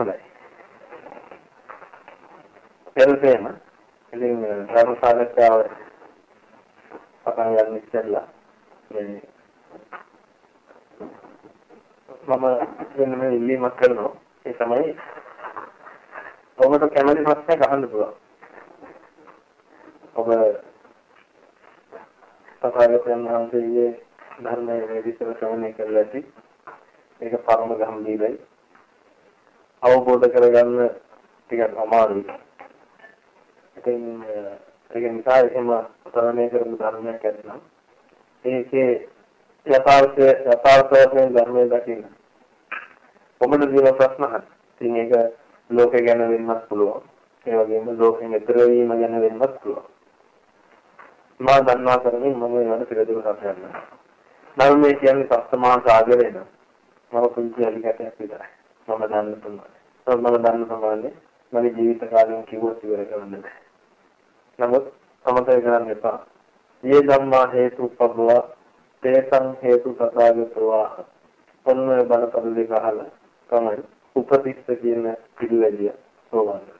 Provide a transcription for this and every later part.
හොඳයි. එල්පේම ඉතින් ධර්ම සාකච්ඡාව පටන් ගන්න ඉස්සෙල්ලා මේ මම වෙන මේ ඉල්ලීමක් කරනවා. ඒ තමයි ඔබට කැමති ප්‍රශ්නයක් අහන්න පුළුවන්. ඔබ සතරගතයන් වහන්සේගේ ධර්මයේ විදිහට ශ්‍රවණය කරලා ඇති. ඒක පරම ගම්භීරයි අවබෝධ කරගන්න ටිකක් අමාරුයි. ඉතින් ඒක නිසා එහෙම ශ්‍රවණය කරපු ධර්මයක් ඇත්නම් ඒකේ යථාර්ථය යථාර්ථ වශයෙන් ධර්මයේ දකින්න. ඔබට දින ප්‍රශ්න අහන්න ඉතින් ඒක ලෝකේ ගැන වෙන්නත් පුළුවන්. ඒ වගේම ලෝකෙන් ඈතර වීම ගැන වෙන්නත් පුළුවන්. මා දන්නා කරමින් මම ඒවට පිළිතුරු හොයනවා ධර්මයේ කියන්නේ සත්‍යමා සාගරේ නේද මම පුංචි අලිකටයක් විතරයි. මම දන්න ප්‍රමාණය මම දන්න ප්‍රමාණය මගේ ජීවිත කාලෙම කිව්වොත් ඉවර කරන්න බෑ නමුත් අමතක කරන්න එපා. මේ ධම්මා හේතුපබ්බව තේසං හේතු සතාගතවා ඔන්න බලපද දෙක අහලා තමයි උපතිස්ස කියන පිළිවෙලිය සෝවන්නේ.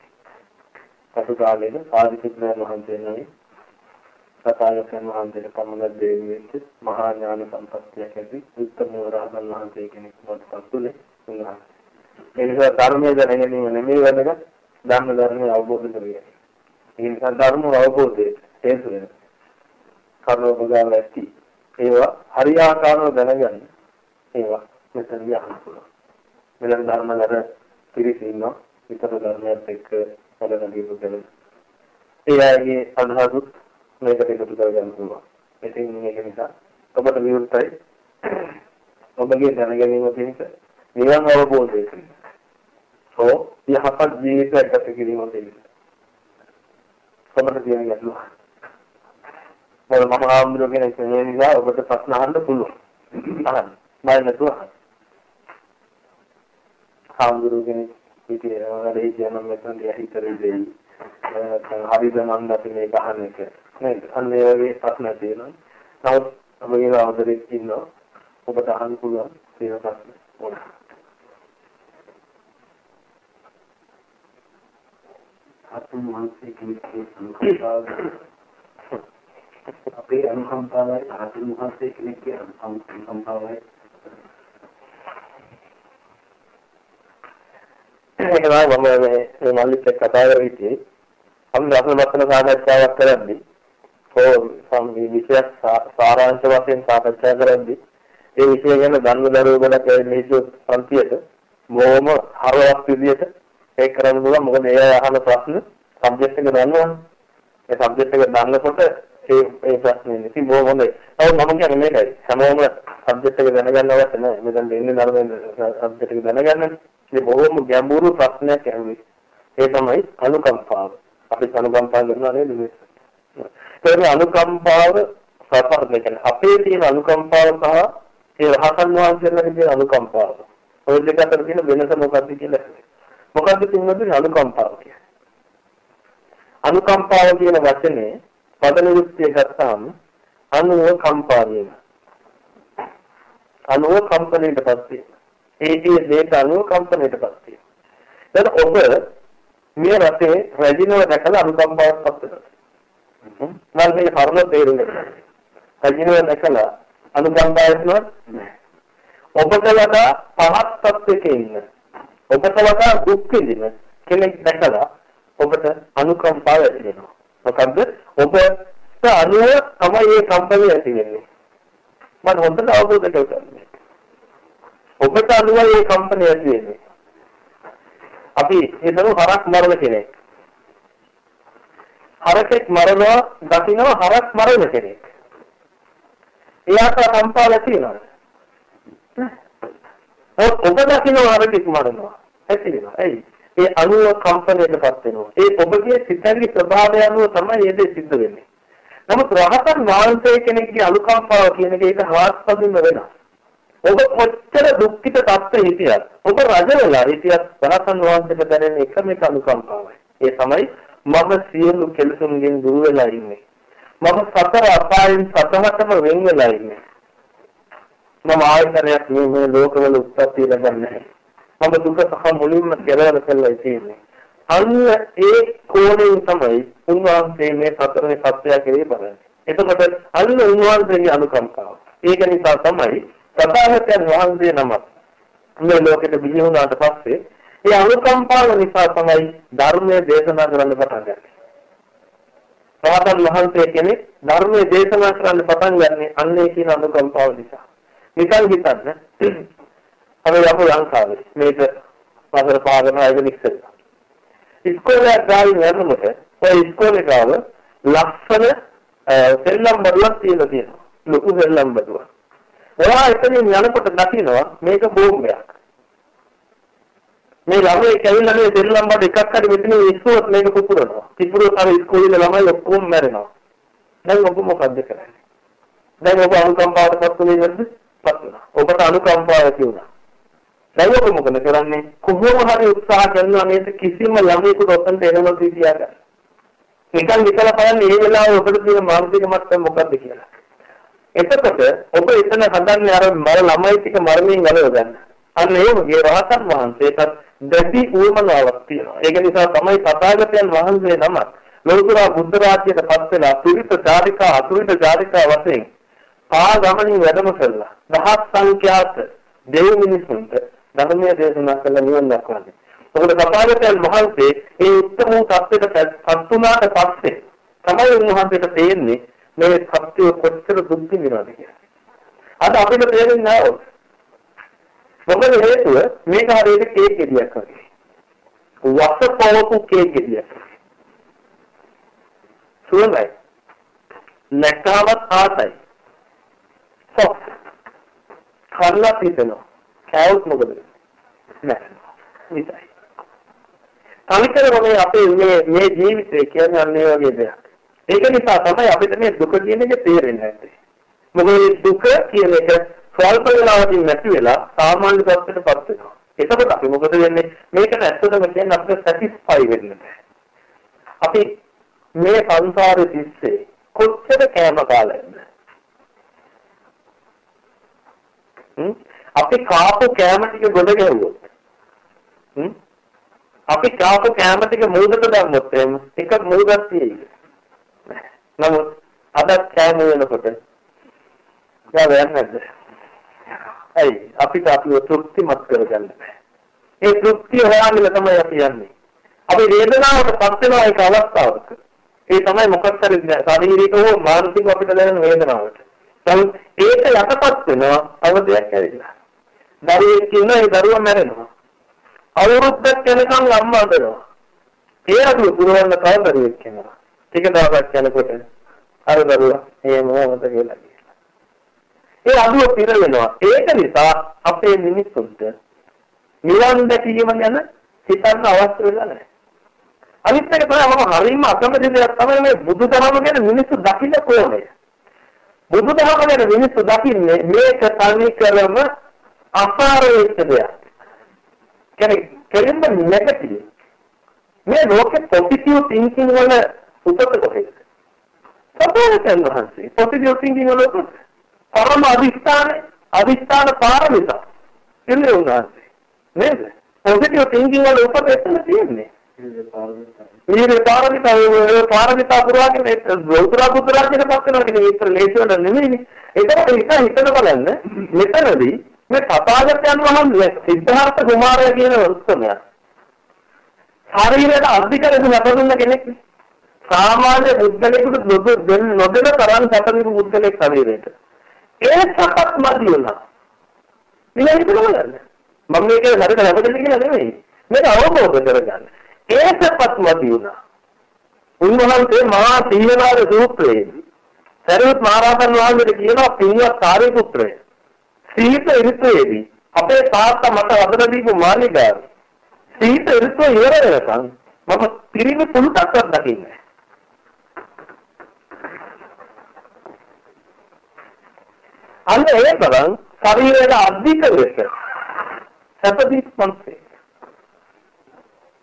පසු කාලේන ආදිසිද්ධයන් වහන්සේ නමයි සතාගතයන් වහන්සේට පමණ දෙවියෙක් මහා ඥාන සම්පත්තියක් ඇති උත්තම රහතන් වහන්සේ කෙනෙක් වඩපත් තුනේ උන්වහන්සේ. ඒ නිසා ධර්මයේ දැනගැනීම නෙමෙයි වැදගත් ධර්ම ධර්මය අවබෝධ කරගන්න. ඒ නිසා ධර්ම අවබෝධයේ හේතු වෙන කර්මෝපකාර ඇති. ඒවා හරියාකාරව දැනගන්න. ඒවා මෙතන යහන්න පුළුවන්. මෙලන් ධර්මවල පිරිස ඉන්නවා. විතර ධර්මයක් එක්ක පදනදීපු කරන. ඒ අයගේ අදහසුත් මේකට එකතු කරගන්න පුළුවන්. ඉතින් මේක නිසා ඔබට විරුද්ධයි. ඔබගේ දැනගැනීම පිණිස නිවන් අවබෝධය. ඔව් යහපත් ජීවිතයක් ගත කිරීම පිණිස ඔබට තියෙන ගැටලුව. මොකද මම ආම්දුර කෙනෙක් මේ නිසා ඔබට ප්‍රශ්න අහන්න පුළුවන්. අහන්න. මම නැතුව අහන්න. ආම්දුර කෙනෙක් ඉතින් වැඩි කියන මෙතන හිතරේ දෙයි. හරිද මන් අපි මේක අහන්න එක. නේද? අන්න ඒ වගේ ප්‍රශ්න තියෙනවා. නමුත් අපගේ අවතරෙක් ඉන්නවා. ඔබට අහන්න පුළුවන් තියෙන ප්‍රශ්න ඕනේ. අතුන් වහන්සේ කෙනෙක්ගේ අනුකම්පාව අපේ අනුකම්පාවයි අතුන් වහන්සේ කෙනෙක්ගේ අනුකම්පාවයි ඒක තමයි මම මේ මේ මල්ලිත් එක්ක කතා කරලා හිටියේ. අපි රසන ලක්ෂණ සාකච්ඡාවක් කරද්දී කො සම්වි විශේෂ සාරාංශ වශයෙන් සාකච්ඡා කරද්දී ඒ විෂය ගැන ධර්ම දරුවකට ලේසි පන්තියට බොහොම හරවත් විදියට ඒක කරන්න පුළුවන් මොකද ඒ අහන ප්‍රශ්න සබ්ජෙක්ට් එක දන්නවනේ ඒ සබ්ජෙක්ට් එක දන්නකොට ඒ ඒ ප්‍රශ්නේ ඉතින් බොහොම හොඳයි. නමුත් මම කියන්නේ මේකයි හැමෝම සබ්ජෙක්ට් එක දැනගන්න අවශ්‍ය නැහැ. මෙතන දෙන්නේ නරඹන සබ්ජෙක්ට් එක දැනගන්න. මේ බොහොම ගැඹුරු ප්‍රශ්නයක් ඇහුවේ. ඒ තමයි අනුකම්පාව. අපි අනුකම්පාව කරනවා නේද මේ? ඒ අනුකම්පාව සපර්ණ කියන්නේ අපේ තියෙන අනුකම්පාව සහ ඒ රහතන් වහන්සේලාගේ තියෙන අනුකම්පාව. ඔය දෙක අතර තියෙන වෙනස මොකක්ද කියලා මොකද්ද පින්වතුනි අනුකම්පාව කියන්නේ? අනුකම්පාව කියන වචනේ පද නිරුක්තිය ගත්තාම අනුව කම්පා වීම. අනුව කම්පණයටපත් වීම. ඒකේ දෙයට අනුව කම්පණයටපත් වීම. දැන් ඔබ මේ රටේ රැජිනව දැකලා අනුකම්පාවක්පත් වෙනවා. මම මේ කරුණ තේරුම් ගන්නවා. රැජිනව දැකලා අනුකම්පාවක් නෑ. ඔබට වඩා පහත් තත්ත්වයක ඉන්න ඔබට වඩා දුක් විඳින කෙනෙක් දැකලා ඔබට අනුකම්පාව ඇති වෙනවා. මොකද ඔබට අනුව තමයි මේ කම්පණය ඇති වෙන්නේ. මම හොඳට අවබෝධ කරගන්න. ඔබට අනුව මේ කම්පණය ඇති වෙන්නේ. අපි හිතමු හරක් මරන කෙනෙක්. හරකෙක් මරනවා දකින්නවා හරක් මරන කෙනෙක්. එයාට කම්පාව ඇති වෙනවා. ඔබ දකින්නවා හරකෙක් මරනවා. ඇති වෙනවා. එයි ඒ අණුව කම්පණයටපත් වෙනවා. ඒ ඔබගේ සිතේ ස්වභාවය අනුව තමයි මේ දේ සිද්ධ වෙන්නේ. නමුත් රහතන් වහන්සේ කෙනෙක්ගේ අනුකම්පාව කියන එක ඒක හාස්පදින්ම වෙනවා. ඔබ කොච්චර දුක්ඛිත තත්ත්වෙ හිටියත් ඔබ රජ වෙලා හිටියත් රහතන් වහන්සේට දැනෙන එකම එක අනුකම්පාවයි. ඒ තමයි මම සියලු කෙලෙසුන්ගෙන් දුර වෙලා ඉන්නේ. මම සතර අපායන් සතහටම වෙන් වෙලා ඉන්නේ. මම ආයතනයක් මේ ලෝකවල උත්පත්ති ලැබන්නේ නැහැ. මම දුක සහ මුලින්ම ගැලවෙන කළා තියෙන්නේ. අන්න ඒ කෝණයෙන් තමයි උන්වහන්සේ මේ සතරේ සත්‍යය කෙරේ බලන්නේ. එතකොට අන්න උන්වහන්සේගේ අනුකම්පාව. ඒක නිසා තමයි තථාගතයන් වහන්සේ නම මේ ලෝකෙට බිහි වුණාට පස්සේ ඒ අනුකම්පාව නිසා තමයි ධර්මයේ දේශනා කරන්න පටන් ගන්නේ. රහතන් වහන්සේ කෙනෙක් ධර්මයේ දේශනා කරන්න පටන් ගන්නේ අන්නේ කියන අනුකම්පාව නිසා. නිකන් හිතන්න අපි යමු ලංකාවේ මේක වසර පහකට ආයෙත් ඉස්සෙල්ලා. ඉස්කෝලේ ගාවින් යනකොට ඔය ඉස්කෝලේ ගාව ලක්ෂණ සෙල්ලම් බඩුවක් තියලා තියෙනවා. ලොකු සෙල්ලම් බඩුවක්. ඔයා එතනින් යනකොට දකින්නවා මේක බෝම්බයක්. මේ ළමයි කැවිලා මේ සෙල්ලම් බඩ එකක් හරි මෙතන ඉස්සුවත් මේක පුපුරනවා. පිපුරුවොත් අර ඉස්කෝලේ ළමයි ඔක්කොම මැරෙනවා. දැන් ඔබ මොකද්ද කරන්නේ? දැන් ඔබ අනුකම්පාවට පත් වෙන්නේ නැද්ද? පත් වෙනවා. ඔබට අනුකම්පාව කියුණා. දැන් ඔබ මොකද කරන්නේ? කොහොම හරි උත්සාහ කරනවා නේද කිසිම ළමයෙකුට ඔතනට එනවද කියලා. නිකන් විකලා බලන්න මේ වෙලාවේ ඔබට තියෙන මානසික මට්ටම මොකද්ද කියලා. එතකොට ඔබ එතන හදන්නේ අර මර ළමයි ටික මරමින් ගලව ගන්න. අන්න ඒ වගේ රහතන් වහන්සේටත් දැඩි උවමනාවක් තියෙනවා. ඒක නිසා තමයි තථාගතයන් වහන්සේ නම ලෝතර බුද්ධ රාජ්‍යයට පත් වෙලා පිරිත ජාතිකා අතුරිත ජාතිකා වශයෙන් පා ගමනින් වැඩම කළා. දහස් සංඛ්‍යාත දෙව් මිනිසුන්ට ධර්මයේ දේශනා කළ නිවන් දක්වන්නේ. මොකද තථාගතයන් වහන්සේ ඒ උත්තර වූ தත්ත්වයට පත් වුණාට පස්සේ තමයි උන්වහන්සේට තේරෙන්නේ මේ සත්‍ය කොච්චර දුක් විඳිනවද කියලා. අද අපිට තේරෙන්නේ නැහැ. මොකද හේතුව මේක හරියට කේක් ගෙඩියක් වගේ. වසපොවපු කේක් ගෙඩියක්. සුවඳයි. නැකාවත් ආසයි. සොෆ්ට්. කල්ලා පිටනවා. කෑවොත් මොකද වෙන්නේ? නැහැ. විසයි. තනිකරම මේ අපේ මේ මේ ජීවිතය කියන්නේ අන්න ඒ වගේ දෙයක්. ඒක නිසා තමයි අපිට මේ දුක කියන එක තේරෙන්නේ නැත්තේ. මොකද දුක කියන එක ස්වල්ප වේලාවකින් නැති වෙලා සාමාන්‍ය තත්ත්වයකටපත් වෙනවා. එතකොට අපි මොකද වෙන්නේ? මේකට ඇත්තටම කියන්නේ අපිට සැටිස්ෆයි වෙන්න බෑ. අපි මේ සංසාරෙ තිස්සේ කොච්චර කෑම කාලයක්ද? අපි කාපු කෑම ටික ගොඩ ගැහුවොත් අපි කාපු කෑම ටික මූදට දැම්මොත් එහෙම එක මූදක් තියෙයි. නමුත් අද කෑම වෙනකොට යා වෙන්නේ නැද්ද? ඇයි අපිට අපිව තෘප්තිමත් කරගන්න බෑ. ඒ තෘප්තිය හොයන්න තමයි අපි යන්නේ. අපි වේදනාවට පත් වෙන එක අවස්ථාවක ඒ තමයි මොකක් හරි ශාරීරික හෝ මානසික අපිට දැනෙන වේදනාවට. දැන් ඒක යටපත් වෙනවා අවදයක් ඇවිල්ලා. දරුවෙක් ඉන්න ඒ දරුවා මැරෙනවා. අවුරුද්දක් යනකම් අම්මා අඬනවා. ඒ අදුව පුරවන්න තව දරුවෙක් එනවා. ටික දවසක් යනකොට අර දරුවා එහෙම මොකද කියලා කියනවා. ඒ අදුව පිර වෙනවා. ඒක නිසා අපේ මිනිස්සුන්ට නිවන් දැකීම ගැන හිතන්න අවශ්‍ය වෙලා නැහැ. අනිත් එක තමයි මම හරියම අකමැති දෙයක් තමයි මේ බුදුදහම ගැන මිනිස්සු දකින්න කොහොමද? බුදුදහම ගැන මිනිස්සු දකින්නේ මේක තනි කරම අසාර වෙච්ච දෙයක්. කියන්නේ කෙලින්ම නැගටිව්. මේ ලෝකේ පොසිටිව් තින්කින් වල උපත කොහෙද? සතරෙන් වහන්සේ පොසිටිව් තින්කින් වල උපත. පරම අධිෂ්ඨාන අධිෂ්ඨාන පාරමිතා. ඉන්නේ උන්වහන්සේ. නේද? පොසිටිව් තින්කින් වල උපත එතන තියෙන්නේ. මේ පාරමිතා ඒ පාරමිතා පුරාගෙන ඒ ලෞතර බුදුරජාණන් පත් වෙනවා කියන්නේ ඒක ලේසියට නෙමෙයිනේ. ඒකට හිත හිතන බලන්න මෙතනදී මේ තථාගතයන් වහන්සේ සිද්ධාර්ථ කුමාරයා කියන උත්සමයා ශරීරයට අධිකරණ නැපදුන්න කෙනෙක් සාමාන්‍ය බුද්ධලෙකුට නොදෙන තරම් සැපදීපු බුද්ධලෙක් ශරීරයට. ඒ සපත් මදි වුණා. නිකන් හිතනවා ගන්න මම මේක හරියට නැපදෙන්න කියලා නෙමෙයි. මේක අවබෝධ කරගන්න. ඒ සපත් මදි වුණා. උන්වහන්සේ මහා සීලනාද සූත්‍රයේදී සරියුත් මහරහතන් වහන්සේට කියනවා පින්වත් සාරිපුත්‍රය සීත ඍතුවේදී අපේ තාත්තා මට වදන දීපු මාළිගාව සීත ඍතුව ඉවර වෙනකන් මම පිරිමි පුණුටක්වත් දකින්නේ. අන්න ඒ තරම් ශරීරයට අධික ලෙස සැපදීප් මනසේ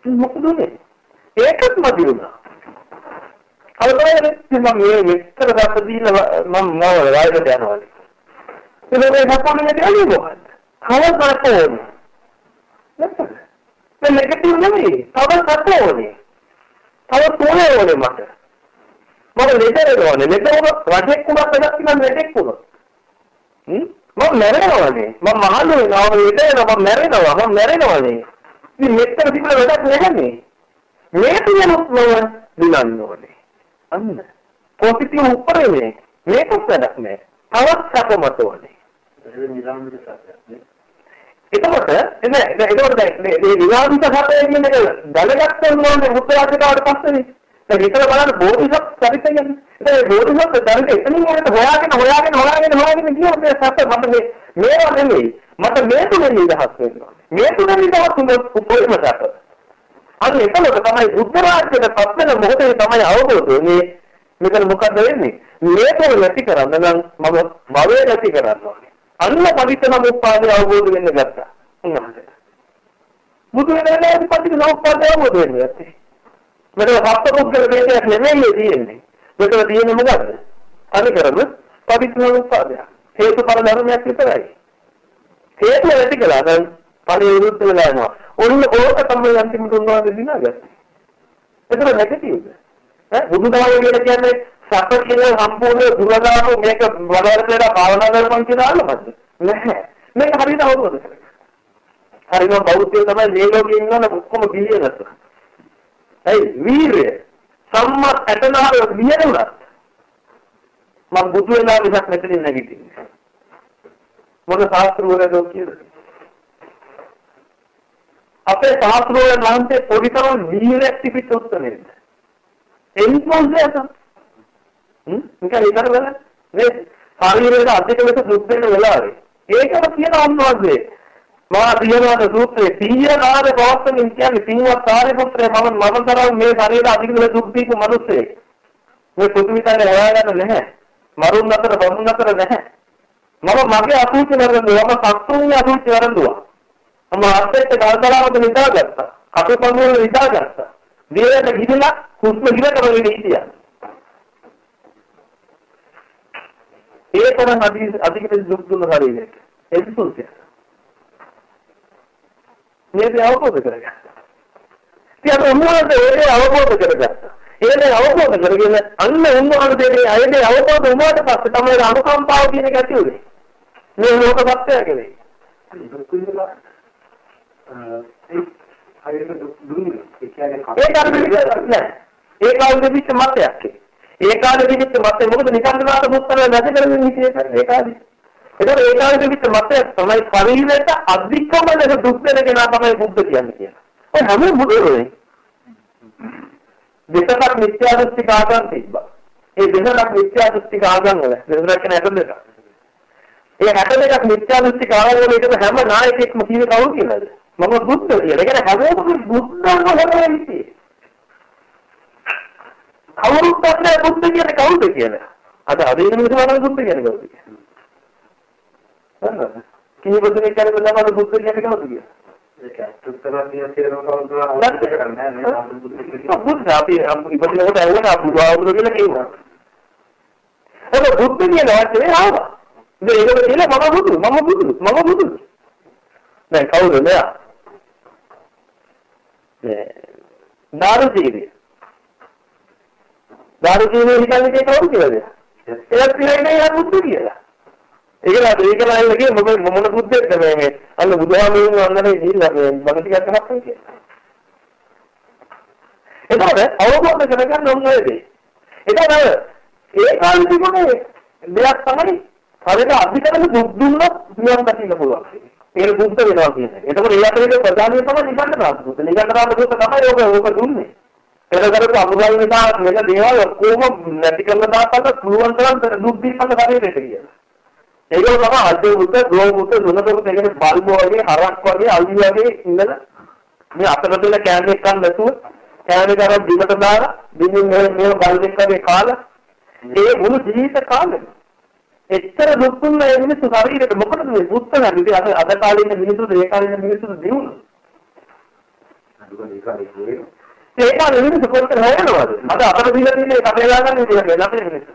මොකද උනේ? ඒකත් මදි වුණා. කවදාද මම මේ මෙච්චර සැපදීලා මම මොනවද වයසට යනවද ඉතින් මේ සපෝනේ නැති මොකක්ද? කවදාවත් ඕනේ. නැත්නම් මේ නෙගටිව් නෙමෙයි. තව සත ඕනේ. තව තුනේ ඕනේ මට. මම ලෙඩ වෙනවනේ. ලෙඩ වුණොත් රජෙක් වුණත් වැඩක් නම් ලෙඩෙක් වුණොත්. හ්ම් මම මැරෙනවනේ. මම මහලු වෙනවා. මම ලෙඩ වෙනවා. මම මැරෙනවා. මම මැරෙනවනේ. ඉතින් මෙතන තිබුණ වැඩක් නැහැනේ. මේ තියෙනුත් මම දිනන්න ඕනේ. අන්න. පොසිටිව් උපරේ මේකත් වැඩක් නෑ. තවත් සැපමත ඕනේ. ඒක නිරාමිත සත්‍යයක් එතකොට එන එතකොට දැන් මේ විවාදිත සත්‍යය කියන එක දැනගත්තම ඕනේ බුද්ධාගමකට පස්සේනේ. දැන් විතර බලන්න බෝධිසත් චරිතය ගැන. ඒ බෝධිසත් චරිතය එතනින් එහාට හොයාගෙන හොයාගෙන හොයාගෙන හොයාගෙන ගියා මේ සත්‍ය මට මේ මේවා නෙමෙයි. මට මේ තුනේ නිදහස් වෙන්න ඕනේ. මේ තුනේ නිදහස් වුණොත් උපරිම සත්‍ය. අන්න එතකොට තමයි බුද්ධ රාජ්‍යයට පත් වෙන මොහොතේ තමයි අවබෝධ වෙන්නේ. මෙතන මොකද වෙන්නේ? මේක නැති කරන්න නම් මම භවය නැති කරන්න ඕනේ. අන්න පවිත්‍ර සමුප්පාදය අවබෝධ වෙන්න ගත්තා. උන්වහන්සේ. බුදු වෙනදී පවිත්‍ර සමුප්පාදය අවබෝධ වෙන්න ගත්තේ. මෙතන සත්පුද්ගල වේදයක් නෙමෙයි තියෙන්නේ. මෙතන තියෙන්නේ මොකද්ද? අනිකරම පවිත්‍ර සමුප්පාදය. හේතුඵල ධර්මයක් විතරයි. හේතු නැති කළා නම් ඵලෙ විරුද්ධ වෙලා යනවා. ඔන්න ඕක තමයි අන්තිමට උන්වහන්සේ දිනාගත්තේ. එතන නැගටිව්ද? ඈ බුදුදහම කියන්නේ සැප කියන සම්පූර්ණ දුරදාම මේක වඩාරතේට භාවනා කරපන් කියන ආලමද නැහැ. මේක හරියට අවබෝධ කරගන්න හරියම බෞද්ධය තමයි මේ ලෝකේ ඉන්නවනේ ඔක්කොම බිලියනස් ඇයි? වීරය. සම්මා ඇතනාර වියරුණා මම බුදු වෙලා විසක් මෙතනින් නැගිටින්නේ මොන ශාස්ත්‍රවලද කියන්නේ? අපේ ශාස්ත්‍රවල වහන්සේ පොඩි තරම් වීරයක් තිබිච්ච උත්තරේද එන්පෝස්යක් නිකන් ඒකට බලන්න මේ ශරීරයේ අධික ලෙස දුක් වෙන වෙලාවේ. ඒකම කියන අන්වර්ගයේ මා දියනාද සූත්‍රයේ සියනාද පවත්තමින් කියන්නේ පින්වත් සාරිපුත්‍රය මම මම තරම් මේ ශරීර අධික ලෙස දුක් දීපු මිනිස්සෙක්. මේ පෘථිවිතනේ හොයාගන්න නැහැ. මරුන් අතර බමුන් අතර නැහැ. මම මගේ අසුචි වරන්දුවා මම සත්තුන්ගේ අසුචි වරන්දුවා මම අත්‍යත් ගල්තරාවක නිදාගත්තා. කටුපන්වල නිදාගත්තා. දියරට ගිහිලා හුස්ම ගිලට වගේ හිටියා ඒ තරම් අධික දුක් දුන්න ශරීරයක ඒක සුල්සිය. මේක අවබෝධ කරගන්න. ඉතින් උන්වහන්සේ ඒක අවබෝධ කරගත්තා. ඒක අවබෝධ කරගෙන අන්න උන්වහන්සේගේ අයදී අවබෝධ වුණාට පස්සේ තමයි අනුකම්පාව කියන එක ඇති උනේ. මේ ලෝක සත්‍යය කියන්නේ. හරියට දුන්නේ ඒ කියන්නේ ඒක අර. ඒක අවුදෙවිච්ච මතයක්. ඒ කාලේ තිබිච්ච මතය මොකද නිකන්දනාත මුත්තර නැති කරගෙන හිටියේ ඒ කාලේ. ඒතකොට ඒ කාලේ තිබිච්ච මතය තමයි ශරීරයට අධිකම ලෙස දුක් දෙන කෙනා තමයි බුද්ධ කියන්නේ කියලා. ඔය හැම බුදුරේ දෙසක් මිත්‍යා දෘෂ්ටි කාගම් තිබ්බා. ඒ දෙසක් මිත්‍යා දෘෂ්ටි කාගම් වල දෙසක් කියන 62. ඒ 62ක් මිත්‍යා දෘෂ්ටි කාගම් වල ඉතින් හැම නායකයෙක්ම කිව්වේ කවුරු කියලාද? මම බුද්ධ කියලා. ඒ කියන්නේ හැමෝම බුද්ධ වහන්සේ හිටියේ. කවුරුත් නැහැ බුද්ධ කියන්නේ කවුද කියලා. අද අද ඉන්න මිනිස්සු වරන් බුද්ධ කියන්නේ කවුද කියලා. හරිද? කී බුද්ධ කියන්නේ බලන්න බුද්ධ කියන්නේ කවුද කියලා. ඒක කියන තේරුම කවුද බුද්ධ අපි ඉපදින කොට ඇහුවන බුදුආවුරු කියලා කියනවා. ඒක බුද්ධ කියන වචනේ ආවා. ඒක කියලා මම බුදු මම බුදු මම බුදු. දැන් කවුද මෙයා? ඒ දාරු ජීවිතය දාරුකීනේ හිතන්නේ ඒක කවුද කියලාද? ඒත් කියන්නේ යා බුද්ධ කියලා. ඒකලා ඒකලා ඉන්නේ මොකද මොන බුද්ධෙක්ද මේ මේ අන්න බුදුහාමුදුරුවෝ වන්දනේ ගිහිල්ලා මේ බගටි ගන්නවත් කියලා. එතකොට අවබෝධ කරගන්න ඕන නේද? එතකොට ඒ කාලේ තිබුණේ දෙයක් තමයි හරියට අධිකරණ දුක් දුන්නොත් නිවන් දකින්න පුළුවන්. ඒක බුද්ධ වෙනවා කියන්නේ. එතකොට ඒ අතරේ ප්‍රධානම තමයි නිගණ්ඨ රාජ්‍යය. නිගණ්ඨ රාජ්‍යය තමයි ඔබ ඔබ දුන්නේ. පෙරකරපු අමුදල් නිසා මෙල දේවල් ඔක්කොම නැති කරලා දාපන්න පුළුවන් තරම් දුක් දීපන්න ශරීරයට කියලා. ඒක තමයි අද්දේ මුත, ගෝ මුත, දුනතර දෙකේ බල්බ වගේ, හරක් වගේ, අලි වගේ ඉඳලා මේ අතට දෙන කෑම එකක් නැතුව කෑම කරන් බිමට දාලා බිමින් මේ මේ බල්බෙක් වගේ කාලා ඒ මුළු ජීවිත කාලෙම එච්චර දුක් දුන්න ඒ මිනිස්සු ශරීරයට මොකටද මේ බුද්ධ ගන්නේ අද අද කාලේ ඉන්න මිනිස්සුන්ට ඒ කාලේ ඉන්න මිනිස්සුන්ට දිනුන. අදුක ඒ කාලේ ඒ කාලේ මිනිස්සු කොච්චර හැරෙනවද? අද අපිට දීලා තියෙන්නේ කටේලා ගන්න විදිහට වෙලා අපේ මිනිස්සු.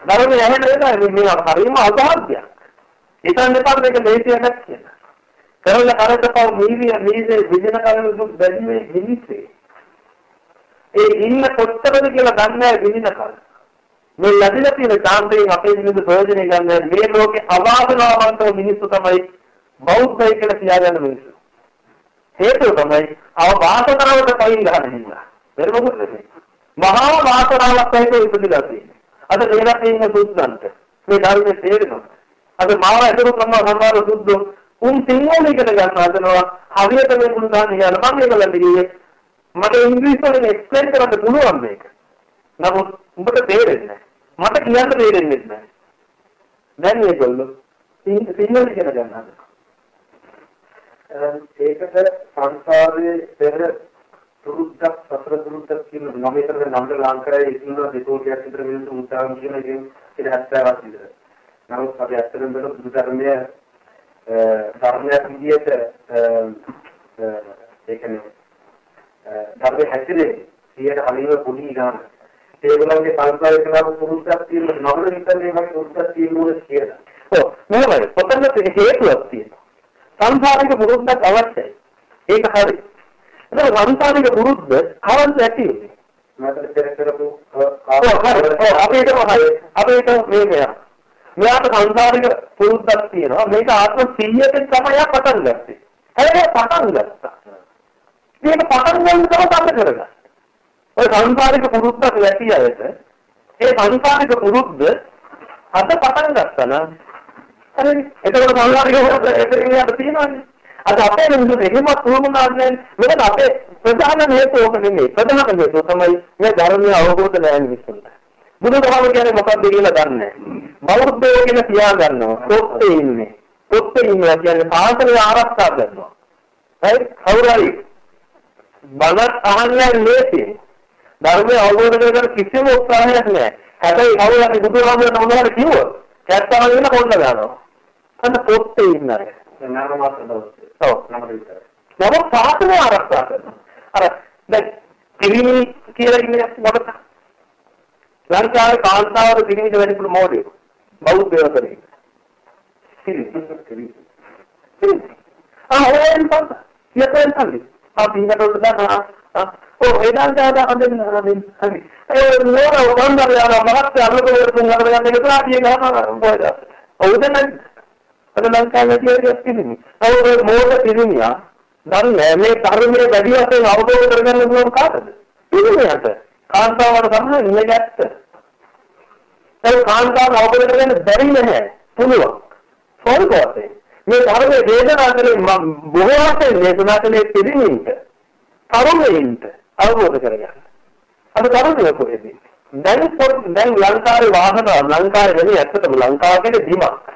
ධර්මයේ ඇහෙන එක මේ හරිම අසහාර්යයක්. හිතන්න එපා මේක දෙහිතියක් කියලා. කරලා කරකපව මීවිය මීසේ විදින කල බැරිමේ මිනිස්සේ. ඒ ඉන්න කොච්චරද කියලා දන්නේ නැහැ විදින කල. මේ ලැබිලා තියෙන කාන්තයෙන් අපේ මිනිස්සු ප්‍රයෝජනය ගන්න මේ ලෝකේ අවාසනාවන්තව මිනිස්සු තමයි බෞද්ධයි කියලා කියාගන්න මිනිස්සු. හේතුව තමයි අව වාසනාවට පයින් ගන්න හින්දා. වෙන මොකද නෙමෙයි. මහා වාසනාවක් ඇහිලා ඉපදිලා තියෙන්නේ. අද දේරත් ඉන්න සුද්ධන්ට මේ ධර්මයේ තේරෙනවා. අද මාව ඇතුළු කරන සමහර සුද්ධෝ උන් සිංහල ඉගෙන ගන්න හදනවා. හරියට මේ මුළු දාන කියන මම ඒක ලැබි ගියේ. මට ඉංග්‍රීසි වලින් එක්ස්ප්ලেইন කරන්න පුළුවන් මේක. නමුත් උඹට තේරෙන්නේ නැහැ. මට කියන්න තේරෙන්නේ නැහැ. දැන් මේගොල්ලෝ සිංහල ඉගෙන ගන්න හදනවා. ඒකට සංසාරයේ පෙර දුරුද්දක් සතර දුරුද්දක් කියන නම විතර නම්ද ලංකාවේ ඉන්න දෙකෝටියක් විතර මිනිස්සු මුතාවන් කියන එකෙන් ඉතින් 70ක් විතර. නමුත් අපි ඇත්තටම බලන බුදු ධර්මය ධර්මයක් විදියට ඒ කියන්නේ ධර්මයේ හැසිරෙන්නේ සියයට අනිව පොඩි ගන්න. ඒගොල්ලන්ගේ සංසාරේ කරන පුරුද්දක් තියෙන නම විතර මේ වගේ පුරුද්දක් තියෙනවා කියලා. ඔව් මොකද? පොතකට හේතුවක් තියෙනවා. සංසාරික පුරුද්දක් අවශ්‍යයි. ඒක හරි. ඒක සංසාරික පුරුද්ද අවශ්‍ය ඇති. මට පෙර කරපු ඔව් හරි. අපි. අපි ඒක මේක. මෙයාට සංසාරික පුරුද්දක් තියෙනවා. මේක ආත්ම 100කින් තමයි පටන් ගත්තේ. හැබැයි පටන් ගත්තා. මේක පටන් ගන්න තමයි තමයි කරගන්න. ඔය සංසාරික පුරුද්දක් ඇති අයට ඒ සංසාරික පුරුද්ද අද පටන් ගත්තා නම් හරි එතකොට සංසාරික පුරුද්ද එතනින් යට තියෙනවානේ. අද අපේ මිනිස්සු එහෙම තුමුනාන්නේ නැහැ. මොකද අපේ ප්‍රධාන හේතුව ඕක නෙමෙයි. ප්‍රධාන හේතුව තමයි මේ ධර්මය අවබෝධ නැහැ මිනිස්සුන්ට. බුදුදහම කියන්නේ මොකක්ද කියලා දන්නේ නැහැ. බෞද්ධයෝ කියලා කියා ගන්නවා. පොත්තේ ඉන්නේ. පොත්තේ ඉන්නවා කියන්නේ පාසලේ ආරක්ෂා කරනවා. හරි? කවුරු හරි බලත් අහන්නේ ලේසි. ධර්මය අවබෝධ කරගන්න කිසිම උත්සාහයක් නැහැ. හැබැයි කවුරු හරි බුදුහාමුදුරනේ මොනවද කිව්වොත් කැත්තම වෙන කොණ්ඩ ගන්නවා. අන්න පොත්තේ ඉන්න අය. නාම මාස දවස්. ඔව්. නම විතර. නමුත් සාසනය ආරක්ෂා කරනවා. අර දැන් පිරිමි කියලා ඉන්නේ මොකද? ලංකාවේ කාන්තාවරු පිරිමිට වැඩිපුර මොඩේ. බෞද්ධයෝ කරේ. ආ ඕෙන් පස්ස. යතෙන් තමයි. අපි හිතට දානවා. ඔව් එදාට දාලා අඳින්න අඳින්න. හරි. ඒ නෝර වන්දර යන මහත්ය අනුකූල තුන් හතර ගන්න එක තමයි ගහනවා පොයද. ඔව් දැන් අද ලංකාවේ තියෙන්නේ පිරිමි. ඒ මොඩ පිරිමියා දන්නේ මේ ධර්මයේ වැඩි වශයෙන් අවබෝධ කරගන්න පුළුවන් කාටද? පිරිමියට. කාන්තාවට තමයි නෙමෙයි ඇත්ත. ඒ කාන්තාව අවබෝධ කරගන්න බැරි නැහැ. පුළුවන්. සෝල්කෝතේ. මේ ධර්මයේ වේදනා කරේ බොහෝ වශයෙන් දේශනා කළේ පිළිමින්ට. තරුණයින්ට අවබෝධ කරගන්න. අද තරුණයෝ කොහෙද? දැන් දැන් ලංකාවේ වාහන ලංකාවේ වෙන්නේ ඇත්තටම ලංකාව කියන්නේ බිමක්.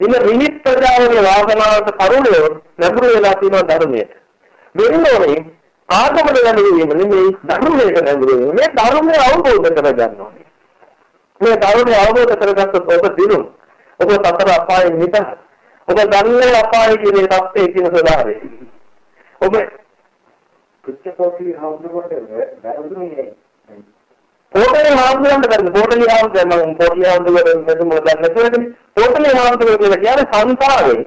ඉන්න මිනිත් ප්‍රජාවගේ වාසනාවට තරුණයෝ නැඹුරු වෙලා තියෙන ධර්මයට. වෙන්නෝනේ ආගමන නැඹුරීම නෙමෙයි ධර්මයට නැඹුරු වීම. මේ ධර්මය අවබෝධ කරගන්න ඕනේ. මේ ධර්මය අවබෝධ කරගත්තොත් ඔබ දිනු. ඔබ සතර අපායෙන් මිදෙන්න. ඔබ දන්නේ අපායේ කියන තත්ත්වයේ කියන ස්වභාවය. ඔබ කුච්චකෝටි හවුදුවට වැරදුනේ පොටලි හාමුදුරන්ට කරන්නේ පොටලි හාමුදුරන් මම පොටලි හාමුදුරන් මෙතන මොකද නැතුවනේ පොටලි හාමුදුරන් කියලා කියන්නේ සංසාරේ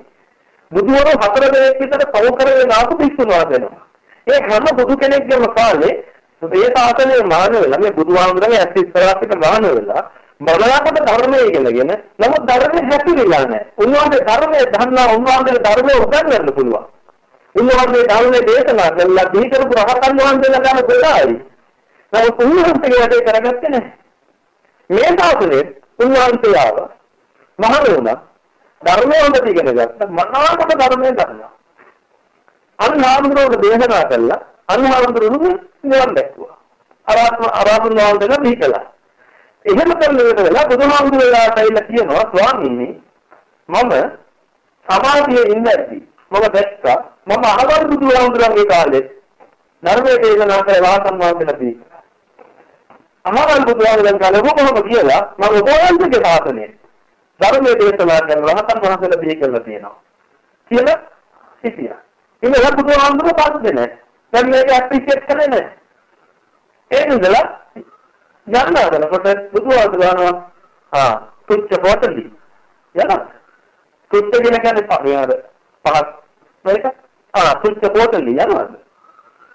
බුදුවරු හතර දෙනෙක් විතර පව කරගෙන ආපු පිස්සුනවා වෙනවා. ඒ හැම බුදු කෙනෙක්ගේම කාලේ මේ සාසනයේ මාන වෙලා මේ බුදුහාමුදුරන්ගේ ඇස් ඉස්සරහට මාන වෙලා බලලාකට ධර්මයේ ඉගෙනගෙන නමුත් ධර්මයේ හැසිරෙලා නැහැ. උන්වහන්සේ ධර්මයේ දන්නා උන්වහන්සේ ධර්මයේ උගන්වන්න පුළුවන්. උන්වහන්සේ ධර්මයේ දේශනා කළා දී කරපු රහතන් වහන්සේලා ගන්න කොටයි. නමුත් උන්වහන්සේගේ වැඩේ කරගත්තේ නැහැ. මේ සාසනයේ උන්වහන්සේ ආව මහණ වුණා. ධර්මය හොඳට ඉගෙන ගත්තා. මනාකොට ධර්මයේ දන්නවා. අන්හාමුදුරුවෝ දේශනා කළා. අන්හාමුදුරුවෝ නිවන් දැක්වුවා. අරාත්ම අරාතුන් වහන්සේලා දීකලා. එහෙම කරන වෙලාව බුදුහාමුදුරුවෝලාට ඇවිල්ලා කියනවා ස්වාමීනි මම සමාධියේ ඉඳද්දි මම දැක්කා මම අහවල් බුදුහාමුදුරන්ගේ කාලේ ධර්මයේ දේශනා කළ වාසන් වහන්සේලා දීකලා. අහවල් බුදුහාමුදුරන් කාලේ කොහොමද කියලා මම ඔබවහන්සේගේ සාසනයේ ධර්මයේ දේශනා කරන රහතන් වහන්සේලා බිහි කරලා තියෙනවා. කියලා හිතියා. ඉතින් ඒක බුදුහාමුදුරුවෝ පාස්සේ නැහැ. දැන් මේක ඇප්‍රීෂিয়েට් කරන්නේ නැහැ. ඒ නිදලා යන්නවලකොට බුදුහාමුදුරුවෝ ආ තුච්ච පොතලි. යනවා. තුච්ච කියන කියන්නේ පහර පහක් මේක ආ පුච්ච පොතලි යනවාද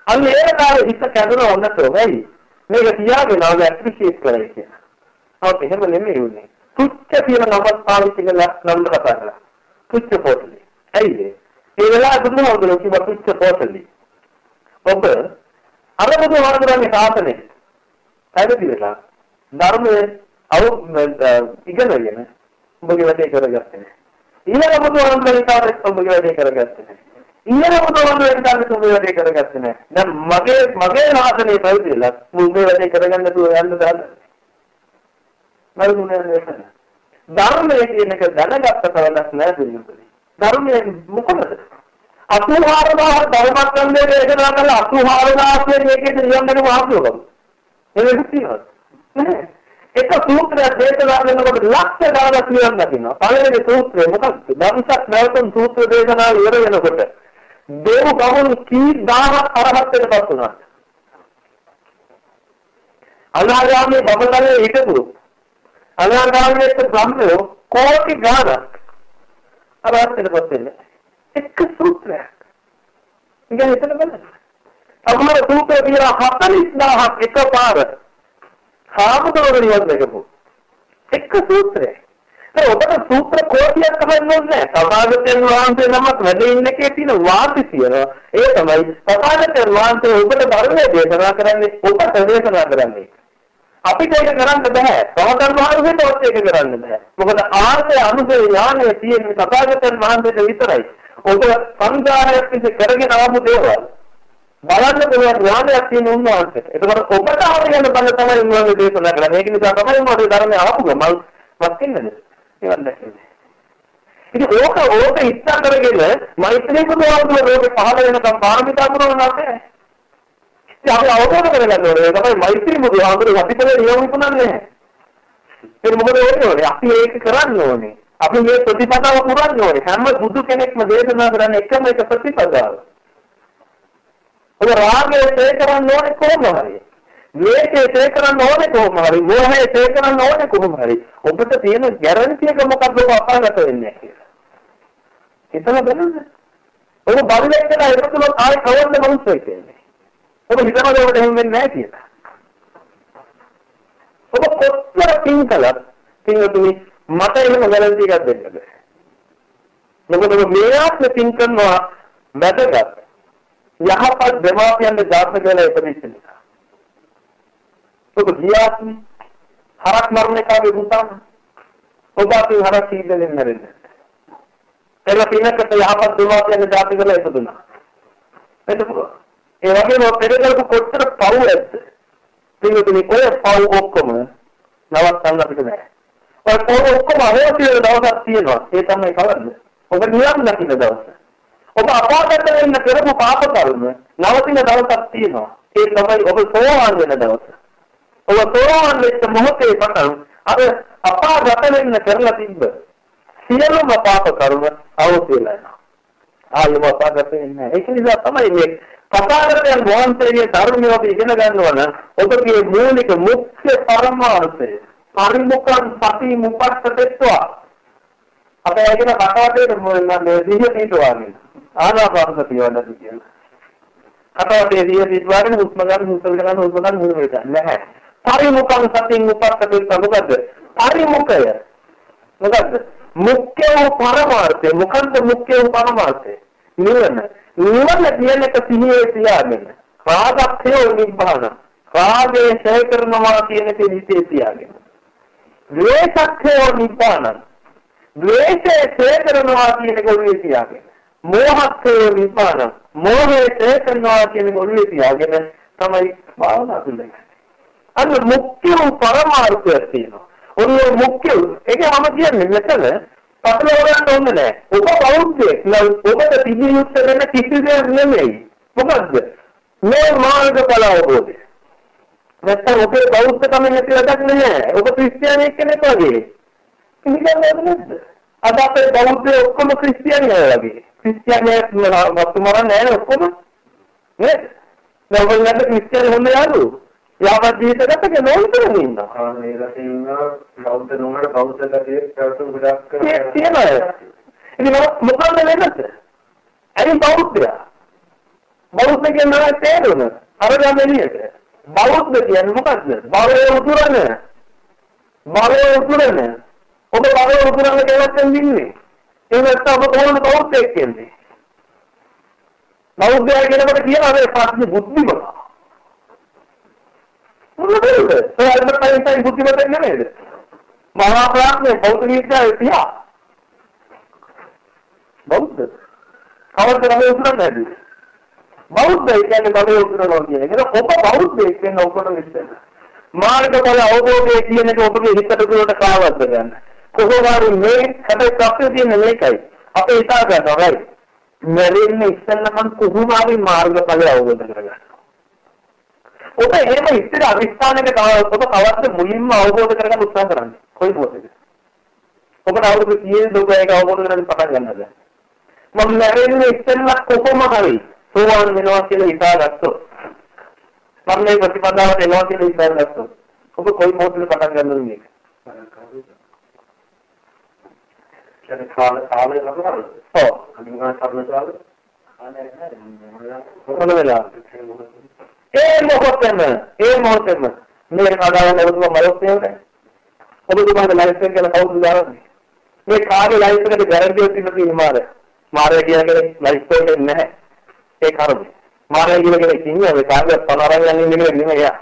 අන්න ඒක කාලේ හිත කැඩුණා වන්නතෝ වෙයි මේක තියාගෙන ආව ඇප්‍රීෂিয়েට් කරයි කියන. අවත් එහෙම නෙමෙයි උනේ. පුච්ච කියන නමක් පාවිච්චි කරලා නම් කතා කරලා. පුච්ච පොතලි. ඇයිද? ඒ වෙලාව බුදුහාමුදුරුවෝ කිව්වා පුච්ච පොතලි. ඔබ අර බුදුහාමුදුරන්ගේ සාසනේ පැවිදි වෙලා ධර්මයේ අව ඉගෙනගෙන ඔබගේ වැඩේ කරගත්තේ නැහැ. ඊළඟ බුදුහාමුදුරන්ගේ කාර්යය ඔබගේ වැඩේ කරගත්තේ නැහැ. ඊළඟ බුදුහාමුදුරන්ගේ කාර්යය ඔබගේ වැඩේ කරගත්තේ නැහැ. දැන් මගේ මගේ සාසනේ පැවිදි වෙලා මුගේ වැඩේ කරගන්න දුව යන්න දාන්න. මරුනේ නේද? ධර්මයේ කියන එක දැනගත්ත කරලක් නෑ දෙන්නේ. ධර්මයේ මොකද? 84000 ධර්මස්කන්ධය දේශනා කළා 84000 කියන එකේ නියමකට මහත්වකම. ඒක තියෙනවා. නෑ. එක සූත්‍රයක් දේශනා කරනකොට ලක්ෂ ගණනක් නියම දකින්නවා. පළවෙනි සූත්‍රය මොකක්ද? ධම්සක් නැවතුම් සූත්‍ර දේශනාව ඉවර වෙනකොට දේව කවුරු කී දහහක් අරහත් වෙනපත් වුණා. අනාගාමී බබලනේ හිටපු අනාගාමීත් බ්‍රහ්මයෝ කෝටි ගාණක් අරහත් වෙනපත් වෙන්නේ. එක සූත්‍රයක්. ඉතින් හිතන්න බලන්න. සමහර සූත්‍ර කියලා 40000ක් එකපාර සාමුද්‍රවල නිවන් දැකපු. එක සූත්‍රයක්. ඒ ඔබට සූත්‍ර කෝටියක් අහන්න ඕනේ නැහැ. තථාගතයන් වහන්සේ නමක් වැඩ ඉන්න එකේ තියෙන වාසිසියන ඒ තමයි තථාගතයන් වහන්සේ ඔබට ධර්මයේ දේශනා කරන්නේ ඔබට දේශනා කරන්නේ. අපිට ඒක කරන්න බෑ. සමතන් වහන්සේට ඔත් ඒක කරන්න බෑ. මොකද ආර්ය අනුසය ඥානය තියෙන්නේ තථාගතයන් වහන්සේට විතරයි. ඔබ සංසාරයක් විසින් කරගෙන ආපු දේවල් බලන්න පුළුවන් ඥානයක් තියෙන උන්වහන්සේට. ඒකවල ඔබට ආවගෙන බල තමයි උන්වහන්සේ දේශනා කරන්නේ. ඒක නිසා තමයි මම ධර්මය ආපු ගමන් මත් වෙන්නේ. ඒවත් දැක්කේ. ඉතින් ඕක ඕක ඉස්සා කරගෙන මෛත්‍රී බුදුහාමුදුරුවෝ ලෝකේ පහළ වෙනකම් පාරමිතා පුරවනවා නෑ. ඉතින් අපි අවබෝධ කරගන්න ඕනේ තමයි මෛත්‍රී බුදුහාමුදුරුවෝ අපිට නියම විකුණන්නේ. ඒක මොකද වෙන්නේ? අපි ඒක කරන්න ඕනේ. අපි මේ ප්‍රතිපදාව පුරන්න ඕනේ. හැම බුදු කෙනෙක්ම දේශනා කරන්නේ එකම එක ප්‍රතිපදාව. ඔබ රාගය තේ කරන්න ඕනේ කොහොම හරි. ද්වේෂය තේ කරන්න ඕනේ කොහොම හරි. මෝහය තේ කරන්න ඕනේ කොහොම හරි. ඔබට තියෙන ගැරන්ටි එක මොකක්ද ඔබ අපාගත වෙන්නේ කියලා. හිතලා බලන්න. ඔබ බල්ලෙක් කියලා ඉරතුලෝ ආයි කවන්න මනුස්සයෙක් වෙන්නේ. ඔබ හිතනවාද ඔබට එහෙම වෙන්නේ නැහැ කියලා. ඔබ කොච්චර පින් කළත් පින්තුනි මට එහෙම ගැරන්ටි එකක් දෙන්න බෑ. මොකද ඔබ මේ ආත්ම පින් කරනවා වැදගත්. යහපත් දෙමාපියන්ගේ ජාතක කියලා ඉපදිච්ච නිසා. ඔබ ගියාත්ම හරක් මරණ කාගේ පුතාම ඔබ අපි හරක් සීදෙන් මැරෙන්නේ. එළ පිනකට යහපත් දෙමාපියන්ගේ ජාතක කියලා ඉපදුනා. එතකොට ඒ වගේම පෙරදරක කොච්චර පව් ඇද්ද? පින්තුනි ඔය පව් ඔක්කොම නවත්තන්න අපිට බෑ. ඔය පව් ඔක්කොම අවශ්‍ය දවසක් තියෙනවා. ඒ තමයි කවද්ද? ඔබ නියම් දකින්න දවස. ඔබ අපාගත වෙන්න කරපු පාප කර්ම නවතින දවසක් තියෙනවා. ඒ තමයි ඔබ සෝවාන් වෙන දවස. ඔබ සෝවාන් වෙච්ච මොහොතේ පටන් අර අපාගත වෙන්න කරලා තිබ්බ සියලුම පාප කර්ම අවුත් වෙලා යනවා. ආයෙම අපාගත වෙන්නේ ඒක නිසා තමයි මේ තථාගතයන් වහන්සේගේ ධර්මය අපි ඉගෙන ගන්නවා නම් ඔබගේ මූලික මුඛ්‍ය පරමාර්ථය පරිමුඛං සති මුපස්සතෙත්වා අපේ ඇගෙන කටවටේ මම දිහේ පිටවන්නේ ආනාපානසතිය වඩති කියන. කටවටේ දිහේ පිටවගෙන හුස්ම ගන්න හුස්ම ගන්න හුස්ම ගන්න හුස්ම ගන්න නැහැ. පරිමුඛං සතින් උපස්සතෙත්වා මොකද? පරිමුඛය. මොකද? මුඛ්‍ය පරමාර්ථය මොකන්ද මුඛ්‍ය පරමාර්ථය? නිවන. නිවන කියන එක සිහියේ තියාගෙන රාගක්ඛය නිබ්බාන. රාගය ඡය කරනවා කියන එක හිතේ තියාගෙන. ද්වේෂක්ඛය නිබ්බාන. ද්වේෂය ඡය කරනවා කියන එක ඔළුවේ තියාගෙන. මෝහක්ඛය නිබ්බාන. මෝහය ඡය කරනවා කියන එක ඔළුවේ තියාගෙන තමයි භාවනා කරන්නේ. අන්න මුක්තිය පරමාර්ථය තියෙනවා. ඔන්නේ මුක්තිය ඒක මම කියන්නේ මෙතන පටලවා ගන්න ඕනේ නෑ. ඔබ බෞද්ධයෙක් නම් ඔබට තිබිය යුත්තේ වෙන කිසි දෙයක් නෙමෙයි. මොකද්ද? මේ මාර්ගඵල අවබෝධය. නැත්නම් ඔබේ බෞද්ධකම නැති වැඩක් නෑ. ඔබ ක්‍රිස්තියානියෙක් කෙනෙක් වගේ. පිළිගන්නවද? අද අපේ බෞද්ධ ඔක්කොම ක්‍රිස්තියානියෝ වගේ. ක්‍රිස්තියානියෙක් වතුමරන් නෑ ඔක්කොම. නේද? දැන් ඔයගොල්ලන්ට ක්‍රිස්තියානි හොඳ යාළුවෝ. යාවත් ජීවිතගත කෙනෙක් ඉන්නවා. ආ මේ රටින් බෞද්ධ නොවන බෞද්ධ කතිය ප්‍රවෘත්ති ගොඩක් තියෙනවා. ඉතින් මොකක්ද වෙනස? ඇයි බෞද්ධයා? බෞද්ධ කියන්නේ තේරුණ. අර ගම එළියට. බෞද්ධ කියන්නේ මොකද්ද? බලය උතුරන. බලය උතුරන. ඔබ බලය උතුරන කෙනෙක්ෙන් ඉන්නේ. ඒ නැත්නම් ඔබ කොහොමද බෞද්ධයෙක් කියන්නේ? බෞද්ධයා කියනකොට කියනවා මේ ප්‍රශ්නේ බුද්ධිමත. මොනවද? ඒ අල්බර්ට් අයින්ස්ටයින් බුද්ධිමත නෙමෙයිද? මහා ප්‍රඥා බෞද්ධ විද්‍යාවේ තියා. බෞද්ධ. කවදාද මේ උතුරන්නේ නැද්ද? බෞද්ධ කියන්නේ බලය උතුරනවා කියන එක. ඔබ බෞද්ධයෙක් වෙන්න ඔබට විශ්වාසයි. මාර්ගඵල අවබෝධය කියන එක ඔබගේ හිතට දුරට කාවද්ද ගන්න. කොහොමාරු මේ හැබැයි ප්‍රශ්නේ තියෙන්නේ මේකයි. අපේ හිතා ගන්නවා right. මැරෙන්න ඉස්සෙල්ලා මම කොහොම හරි මාර්ගඵල අවබෝධ කරගන්නවා. ඔබ එහෙම ඉස්සර අවිස්ථානයක ඔබ කවද්ද මුලින්ම අවබෝධ කරගන්න උත්සාහ කරන්නේ? කොයි මොහොතේද? ඔබට අවුරුදු 30 දුක ඒක අවබෝධ කරගන්න පටන් ගන්නද? මම මැරෙන්න ඉස්සෙල්ලා කොහොම හරි සෝවාන් වෙනවා කියලා හිතාගත්තොත් මම මේ ප්‍රතිපදාවට එනවා කියලා හිතාගත්තොත් ඔබ කොයි මොහොතේද පටන් ගන්නද මේක? කියන්නේ කාල කාලය කරනවද? ඔව්. අනිවාර්ය කරන කාලය. මොන වෙලාවද? ඒ මොහොතම ඒ මොහොතම මේ කඩාවන ඔබතුමා මරොත් එහෙමනේ ඔබතුමාගේ ලයිසන් කියලා කවුරුද දාන්නේ? මේ කාගේ ලයිසන් එකට ගැරන්ටි එකක් තියෙනවද හිමාර මාරය? කියන කෙනෙක් ලයිසන් එකක් නැහැ. ඒ කරුණ මාරය කියන කෙනෙක් ඉන්නේ මේ කාගේ පනරන් යන ඉන්නේ නෙමෙයි යා.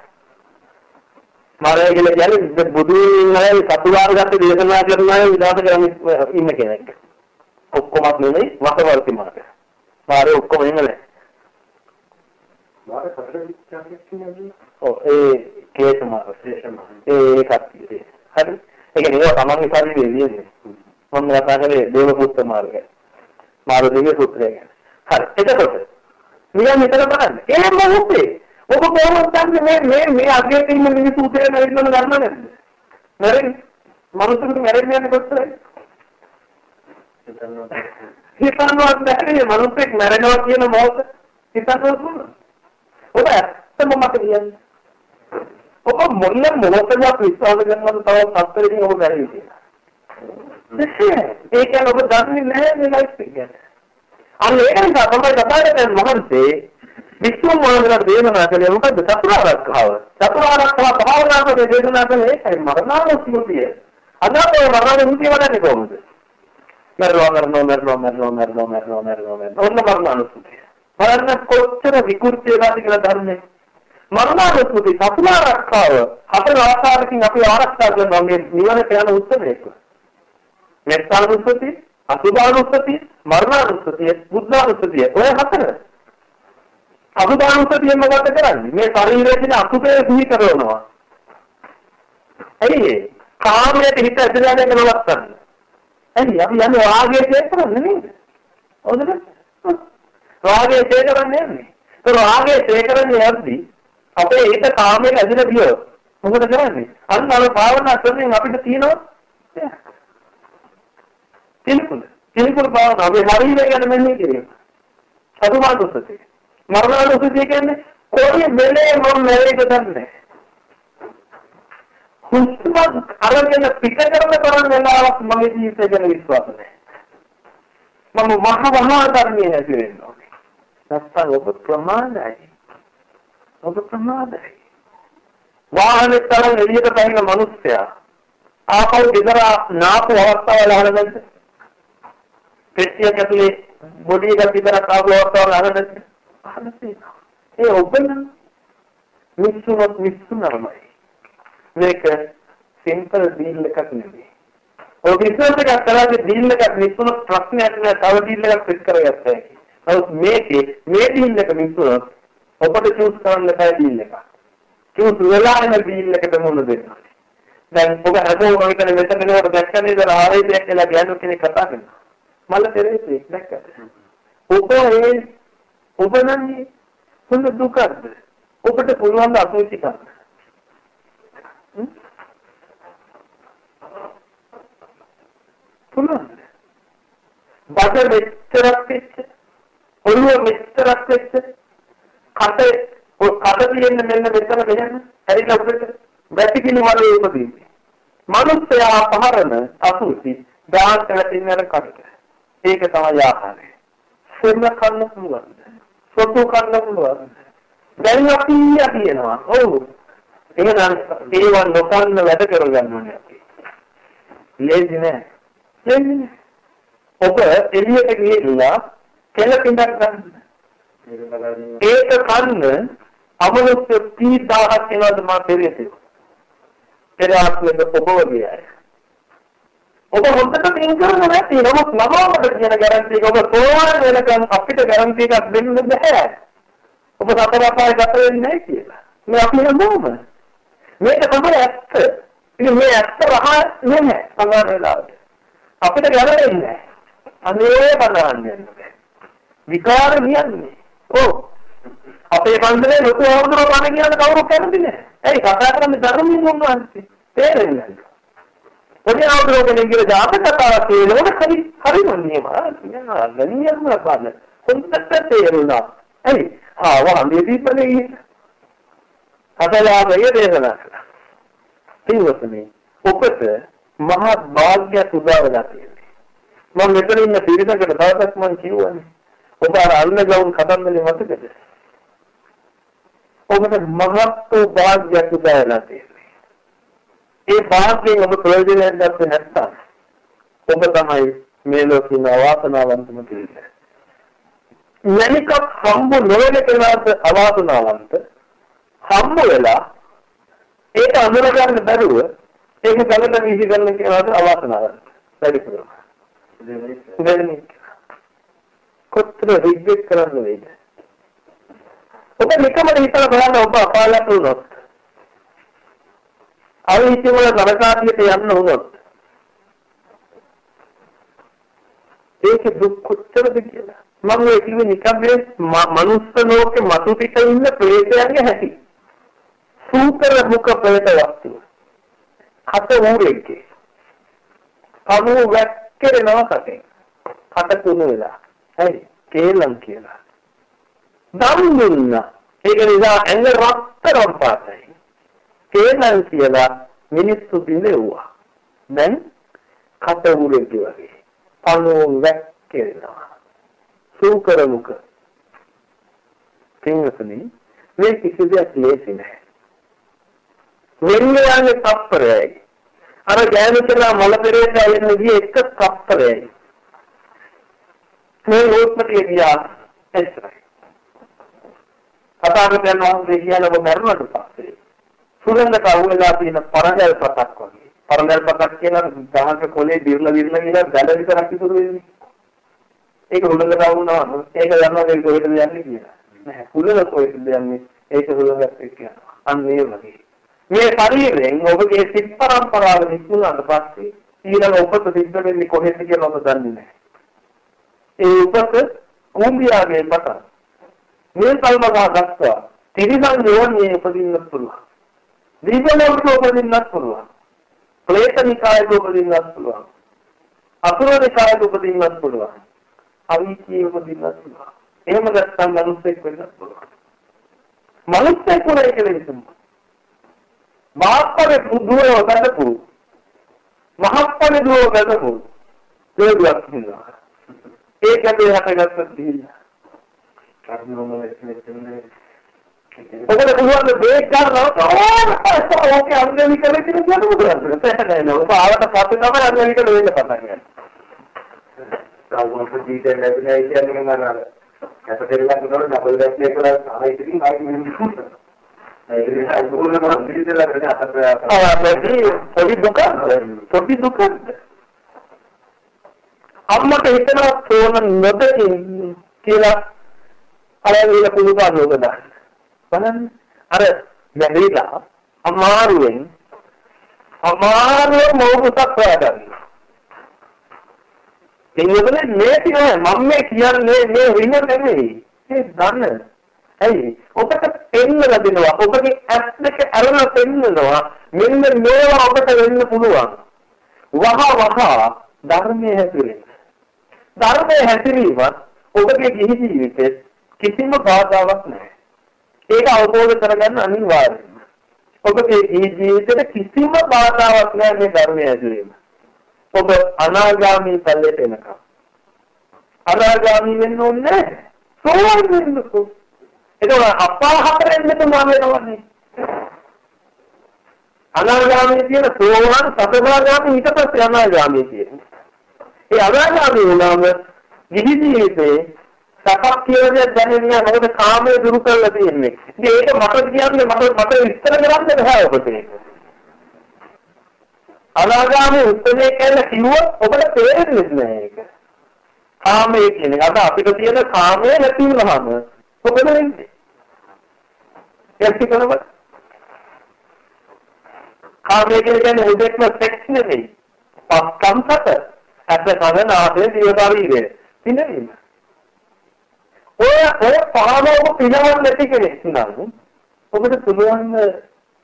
මාරය කියන කියන්නේ බුදුන්වහන්සේ සතුවාර ගත්ත දේශනා කරනවා විලාස කරමින් ඉන්න කෙනෙක්. ඔක්කොමත් නෙමෙයි වසවර්ති මාතේ මාරය ඔක්කොම ඉන්නේ නැහැ. ඔව් ඒ කේත මාර විශේෂම. ඒ කට්ටිය. හරි. ඒ කියන්නේ ඒවා තමන්ගේ ශරීරයේ වියදේ. මම කතා කරේ දේව පුත්‍ර මාර්ගය. මාර දෙවිය සූත්‍රය ගැන. හරි. එතකොට නිකන් මෙතන බලන්න. ඒ මොහොතේ ඔබ කොහොමද දන්නේ මේ මේ මේ අගයේ තියෙන මිනිස්සු උදේ නැරින්න ගන්න නැද්ද? නැරෙන්නේ. මනුස්සයෙකුට මැරෙන්නේ යන්නේ කොච්චරයි? හිතන්නවත් බැහැ මනුස්සෙක් මැරෙනවා කියන මොහොත හිතන්නවත් පුළුවන්. ඔබ ඇත්තම මට කියන්නේ. ඔබ මොන මොහොතක විශ්වාස කරනවද තව සත්තරකින් ඔබ බැරි කියලා. ඒක ඔබ දන්නේ නැහැ මේ ලයිෆ් එක ගැන. අන්න ඒක නිසා තමයි කතා කරන්නේ මහන්සේ විශ්ව මොහොතකට දේශනා කළේ මොකද චතුරාර්යකව. චතුරාර්යකව භාවනාවට දේශනා කළේ ඒකයි මරණානුස්මෘතිය. අදාපේ මරණානුස්මෘතිය වලන්නේ කොහොමද? මරනවා මරනවා මරනවා මරනවා මරනවා මරනවා මරනවා ඔන්න මරණානුස්මෘතිය. බලන්න කොච්චර විකෘති වෙලාද කියලා ධර්මයේ. මරණානුස්මෘති චතුරාර්යකව හතර ආකාරකින් අපි ආරක්ෂා කරනවා මේ නිවනට යන උත්තරේක. මෙත්තානුස්මෘතිය, අසුභානුස්මෘතිය, මරණානුස්මෘතිය, බුද්ධානුස්මෘතිය ඔය හතර. අසුභානුස්මෘතිය මොකද කරන්නේ? මේ ශරීරයේ තියෙන අසුභය සිහි කරනවා. ඇයි ඒ? කාමයට හිත ඇදලා යන එක නවත්තන්න. ඇයි අපි යන්නේ රාගයේ ඡේද කරන්නේ නේද? හොඳද? රාගයේ ඡේද කරන්නේ නේද? ඒ රාගයේ ඡේද කරන්නේ යද්දි අපේ හිත කාමයට ඇදලා ගියෝ මොකද කරන්නේ? අන්න අර භාවනා කරමින් අපිට තියෙනවා පිළිකුල. පිළිකුල භාවනාව අපි ශරීරය ගැන මෙන්නේ කියන්නේ. සතුමානුසතිය. මරණානුසතිය කියන්නේ කොයි වෙලේ මම මැරෙයිද දන්නේ හුස්ම අරගෙන පිට කරන තරම් වෙලාවක් මගේ ජීවිතය ගැන විශ්වාස නැහැ. මම මහ මහා ධර්මයේ නැති වෙනවා. නැත්තම් ඔබ ප්‍රමාදයි. ඔබ ප්‍රමාදයි. වාහනේ තරම් එළියට පැන මිනිස්සයා ආපහු ගෙදර නාපු අවස්ථාවල අහනද? පෙට්ටියක් ඇතුලේ බොඩි එකක් විතරක් ආපු අවස්ථාවල අහනද? අහන්නේ. ඒ ඔබ නම් මිස්සුනොත් මිස්සුනමයි. මේක සිම්පල් ඩීල් එකක් නෙවෙයි. ඔය බිස්නස් එකක් කරාගේ ඩීල් එකක් මිස්සුනොත් ප්‍රශ්නයක් නෑ තව ඩීල් එකක් සෙට් කරගත්තා. නමුත් මේකේ මේ ඩීල් එක මිස්සුනොත් ඔබට චූස් කරන්න බෑ ඩීල් එක. චූස් වෙලා යන ඩීල් එකට මොන දෙන්න. දැන් ඔබ හදෝ මොකද මෙතන නේද දැක්කනේ ඉතින් ආරේදයක් කියලා ගෑනු කෙනෙක් කතා කරනවා. මල තෙරේසේ දැක්කද? ඔබ ඒ ඔබ නම් හොඳ දුකක්ද? ඔබට පුළුවන් ද අසුචි කරන්න? පුළුවන්. බඩ මෙච්චරක් වෙච්ච ඔළුව මෙච්චරක් වෙච්ච කට ඔය කට තියෙන මෙන්න මෙතන මෙහෙම ඇරිලා උඩට වැටිකිලි වල උපදින්නේ. මනුස්සයා පහරන අසුචි දාන්න වැටින්න අර කට. ඒක තමයි ආහාරය. සෙන්න කන්න පුළුවන්. සොටු කන්න පුළුවන්. දැන් අපි කියනවා. ඔව්. එහෙනම් ඒවා නොකන්න වැඩ කරගන්න ඕනේ අපි. ලේසි නෑ. ලේසි නෑ. ඔබ එළියට ගිහිල්ලා කෙල පිටක් ගන්න. ඒක කන්න අමනුෂ්‍ය 30000ක් වෙනවද මා පෙරේතේ. පෙර ආත්මෙක ඔබව ගියයි. ඔබ හොඳට පින් කරන නැති නමුත් නවමකට කියන ගැරන්ටි එක ඔබ සෝවාන් වෙනකන් අපිට ගැරන්ටි එකක් දෙන්න බෑ. ඔබ සතර අපාය ගත වෙන්නේ නැහැ කියලා. මේ අපි නෝම. මේක තමයි ඇත්ත. ඉතින් මේ ඇත්ත රහ නෙමෙයි සමහර වෙලාවට. අපිට ගැලපෙන්නේ නැහැ. අනේ බලන්න. විකාර කියන්නේ. ඔව්. අපේ පන්සලේ ලොකු ආවුදුර බණ කියන කවුරුත් කැමති නැහැ. ඇයි කතා කරන්නේ ධර්මයෙන් උන්වහන්සේ. තේරෙන්නේ නැහැ. පොඩි ආවුදුරගෙන කියන ජාතක කතාවක් කියනකොට හරි හරිම නියම. නෑ නියම බලන්න. හොඳට තේරුණා. ඇයි? ආ වහන්සේ දීපනේ. හතලාමයේ දේශනා කළා. පින්වත්නි ඔබට මහා භාග්‍යයක් උදා වෙලා තියෙනවා. මම මෙතන ඉන්න පිරිසකට දවසක් මම කිව්වනේ. ඔබ අර අන්න ගවුන් කතන්දරේ මතකද? ඔබට මහත් භාග්‍යයක් උදා වෙලා තියෙනවා. ඒ භාග්‍යයෙන් ඔබ ප්‍රයෝජනයක් ගත්තේ නැත්නම් ඔබ තමයි මේ ලෝකේ අවාසනාවන්තම කෙනෙක්. යනිකක් හම්බ නොවන කෙනාට අවාසනාවන්ත හම්බ වෙලා ඒක අඳුර ගන්න බැරුව ඒක ගලට වීසි කරන කෙනාට අවාසනාවන්ත. වැඩි කරනවා. දෙවෙනි කොතර රිජෙක්ට් කරන්න වේද? ඔබ නිකමද හිතලා බලන්න ඔබ අපාලට වුණොත්. අවිහිති වල නරකාදියට යන්න වුණොත්. ඒක දුක් කොච්චරද කියලා. මම මේ කිව්වේ නිකම් මේ මනුස්ස ලෝකේ මතු පිට ඉන්න ප්‍රේතයන්ගේ හැටි. සූකර මුඛ ප්‍රේත වස්තු. හත ඌරෙක්ගේ. කණු වැක්කෙනවා කටේ. කට කුණු වෙලා. හරි. කේලම් කියලා. දම් දුන්නා. ඒක නිසා ඇඟ රත්තරන් පාටයි. කේලම් කියලා මිනිස්සු බිඳෙව්වා. දැන් කට ඌරෙක්ගේ වගේ. කණු වැක්කෙනවා. සූකර මුඛ. පින්වතුනි මේ කිසි දෙයක් ලේසි නෑ. වෙන්නේ යන්නේ තප්පරයයි. අර ගෑනුතලා මල පෙරේත එන්න ගිය එක තප්පරයයි. මේ රූපපතිය ගියා එච්චරයි. කතාවකට යනවා කියන ඔබ මරණයට පස්සේ සුරංගට අහුවෙලා තියෙන පරණල් පතක් වගේ. පරණල් පතක් කියන ගහක කොලේ දිර්ල දිර්ල කියලා බැල විතරක් ඉතුරු වෙන්නේ. ඒක හුලඟට වුණා ඒක යනවා ඒක කොහෙද යන්නේ කියලා. නෑ හුලඟ කොහෙද යන්නේ ඒක හුලඟට එක්ක යනවා. අන්න ඒ වගේ. මේ ශරීරයෙන් ඔබගේ සිත් පරම්පරාව නිකුණාට පස්සේ ඊළඟ උපත සිද්ධ වෙන්නේ කොහෙද කියලා ඔබ දන්නේ නෑ. ඒ උපත කුඹියාගේ පටන් මේ කල්මකා දක්වා තිරිසන් යෝනියේ උපදින්නත් පුළුවන්. දීපලෝක උපදින්නත් පුළුවන්. ප්‍රේතනිකායක උපදින්නත් පුළුවන්. අසුරනිකායක උපදින්නත් පුළුවන්. අවීචී උපදින්නත් පුළුවන්. එහෙම නැත්නම් මනුස්සයෙක් වෙන්නත් පුළුවන්. මනුස්සයෙක් වුණා කියලා හිතමු. මහත්පද දුවව ගන්නපු. මහත්පද දුවව ගන්නපු. දෙවියක් හින්දා. ඒකේ හටගත්ත තියෙනවා. කර්මවල එන්නේ ඔබට පුළුවන් බේක් ගන්නවා ඕකේ අංගලික කරලා කියලා කියන්න පුළුවන්. නෑ නෑ ඔබ ආවට පස්සේ තමයි අංගලික වෙන්න පටන් ගන්නේ. කවුරුත් ජීවිතේ ලැබුණා කියන්නේ නේද? කැපටෙල්ලක් කරලා ඩබල් බැක් එක කරලා ආයෙ ඉතින් ආයෙ මෙන්න ඒක නිසා දුරම ජීවිතේ ලැබෙන අතර පොඩි දුක පොඩි දුක අම්මට හිතනවා තෝරන නොදකින් කියලා අරවිල පුදුපාන ලෝක දාන්න. බලන්න අර නැගීලා අමාරුවෙන් අමාරුවෙන් මොහොතක් හොයාගන්න. එන්නේ මේ කියන්නේ මම මේ කියන්නේ මේ වින නෙමෙයි. ඒ දන්න. ඇයි? ඔබට පෙන්නලා දෙනවා. ඔබගේ ඇස් දෙක අරලා පෙන්නනවා. මෙන්න මේවා ඔබට වෙන්න පුළුවන්. වහ වහ ධර්මයේ හැසිරෙන්න. ධර්මයේ හැසිරීම ඔබගේ ගිහි ජීවිතේ කිසිම බාධාවක් නැහැ. ඒක අවබෝධ කරගන්න අනිවාර්යයි. ඔබගේ ගිහි ජීවිතේට කිසිම බාධාවක් නැහැ මේ ධර්මයේ හැසිරීම. ඔබ අනාගාමී ඵලයට එනකම්. අනාගාමී වෙන්න ඕනේ සෝවාන් වෙන්නකෝ. ඒක අපා හතරෙන් මෙතන වෙනවනේ. අනාගාමී කියන සෝවාන් සතරගාමී ඊට පස්සේ අනාගාමී කියන්නේ. ඒ අනාගාමී වුණාම නිදි ජීවිතේ සපක් කියලා දෙයක් දැනෙන්නේ නැහැ මොකද කාමයේ දුරු කරලා තියෙන්නේ. ඉතින් ඒක මට කියන්නේ මට මට විස්තර කරන්න බෑ ඔබට ඒක. අනාගාමී උත්තරේ කියලා කිව්වොත් ඔබට තේරෙන්නේ නැහැ ඒක. කාමයේ කියන්නේ අද අපිට තියෙන කාමයේ නැති වුනහම මොකද වෙන්නේ? ඒක කරනකොට කාමයේ කියන්නේ උදෙක්ම සෙක්ස් නෙමෙයි. පස්කම් සත. ඇස කන නාසය දිව ශරීරය. පිනවීම. ඔය ඔය පානෝක පිනවන්න නැති කෙනෙක් නම් ඔබට පුළුවන්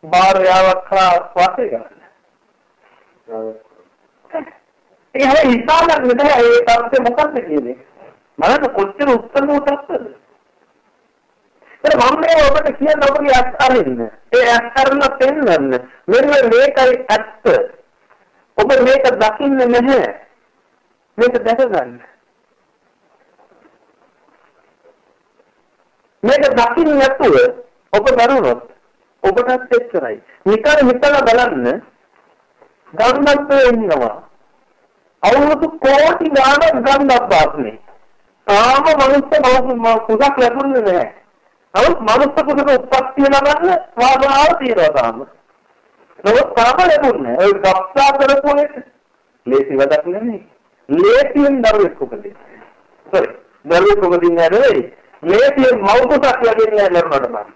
බාරයාවක් කරා වාසය කරන්න. ඒ හැම හිතාගන්න බෑ ඒ තත්ත්වය මොකක්ද කියන්නේ. මනස කොච්චර උත්තර උත්තරද? ඒ මම මේ ඔබට කියන්න ඔබගේ ඇස් අරින්න. ඒ ඇස් අරලා පෙන්වන්න. මෙන්න මේකයි ඇත්ත. ඔබ මේක දකින්නේ නැහැ. මේක දැක ගන්න. මේක දකින්න නැතුව ඔබ දරුණොත් ඔබටත් එච්චරයි. නිකන් හිතලා බලන්න ගන්නත් ඉන්නවා. අවුරුදු කෝටි ගාණක් ගන්නක් වාස්නේ. තාම මනුස්ස කුසක් ලැබුණේ නැහැ. නමුත් මනුස්ස කුසක උත්පත්තිය ලබන්න වාසනාව තියෙනවා තාම. නමුත් තාම ලැබුණේ නැහැ. ඒ ගප්සා කරපු එක ලේසි වැඩක් නෙමෙයි. ලේසියෙන් දරුවෙක් උපදින්න. sorry. දරුවෙක් උපදින්නේ නෙවෙයි. ලේසියෙන් මව් කුසක් ලැබෙන්නේ නැහැ නේද?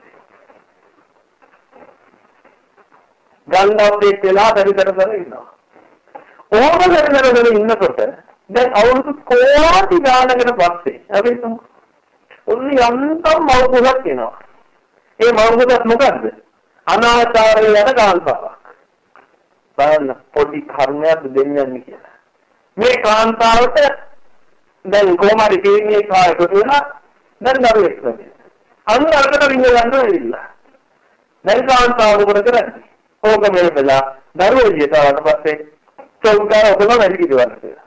ගන්ධව්දේ වෙලා පරිතර කර ඉන්නවා. ඕම කරගෙන ඉන්නකොට දැන් අවුරුදු කෝටි ගානකට පස්සේ අපි උන් යන්තම් මවකුසක් එනවා. ඒ මවකුසක් මොකද්ද? අනාචාරය යන කාන්තාවක්. බලන්න පොඩි කර්මයක් දෙන්නේ කියලා. මේ කාන්තාවට දැන් කොහමරි කීන්නේ කායකට වෙනා දැන් දරුවෙක් වෙනවා. අන්න අරකට විඳ ගන්න වෙilla. දැන් කාන්තාව මොකද කරන්නේ? ඕක මෙහෙමලා දරුවෝ ජීවිතාවට පස්සේ චෞකාර ඔකම වැඩි කිව්වන්න කියලා.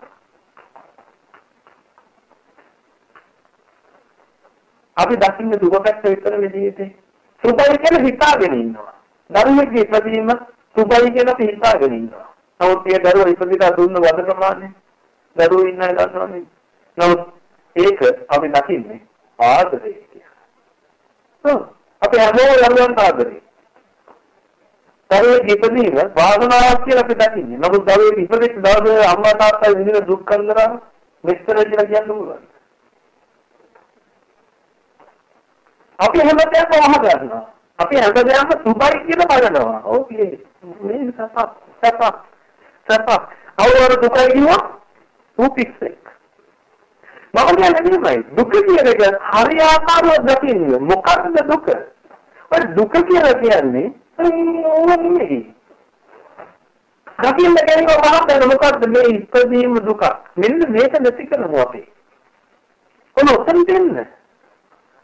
අපි දකින්න දුක පැත්ත විතර ජීවිතේ. සුබයි කියලා හිතාගෙන ඉන්නවා. දරුවෙක්ගේ ඉපදීම සුබයි කියලා අපි හිතාගෙන ඉන්නවා. නමුත් ඒ දරුවා ඉපදිලා දුන්න වද ප්‍රමාණය දරුවෝ ඉන්න අය දන්නවනේ. නමුත් ඒක අපි දකින්නේ ආදරේ කියලා. ඔව්. අපි හැමෝම යනවා ආදරේ. දරුවෙක් ඉපදීම වාසනාවක් කියලා අපි දකින්නේ. නමුත් දරුවෙක් ඉපදෙච්ච දවසේ අම්මා තාත්තා විඳින දුක් කරදර මෙච්චර කියලා කියන්න පුළුවන්. අපි හැමදේම වහ ගන්නවා. අපි හැමදේම සුබයි කියලා බලනවා. ඕකේ. මේ සපක් සපක් සපක්. අවුරුදු දුකයි කියුවා උපික්ෂෙක්. මම කියන්නේ නෙමෙයි. දුක කියන එක හරියාකාරව දකින්න. මොකක්ද දුක? ඔය දුක කියලා කියන්නේ ඕන නෙමෙයි. දකින්න කෙනෙක් වහන්න මොකද්ද මේ ඉපදීම දුක? මෙන්න මේක නැති කරනවා අපි. කොහොම උත්තර දෙන්න?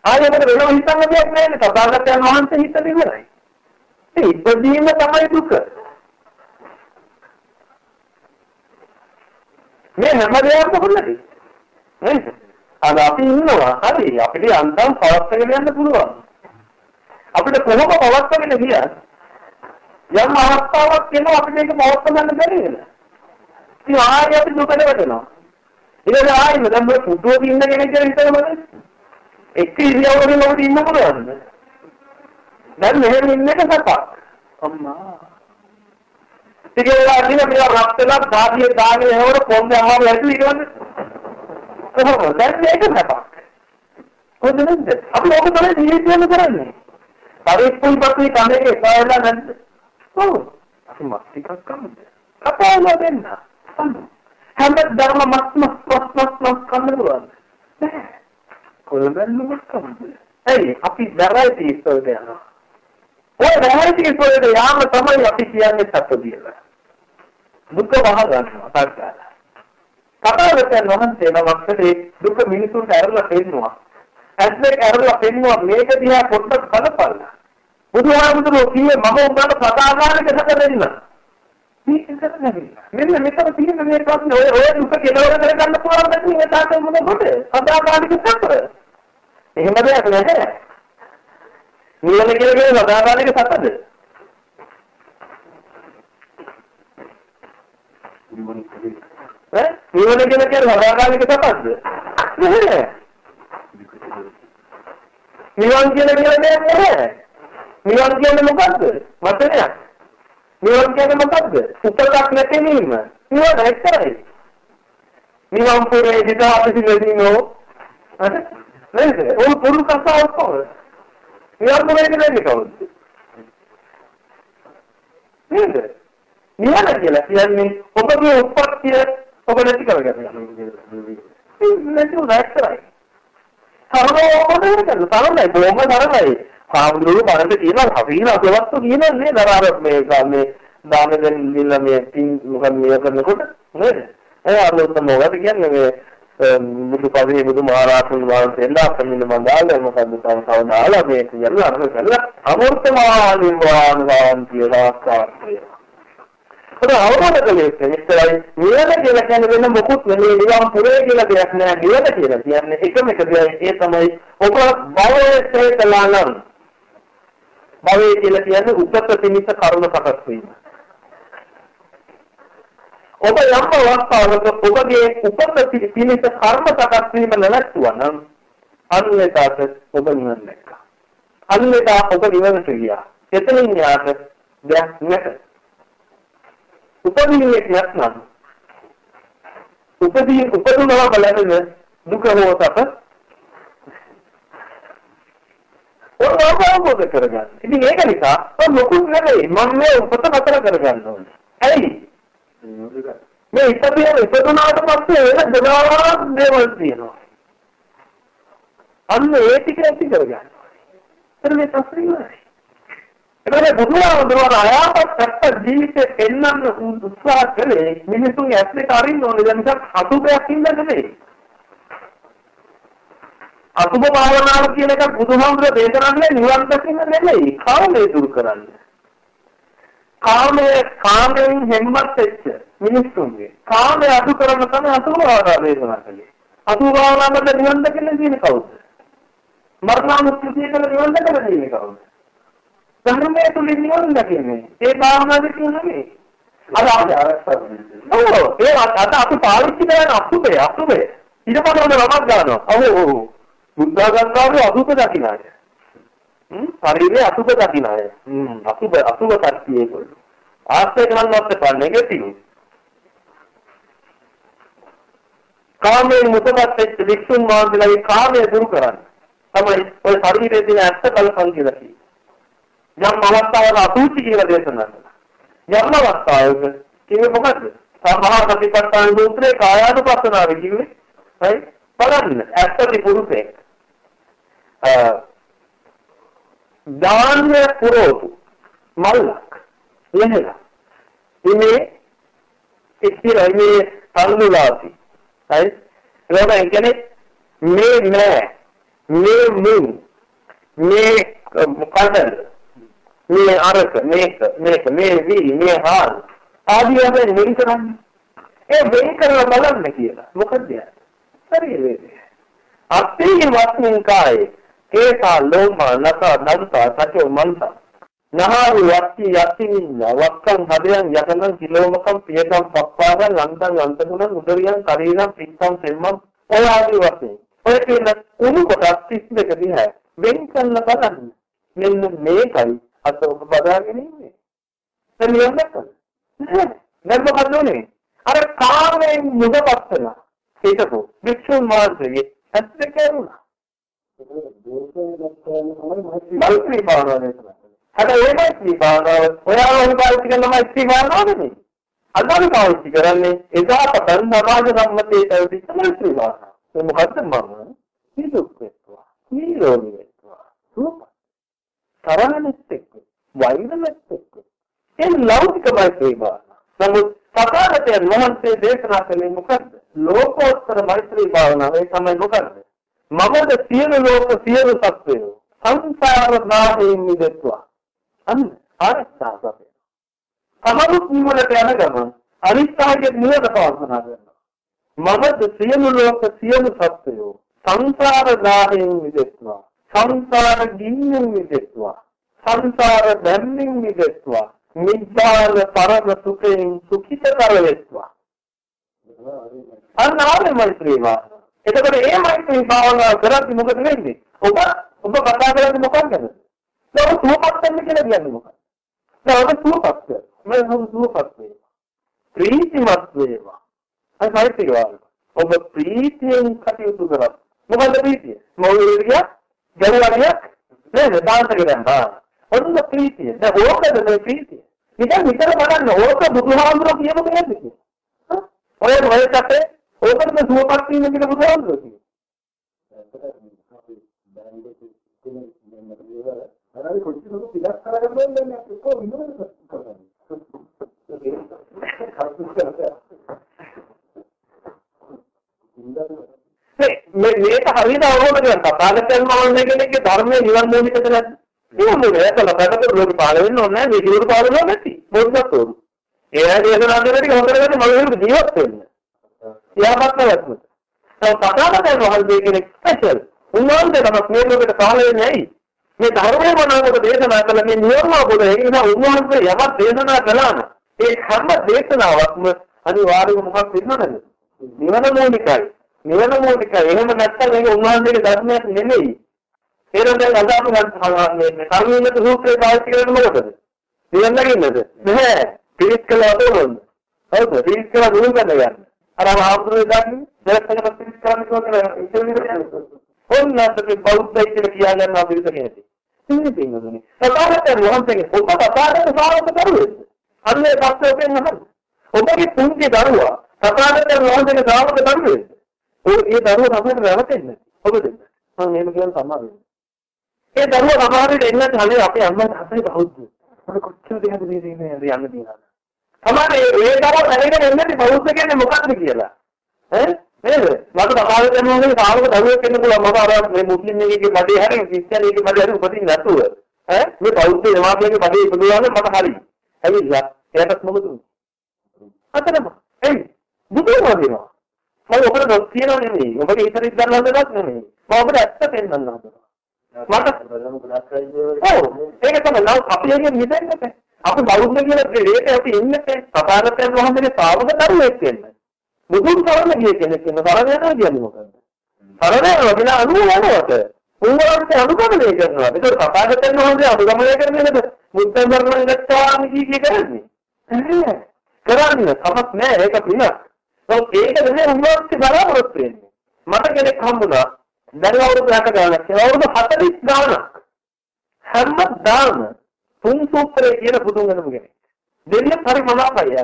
ආයෙකට වෙනව හිතන්න දෙයක් නැහැ නේ. තථාගතයන් වහන්සේ හිතලා ඉවරයි. ඒ ඉපදීම තමයි දුක. මේ හැම දෙයක්ම හොල්ලදී. නේද? අද අපි ඉන්නවා. හරි. අපිට අන්තම් පවත්වාගෙන යන්න පුළුවන්. අපිට කොහොම පවත්වාගෙන ගියත් යම් අවස්ථාවක් එනවා අපිට මේක පවත්ව ගන්න බැරි වෙනවා. ඉතින් ආයෙ අපි දුකට වැටෙනවා. ඊට ආයෙ දැන් මේ පුටුවක ඉන්න කෙනෙක් කියලා හිතනවද? එක්ක ඉරියව්වකින් ඔබට ඉන්න පුළුවන්ද? දැන් මෙහෙම ඉන්න එක සපක්. අම්මා. ඉතින් ඒක මේ රත් වෙලා ධාතිය දාගෙන එනකොට පොන්දේ අමාරු ඇතුළේ ඉන්නවද? කොහොමද? දැන් මේක සපක්. කොහොමද නැද්ද? අපි ඔබ තමයි ජීවිතයම කරන්නේ. පරිප්පුයි පත්‍රි කන්නේ එපාවලා නැද්ද? ඔව්. අපි මස් ටිකක් කමුද? කපාවලා දෙන්න. හැම ධර්ම මස් මස් මස් මස් මස් කන්නරුවන්. කොළඹ කමුද? එයි අපි වැරයිටි ඉස්සරට යනවා. ඔය වැරයිටි ඉස්සරට යාම තමයි අපි කියන්නේ සත්‍ය කියලා. දුක වහ ගන්නවා තාක්කාල. කතාවතෙන් වහන්සේ නමක්සේ දුක මිනිසුන්ට ඇරලා පෙන්නවා. ඇස්ලෙක් ඇරලා පෙන්නවා මේක දිහා පොඩ්ඩක් බලපල්ලා. බුදුහාමුදුරුවෝ කිව්වේ මම උඹට සදාකාලික සැප දෙන්න. මේක කරගන්න. මෙන්න මෙතන තියෙන මේ ප්‍රශ්නේ ඔය ඔය දුක කෙලවර කරගන්න පුළුවන් නැති මේ තාත්තේ මොනකොට? සදාකාලික සතර. එහෙම දෙයක් නැහැ. නිවන කියලා කියන්නේ සදාකාලික සතරද? ඈ නිවන කියලා කියන්නේ සදාකාලික සතරද? නැහැ. නිවන් කියලා කියලා දෙයක් නැහැ. නිවන් කියන්නේ මොකද්ද? වචනයක්. නිවන් කියන්නේ මොකද්ද? උපතක් නැති වීම. නිවන එක්තරයි. නිවන් පුරේ දිතා අපිසිලදීනෝ නේද? ඕන පුරු කතාවක් කොහොමද? නිවන් පුරේ කියන්නේ කවුද? නේද? නිවන කියලා කියන්නේ ඔබගේ උපත්තිය ඔබ නැති කරගන්න. නැති උනා එක්තරයි. සරලව මොකද කරන්නේ? බොහොම සරලයි. හාමුදුරුවෝ බරට කියනවා හරින අසවස්තු කියන්නේ දරාර මේ මේ දාන දෙන්න දින මේ පින් මොකද මේ කරනකොට නේද? ඒ අරලොත් මොකද කියන්නේ මේ බුදු පදේ බුදු මහරහතුන් වහන්සේලා අපමින මන්දාල මොකද තව තව දාලා මේ කියලා අරගෙන කරලා අමෘතමානින් වාන් කියලා කාර්යය. ඒක අවබෝධ කළේ ඉස්සරයි නිවන කියලා කියන්නේ වෙන මොකුත් නෙමෙයි නිවන් පුරේ කියලා දෙයක් නෑ නිවන කියලා කියන්නේ එකම එක දෙයක් ඒ තමයි ඔබ භවයේ තේකලා නම් භවය කියලා කියන්නේ උපත පිණිස කරුණ සකස් වීම. ඔබ යම් අවස්ථාවක ඔබගේ උපත පිණිස කර්ම සකස් වීම නැවතුවා නම් අන්‍යතාවට ඔබ නිවන් දැක්කා. අන්‍යතා ඔබ නිවනට ගියා. එතනින් යාට දෙයක් නැත. උපදීන්නේ නැත්නම් උපදී උපදුනම බලන්න දුක හෝ සැප ඔය අවබෝධ කරගන්න. ඉතින් ඒක නිසා ඔය මොකුත් නෙවෙයි මම මේ උපත නතර කරගන්න ඕනේ. ඇයි? මේ ඉපදින ඉපදුනාට පස්සේ වෙන දෙනවා දේවල් තියෙනවා. අන්න ඒ ටික ඇති කරගන්න. එතන මේ ප්‍රශ්නේ ඉවරයි. ඒකනේ බුදුහාමුදුරුවෝ අයාපත් සත්‍ය ජීවිතේ පෙන්වන්න උත්සාහ කළේ මිනිසුන් ඇස් දෙක අරින්න ඕනේ දැන් මිසක් අසුබයක් ඉන්න නෙමෙයි. අසුබ භාවනාව කියන එක බුදුහාමුදුරුවෝ දේශනාන්නේ නිවන් දකින්න නෙමෙයි කාමයේ දුරු කරන්න. කාමයේ කාමයෙන් හැම්මත් වෙච්ච මිනිස්සුන්ගේ කාමයේ අඩු කරන තමයි අසුබ භාවනාව දේශනා කළේ. අසුබ භාවනාවට නිවන් දකින්න තියෙන කවුද? මරණානුස්සතිය කළ නිවන් දකින්න තියෙන කවුද? ධර්මයේ තුලින් නිවන් දකින්නේ. ඒ භාවනාවේ කියන්නේ අර ඔව් ඒ අත අපි පාවිච්චි කරන අසුබේ අසුබේ ඊට පස්සේ ඔන්න රමක් ගන්නවා. ඔව් ඔව් බුද්ධ ගන්නාවේ අසුබ දකින්නයි. හ්ම් ශරීරයේ අසුබ දකින්නයි. හ්ම් අසුබ අසුබ කර්තිය ඒගොල්ලෝ. ආස්තේ කරන්නවත් එපා නෙගටිව්. කාමයෙන් මුතපත් වෙච්ච වික්ෂුන් වහන්සේලාගේ කාමය දුරු කරන්න. තමයි ඔය ශරීරයේ තියෙන ඇත්ත කල්පන් කියලා කියන්නේ. යම් අවස්ථාවක අසුචි කියලා දේශනා කළා. යම් අවස්ථාවක කිව්වේ මොකද්ද? සමහා සතිපට්ඨාන සූත්‍රයේ කායානුපස්සනාවේ කිව්වේ හරි බලන්න ඇත්තටි පුරුෂයෙක් දාන්න පුරෝතු මල්ලක් එහෙලා ඉන්නේ ඉතිරි මේ තල්ලුලාසි හරි ඒක කියන්නේ මේ නෑ මේ මුන් මේ මොකද මේ අරක මේක මේක මේ වී මේ හාල්. ආදී වශයෙන් වෙන් කරන්නේ. ඒ වෙන් කරලා බලන්න කියලා. මොකද ශරීරයේ අත්ථේ වස්මින් කායේ. කේසා ලෝම නස නන්ත සචෝ මන්ත නහාරු යක්ති යක්තිනින්න වක්කං හදයන් යතනං කිලෝමකම් පියකම් පප්පාගන් ලන්තං අන්තගුණං උදරියන් ශරීරම් පිත්තම් සෙම්මම් ඔය ආදී වශයෙන්. ඔය කියන උණු කොටස් 32 දිහා වෙන් කරලා බලන්න. මෙන්න මේකයි අත ඔබ බදාගෙන ඉන්නේ. දැන් නිවන් දැක්කද? දැන් මොකද උනේ? අර කාමයෙන් මුදපත් වෙනවා. ඒකකෝ වික්ෂුන් මාර්ගයේ ඇත්ත කරුණා. මෛත්‍රී භාවනාව දේශනා කළා. හැබැයි ඒ මෛත්‍රී භාවනාව ඔයාලම පාවිච්චි කරන මෛත්‍රී භාවනාව නෙමෙයි. අද අපි පාවිච්චි කරන්නේ එදා පටන් සමාජ සම්මතයේ පැවතිච්ච මෛත්‍රී භාවනාව. ඒ මොකද්ද මම? නිදුක් වෙත්වා. නිරෝගී වෙත්වා. සුවපත්. තරහනෙත් එක්ක වෛරනෙත් එක්ක ඒ ලෞකික මෛත්‍රී භාවනාව. නමුත් තථාගතයන් වහන්සේ දේශනා කළේ මොකද්ද? ලෝකෝත්තර මෛත්‍රී භාවනාව. ඒ තමයි මොකද්ද? මමද සියලු ලෝක සියලු සත්වයෝ සංසාර නාමයෙන් මිදෙත්වා. අන්න ආරක්ෂා සපේ. තමනුත් නිවනට යන ගමන් අනිත්‍යයේ නිවන පවසනා කරනවා. මමද සියලු ලෝක සියලු සත්වයෝ සංසාර දාහයෙන් මිදෙත්වා. සංසාර ගින්නෙන් මිදෙත්වා. සංසාර ධර්මයෙන් මිදෙත්වා. නිබ්බාන පරම සුඛයෙන් සුඛිතතර වෙත්වා. අන්න ආවේ මෛත්‍රී භාවනාව. එතකොට මේ මෛත්‍රී භාවනාව කරද්දී මොකද වෙන්නේ? ඔබ ඔබ කතා කරන්නේ මොකක්ද? දැන් ඔබ සුවපත් වෙන්න කියලා කියන්නේ මොකක්ද? දැන් ඔබ සුවපත් වෙන්න. මම සුවපත් වේවා. ප්‍රීතිමත් වේවා. අයි මෛත්‍රී භාවනාව. ඔබ ප්‍රීතියෙන් කටයුතු කරත් මොකද ප්‍රීතිය? මොළේරිය ගැලවලියක් නේද? දාන්ත කරනවා. ඔන්න ප්‍රීතිය. දැන් ඕකද මේ ප්‍රීතිය? ඉතින් විතර බලන්න ඕක බුදුහාමුදුරුවෝ කියපු දෙයක්ද කියලා. ඔය මොකටද ඕකටම සුවපත් වීම කියලා බුදුහාමුදුරුවෝ කියනවා. හරි කොච්චර පිටක් කරගන්න ඕනේ නැහැ ඒක විනෝද මේ මේක හරියට අවබෝධ කරගන්න තථාගතයන් වහන්සේ කෙනෙක්ගේ ධර්මයේ නිවන් මූලිකද නැද්ද? ඒක මොකද? ඒකල පැටක ලෝක පාල වෙන්න ඕනේ නැහැ. මේ ජීවිත පාල වෙනවා නැති. මොකක්ද උරු? ඒ දේශනා කරන ටික හොඳට ගන්න මම ජීවත් වෙන්න. යාපත් නැත්නම්. තව තථාගතයන් වහන්සේ කෙනෙක් ස්පෙෂල්. උන්වහන්සේ තමයි මේ ලෝකෙට පහළ වෙන්නේ ඇයි? මේ ධර්මයේ මොනවාද දේශනා කළ මේ නියම පොත ඒ නිසා උන්වහන්සේ යමක් දේශනා කළා නම් ඒ හැම දේශනාවක්ම අනිවාර්යයෙන්ම මොකක් වෙනවද? නිවන මූලිකයි. නිවන මූලිකයි. එහෙම නැත්නම් මේක උන්වහන්සේගේ ධර්මයක් නෙමෙයි. ඒරෙන් දැන් අද අපි මේ කර්මීයක සූත්‍රය පාවිච්චි කරන්නේ මොකටද? නිවන් දකින්නද? නැහැ. පිරිත් කළා තෝරන්න. හවුද? පිරිත් කළා දුරු කරන්න ගන්න. අර ආම්දුරේ දන්නේ දැක්කම පිරිත් කරන්න කියලා ඉතින් ඔන්න අපේ බෞද්ධයි කියලා කියා ගන්නවා පිරිස කෙනෙක්. ඉන්නේ පින්වතුනි. සතරට වහන්සේගේ ඔබ සතරට සාවක දරුවෙක්. අන්නේ පස්සේ ඔබෙන් අහන්න. ඔබගේ පුංචි දරුවා සතරට වහන්සේගේ සාවක දරුවෙක්. ඒ ඒ දරුවා තමයි රැවටෙන්නේ. ඔබ දෙන්න. මම එහෙම කියන සමාවෙන්න. ඒ දරුවා සමහරවිට එන්නත් හලේ අපේ අම්මා තාත්තයි බෞද්ධ. මම කොච්චර දෙයක් දෙන්නේ යන්න දිනවා. තමයි ඒ දරුවා දැනගෙන එන්නේ බෞද්ධ කියන්නේ මොකක්ද කියලා. ඈ නේද? මට තථාගතයන් වහන්සේගේ සාවක දරුවෙක් වෙන්න පුළුවන් මම අර මේ මුස්ලිම් එකේ මඩේ හැරෙ ක්‍රිස්තියානි එකේ මඩේ හැරෙ උපදින්න නැතුව ඈ මේ බෞද්ධ දෙමාපියන්ගේ මඩේ ඉපදුවාම මට හරි. ඇවිල්ලා එයාටත් මොකද උනේ? අතරම එයි බුදුම දිනවා. මම ඔබට දොස් කියනව නෙමෙයි. ඔබගේ ඉතර ඉස්සරහට දොස් නෙමෙයි. මම ඔබට ඇත්ත පෙන්වන්න හදනවා. මට ඔව් ඒක තමයි නම් අපි එකෙන් මිදෙන්න බෑ. අපි බෞද්ධ කියලා දෙයට අපි ඉන්නේ තථාගතයන් වහන්සේගේ ශ්‍රාවක දරුවෙක් වෙන්න. මුදුන් සරණ ගිය කෙනෙක් වෙන සරණ යනවා කියන්නේ මොකද්ද? සරණ යනවා කියලා අනුව යනවට උන්වහන්සේ අනුගමනය කරනවා. ඒක තථාගතයන් වහන්සේ අනුගමනය කරන්නේ නේද? මුත්තන් ධර්මයෙන් ගත්තාම කී කරන්නේ. කරන්නේ තමක් නෑ ඒක පිනක්. ඒක ඒක නෙමෙයි උන්වහන්සේ බලාපොරොත්තු වෙන්නේ. මට කෙනෙක් හම්බුණා දැන් අවුරුදු 8 ගානක් ඒ අවුරුදු 40 ගානක් හැමදාම තුන් සූත්‍රය කියන පුදුම වෙනම කෙනෙක්. දෙන්නේ හරි මනාපයි.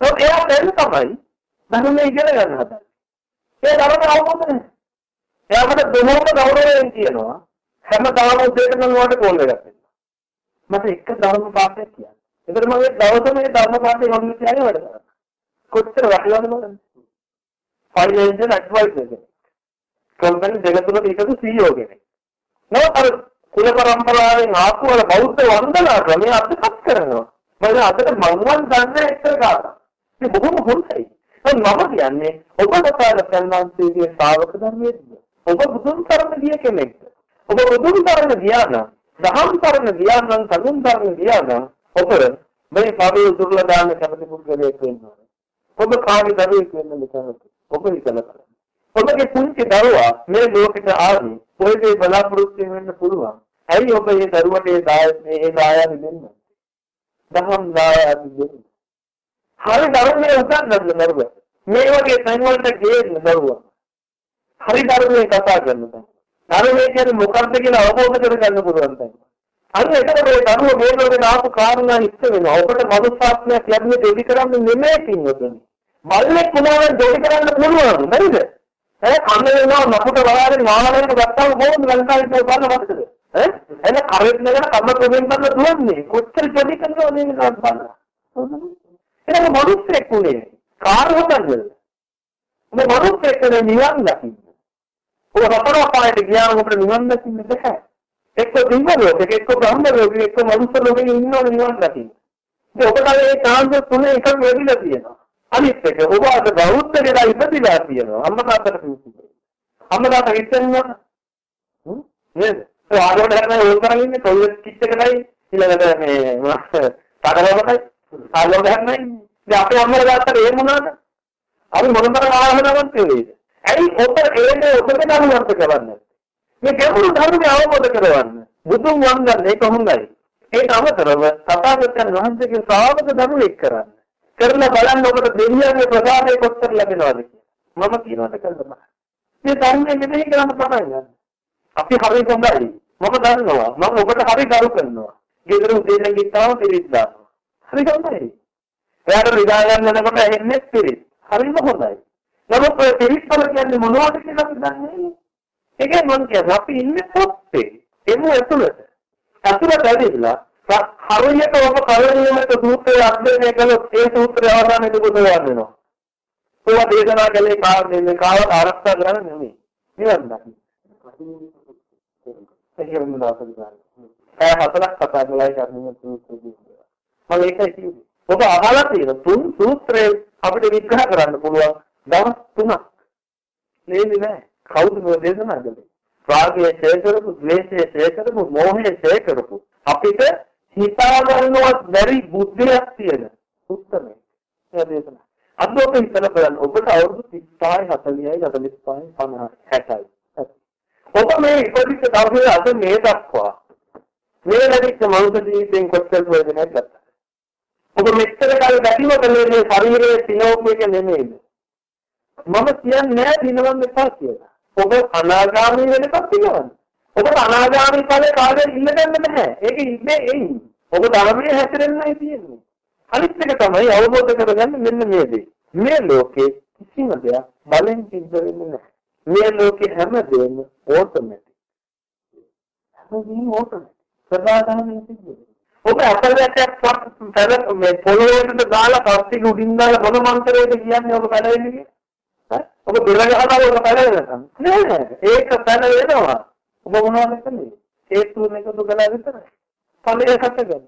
ඒක එයා දැන් තමයි ධර්මය ඉගෙන ගන්න හදන්නේ. ඒ ධර්ම අවබෝධ නැහැ. එයාකට බොහෝම ගෞරවයෙන් කියනවා හැමදාම උදේට නම් වට කෝල් එකක් දෙන්න. මට එක ධර්ම පාඩයක් කියන්න. ඒකට මම දවසම මේ ධර්ම පාඩේ ගොනුනේ තියාගෙන වැඩ කරනවා. කොච්චර වටිනවද බලන්න. ෆයිනෑන්ෂල් ඇඩ්වයිසර් කෙනෙක්. කම්පැනි දෙක තුනක එකතු CEO කෙනෙක්. නමුත් අර කුල පරම්පරාවෙන් ආපු වල බෞද්ධ වන්දනා ක්‍රමය අත්පත් කරනවා. මම අදට මංවන් දන්නේ එක්තර කාටද? මේ බොහොම හොඳයි. මම කියන්නේ ඔබ තථාගතයන් වහන්සේගේ ශ්‍රාවක ධර්මයේද? ඔබ බුදුන් සරණ ගිය කෙනෙක්ද? ඔබ බුදුන් සරණ ගියා නම්, දහම් සරණ ගියා නම්, සතුන් සරණ ගියා නම් ඔබ මේ පවේ දුර්ලභ දාන කැමති පුද්ගලයෙක් වෙනවා. ඔබ කාගේ දරුවෙක් වෙන්න කැමති? ඔබ හිතන කරන්නේ. ඔබගේ පුංචි දරුවා මේ ලෝකෙට ආවේ කොයිදේ බලාපොරොත්තු වෙන්න පුළුවන්. ඇයි ඔබ මේ දරුවට ඒ දාය මේ දායන දෙන්නේ? දහම් දායන දෙන්නේ. හරි ධර්මයේ උගන්වන්න දරුවා. මේ වගේ තැන් වලට ගේන්න දරුවා. හරි ධර්මයේ කතා කරනවා. ධර්මයේ කියන්නේ මොකක්ද කියලා අවබෝධ කරගන්න පුළුවන් තැන. අන්න එතකොට ඒ දරුවා මේ ලෝකේ ආපු කාරණා හිත වෙනවා. ඔබට මනුස්සාත්මයක් ලැබුණේ දෙවි කරන්නේ නෙමෙයි කින්වතුනි. බල්ලෙක් වුණාම දෙවි කරන්න පුළුවන් නේද? ඒ කන්නේ වෙනවා නපුට වලාගෙන වාහනයකට ගත්තාම කොහොමද ලංකාවේ බලන්න මතකද? ඈ එන කරේත් නේද කම්ම ප්‍රොබ්ලම් කරලා දුවන්නේ. කොච්චර දෙවි කරනවද මේක බලන්න. ඒක මනුස්සයෙක් උනේ. කාර හොදන්නද? ඔබ මනුස්සයෙක් නේ නිවන් දකින්න. ඔබ රතන පායට ගියාම ඔබට නිවන් දකින්න බෑ. එක්ක දිව්‍ය ලෝකෙක එක්ක බ්‍රහ්ම ලෝකෙක එක්ක මනුස්ස ලෝකෙක ඉන්නවනේ නිවන් දකින්න. ඉතින් ඔබට මේ chance තුනේ එකක් ලැබිලා තියෙනවා. අනිත් එක ඔබ අද බෞද්ධ වෙලා ඉපදිලා තියෙනවා. අම්මා තාත්තට පිස්සුයි. අම්මා තාත්තා හිතෙන්නවා. හ්ම් නේද? ඒ ආරෝඩ කරන ඕල් කරගෙන ඉන්නේ ටොයිලට් කිච් එකටයි ඊළඟට මේ මොනවද? තරවලටයි ආරෝඩ කරන්නේ. ඉතින් අපේ අම්මලා තාත්තට එහෙම වුණාද? අපි මොනතරම් ආහනවත් වෙයිද? ඇයි ඔබ ඒනේ ඔබට දරුවන්ට කරන්නේ? මේ ගැඹුරු ධර්මය අවබෝධ කරගන්න. බුදුන් වන්දන්නේ කොහොමදයි? ඒක අමතරව තථාගතයන් වහන්සේගේ ශ්‍රාවක දරුවෙක් කරන්න. කරලා බලන්න ඔබට දෙවියන්ගේ ප්‍රසාදය කොච්චර ලැබෙනවද කියලා. මම කියනවාට කළා බෑ. මේ ධර්මයේ මෙහෙය කරන්න පටන් ගන්න. අපි හරි හොඳයි. මම දන්නවා. මම ඔබට හරි ගරු කරනවා. ගෙදර උදේ නැගිට්ටාම පිළිත් දානවා. හරි හොඳයි. එයාට රිදා ගන්න යනකොට එන්නේ පිළිත්. හරිම හොඳයි. නමුත් ඔය පිළිත් වල කියන්නේ මොනවද කියලා අපි දන්නේ නැහැ. ඒකයි මම කියන්නේ අපි ඉන්නේ පොත්තේ. එමු ඇතුළට. ඇතුළට ඇවිල්ලා හරියට ඔබ කලින්මත සූත්‍රය අධ්‍යයනය කළොත් ඒ සූත්‍රය අවසානයේදී බුදුන් වෙනවා. ඒවා දේශනා කළේ කාරණේ කාවත් ආරක්ෂා කරන්න නෙමෙයි. නිවන් දකින්න. එහෙම නාසල් ගන්න. ඒ හතරක් කතා කළා කර්මීය සූත්‍රයේදී. මම ඒකයි කිව්වේ. ඔබ අහලා තියෙන තුන් සූත්‍රය අපිට විග්‍රහ කරන්න පුළුවන් දවස් තුනක්. නේද නෑ. කවුද මේ දේශනා කළේ? රාගය ඡය කරපු, ද්වේෂය ඡය කරපු, මෝහය ඡය කරපු අපිට හිතා ගන්නවත් බැරි බුද්ධියක් තියෙන උත්තරේ. ඒ දේශනා. අද ඔබ හිතලා බලන්න ඔබට අවුරුදු 35යි 40යි 45යි 50යි 60යි. ඔබ මේ ඉපදිච්ච දවසේ අද මේ දක්වා මේ ලැබිච්ච මනුෂ්‍ය ජීවිතෙන් කොච්චර ප්‍රයෝජනයක් ගත්තා. ඔබ මෙච්චර කාලෙ බැතිම කළේ මේ ශරීරයේ සිනෝපු එක නෙමෙයිද? මම කියන්නේ නෑ දිනවන්න එපා කියලා. ඔබ අනාගාමී වෙනකම් දිනවන්න. ඔබට අනාගාමී ඵලේ කාගෙන් ඉන්න ගන්න බෑ. ඒක ඉන්නේ එයි. ඔබ ධර්මයේ හැසිරෙන්නයි තියෙන්නේ. අනිත් එක තමයි අවබෝධ කරගන්න මෙන්න මේ දේ. මේ ලෝකේ කිසිම දෙයක් බලෙන් සිද්ධ වෙන්නේ නැහැ. මේ ලෝකේ හැම දෙයක්ම ඕටෝමැටික්. හැමදේම ඕටෝමැටික්. සදාතනමින් සිද්ධ වෙනවා. ඔබ අපරදැටයක් පර මේ පොළොවේට දාලා පස්තික උඩින් දාලා මොන මන්ත්‍රයේද කියන්නේ ඔබ කඩවෙන්නේ කියලා? ඔබ දොර ගහලා ඔබ කඩවෙනවා. නෑ ඒක පැන වෙනවා. ඔබ මොනවද කළේ? ඒ තුන එකතු කළා විතරයි. ඵලය හටගන්න.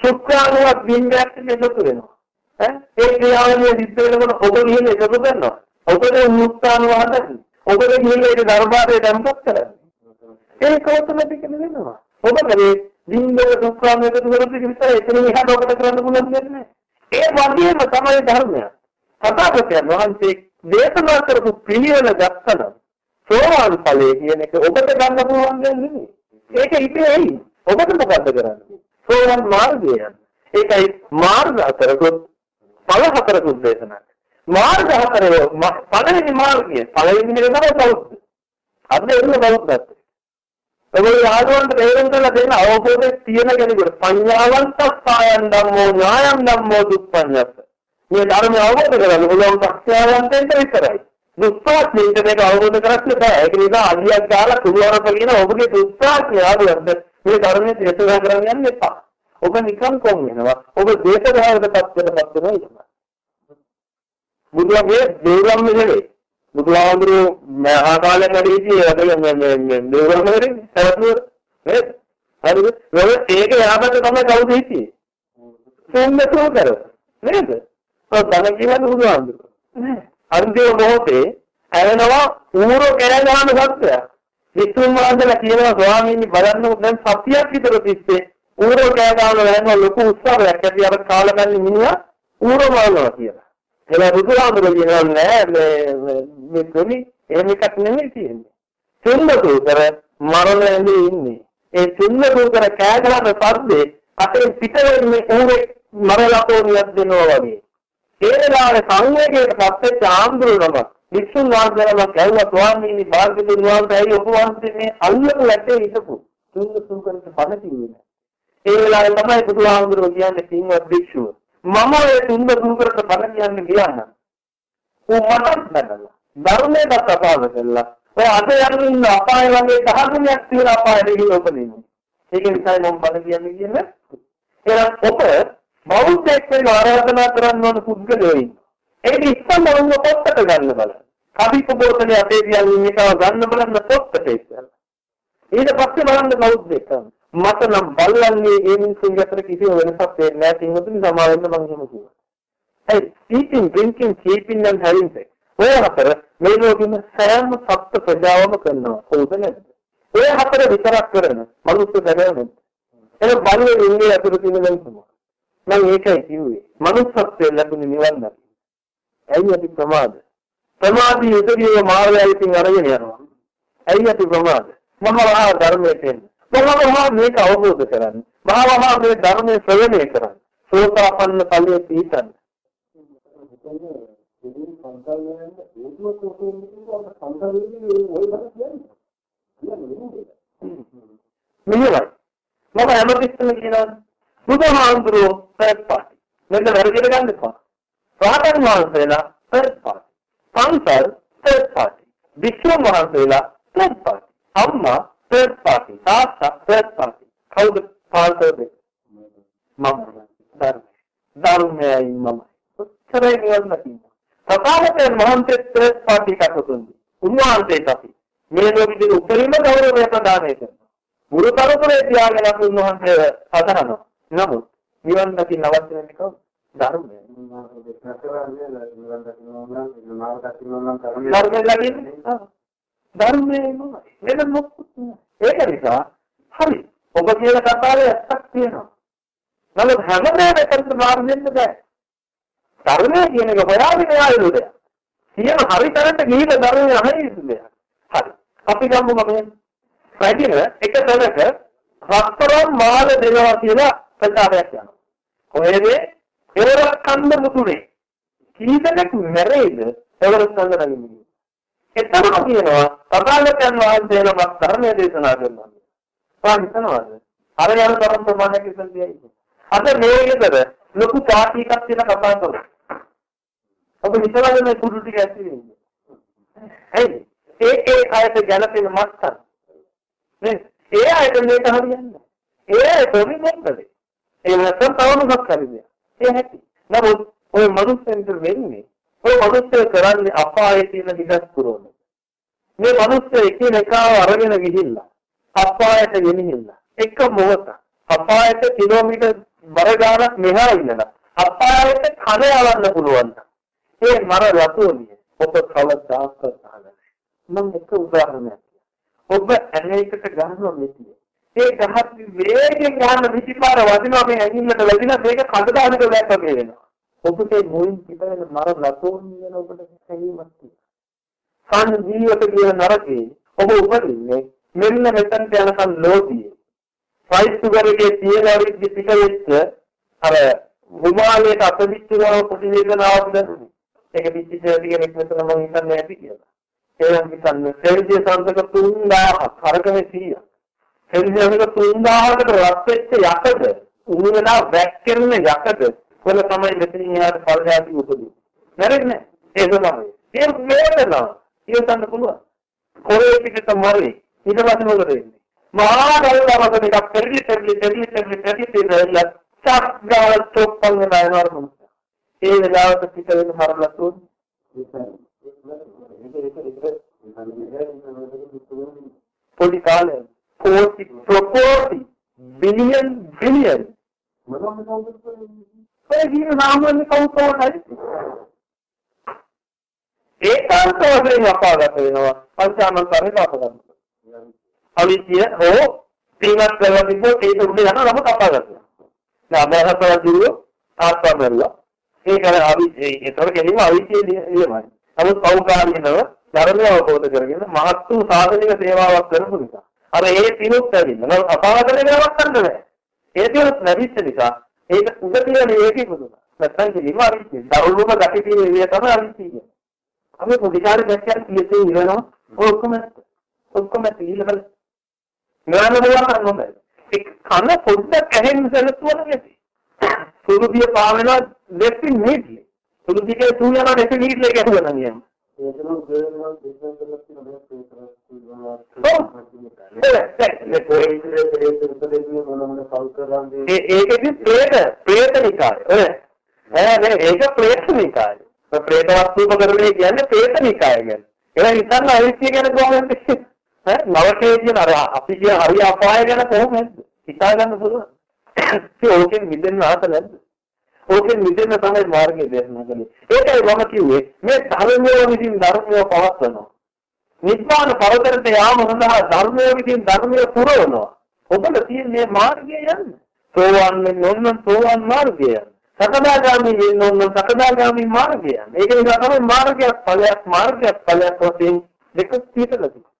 ශුක්‍රාණුවක් බින්දයක් එකතු වෙනවා. ඈ ඒ ක්‍රියාවලිය සිද්ධ වෙනකොට ඔබ ගිහින් එකතු කරනවා. ඔබේ මුක්තාණුව හදන්නේ. ඔබේ ගිහින් ඒක දරබාරේ දැම්පත් කරන්නේ. ඒක ඔටෝමැටිකලි වෙනවා. ඔබ කරේ බින්දක ශුක්‍රාණුව එකතු කරද්දී විතරයි එතන එහාට ඔබට කරන්න පුළුවන් දෙන්නේ. ඒ වගේම තමයි ධර්මය. තථාගතයන් වහන්සේ දේශනා කරපු පිළිවෙල ගත්තනම් සෝවාන් ඵලයේ කියන එක ඔබට ගන්න පුළුවන් දෙයක් නෙමෙයි. ඒක ඉතින් ඇයි? ඔබට මොකද්ද කරන්නේ? සෝවාන් මාර්ගය. ඒකයි මාර්ග හතරකුත් ඵල හතරකුත් දේශනා. මාර්ග හතරේ පළවෙනි මාර්ගය පළවෙනි එක තමයි බෞද්ධ. අද එන්න බෞද්ධත්. ඔබේ ආගමන්ට තේරුම් කරලා දෙන්න අවබෝධය තියෙන කෙනෙකුට පඤ්ඤාවන්ත සායන් ධම්මෝ ඥායම් ධම්මෝ දුප්පඤ්ඤත්. මේ ධර්මය අවබෝධ කරගන්න පුළුවන් ප්‍රඥාවන්තෙන්ට විතරයි. දුෂ්පාඥයට මේක අවබෝධ කරගන්න බෑ. ඒක නිසා අලියක් ගාලා කුරුවරප කියන ඔබගේ දුෂ්පාඥය ආවොත් මේ ධර්මයේ දේශනා කරන්න යන්න එපා. ඔබ නිකන් කොම් වෙනවා. ඔබ දේශනාවකට පත්වෙනපත් වෙනවා ඉතින්. බුදුගේ දේවම් නෙවෙයි. බුදුහාමුදුරුවෝ මහා කාලෙන් වැඩි හිටියේ අද මේ මේ දේවම් නෙවෙයි. සරතුර නේද? හරිද? ඒක ඒක යාමත තමයි කවුද හිටියේ? සෙන්නතෝ කර. නේද? ඔය බණ කියන්නේ බුදුහාමුදුරුවෝ. නෑ. අන්තිම මොහොතේ ඇවෙනවා ඌරෝ කැරගෙන සත්‍යය. විසුණු වහන්සේලා කියනවා ස්වාමීනි බලන්න දැන් සතියක් විතර තිස්සේ ඌරෝ කැරගෙන යනවා ලොකු උත්සවයක් ඇති අර කාලකන්ණි මිනිහා ඌරෝ මරනවා කියලා. එලා බුදුහාමුදුරුවෝ කියනවා නෑ මේ මේ දෙවි එහෙම එකක් නෙමෙයි තියෙන්නේ. සින්නතුතර මරණයේදී ඉන්නේ. ඒ සින්නතුතර කෑගහන පස්සේ අතේ පිට වෙන්නේ ඌරේ මරලා පොරියක් දෙනවා වගේ. ඒ වෙලාවේ සංවේගයට පත්වෙච්ච ආන්දරණම වික්ෂුන් වහන්සේලා කැවුවා ස්වාමීනි භාග්‍යතුන් වහන්සේ ඇයි ඔබ වහන්සේ මේ අල්ලපු වැටේ හිටපු. තුන්ද සුන්කරට පණ කිව්වේ ඒ වෙලාවේ තමයි බුදුහාමුදුරුවෝ කියන්නේ සිංහවත් භික්ෂුව. මම ඒ තුන්ද සුන්කරට පණ කියන්නේ කියන්න ඌ මටත් බැලලා ධර්මයට අපාව කළා. ඔය අද යන ඉන්න අපාය වගේ දහතුනක් තියෙන අපායට ගිහින් උපදිනවා ඒක නිසා මම බණ කියන්නේ කියන්නේ එහෙනම් ඔබ බෞද්ධයෙක් වෙන ආරාධනා කරන්න ඕන පුද්ගලයෝ ඉන්නවා. ඒක ඉස්සම වුණ පොත්තට ගන්න බලන්න. කවික බෝතලේ අපේ කියන්නේ මේකව ගන්න බලන්න පොත්තට ඉස්සලා. ඊට පස්සේ බලන්න බෞද්ධයෙක්. මට නම් බල්ලන්ගේ ඒ මිනිස්සුන්ගේ අතර කිසිම වෙනසක් වෙන්නේ නැහැ කිව්වොත් සමා වෙන්න මම එහෙම කිව්වා. Hey, eating, drinking, sleeping and having sex. ඔය හතර මේ ලෝකෙම සෑම සත්ත්ව ප්‍රජාවම කරනවා. හොඳ නැද්ද? ඔය හතර විතරක් කරන මනුස්ස දැනෙන්නේ. එන බලයේ ඉන්නේ අතුරු තියෙන වෙනසම. මම ඒකයි කිව්වේ. මනුස්සත්වයේ ලැබුණ නිවන් දකින්න. ඇයි අපි ප්‍රමාද? ප්‍රමාදී උදවිය මාර්ගයෙන් අරගෙන යනවා. ඇයි අපි ප්‍රමාද? මහා ධර්මයට එන්න. මහා මේක අවබෝධ කරගන්න. මහා මේ ධර්මයේ ශ්‍රවණය කරන්න. සෝතාපන්න ඵලයේ පිහිටන්න. ඉතින් සංකල්ප වෙනද ඒකම කොහොමද කියන්නේ සංකල්ප වෙන්නේ ওই බර කියන්නේ. මෙහෙමයි. මම හැමතිස්සෙම කියනවා බුදුහාමුදුරුවෝ third party. මෙන්න වැරදිට ගන්න එපා. රහතන් වහන්සේලා third party. පන්සල් third party. වික්‍රම වහන්සේලා third party. අම්මා third party. තාත්තා third party. කවුද පන්සල් දෙන්නේ? මම. ධර්මය. ධර්මයයි මමයි. උත්තරේ නිවන් දකින්න. තථාගතයන් වහන්සේ third party කටුතුන්දී. උන්වහන්සේට අපි මේ ලෝකෙදී උපරිම ගෞරවය ප්‍රදානය කරනවා. ගුරු පරපරේ තියාගෙන අපි උන්වහන්සේව අදහනවා. නමුත් නිවන් දකින්න අවශ්‍ය වෙන්නේ කවුද? ධර්මය. ධර්මය දකින්නේ. ධර්මයම වෙන මොකුත් නෑ. ඒක නිසා හරි. ඔබ කියන කතාවේ ඇත්තක් තියෙනවා. නමුත් හැමදේම එකට මාරු වෙන්න බෑ. ධර්මය කියන එක හොයාගෙන ආයෙත් දෙයක්. කියන හරි තැනට ගිහින් ධර්මය අහන්නේ දෙයක්. හරි. අපි ගමු මම රැඳින එක තැනක රත්තරන් මාල දෙනවා කියලා ප්‍රචාරයක් යනවා. කොහෙද? එවරස් කන්ද මුතුනේ. කී දෙනෙක් මැරෙයිද එවරස් කන්ද නැගින්නේ. එතනම කියනවා තථාගතයන් වහන්සේ නමක් ධර්මයේ දේශනා කරනවා. ඔයා හිතනවාද? අර යන තරම් ප්‍රමාණයක් ඉස්සෙල්ලා අද මේ ගෙදර ලොකු පාටි එකක් තියෙන කතා කරනවා. ඔබ හිතලාද මේ කුඩු ටික ඇති වෙන්නේ? ඇයි? ඒ ඒ අයට ගැළපෙන මත්තන්. නේ? ඒ අයට මේක හරියන්නේ. ඒ අය ප්‍රමිනෙන්නේ. ඒ නැත්නම් තවමක් හරියන්නේ. ඒ හැටි. නමුත් ඔය මනුස්සෙන්ට වෙන්නේ ඔය මනුස්සය කරන්නේ අපායේ තියෙන හිදස් පුරවන. මේ මනුස්සය එකිනෙකාව අරගෙන ගිහිල්ලා අපායට ගෙනිහිල්ලා එක මොහොත අපායට කිලෝමීටර් බර ගානක් මෙහා ඉඳලා අපායට කන යවන්න පුළුවන්. ඒ මර රතුලිය ඔබ කවදාකවත් අහලා මම එක උදාහරණයක් ඔබ ඇලයකට ගහනවා මෙතිය. ඒ ගහත් වේගෙන් ගහන විසිපාර වදිනවා මේ ඇඟිල්ලට වැදිලා මේක කඳ දානක වැක්ක මේ වෙනවා. ඔබට මොයින් පිටවෙන මර ලතෝන් කියන ඔබට හැඟීමක් තියෙනවා. කන් ජීවිත කියන නරකේ ඔබ උපදින්නේ මෙන්න මෙතනට යනකම් ලෝභියේ. ප්‍රයිස් සුගර් එකේ තියෙන අවිද්‍ය පිට වෙච්ච අර විමානයේ අපදිච්චව ප්‍රතිවේදනාවක් දැනුනේ. ඒක පිටිච්ච කෙනෙක් මෙතන මම හිතන්නේ නැති කියලා. ඒනම් හිතන්නේ සෙල්සියස් අංශක 3000ක් අරකනේ 100ක්. සෙල්සියස් අංශක 3000කට රත් වෙච්ච යකඩ උණු වෙලා වැක්කෙන යකඩ කොල තමයි මෙතනින් එහාට පල්ලෙහාට උපදින්නේ. නැරෙන්නේ ඒක තමයි. ඒ වේදනාව ඉවසන්න පුළුවන්. කොරේ පිටට මොරේ ඊට පස්සේ මොකද වෙන්නේ? මහා ගල්වරක එකක් පෙරලි පෙරලි පෙරලි පෙරලි පෙරලි පෙරලි චක් ගාල චොප්පන් වෙනවා නේද? ඒ වෙලාවට පිට වෙන මරලා තුන් පොඩි කාලේ 40 ප්‍රොපෝටි බිලියන් බිලියන් ඒ කියන සාමාන්‍ය කවුරුත් ඒකාන්ත වශයෙන් අපාගත වෙනවා පංචාමන්තරේ අපගන්න. අවිද්‍ය හෝ තීනක් කරලා තිබ්බොත් ඒක උඩ යන නමුත් අපාගත වෙනවා. දැන් අමහතර දිරුව ආත්මවල ඒක අවිද්‍ය ඒතර කෙලින්ම අවිද්‍ය නියමයි. නමුත් පෞකාරිනව ධර්මය අවබෝධ කරගෙන මහත් වූ සාධනික සේවාවක් කරපු නිසා අර ඒ පිනුත් ඇවිල්ලා. නම අපාගත වෙනවක් ගන්න බෑ. ඒ පිනුත් නැවිච්ච නිසා ඒක උඩ තියෙන ඒකේ පුදුම. නැත්නම් කෙලින්ම අවිද්‍ය. දරුණුම ගැටි තියෙන ඒ තමයි අවිද්‍ය. අපි පොඩිකාරේ දැක්කම කීයේ ඉරනවා ඔක්කොම ඔක්කොම තීලවල නෑන බලන්න හොඳයි එක් කන පොඩ්ඩක් ඇහෙන්න සැලසුවන නැති සුරුදිය පාවෙනවා දෙපි නීට්ලි සුරුදියේ සූ යනවා දෙපි නීට්ලි එක ඇහුවා නම් එහෙම ඒකෙදි ප්‍රේත ප්‍රේත නිකාය ඔය ඈ ඒක ප්‍රේත නිකාය ප්‍රේත වස්තුපකරණය කියන්නේ ප්‍රේත නිකාය ගැන. ඒක හිතන්න අවිත්‍ය ගැන කොහොමද? ඈ නවකේ කියන අර අපි කියන හරි අපාය ගැන කොහොමද? හිතා ගන්න පුළුවන්. ඒ ඕකෙන් මිදෙන්න ආස නැද්ද? ඕකෙන් මිදෙන්න තමයි මාර්ගය දේශනා කළේ. ඒකයි මම කිව්වේ මේ ධර්මයේ විසින් ධර්මය පවත්වනවා. නිබ්බාන පරතරට යාම සඳහා ධර්මයේ විසින් ධර්මය පුරවනවා. ඔබට තියෙන මේ මාර්ගය යන්න. සෝවාන් වෙන්න ඕන නම් සෝවාන් මාර්ගය යන්න. සකදාගාමී වෙන්න ඕන නම් සකදාගාමී මාර්ගය යන්න. ඒක නිසා තමයි මාර්ගයක් ඵලයක් මාර්ගයක් ඵලයක් වශයෙන් දෙක පිටලා තියෙන්නේ.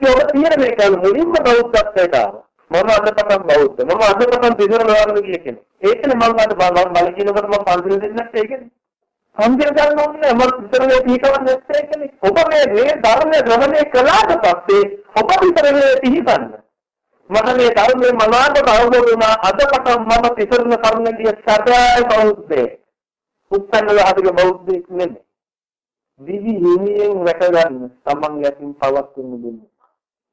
ඒක තියෙන මේක මුලින්ම බෞද්ධත්වයට ආවා. මම අද පටන් බෞද්ධ. මම අද පටන් පිටර වරන කිය කෙනෙක්. ඒකනේ මම අද බල බල කියනකොට මම පන්සල දෙන්නත් ඒකනේ. සම්පූර්ණ ගන්න ඕනේ මම විතරේ පිටවන්න නැත්තේ ඒකනේ. ඔබ මේ මේ ධර්මය ග්‍රහණය කළාට පස්සේ ඔබ විතරේ පිළිපන්න. මම මේ ධර්මයේ මනාවට අවබෝධ වුණා අද පටන් මම පිටරන කරුණ කිය සදායි බෞද්ධේ. උත්පන්න ලහදික බෞද්ධෙක් නෙමෙයි. දිවි හිමියෙන් රැක ගන්න තමන් යටින් පවක් වෙන්න දෙන්න.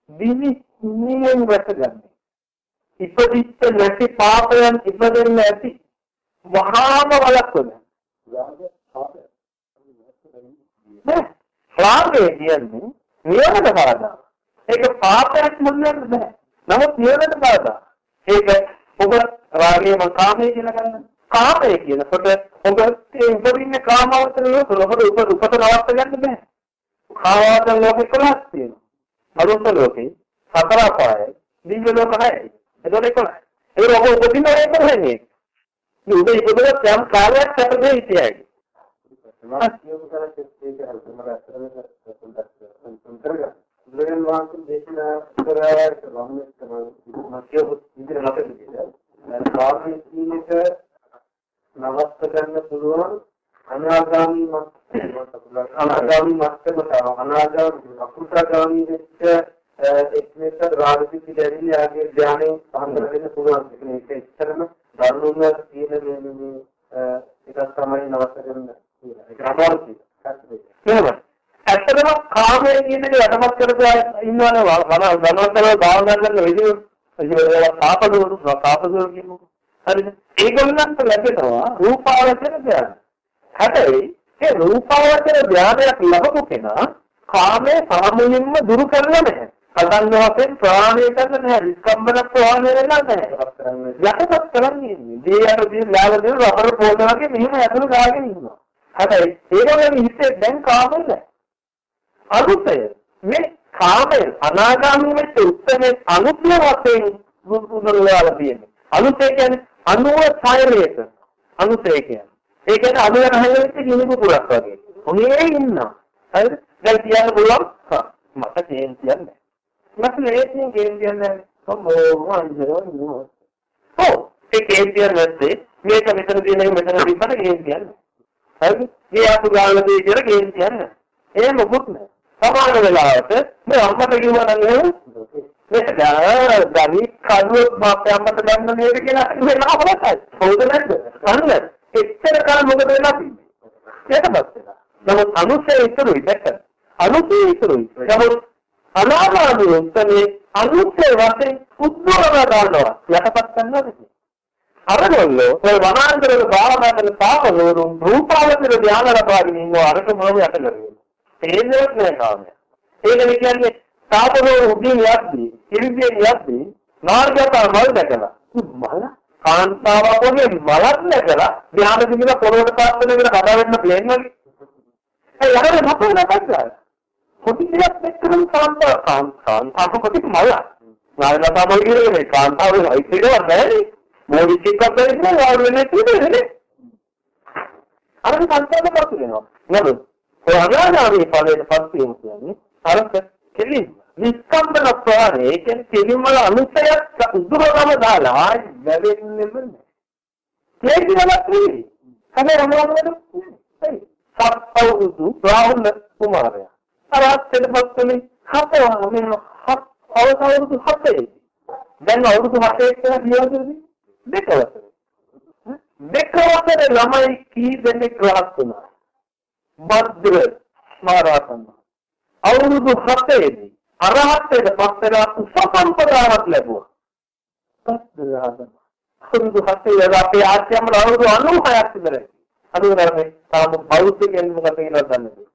දිවි හිමියෙන් රැක ගන්න. ඉපදිච්ච නැති පාපයන් ඉපදෙන්න ඇති වහාම වළක්වන. රාගය කියන්නේ නියමත බාධා. ඒක පාපයක් මුල්ලන්න බෑ. නමුත් නියමත බාධා. ඒක ඔබ රාගය මම කාමයේ කියලා ගන්න. කාමය කියනකොට ඔබ ඒ උපදින්නේ කාමවතන ලෝක ඔබට උප උපත නවත්ත ගන්න බෑ. කාමවතන ලෝකෙ කොලස් තියෙනවා. අරුත් ලෝකේ සතර අපායයි දිව්‍ය ලෝක හයයි. එතකොට කොහොමද? ඒක ඔබ උපදින එක කොහොමද? මේ උඹ ඉපදුනත් යම් කාලයක් සැපදේ හිටියයි. බුදුරජාණන් වහන්සේ දේශනා කරාට වහමෙත් තමයි විදිහට නැතද කියලා. දැන් කාර්යයේ සීලක නවත්ත ගන්න පුළුවන් අනාගාමී මත් අනාගාමී මත්තමට අනාගාමී අකුසගාමී වෙච්ච එක්නෙක රාගසිත දෙවිලි ආගේ ධානයෙන් පහන් කරගෙන පුළුවන් මේක එච්චරම දරුණුම තියෙන මේ එකක් තමයි නවත්ත ගන්න කියලා. ඒක අමාරුයි. එහෙමයි. ඇත්තටම කාමයේ කියන එක යටපත් කරලා ඉන්නවනේ වනවන්තරව භාවනා කරන විදිහ ඒක පාපදෝරු පාපදෝරු කියමු. හරිද? ඒගොල්ලන්ට ලැබෙනවා රූපාවචර ධ්‍යාන. හැබැයි ඒ රූපාවචර ධ්‍යානයක් ලැබපු කෙනා කාමයේ සාමුලින්ම දුරු කරලා නැහැ. පදන් වශයෙන් ප්‍රාණය කරන්න නැහැ. විස්කම්බන ප්‍රාණය වෙලා නැහැ. යටපත් කරන්නේ. දී අර දී ලාවදී රබර් පොල් වගේ මෙහෙම ඇතුළු ගාගෙන ඉන්නවා. හැබැයි ඒගොල්ලන්ගේ හිතේ දැන් කාමෙ නැහැ. අනුසය මේ කාමය අනාගාමී වෙච්ච උත්තරේ අනුත්‍ය වශයෙන් බුදුරජාණන් තියෙන්නේ. අනුසය කියන්නේ අනුව සායලයක. අනුසය කියන්නේ. ඒ කියන්නේ අනුව නැහැලෙච්ච කිනිකු පුරක් වගේ. ඔහේ ඉන්නවා. හරිද? දැන් කියන්න පුළුවන් මට කේන් කියන්නේ. මට ලේසියෙන් කේන් කියන්නේ කොහොමද වන්දරෝ ඔව් ඒ කේන් කියන්නේ මේක මෙතන තියෙන එක මෙතන තිබ්බට කේන් කියන්නේ. හරිද? මේ ආපු ගානදී කියලා කේන් කියන්නේ. ඒ මොකුත් නෑ. සමාන වෙලාවට මේ අම්මට කිව්වා නම් මේක ගනි කඩුවක් මාපේ අම්මට ගන්න නේද කියලා වෙන අවස්ථයි. හොඳ නැද්ද? අන්න එච්චර කාල මොකද වෙලා තින්නේ? ඒකපත් වෙනවා. නමුත් අනුසය ඉතුරුයි දැක්කද? අනුසය ඉතුරුයි. නමුත් අනාගාමී උත්තරේ අනුසය වශයෙන් උද්දෝලන ගන්නවා. යටපත් කරනවාද? අරගොල්ලෝ ඔය වනාන්තරවල භාවනා කරන පාපවරුන් රූපාවචර ධානය ලබාගෙන ඉන්නවා අරක මොනවද යට කරන්නේ? තේරෙන්නේ නැහැ කාමය. ඒක කියන්නේ තාපරෝ උදින් යද්දී, ඉරිදියෙන් යද්දී මාර්ගයට මල් දැකලා. මල කාන්තාවක් වගේ මලක් දැකලා ධ්‍යාන දිමින පොළොවට පාත් වෙන විදිහට කඩා වෙන්න ප්ලේන් වගේ. ඒ යහරේ මොකද නැත්නම්? කොටි දෙයක් එක්කම කාන්තාව කාන්තාව කොටි මල. නායකතා බල කියන්නේ කාන්තාවේ අයිතිකවත් නැහැ. මොඩිචික්කක් දෙන්නේ වාර වෙන්නේ තියෙන්නේ. අර කාන්තාව පාත් වෙනවා. නේද? ඒ අනාගාමී ඵලයට පත් වීම කියන්නේ අරක කෙලින් නිස්කම්බන ප්‍රාණය ඒ කියන්නේ කෙලින්ම අනුසයක් උදුරගම දාලා ආයි වැවෙන්නෙම නෑ. ඒක නමක් නෙවෙයි. හැබැයි අනුවමද හරි. සත්වුදු බ්‍රාහ්මණ කුමාරයා. අරහත්ත්වයට පත්වන්නේ හතවම මෙන්න හත් අවසවුරුදු හතේ. දැන් අවුරුදු හතේ කියලා කියවලුනේ දෙක වසරේ. දෙක වසරේ ළමයි කී දෙනෙක් රහත් වුණා. භද්‍ර මහරහතන් අවුරුදු 7ේදී අරහත්ත්වයට පත් වෙලා උපසම්පදාවක් ලැබුවා. භද්‍රහතන් අවුරුදු 7 අපේ ආශ්‍රමවල අවුරුදු 96ක් විතර. අනුරාමේ තාම බෞද්ධ කියන්නේ මොකක්ද කියලා දන්නේ නැහැ.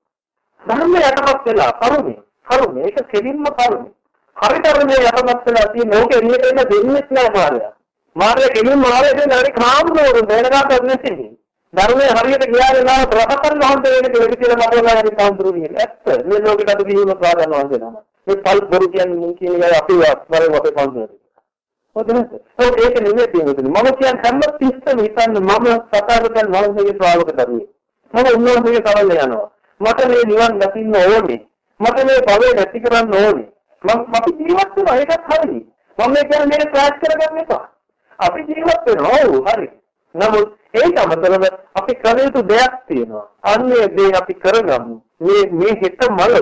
ධර්ම යටපත් වෙලා කරුණේ කරුණේ ඒක කෙලින්ම කරුණේ. හරි තරමේ යටපත් වෙලා තියෙන ඕක එළියට එන්න දෙන්නේ නැහැ මාර්යා. මාර්යා කෙලින් මාර්යා දෙන හරි කාමනෝරු වෙනදාට නැති. ධර්මයේ හරියට ගියාගෙන ආව ප්‍රහතන් වහන්සේ වෙන කෙනෙක් කියලා මතකලා හරි කාන්තුරුනේ. ඇත්ත. මේ ලෝකෙට අද විහිුණු ප්‍රාදන් වහන්සේ නම. මේ පල් බොරු කියන්නේ මුන් කියන එක අපි වරේ වගේ පන්සලට. හොඳට. ඒක නෙමෙයි තියෙන්නේ. මම කියන්නේ හැම තිස්සෙම හිතන්නේ මම සතරෙන් වහන්සේගේ ශ්‍රාවක දරුවෙක්. මම උන්වහන්සේගේ කවල්ල යනවා. මට මේ නිවන් දකින්න ඕනේ. මට මේ භවය නැති කරන්න ඕනේ. මම අපි ජීවත් වෙනවා ඒකත් හරි. මම කියන්නේ මේක ක්‍රෑෂ් කරගන්න එපා. අපි ජීවත් වෙනවා. ඔව් හරි. නමුත් ඒක අමතරව අපි කළ යුතු දෙයක් තියෙනවා. අන්නේ දේ අපි කරගමු. මේ මේ හෙට මල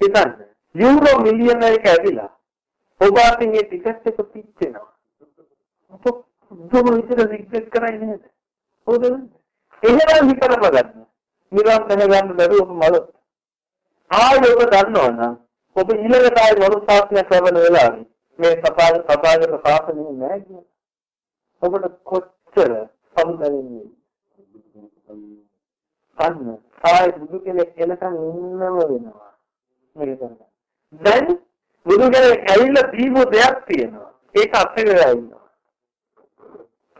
හිතන්න. යුරෝ මිලියන එක ඇවිලා ඔබ අතින් ඒ ටිකට් එක පිච්චෙනවා. ඔබ දුම විතර රිග්‍රෙට් කරන්නේ නේද? හොදද? එහෙනම් හිතලා බලන්න. නිවන් දැනගන්න බැරි ඔබ මල. ආයෙ ඔබ දන්නවනම් ඔබ ඊළඟට ආයෙ මනුස්සාත්මය කරන වෙලාවේ මේ සපාද සපාදක සාසනෙ නෑ කියන්නේ. ඔබට කොච්චර සම්බන්ධන්නේ අන්න ආයෙ බුදු කෙනෙක් එනකන් ඉන්නම වෙනවා. මේක කරගන්න. දැන් බුදු කෙනෙක් ඇවිල්ලා දීපු දෙයක් තියෙනවා. ඒක අපේ වෙලා ඉන්නවා.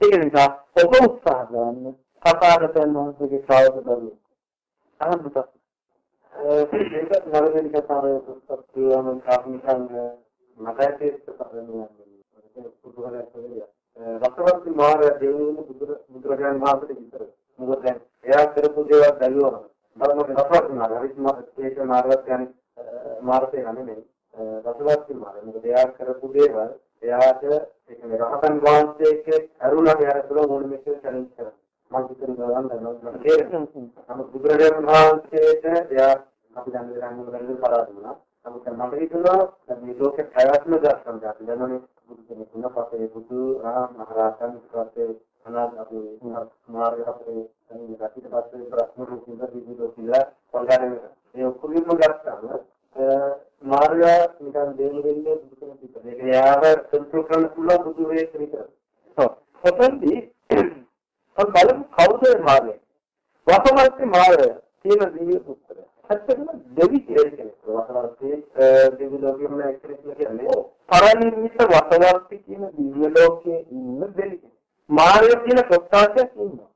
ඒක නිසා ඔබ උත්සාහ කරන්න කතාකතන් වහන්සේගේ ශ්‍රාවක දරුවෝ. අහන්න පුතා. ඒක නරදින කතාවේ පුස්තක කියවන කාර්මිකයන් රසවර්ති මහා දේවුන් බුදුරජාණන් වහන්සේට විතර. මොකද දැන් එයා කරපු දේවල් බැලුවම බලන්න රසවර්ති මහා හරිත් ඒක මාර්ගයක් යන්නේ මාර්ගය නෙමෙයි. රසවර්ති මහා මොකද එයා කරපු දේවල් එයාට ඒ කියන්නේ රහතන් වහන්සේගේ අරුණක් එයාට තුළ මොන මේක චැලෙන්ජ් කරනවා. මම හිතන ගමන් දන්නවා තේරෙනවා. නමුත් බුදුරජාණන් වහන්සේට එයා අපි දැන් දැන් දැන් පරාද වුණා. නමුත් මට හිතුණා මේ ලෝකේ ප්‍රයත්න දර්ශන ගන්න දැනුනේ බුදු කෙනෙක් වුණා පස්සේ බුදු රහතන් මහරහතන් පස්සේ අනාගත අපි මාර්ග අපේ සංගීත ඊට පස්සේ ප්‍රශ්න රූපින්ද විවිධ කියලා පොල්ගානේ ඒ ඔක්කොම ගත්තාම මාර්ග නිකන් දෙන්න දෙන්නේ බුදු කෙනෙක් විතර. ඒක යාව කන්ට්‍රෝල් කරන්න පුළුවන් බුදු වෙලෙක් විතර. ඔව්. ඔතනදී අපි බලමු කවුද මාර්ගය? වසමර්ති මාර්ගය කියන පුත්‍රය. ඇත්තටම දෙවි කෙනෙක්. වසවර්තී දිව්‍ය ලෝකෙම එක්කෙනෙක් කියන්නේ පරණිමිත වසවර්ති කියන දිව්‍ය ලෝකයේ ඉන්න දෙවි කෙනෙක්. මාර්ගය කියන කොටසක් ඉන්නවා.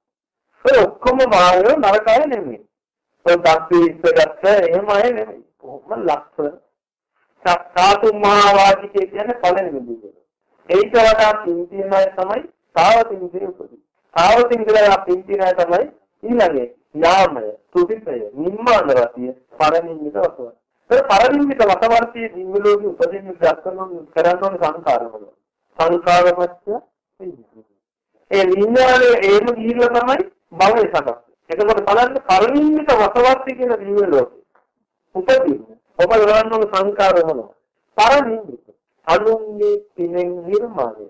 ඒ ඔක්කොම මාර්ගය නරකය නෙමෙයි. ඒ දක්ෂ ඉස්සරහට එහෙම අය නෙමෙයි. කොහොම ලක්ෂ සාතු මහා වාචිකය කියන්නේ පළවෙනි දිව්‍ය. ඒක වඩා පින්තින අය තමයි තාවතින්සේ උපදී. තාවතින්සලා පින්තින අය තමයි ඊළඟේ යාමය, තුතිතය, නිම්මාන රතිය, පරණින්මිත වසවර්ති. ඒ පරණින්මිත වසවර්තියේ දිව්‍ය ලෝකෙ උපදින්න දක්වන කරන්න ඕන සංකාරවල. සංකාරපත්‍ය ඒ විඥානයේ ඒම ගිහිල්ලා තමයි භවය සකස්. එතකොට බලන්න පරණින්මිත වසවර්ති කියන දිව්‍ය ලෝකෙ. උපදින්න ඔබ ගන්න ඕන සංකාර මොනවා? පරණින්මිත. අනුන්ගේ පිනෙන් නිර්මාණය.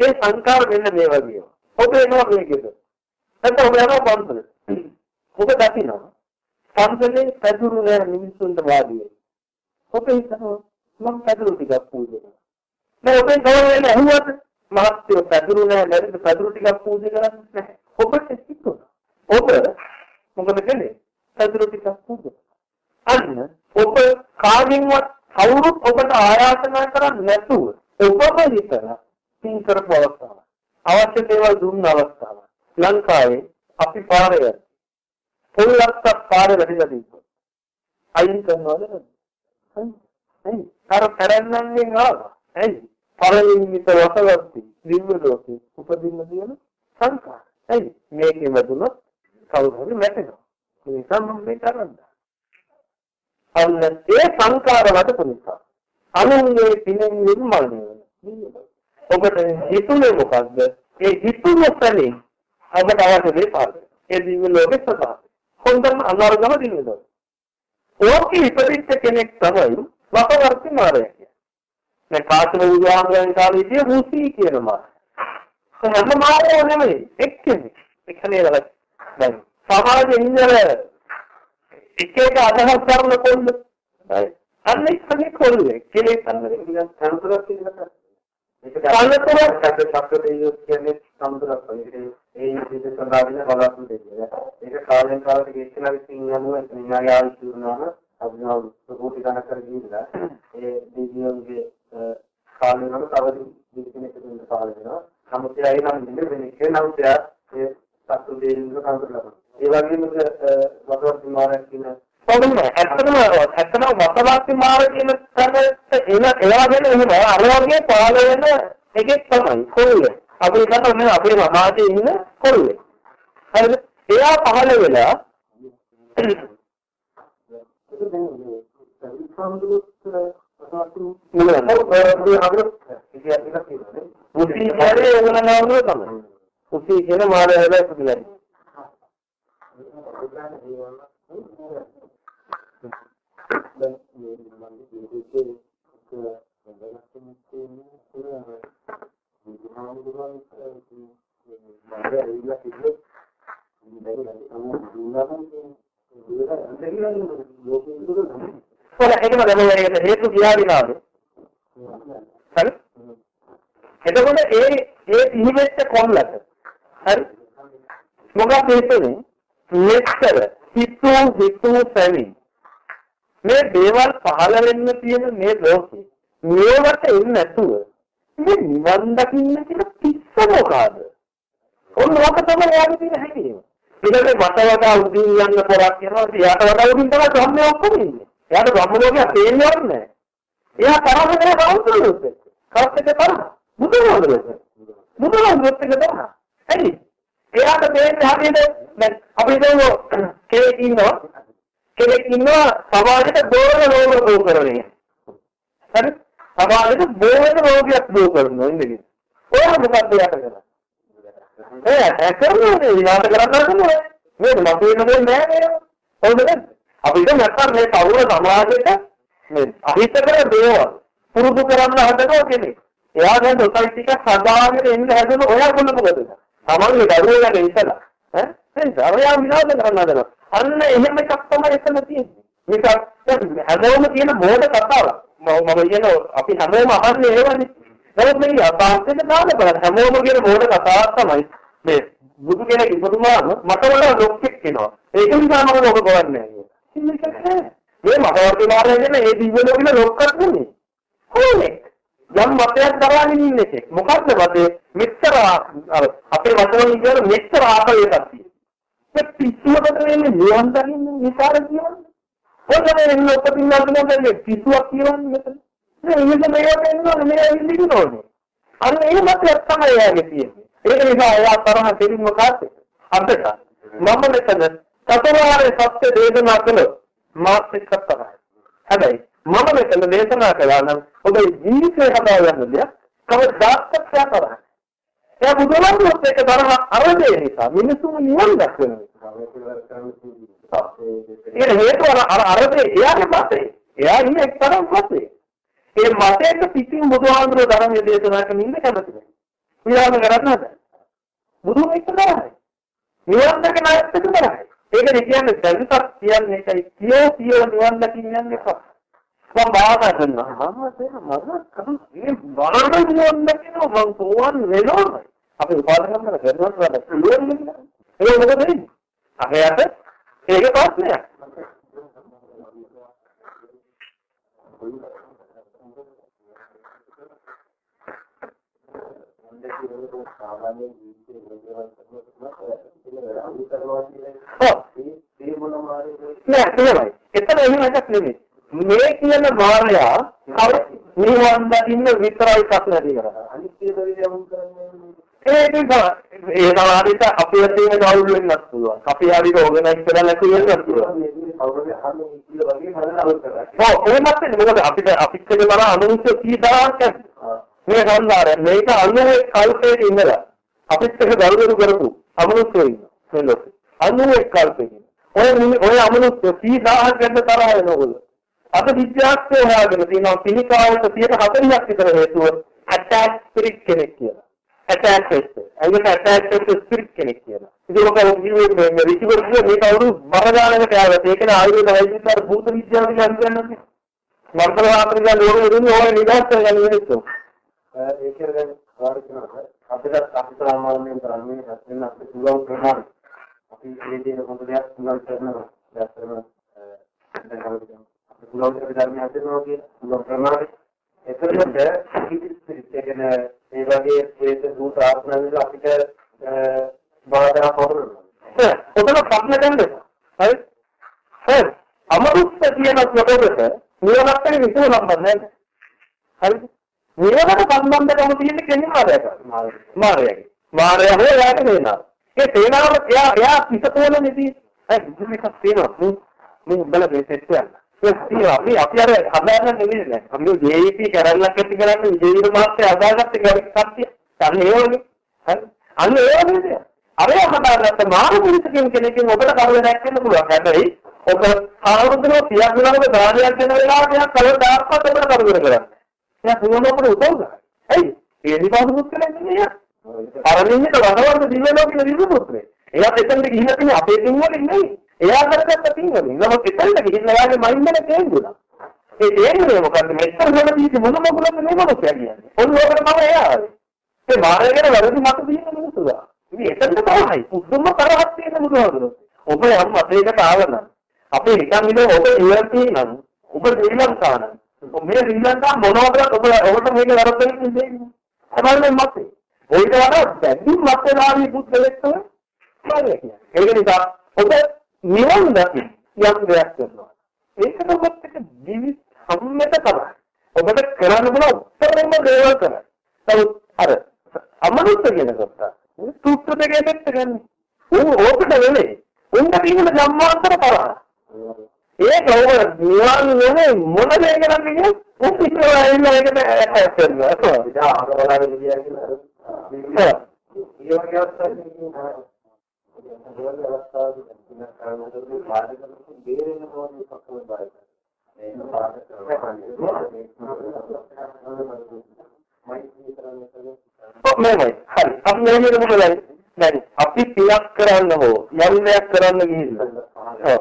ඒ සංකාර මෙන්න මේ වගේ. ඔබ එනවා මේකද? නැත්නම් ඔබ යනවා පන්සල. ඔබ දකිනවා. පන්සලේ පැදුරු නෑ මිනිස්සුන්ට වාඩි ඔබ හිතනවා මම පැදුරු ටිකක් පූජා කරනවා. නෑ ඔබෙන් කවුරුන් ඇහුවද? මහත්යෝ පැදුරු නෑ නේද පැදුරු ටිකක් පූජා කරන්නේ නැහැ. ඔබට හිතුණා. ඔබ මොකද කළේ? පැදුරු ටිකක් පූජා අන්න ඔබ කාගෙන්වත් කවුරුත් ඔබට ආයාචනා කරන්නේ නැතුව ඔබම හිතලා පින් කරපු අවස්ථාව. අවශ්‍ය දේවල් දුන්න අවස්ථාව. ලංකාවේ අපි පාරේ පොල්ලක්ක පාරේ වැටිලා තිබ්බා. අයින් කරනවද නැද්ද? ඇයි? අර කරන්නන්නේ ආවා. ඇයි? පරිණිමිත වසවර්ති දිව්‍ය ලෝකේ උපදින්න දින සංකාර. ඇයි? මේකේ වැදුනොත් කවුරු හරි වැටෙනවා. ඒ නිසා මම මේ කරන්නේ. අන්න ඒ සංකාර වඩපු නිසා අනුන්ගේ පිනෙන් නිර්මාණය වෙන. ඔබට හිතුනේ මොකද්ද? ඒ හිතුන තැනින් ඔබට අවශ්‍ය දේ පාද. ඒ දිව්‍ය ලෝකෙ සතා. හොඳම අනර්ගම ලෝක. ඕකේ ඉපදිච්ච කෙනෙක් තමයි වපවර්ති මාරය කියන්නේ. මේ කාශ්‍යප බුදුහාමරන් කාලේ ඉතිය රුසි කියන මාරය. හැම මාරයෝ නෙමෙයි එක්කෙනෙක්. එක්කනේ දැන් සමාජයේ ඉන්න එක එක අදහස් කරන කොල්ල. අන්න ඒකනේ කොල්ලේ. කෙලෙස් අන්න නිකන් සම්පූර්ණ කියලා ඒක කල්පනා- දැක්ක ශක්තිය කියන්නේ සම්පූර්ණ ඒ ඉන්ද්‍රිය සඳහා වෙන බලාපොරොත්තු දෙන්නේ. ඒක කාලෙන් කාලට ගෙස්සලා විසින් යනවා එයාගේ ආයුෂ වුණාම අභිනව ප්‍රකෝටි ගන්න කරගින්න ඒ දෙවියන්ගේ කාලේ නම් තව දිවිනෙක දෙන්න කාල වෙනවා. නමුත් ඒ නම් දෙන්නේ වෙන්නේ නමුත් ඒ සතු දෙයින්ද කන්ට්‍රෝල් කරනවා. ඒ වගේම වතවත් මාරක් කියන පොඩ්ඩක් ඇත්තම ඇත්තම වතවත් මාර කියන තැනට එන එයාගෙන එහෙම අර වගේ පාළ වෙන එකෙක් තමයි කොහේ අපි හිතන්න මේ අපේ සමාජයේ ඉන්න කොල්ල. හරිද? එයා පහළ වෙලා මුසී කියන්නේ ඒගොල්ලන් නවුනේ තමයි. මුසී කියන මාර හැබැයි පුදුලයි. හොර ඒකම දැනෙන්නේ හේතු කියාවිනාද? හරි? එතකොට ඒ ඒ ඉහිවෙච්ච කොල්ලට හරි? මොකක්ද හිතුනේ? මෙච්චර හිතු හිතු පැමිණ මේ දේවල් පහළ වෙන්න තියෙන මේ ලෝකේ මේවට එන්නේ නැතුව මේ නිවන් දකින්න කියන පිස්ස මොකද? ඔන්න ඔක තමයි යාගේ තියෙන හැකියාව. ඊට පස්සේ මට වඩා උදින් යන්න පොරක් යනවා. එයාට වඩා උදින් තමයි ගම්මේ ඔක්කොම ඉන්නේ. එයාට බ්‍රහ්ම ලෝකයක් පේන්නේවත් නැහැ. එයා තරහ වෙන කවුරුත් එක්ක. කවුරුත් එක්ක තරහ. බුදුහාමුදුරුවෝ. බුදුහාමුදුරුවෝ එක්ක තරහ. හරි. එයාට දෙන්නේ හරියට දැන් අපි හිතමු කෙනෙක් ඉන්නවා. කෙනෙක් ඉන්නවා සමාජයට බෝරන රෝග දෝ කරන්නේ. හරි? සමාජයට බෝරන රෝගයක් දෝ කරනවා ඉන්නේ. ඔය මොකක්ද යට කරන්නේ? ඒ ඇකරන්නේ ඊට කරන්නේ මේ මතුවෙන්නේ නැහැ නේද? හොඳද? අපි හිතමු නැත්තම් මේ කවුරු සමාජයට මේ අහිතකර දේවල් පුරුදු කරන්න හදනවා කෙනෙක්. එයා දැන් සොසයිටි එක හදාගෙන ඉන්න හැදෙන ඔයාගොල්ලෝ මොකද? තමන්ගේ දරුවෝ ගැන ඉතලා ඈ එතන අරයා විනාශ කරන්න හදනවා. අන්න එහෙම එකක් තමයි එතන තියෙන්නේ. මේක හැමෝම කියන මොඩ කතාවක්. මම කියන අපි හැමෝම අහන්නේ ඒවනේ. නමුත් මේ අපාස්තේ දාන්න බලන්න හැමෝම කියන මොඩ කතාවක් තමයි මේ බුදු කෙනෙක් ඉපදුනාම මට වඩා ලොක්ෙක් වෙනවා. ඒක නිසා මම ලෝක කරන්නේ නැහැ. මේ මහවර්ති මාර්ගයෙන් මේ දිව්‍ය ලෝකෙල ලොක්කක් නෙමෙයි. කොහොමද? යම් මතයක් දරාගෙන ඉන්න එකෙක්. මොකද්ද මතේ? මෙච්චර අපේ වචන කියන මෙච්චර ආකලයක් තියෙනවා. ඒ පිස්සුවකට වෙන්නේ නිවන් දකින්න විකාර කියන්නේ. කොහොමද එන්න උපදින්නා කියන්නේ පිස්සුවක් කියන්නේ මෙතන. මේ ඉන්නේ මේවට එන්න මේ ඉන්නේ නෝනේ. අන්න ඒ මතයක් තමයි යාගේ තියෙන්නේ. ඒක නිසා එයා තරහ දෙලින්ම කාසේ. අන්තක. මම මෙතන චතුරාර්ය සත්‍ය දේශනා කළොත් මාත් එක්ක තමයි. හැබැයි මම මෙතන දේශනා කළා නම් ඔබ ජීවිතය හදා ගන්න දෙයක් කවදාවත් කරන්නේ ඒ බුදුරජාණන් එක්ක තරහ අරදේ නිසා මිනිසුන් නිවන් දක්වන ඒ හේතුව අර අරදේ එයාගේ මතේ. එයා ඉන්නේ එක්තරම් මතේ. ඒ මතයට පිටින් බුදුහාමුදුරුවෝ ධර්මයේ දේශනා කරන ඉන්න කැමති නැහැ. විලාම කරන්නද? බුදුන් එක්ක තරහයි. නිවන් දකින අයත් එක්ක තරහයි. ඒකද කියන්නේ දැන්පත් කියන්නේ ඒකයි කියෝ කියෝ නිවන් දකින්න යන්නේ කොහොමද? මම භාවනා කරනවා. මම තේරෙන මම කරු මේ බලන්න නිවන් දකින්න මම සෝවන් වෙනවා. අපි උපාදාන කරන කරනවා වැඩ පුළුවන් නේද? ඒක මොකද වෙන්නේ? අපේට ඒක ප්‍රශ්නයක්. සාමාන්‍ය ජීවිතේ නෑ එහෙමයි. එතන එහෙම එකක් නෙමෙයි. මේ කියන මායයා නිවන් දකින්න විතරයි ප්‍රශ්න තියෙනවා. අනිත් දේ යමුන් කරන්නේ ඒක ඒ සමාධිත අපේ තියෙන කවුරු වෙන්නත් පුළුවන්. අපි හරි ඕගනයිස් කරලා නැති වෙන්නත් පුළුවන්. ඔව් එහෙමත් නෙමෙයි. මොකද අපිට අපිට කරන අනුන්ට කීදාවක් මේ සංසාරය මේක අන්නේ කල්පයේ ඉඳලා අපිත් එක ගෞරව කරපු අමනුෂ්‍යයෝ ඉන්නවා මේ ලෝකේ. අන්නේ කල්පයේ. ඔය ඔය අමනුෂ්‍ය 30000 ගන්න තරහ වෙනකොල්ල. අද විද්‍යාඥයෝ හොයාගෙන තියෙනවා පිළිකාවට 140ක් විතර හේතුව ඇටැච් ස්පිරිට් කෙනෙක් කියලා. ඇටැච් වෙච්ච. ඇඟට ඇටැච් වෙච්ච ස්පිරිට් කෙනෙක් කියලා. ඉතින් ඔක මේ රිසිවර් කිය මේ කවුරු බරගානකට ආවත් ඒක නේ ආයුර්වේද වෛද්‍යවරු භූත විද්‍යාව කියලා හඳුන්වන්නේ. මර්ධන ආත්‍රිකා ලෝකෙ දෙන්නේ ඕනේ නිදහස් කරගන්න මිනිස්සු. ඒක දැන් කාර්යක්‍රම අපිට අපිට සාමාන්‍යයෙන් කරන්නේ නැත්නම් අපිට පුළුවන් ප්‍රමාණය. අපි මේ දේ හොඳ දෙයක් පුළුවන් කරනවා. දැන් කරන දැන් අපිට පුළුවන් ධර්මය හදනවා කියන පුළුවන් ප්‍රමාණය එතකොට ඒ කියන්නේ ඒ වගේ ප්‍රේත දූත ආත්මවල අපිට බාධා කරනවා. ඔතන ප්‍රශ්න ගන්න. හරි? හරි. අමරුස්ස කියන කොටසට නිවනත් එක්ක විසු සම්බන්ධ නැහැ. හරිද? නිවනට සම්බන්ධකම තියෙන කෙනෙක් මාරයක්. මාරයගේ. මාරය හොය යාට වෙනවා. ඒ තේනාව එයා එයා පිටතෝල නෙදී. ඒ කිසිම එකක් තියෙනවා. මේ උඹලා මේ සෙට් කරන්න. ඒක තියෙනවා. මේ අපි අර හදාගන්න නෙමෙයි නෑ. අපි JEP කරන්නක් ඇති කරන්නේ විජේවීර මහත්තයා හදාගත්ත කට්ටිය. අන්න ඒ වගේ. හරි. අන්න ඒ වගේ. අරය හදාගත්ත මාරු මිනිසකින් කෙනෙක්ගෙන් ඔබට කරදරයක් වෙන්න පුළුවන්. හැබැයි ඔබ ආවුරුද්දේ පියාගුණාගේ දානයක් දෙන වෙලාවට එයා කවදාවත් ඔබට කරදර කරන්නේ. එයා පුළුවන් අපට උදව් කරන්නේ. ඇයි? ඒ නිපාතුත් කරන්නේ නෑ. අරමින්නට වරවර්ධ දිව්‍ය ලෝකෙ දිව්‍යපුත්‍රේ. එයාත් එතනට ගිහිල්ලා තියෙන අපේ පින් වලින් නෙවෙයි. එයා කරගත්ත පින් වලින්. නමුත් එතනට ගිහිල්ලා එයාගේ මයින්ඩ් එක තේරුණා. ඒ තේරුනේ මොකද්ද? මෙච්චර හොල දීති මොන මොකලද මේ මොකක්ද කියන්නේ. ඔන්න ඔකට මම එයා. ඒ මාරේගෙන වැරදි මත දින මිනිස්සුලා. ඉතින් එතනට තමයි පුදුම තරහක් තියෙන බුදුහාමුදුරුවෝ. ඔබ යම් මතයකට ආවනම් අපේ නිකන් ඉතින් ඔබ ඉවර්ති නම් ඔබ ශ්‍රී ලංකාව නම් මේ ශ්‍රී ලංකාව මොනවද ඔබ ඔබට මේක වැරද්දක් නෙමෙයි. තමයි මතේ. ඔයිට වඩා දැඩි මතවාදී පුද්ගලෙක් තමයි මාර්ගය කියන්නේ. ඒක නිසා ඔබ නිවන් දකින්න යම් දෙයක් කරනවා. ඒක ඔබත් එක දිවි සම්මත තමයි. ඔබට කරන්න පුළුවන් උත්තරම දේවල් කරන්න. නමුත් අර අමනුෂ්‍ය කියන කොට සූත්‍ර දෙකේ දෙන්න ගන්න. ඌ ඕකට වෙන්නේ. උන්ට තියෙන ජම්මාන්තර කරා. ඒක ඔබ නිවන් නෙමෙයි මොන දේ කරන්නේ කියන්නේ උන් ඉස්සරහා ඉන්න එකට ඇටැච් කරනවා. ඉතින් අහවලාගෙන කියන්නේ ඒ ඒ වගේ අවස්ථාවකදී දේවල් අවස්ථාවකදී කියන කාරණාවලදී බාධා කරන බේරෙන්න ඕනේ පක්කම බාරයි. මේ මෙහෙමයි. හරි. අපි මෙහෙම මොකද දැන් අපි පියක් කරන්න හෝ යම් දෙයක් කරන්න ගිහිල්ලා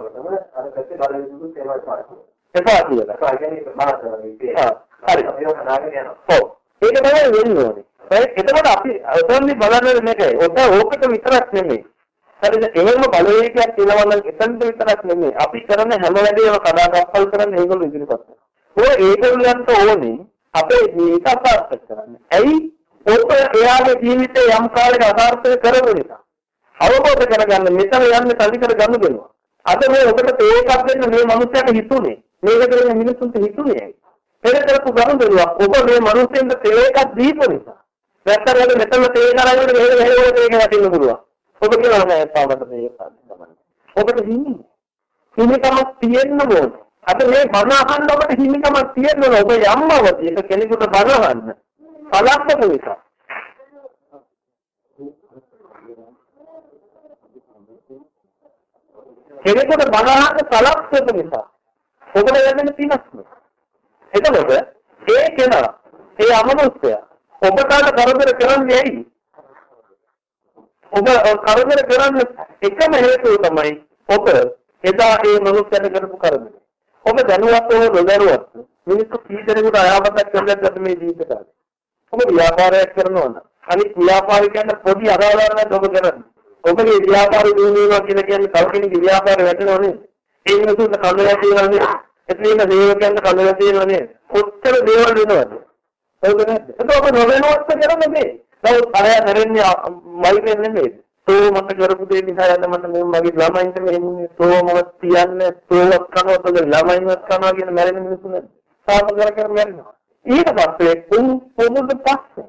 අර පැත්තේ බලවිදුත් ඒවා පාඩම්. එපා කියලා. ඒ කියන්නේ බාහිර ආ, හරි. අපි ඒක නාගෙන යනවා. ඔව්. ඒක තමයි වෙන්න ඕනේ. හරි. එතකොට අපි ඔතනදි බලන්නේ මේකයි. ඔත ඕකට විතරක් නෙමෙයි. හරිද? එහෙම බලවේගයක් තියෙනවා නම් එතනද විතරක් නෙමෙයි. අපි කරන හැම වැඩේම කඩාකප්පල් කරන්න ඒගොල්ලෝ ඉදිරිපත් කරනවා. ඔය ඒගොල්ලන්ට ඕනේ අපේ ජීවිත අසාර්ථක කරන්න. ඇයි? ඔක එයාගේ ජීවිතේ යම් කාලයක අසාර්ථක කරපු නිසා. අවබෝධ කරගන්න මෙතන යන්නේ තනි කර ගන්න දෙනවා. අද මේ ඔබට තේකක් දෙන්න මේ මිනිස්සුන්ට හිතුනේ. මේක කරගෙන මිනිස්සුන්ට හිතුනේ ඇයි? පෙර කරපු ගනුදෙනුවක් ඔබ මේ මිනිස්සුන්ට තේකක් දීපු නිසා. නැත්නම් මෙතන තේක අරගෙන මෙහෙම මෙහෙම තේක වටින්න පුළුවන්. ඔබ කියනවා නෑ පාවකට මේක තමයි. ඔබට හිමි. හිමිකමක් තියෙන්න ඕනේ. අද මේ බණ අහන්න ඔබට හිමිකමක් තියෙන්න ඕනේ. ඔබ යම්මවදී එක කෙනෙකුට බණ අහන්න. පලක්කපු නිසා. කෙනෙකුට බණ අහන්න පලක්කපු නිසා. ඔබට යන්නේ පිනස්ම. එතකොට ඒ කෙනා ඒ අමනුෂ්‍යයා ඔබට කරදර කරන්නේ ඇයි? ඔබ කරදර කරන්න එකම හේතුව තමයි ඔබ එදා ඒ මනුස්සයන කරපු කරදර. ඔබ දැනුවත් හෝ නොදැනුවත් මිනිස්සු කී දෙනෙකුට අයාමතක් කරගත්තද මේ ජීවිත කාලේ. ඔබ ව්‍යාපාරයක් කරනවා නම් අනිත් ව්‍යාපාරිකයන්ට පොඩි අදාළවක් නැද්ද ඔබ කරන්නේ? ඔබගේ ව්‍යාපාර දිනුවා කියලා කියන්නේ තව කෙනෙකුගේ ව්‍යාපාරය වැටෙනව නේද? ඒ මිනිස්සුන්ට කල්ලා තියෙනවා නේද? එතනින් සේවකයන්ට කල්ලා තියෙනවා නේද? කොච්චර දේවල් වෙනවද? ඔබ නැද්ද? ඒක ඔබ නොවෙනවත් කරන්නේ මේ. නමුත් අරය කරන්නේ මයිරෙන් නෙමෙයි. තෝ මට කරපු දේ නිසා යන්න මට මේ මගේ ළමයින්ට මෙහෙම තෝ මොකද තියන්නේ තෝවත් කනවද ළමයින්වත් කනවා කියන මැරෙන මිනිස්සු නේද? සාප කර කර මැරෙනවා. ඊට පස්සේ උන් පොමුද පස්සේ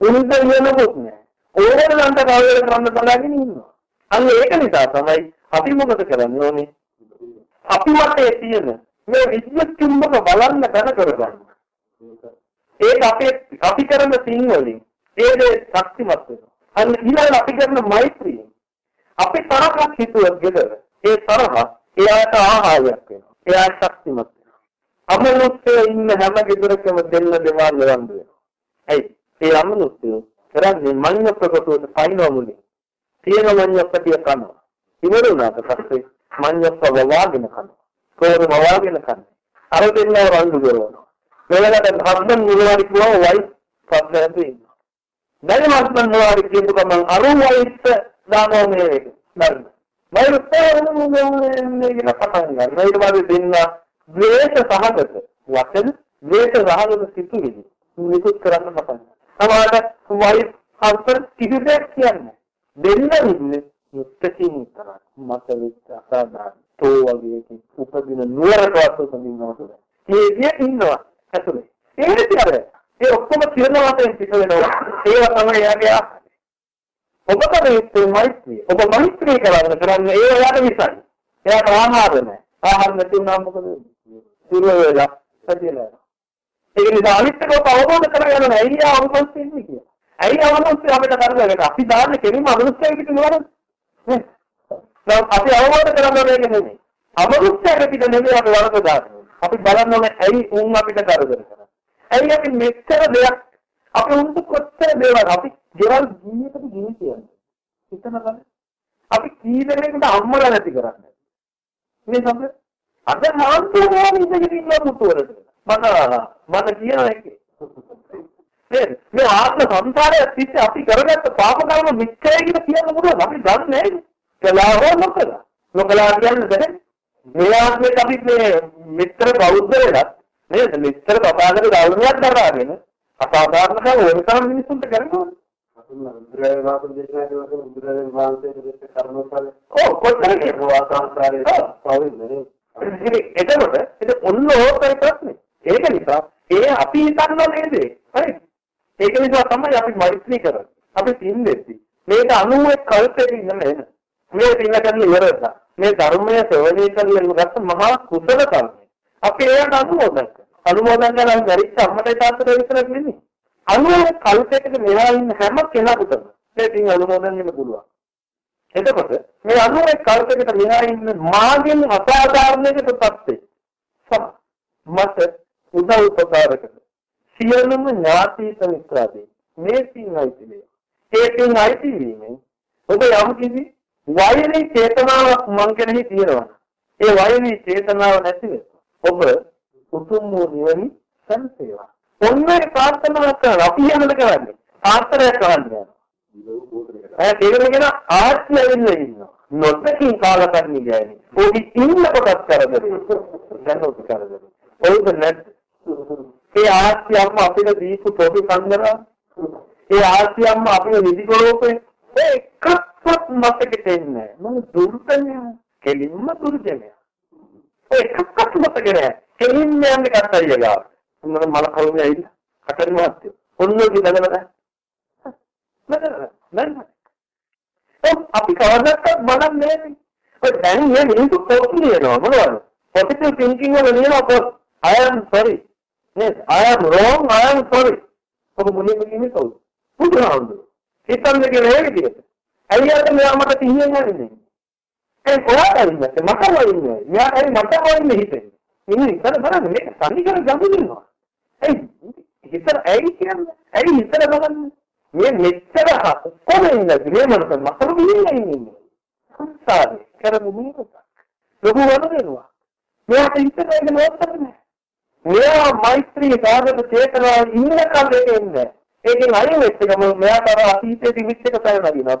උන්ට වෙනකොට නෑ. ඕනලන්ට කවදද කරන්න බලාගෙන ඉන්නවා. අන්න ඒක නිසා තමයි අපි මොකද කරන්නේ ඕනේ? අපි වටේ තියෙන මේ විද්‍යුත් චුම්බක බලන්න බැන කරගන්න. ඒක අපේ අපි කරන පින් වලින් ඒ දේ ශක්තිමත් වෙනවා. අන්න ඊළඟ අපි කරන මෛත්‍රිය. අපි තරහක් හිතුවත් ගෙදර ඒ තරහ එයාට ආහාරයක් වෙනවා. එයා ශක්තිමත් වෙනවා. අමනුෂ්‍යය ඉන්න හැම ගෙදරකම දෙන්න දෙවල් ලවන්ද වෙනවා. ඇයි? ඒ අමනුෂ්‍යය කරන්නේ මඤ්ඤ ප්‍රකටුවට පයින්ව මුලින්. තියෙන මඤ්ඤ ප්‍රතිය කරනවා. ඉවරුණාට පස්සේ මඤ්ඤ ප්‍රවාගෙන කරනවා. කොහොම වවාගෙන කරන්නේ. අර දෙන්නව රණ්ඩු කරනවා. වෙලකට හස්බන්ඩ් නිරවාරි කියනවා වයිෆ් පස්සෙන්ද ඉන්නවා. දැන් හස්බන්ඩ් නිරවාරි කියපු ගමන් අර වයිෆ් දානවා මේ එක. නේද? වයිෆ් තේරෙන්නේ මේ කියන පටන් ගන්න. ඊට පස්සේ දෙන්න ද්වේෂ සහගත වචන ද්වේෂ රාගන සිතුවිලි නිකුත් කරන්න පටන් ගන්නවා. සමහරට වයිෆ් හස්බන්ඩ් කිසි දෙයක් කියන්නේ. දෙන්න ඉන්නේ මුත්තකින් විතරක්. මට වෙච්ච අසාධාරණ තෝ වගේ එකක් උපදින නුවරටවත් උපදිනවද? ඒ විදිය ඉන්නවා ඇතුලේ. ඒ විදියට ඒ ඔක්කොම තිරන වශයෙන් පිට වෙනවා. ඒවා තමයි යාගේ ආහාරය. ඔබ කරේ මෛත්‍රිය. ඔබ මෛත්‍රිය කරන්න කරන්නේ ඒ යාට විසයි. එයාට ආහාර නැහැ. ආහාර නැති වුණාම මොකද වෙන්නේ? සිර වේලා පැතිරෙනවා. ඒක නිසා අනිත් එක අවබෝධ කරගන්න ඇයි අවබෝධ වෙන්නේ කියලා. ඇයි අවබෝධ අපිට කරගන්න අපි දාන්නේ කෙලින්ම අමනුෂ්‍යයෙකුට නෙවෙයි. නේද? අපි අවබෝධ කරගන්න මේක නෙමෙයි. අමනුෂ්‍යයෙකුට නෙමෙයි අපි වරද දාන්නේ. අපි බලන්න ඕනේ ඇයි උන් අපිට කරදර කරන්නේ. ඇයි අපි මෙච්චර දෙයක් අපි උන්ට කොච්චර දේවල් අපි ගෙවල් ජීවිතේ ගිනි කියන්නේ. හිතන ගමන් අපි කී දෙනෙකුට අම්මලා නැති කරන්නේ. මේ සම්පූර්ණ අද නාන්තුරෝම ඉඳගෙන ඉන්න මුතුවරට. මම මම කියන එකේ. නේද? මේ ආත්ම සංසාරය තිස්සේ අපි කරගත්ත පාප කර්ම මිච්ඡය කියලා කියන්න පුළුවන්. අපි දන්නේ නැහැ. කලාව මොකද? නොකලා කියන්නේ දැන් මේ ආත්මෙත් අපි මේ මිත්‍ර බෞද්ධ වෙලත් නේද? මිත්‍ර කතාවකට ගෞරවයක් දරාගෙන අසාධාරණ කම ඕනකම් මිනිසුන්ට කරනවා. බුදුරජාණන් වහන්සේ දේශනා කරන බුදුරජාණන් වහන්සේ දෙච්ච කර්මඵල ඔව් කොච්චර ඒවා සංස්කාරයේ පවෙන්නේ ඉතින් එතකොට ඉතින් ඔන්න ඕකයි ප්‍රශ්නේ. ඒක නිසා ඒ අපි හිතනවා නේද? හරි. ඒක නිසා තමයි අපි මෛත්‍රී කරන්නේ. අපි තින් දෙද්දි. මේක 91 කල්පයක ඉන්න නේද? මේ තින්න කරන ඉවරද? මේ ධර්මයේ සෙවණී කරලා ඉවරත් මහා කුසල කර්මය. අපි ඒකට අනුමෝදන් කරනවා. අනුමෝදන් කරලා මරිච්ච අම්මට තාත්තට විතරක් නෙමෙයි. 91 කල්පයකට මෙහා ඉන්න හැම කෙනෙකුටම මේ තින් අනුමෝදන් වෙන්න පුළුවන්. එතකොට මේ 91 කල්පයකට මෙහා ඉන්න මාගෙන් අසාධාරණයකටපත් වෙයි. සම මට උදව් උපකාරකට සියලුම ඥාතීත මිත්‍රාදී මේ පින් අයිතිලේ. ඒ පින් අයිති වීමෙන් ඔබ යම් කිසි වෛරී චේතනාවක් මං කෙරෙහි තියෙනවා. ඒ වෛරී චේතනාව නැතිව ඔබ උතුම් වූ නිවන සම්සේවා. ඔන්නේ ප්‍රාර්ථනා කරන අපි යනද කරන්නේ. ආස්තරය කරන්නේ. ඒ තේරෙගෙන ආත්මය වෙන්නේ ඉන්නවා. නොදකින් කාලකන්ණි ගෑනේ. ඔබ ඉන්න කොටස් කරදරේ. දැන් ඔබ කරදරේ. ඔයද නැත්. ඒ ආත්මයම අපිට දීපු තොපි කන්දරා. ඒ ආත්මයම අපිට නිදි කරෝපේ. ඒ එකක්වත් මතකෙට එන්නේ නැහැ. මම දුර්තනය. කෙලින්ම දුර්ජනය. ඒ එකක්වත් මතකෙ නැහැ. කෙලින්ම යන්නේ කට්ටරිය ගාව. මොන මල කවුනේ ඇවිල්ලා. කටරි මහත්තයෝ. ඔන්න ඔය දඟලන. නෑ නෑ අපි කවදාවත් බලන්නේ නැහැ. ඔය දැන් මේ මිනිස්සු පොත් ලියනවා මොනවද? positive thinking වල ලියනවා පොත්. I am sorry. නේද? I am wrong, I am sorry. ඔබ මුලින්ම කියන්නේ කවුද? බුදුහාමුදුරුවෝ. හිතන්නේ කියලා ඒ විදිහට. අයියාට මෙයා මට තිහියෙන් හරින්නේ. ඒ කොහොමද ඉන්නේ? මට වයින්නේ. මෙයා හරි මට වයින්නේ හිතෙන්නේ. ඉන්නේ ඉතන බලන්න මේක සම්නිකර ගමුදිනවා. ඒ හිතර ඇයි කියන්නේ? ඇයි හිතර බලන්නේ? මේ මෙච්චර කොහොමද ඉන්නේ? මේ මනස මකරු ගිහින් ඉන්නේ. සංසාරේ කරමු මේක. ලොකු වරදෙනවා. මෙයාට හිතන එක නෝත්තන්නේ. මෙයා මෛත්‍රී සාගත චේතනාව ඉන්න කල් දෙක එන්නේ. ඒකෙන් අයින් වෙච්ච ගම මෙයාට අර අතීතයේ තිබිච්ච එක පැනලා දිනවා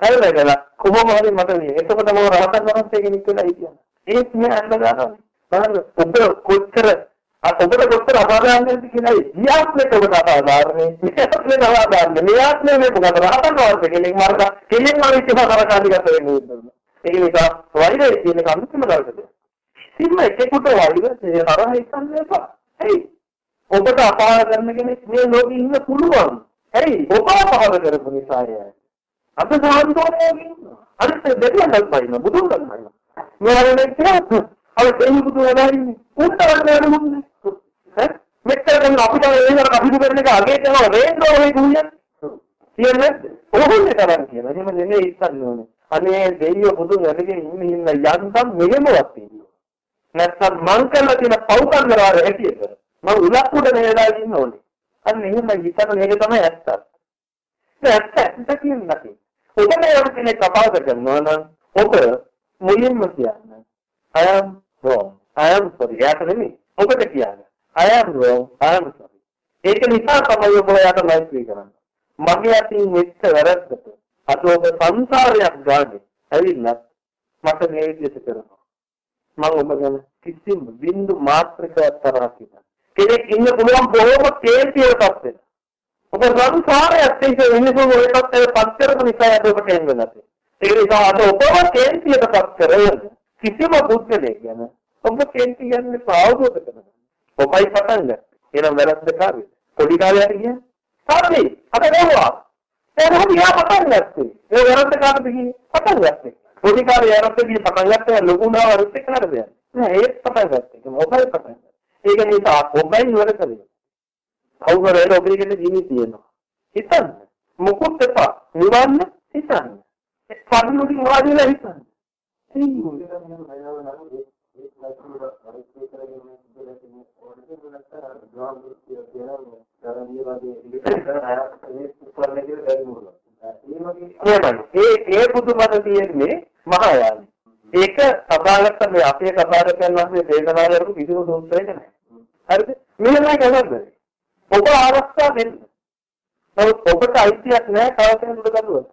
තාත්තා. හරිද? කොහොම හරි මට මේ. එතකොට මම රහතන් වහන්සේ කෙනෙක් කියලා හිටියා. ඒත් මේ අන්න ගන්නවා. බලන්න ඔබ කොච්චර ඔබට කොච්චර අපාදානයක්ද කියලා ඉතිහාසෙට ඔබට අපාදානනේ. ඉතිහාසෙට අපාදානනේ. මෙයාත්නේ මේ මොකද රහතන් වහන්සේ කෙනෙක් මරද කෙනෙක් මම ඉතිහාස කරකාරිගත වෙන්නේ. ඒක නිසා වෛරය කියන එක අන්තිම දවසට. සින්න එකෙකුට වෛරය තරහ හිතන්න එපා. ඇයි? ඔබට අපාය කරන කෙනෙක් මේ ලෝකෙ ඉන්න පුළුවන්. ඇයි? ඔබ අපාය කරපු නිසා යයි. අද සාන්තෝනේ ඉන්නවා. අර දෙවියන්වත් බයින බුදුන් ගන්නයි. මෙයාලනේ කියන්නේ අර දෙවි බුදු වදාරින්නේ. උන්ට වදාරන්නේ මොන්නේ? ඈ? මෙච්චර කරන අපිට ඒකට කපිදු කරන එක අගේ කරනවා රේන්ද්‍රෝ වේ කුණ්‍යන්. කියන්නේ ඕගොල්ලෝ කරන් කියන. එහෙම නෙමෙයි ඉස්සන්නේ ඕනේ. අනේ දෙවියෝ බුදුන් වැඩගෙන ඉන්න ඉන්න යන්තම් මෙහෙමවත් තියෙනවා. නැත්තම් මං කරලා තියෙන පව් කරනවා හැටියට. මම උලක් උඩ නේදලා ඉන්න ඕනේ. අන්න එහෙම හිතන මේක තමයි ඇත්ත. ඇත්ත ඇත්ත කියන්නේ. ඔබ මේ කෙනෙක් කපාස කරනවා නම් ඔබ මුලින්ම කියන්නේ I am wrong. I am sorry. යාට නෙමෙයි. ඔබට කියන්නේ. I am wrong. I am sorry. ඒක නිසා තමයි ඔබ යාට මෛත්‍රී කරන්නේ. මගේ අතින් මෙච්ච වැරද්දට අද ඔබ සංසාරයක් ගානේ ඇවිල්ලා මට මේ විදිහට කරනවා. මම ඔබ ගැන කිසිම බින්දු මාත්‍රකයක් තරහක් හිතන්නේ. කෙනෙක් ඉන්න පුළුවන් බොහොම කේන්තියටපත් වෙන. ඔබ සංසාරයත් එක්ක මිනිසුන් ඔයකත් පත් කරපු නිසා අද ඔබට එන්න නැති. ඒ නිසා අද ඔබව කේන්තියටපත් කරන කිසිම පුද්ගලයෙක් ගැන ඔබ කේන්ති කියන්නේ පාවුවද කරනවා. ඔබයි පටන් ගන්න. එනම් වැරද්ද කාර්යය. පොඩි කාලේ හරි ගියා. හරි. අද ගාවා. ඒක හරි යා පටන් ගත්තේ. ඒ වැරද්ද කාටද කියේ? පටන් ගත්තේ. පොඩි කාලේ වැරද්ද කියේ පටන් ගත්තා ලොකුනා වරුත් එක්ක නේද යන්නේ. නෑ ඒක පටන් ගත්තේ. ඒක මොබයිල් පටන් ගත්තා. ඒක නිසා මොබයිල් වල කරේ. කවුරු හරි ඔබේ කියන ජීවිතය තියෙනවා. හිතන්න. මොකොත් එපා. නිවන්න හිතන්න. පඩුලුකින් වාඩිලා හිතන්න. ඒ ඒ බුදුමත තියෙන්නේ මහායාන. ඒක සබාගත්ත මේ අපේ සබාගතයන් වහන්සේ දේශනා කරපු කිසිම සූත්‍රයක නැහැ. හරිද? මෙහෙමයි කරන්නේ. ඔබ අවස්ථාව වෙන්න. නමුත් ඔබට අයිතියක් නැහැ තව කෙනෙකුට ගලුවන්න.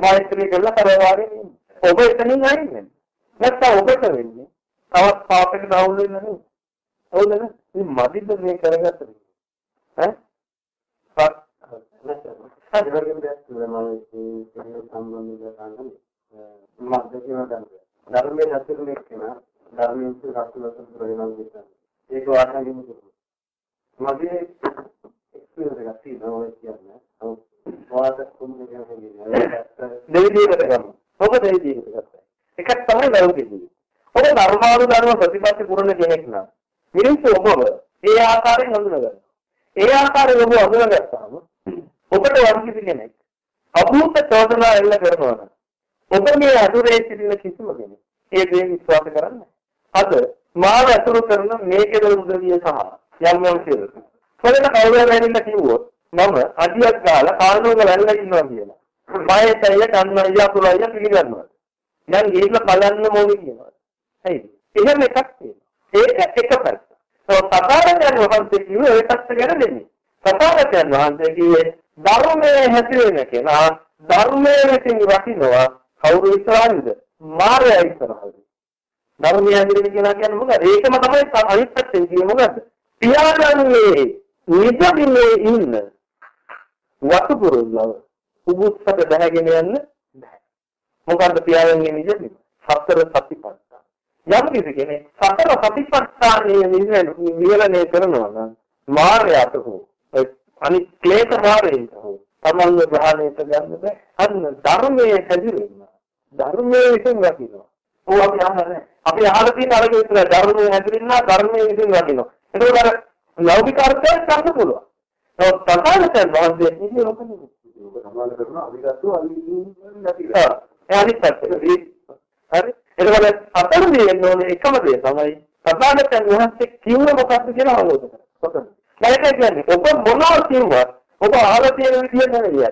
මෛත්‍රී කළා කරවාගෙන ඉන්න. ඔබ එතනින් අයින්නේ. නැත්නම් ඔබට වෙන්නේ තවත් පාපයකට අවුල් වෙන නේද? අවුල් වෙන. මේ මදිද මේ කරගත්තද? ඈ? ධර්මයේ හැසිරෙන්නේ කෙනා ධර්මයේ රසලසුර වෙනවා කියන්නේ ඒක වාසනාවෙන් දුරු මගේ එක්ස්පීරියන්ස් එකක් තියෙනවා ඔය කියන්නේ. වාද කුම්මේ කියන්නේ දෙවිදියකට කරනවා. ඔබ දෙවිදියකට කරනවා. එකක් තමයි ලෞකිකයි. ඔබ ධර්මානු ධර්ම ප්‍රතිපත්ති පුරන කෙනෙක් නම් මිනිස්සු ඔබව ඒ ආකාරයෙන් හඳුනගන්නවා. ඒ ආකාරයෙන් ඔබ හඳුනගත්තාම ඔබට වර්ගිත කෙනෙක් අභූත චෝදනා එල්ල කරනවා නම් ඔබ මේ අදුරේ සිටින කිසිම කෙනෙක් ඒ දේ විශ්වාස කරන්නේ අද මාව අතුරු කරන මේ කෙරෙහි උදවිය සහ යම් යම් කෙරෙහි. කොහෙද කවුරුහරි ඇවිල්ලා කිව්වොත් මම අඩියක් ගාලා කානුවක වැල්ලා ඉන්නවා කියලා. මයතය කන්නය අතුරය පිළිගන්නවා. දැන් ගිහිල්ලා බලන්න ඕනේ කියනවා. හරිද? එහෙම එකක් තියෙනවා. ඒක එක පැත්ත. તો තථාගතයන් වහන්සේ කිව්වේ ඒ පැත්ත ගැන දෙන්නේ. තථාගතයන් වහන්සේ කිව්වේ ධර්මයේ හැසිරෙන කෙනා ධර්මයේ විසින් රකින්නවා කවුරු ඉස්සරහින්ද? මාර්ගය ඉස්සරහින්ද? ධර්මයේ හැසිරෙන කෙනා කියන්නේ මොකද? ඒකම තමයි අනිත් පැත්තෙන් කියන්නේ මොකද? පියාණන්ගේ නිදමිනේ ඉන්න වතුපුරුල්ලව උගුස්සට බැහැගෙන යන්න බෑ. මොකද්ද පියාණන්ගේ නිදමින? සතර සතිපට්ඨාන. යම් කිසි කෙනෙක් සතර සතිපට්ඨානයේ විවරණය කරනවා නම් මාර්ගයට හෝ අනිත් ක්ලේශ මාර්ගයට හෝ තමන්ව ග්‍රහණයට ගන්න බෑ. අන්න ධර්මයේ හැදිරෙන්න. ධර්මයේ විසින් රකින්නවා. ඕක අපි අහන්නේ. අපි අහලා තියෙන අරගෙන විතර ධර්මයේ හැදිරෙන්න ධර්මයේ විසින් රකින්නවා. ඒකෝට අර ලෞකික අර්ථයක් ගන්න පුළුවන්. නමුත් තථාගතයන් වහන්සේ ඉන්නේ ඔක නෙමෙයි. ඔබ සමාන කරන අවිගතව අවිගින් නැති. ආ ඒ අනිත් පැත්ත. හරි. එතකොට අතරදී එන්න ඕනේ එකම දේ තමයි තථාගතයන් වහන්සේ කිව්ව මොකක්ද කියලා අවබෝධ කරගන්න. කොතනද? ඒකයි කියන්නේ ඔබ මොනවා කිව්වත් ඔබ අහලා තියෙන විදිය නෙවෙයි.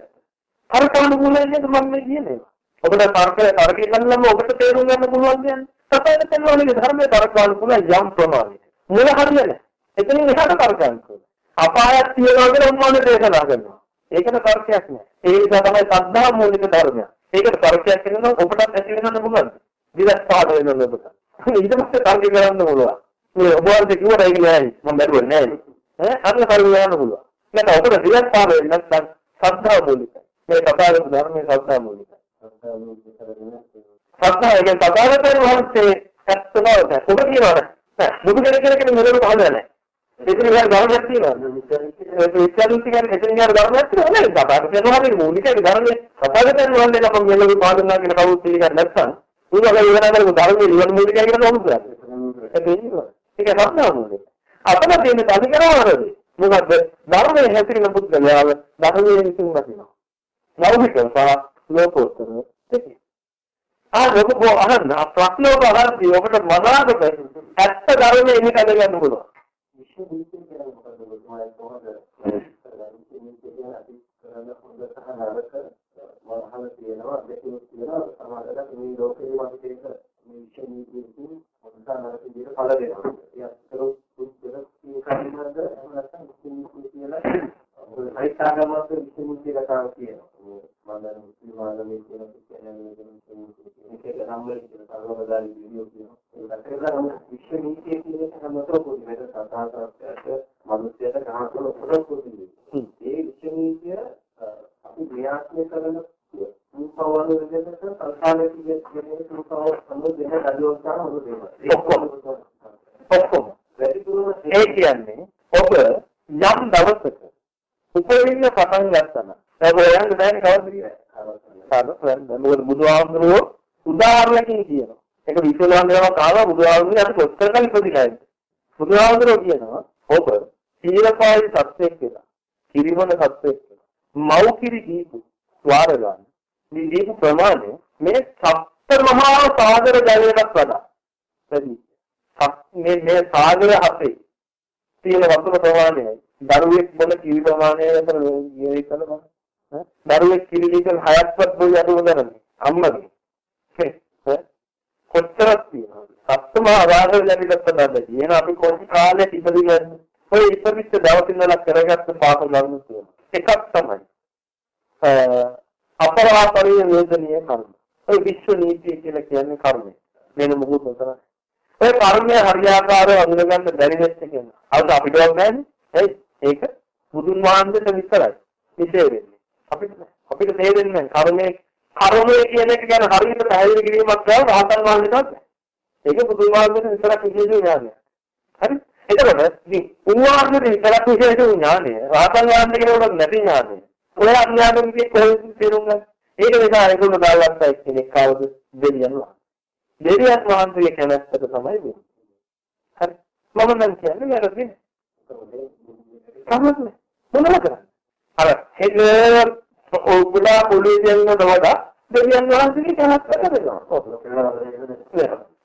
අර කනුගුණයෙන් නේද මම මේ කියන්නේ. ඔබට තර්කය තර්කය ගන්නම ඔබට තේරුම් ගන්න පුළුවන් කියන්නේ. තථාගතයන් වහන්සේගේ ධර්මයේ තර්කවල පුළුවන් යම් ප්‍රමාණයක. මුල හරියන්නේ. එතනින් එහාට තර්කයන් කරනවා. අපායක් තියනවා කියලා උන්වහන්සේ දේශනා කරනවා. ඒකට තර්කයක් නෑ. ඒ නිසා තමයි සද්ධා මූලික ධර්මය. ඒකට තර්කයක් කියනවා ඔබටත් ඇති වෙනවද මොකද්ද? විදස් පාඩ වෙනවද ඔබට? ඊට පස්සේ තර්ක කරන්න පුළුවන්. මේ ඔබ වහන්සේ කිව්වට ඒක නෑ. මම බැලුවේ නෑ. ඈ අන්න තර්ක කරන්න පුළුවන්. නැත්නම් ඔබට විදස් පාඩ වෙන්නේ නැත්නම් සද්ධා මූලිකයි. මේ තථාගත ධර්මයේ සද්ධා මූලිකයි. සද්ධා කියන්නේ තථාගතයන් වහන්සේ ඇත්ත බවට ඔබ කියනවා නෑ. බුදු කෙනෙක් කෙනෙක් මෙලොව පහළ නැහැ. එතන ගාන ධර්මයක් තියෙනවා. ඒක විශ්වාසිත කියන්නේ එතන ගාන ධර්මයක් තියෙනවා නේද? තථාගතයන් වහන්සේ මූලික ධර්මයේ තථාගතයන් වහන්සේ නම් මෙලොව පාදනා කියන කවුරුත් පිළිගන්නේ නැත්නම් උන්වහන්සේ ඉවර කරපු ධර්මයේ නිවන මූලිකයි කියලා කොහොමද කරන්නේ? ඒක සත්‍යම මූලික. අපිට තියෙන අධිකරණවලදී මොකද්ද? ධර්මයේ හැසිරෙන පුද්ගලයාව ධර්මයේ විසින් රකින්නවා. ලෞකික සහ ලෝකෝත්තර දෙකේ. ආ ලෝක බෝ අහන්න ප්‍රශ්න ඔබ අහද්දී ඔබට මනාකොට ඇත්ත ධර්මයේ ඉන්න කඩ ගන්න පුළුවන්. විශ්ව නීතිය කියලා මොකද ඔය කොහොමද කරන්නේ අපි කරන හොඳ සහ නරක මහල තියෙනවා දෙකක් තියෙනවා සමාජයට මේ ලෝකේ වගේ දෙක මේ විශ්ව නීතියෙන් හොඳ නරක විදිහට කල දෙනවා. ඒ අතර සුදුසු කර්මද නැත්නම් විශ්ව නීතිය කියලා අයිතාගමත් විශ්ව නීතිය කතාව කියනවා. මම දැන් මුස්ලිම් ආගමේ කියන කියන්නේ මේක නම් වල කියන සර්වබදාලි වීඩියෝ කියනවා. ඒක කරලා විශ්ව නීතිය කියන එක හැමතෙම පොඩි සංස්කාරයට මනුස්සයට ගහනකොට උපදව කුරුන්නේ. ඒ විශ්වනීය අපි ක්‍රියාත්මක කරන රූපවල විදිහට සංස්කාරයේ කියන්නේ රූපවල සම්මුතිය දඩුවම් කරන මොකද ඒක. ඔක්කොම. ඔක්කොම. වැඩිපුරම ඒ කියන්නේ ඔබ යම් දවසක උපරිම පටන් ගත්තා නම් දැන් ඔයයන්ට දැන් කවද්ද කියන්නේ? කාරණා දැන් මොකද බුදුහාමුදුරුවෝ උදාහරණකින් කියනවා. ඒක විශ්වවිද්‍යාලයක් ආවා බුදුහාමුදුරුවෝ අර කොච්චර කල් ඉපදිලා ඉන්නේ. බුදුහාමුදුරුවෝ කියනවා ඔබ සීලපායි සත්‍යයක් කියලා. කිරිමන සත්‍යයක් කියලා. මව් කිරි දීපු ద్వාර ගන්න. මේ දීපු ප්‍රමාණය මේ සප්ත මහා සාගර ජලයකට වඩා. වැඩි. මේ මේ සාගර හතේ තියෙන වතුර ප්‍රමාණයයි දරුවෙක් බොන කිරි ප්‍රමාණය අතර ගියේ කලම දරුවෙක් කිරි ලීටර් 6ක්වත් බොයි අඩුව ගන්නනේ අම්මගේ. කොච්චරක් තියෙනවද? සත්තුම ආදාහර ලැබිලත් බඳද කියන අපි කොයි කාලේ ඉපදින්නේ ඔය ඉපදිච්ච දවසින් ඉඳලා කරගත්ත පාප කර්ම තියෙනවා එකක් තමයි අපරාපරිය වේදනීය කර්ම. ඔය විශ්ව නීතිය කියලා කියන්නේ කර්මය. වෙන මොකුත් නැහැ ඔය කර්මය හරියාකාරව අඳුනගන්න බැරි වෙච්ච කෙනා. අද අපිට වන්නේ නැහැ. ඒක බුදුන් වහන්සේට විතරයි. විශේෂ වෙන්නේ. අපිට අපිට තේරෙන්නේ නැහැ. කර්මයේ කර්මය කියන එක ගැන හරියට පැහැදිලි කිරීමක් කරලා රහතන් වහන්සේට ඒක බුදුන් වහන්සේට විතරක් විශේෂ ඥානය. හරි? එතකොට ඉතින් උන්වහන්සේට විතරක් විශේෂ ඥානය. රහතන් වහන්සේ කෙනෙකුට නැති ඥානය. ඔය අඥානෙන් කොහෙන්ද තේරුම් ගන්න? ඒක නිසා ඒගොල්ලෝ දාගත්තා එක්කෙනෙක් කවුද දෙවියන් වහන්සේ. දෙවියන් වහන්සේගේ කැමැත්තට තමයි වෙන්නේ. හරි. මම නම් කියන්නේ වැරදි නෑ. කමන්නේ. මොනවද කරන්නේ? අර හෙල ඔබලා පොලිසියෙන් වඩා දෙවියන් වහන්සේගේ කැමැත්තට වෙනවා.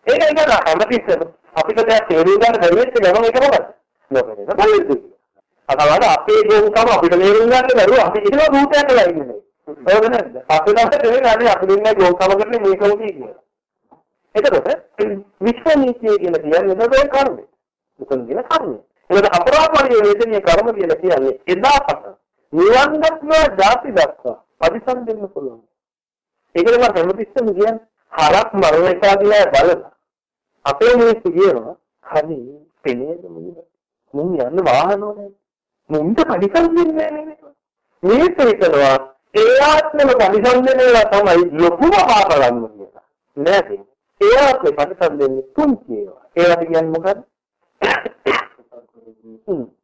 ඒක ඒක හැමතිස්සෙම අපිට දැන් තේරුම් ගන්න බැරි වෙච්ච ගමන් ඒක මොකක්ද? ලෝකෙට බලද්දි. අතවල අපේ ගෝකම අපිට තේරුම් ගන්න බැරුව අපි ඊට රූටයක් වෙලා ඉන්නේ. ඒක නේද? අපිට නම් තේරෙන්නේ අපි දෙන්නේ ගෝකම කරන්නේ මේකම කියන්නේ. එතකොට විශ්ව නීතිය කියලා කියන්නේ නේද කර්මය. මොකද කියන කර්මය. ඒකට අපරාපරිය වේදනීය කර්ම කියලා කියන්නේ එදා පටන් නිවන් දක්වා ಜಾති දක්වා පරිසම් දෙන්න පුළුවන්. ඒකද මම හැමතිස්සෙම කියන්නේ හරක් මරණ එක දිහා බලලා අපේ මිනිස්සු කියනවා හරි පෙනේද මුලින්ම මුන් යන්න වාහන ඕනේ. මුන්ට පරිසම් දෙන්නේ නැහැ මේක හිතනවා ඒ ආත්මෙම පරිසම් දෙනවා තමයි ලොකුම පාපලන්න කියලා. නෑ ඒවත් පරිසම් දෙන්නේ තුන්ති ඒවා. ඒවට කියන්නේ මොකද්ද?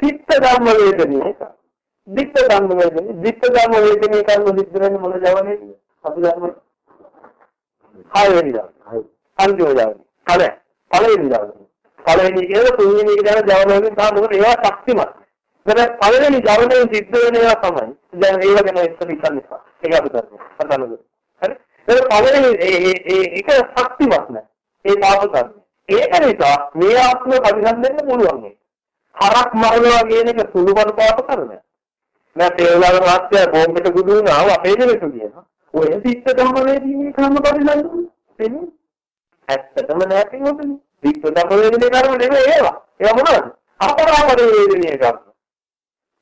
චිත්ත ධම්ම වේදනීය එක. දික්ක ධම්ම වේදනීය, දික්ක ධම්ම වේදනීය කර්ම සිද්ධ වෙන්නේ මොන ජවනේද? අපි ධර්ම හය වෙනි දවසේ. අන්තිම දවසේ. කල පළවෙනි දවසේ. පළවෙනි කියන තුන්වෙනි එක දැන ජවනයෙන් තමයි මොකද ඒවා ශක්තිමත්. දැන් පළවෙනි ජවනයෙන් සිද්ධ වෙන ඒවා තමයි. දැන් ඒව ගැන ඉස්සර හිතන්න එපා. ඒක අපි කරමු. අතනද. හරි? ඒක පළවෙනි ඒක ශක්තිමත් නෑ. ඒ පාප කර්ම. ඒක නිසා මේ ආත්ම පරිසම් දෙන්න පුළුවන් මේ. හරක් මරනවා කියන එක සුළුපටු පාප කර්මයක්. මම තේරුලාගේ වාක්‍යය බෝම්බෙට ගුඩු වුණා අපේ දෙලට කියනවා. ඔය සිත් ධම්ම වේදීනේ කර්ම පරිසම් දෙන්නේ. ඇත්තටම නෑ කිව්වොත්නේ. සිත් ධම්ම වේදීනේ කර්ම නෙමෙයි ඒවා. ඒවා මොනවද? අපරාපර වේදීනේ කර්ම.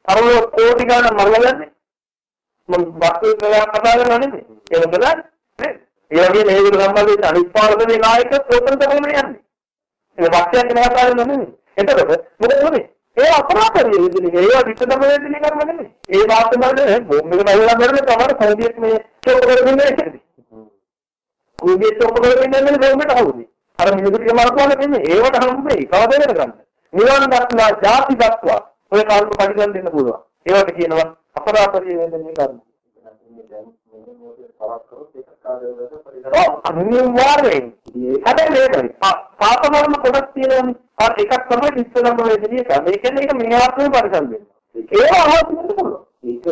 අර කෝටි ගණන් මරලා යන්නේ. මම වස්තු කතා කරනවා නෙමෙයි. ඒක බලන්න. ඒ වගේ මේක සම්බන්ධයෙන් අනිපාර්ශවයේ නායක ප්‍රොතන් තමයි යන්නේ. ඒ වාක්‍යයක් නෑපාරෙ නෙමෙයි. එතකොට මොකද වෙන්නේ? ඒ අපරාපරිය විදිහේ ඒවා විතදම වේදිනේ කර්ම නෙමෙයි. ඒ වාක්‍ය බලන්නේ බෝම්බ එක බලලා බලන්නේ තමයි කෝඩියක් මේ චොක් කරගෙන ඉන්නේ. කෝඩියක් චොක් කරගෙන ඉන්නේ බෝම්බෙට හවුනේ. අර මිනිසුන්ගේ මරකවල නෙමෙයි. ඒවට හම්බෙයි. කවදාද ගන්න? නිවන දක්වා ಜಾති දක්වා ඔය කර්ම පරිගන් දෙන්න පුළුවන්. ඒවට කියනවා අපරාපරිය වේදිනේ කර්ම. ඔව් අනිවාර්යෙන්. හැබැයි මේකයි පාප කර්ම කොටස් තියෙනවානේ. අර එකක් තමයි විස්සලම වේදනීය එක. මේ කියන්නේ ඒක මේ ආත්මේ පරිසම් වෙනවා. ඒක අවශ්‍යම පුළුවන්. ඒක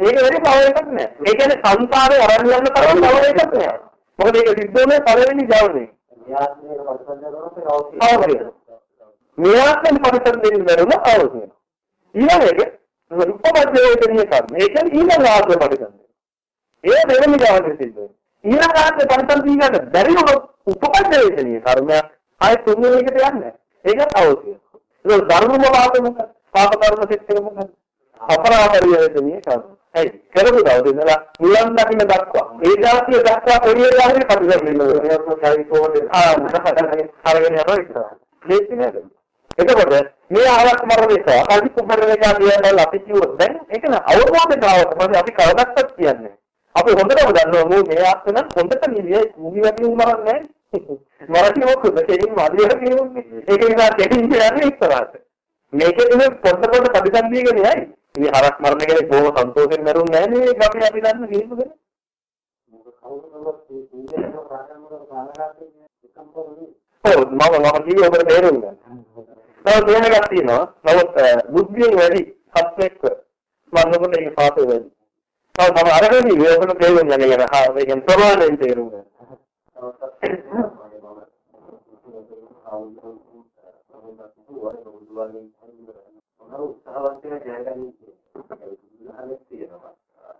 ඒක වැඩි පවර එකක් නෑ. ඒ කියන්නේ සංසාරේ අරන් යන තරම් පවර එකක් නෑ. මොකද ඒක සිද්ධ වෙන්නේ පළවෙනි ජවනේ. මේ ආත්මේ පරිසම් දෙන්න බැරුණ අවශ්‍යයි. ඊළඟට උපපද්‍ය වේදනීය කර්ම. ඒ කියන්නේ ඊළඟ ආත්ම පරිසම්. ඒ දෙවෙනි ජවනේ සිද්ධ වෙනවා. ඊළඟ ආත්ම පරිසම් දීගන්න බැරි වුණොත් උපපද්‍ය වේදනීය කර්මයක් ආයෙ තුන්වෙනි එකට යන්නේ. ඒකත් අවශ්‍යයි. ඒක ධර්ම මොකක්ද මොකක්ද? පාප කර්ම සෙට් එක මොකක්ද? අපරාපරිය වේදනීය කර්ම. හරි. කරපු දවසේ ඉඳලා නිවන් දකින්න දක්වා. ඒ දාසිය දක්වා පොඩි වෙලාවකට කටුලා ඉන්නවා. ඒක කොහොමද? ආ අරගෙන යනවා ඉතින්. ලේසි නේද? එතකොට මේ ආවක් මරණ නිසා කල්පි කුඹරන එක කියනවා අපි කිව්වොත් දැන් ඒක න අවබෝධයට ආවට පස්සේ අපි කවදාවත් කියන්නේ අපි හොඳටම දන්නවා මේ මේ ආත්ම නම් හොඳට නිවිය කුමි වගේ මරන්නේ මරන්නේ මොකද කෙලින් මාදියට කියන්නේ ඒක නිසා කෙලින් කියන්නේ ඉස්සරහට. මේකේ ඉතින් පොඩ පොඩ ප්‍රතිසන්දියගෙන යයි ඉතින් හරක් මරණ කෙනෙක් බොහොම සන්තෝෂෙන් මරුන්නේ නැහැ නේ අපි අපි දන්න කිසිම කෙනෙක් ඔව් මම මම කිව්වේ ඔබට තේරුම් ගන්න. තව එකක් තියෙනවා. නමුත් බුද්ධියෙන් වැඩි සත්‍යෙක් මම මොකද ඒක පාතේ වැඩි. තව මම අරගෙන ඉන්නේ ඔබට තේරුම් ගන්න යන හා මේකෙන් ප්‍රමාණයෙන් තේරුම් ගන්න. උත්සාහවත් වෙන ජයගන්නේ තියෙනවා.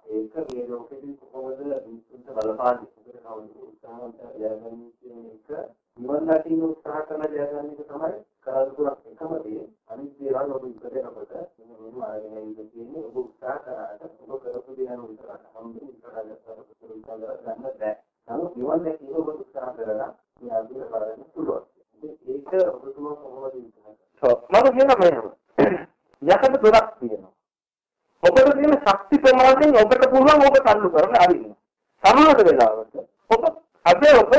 ඒක මේ ලෝකෙදී කොහොමද මිනිස්සුන්ට බලපාන්නේ? ඒකට කවුරුත් උත්සාහවත් ජයගන්නේ කියන එක නිවන් දකින්න උත්සාහ කරන ජයගන්න එක තමයි කරදුරක් එකම දේ. අනිත් දේවල් ඔබ ඉස්සරහට මෙන්න මෙහෙම ආගෙන ඉන්න තියෙන්නේ ඔබ උත්සාහ කරාට ඔබ කරපු දේ යන විතරක් හම්බෙන්නේ ඉස්සරහට කරපු උත්සාහ ගන්න බෑ. නමුත් නිවන් දැකීම ඔබ උත්සාහ කරලා මේ අදින කරගන්න පුළුවන්. ඒක ඔබතුමා කොහොමද ඉන්නේ? ඔව් මම කියනවා මෙහෙම. යකට දොරක් තියෙනවා. ඔබට තියෙන ශක්ති ප්‍රමාණයෙන් ඔබට පුළුවන් ඔබ තල්ලු කරලා අරින්න. සමහර වෙලාවට ඔබ අද ඔබ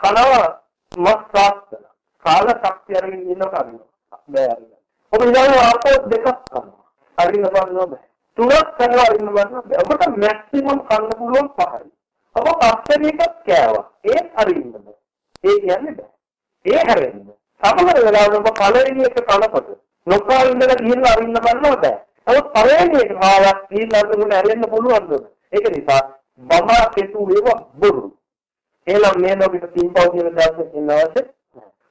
කනවා මස් සාස්තන. කාල ශක්තිය අරගෙන ඉන්නකොට අරින්න. බෑ අරින්න. ඔබ ඉතින් ආපෝ දෙකක් කරනවා. අරින්න බලන්න බෑ. තුනක් කරලා අරින්න බලන්න බෑ. ඔබට මැක්සිමම් කන්න පුළුවන් පහයි. ඔබ පස්වෙනි එකක් කෑවා. ඒත් අරින්න බෑ. ඒ කියන්නේ බෑ. ඒ හැරෙන්න. සමහර වෙලාවට ඔබ පළවෙනි එක කනකොට නොකා ඉඳලා ගිහිල්ලා අරින්න බලන්න බෑ. නමුත් පළවෙනි එක කාලයක් ගිහිල්ලා අරගෙන ඇරෙන්න පුළුවන් නේද? ඒක නිසා බබා කෙතු වේව බොරු. එනම් මේ ලෝකෙට තින්පව් කියන දාසෙ ඉන්නවද?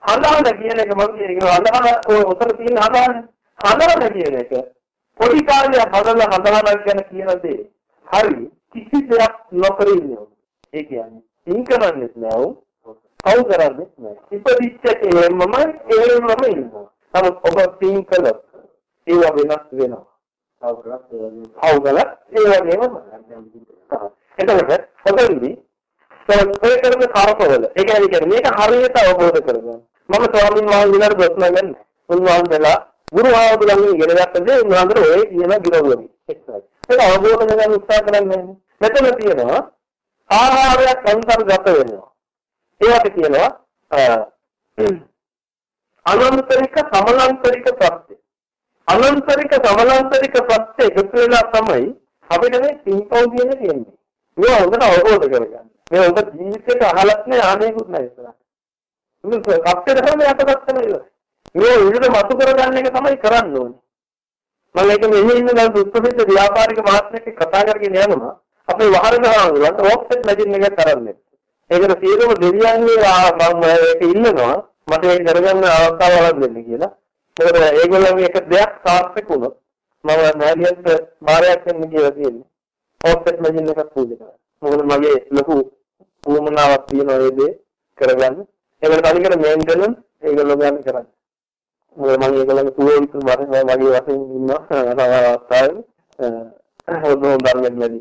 හඳහන කියන එක මම කියනවා හඳහන ඔය උතර තියෙන හඳහන. හඳහන කියන එක පොඩි කාලේ හදලා හඳහනක් ගැන කියන දේ. හරි කිසි දෙයක් නොකර ඉන්නවා. ඒ කියන්නේ තින් කරන්නේ නැහැ. කවු කරන්නේ නැහැ. ඉපදිච්ච කෙනෙක්මම ඒමම ඉන්නවා. නමුත් ඔබ තින් කළොත් ඒවා වෙනස් වෙනවා. අවුගල ඒ වගේම එතකොට ඔතනදී ඔය කරන කාරකවල ඒ කියන්නේ මේක හරියට අවබෝධ කරගන්න. මම ස්වාමීන් වහන්සේලාට ප්‍රශ්න ගන්න. උන්වහන්සේලා ගුරු ආවදුලන් ඉගෙන ගත්තද උන්වහන්සේ ඔය කියන ගිරවලු. ඒක අවබෝධ කරගන්න උත්සාහ කරන්නේ. මෙතන තියෙනවා ආහාරයක් අන්තර්ගත වෙනවා. ඒවට කියනවා අනන්තරික සමලන්තරික ප්‍රත්‍ය. අනන්තරික සමලන්තරික ප්‍රත්‍ය එකතු වෙලා තමයි අපිට මේ සිම්පල් කියන කියන්නේ. මේ හොඳට අවබෝධ කරගන්න. මේ ඔබ ජීවිතේට අහලත් නෑ ආනේකුත් නෑ ඉස්සරහ. මේ කප්පේ තමයි යටපත් වෙනවා. මේ විදිහට මතු කරගන්න එක තමයි කරන්න ඕනේ. මම ඒක මෙහි ඉන්න දැන් දුක්ඛිත ව්‍යාපාරික මහත්මයෙක් කතා කරගෙන යනවා. අපේ වහරන හාමුදුරන්ට ඕක්සෙට් මැජින් එක කරන්නේ. ඒකට සියලුම දෙවියන්ගේ මම ඒක ඉල්ලනවා. මට ඒක කරගන්න අවස්ථාවක් දෙන්න කියලා. මොකද ඒගොල්ලන්ගේ එක දෙයක් සාර්ථක වුණොත් මම නෑලියන්ට මාරයක් වෙන්න කියලා තියෙන්නේ. ඕක්සෙට් මැජින් එකක් පූජා කරා. මොකද මගේ ලොකු උවමනාවක් තියෙනවා ඒ දේ කරගන්න. ඒකට තනිකර මේන්ටනන්ස් ඒගොල්ලෝ ගන්න කරන්නේ. මොකද මම ඒගොල්ලන්ගේ පුරෝහිත මගේ වශයෙන් ඉන්නවා අවස්ථාවේ. හොඳ ධර්මයෙන් වැඩි.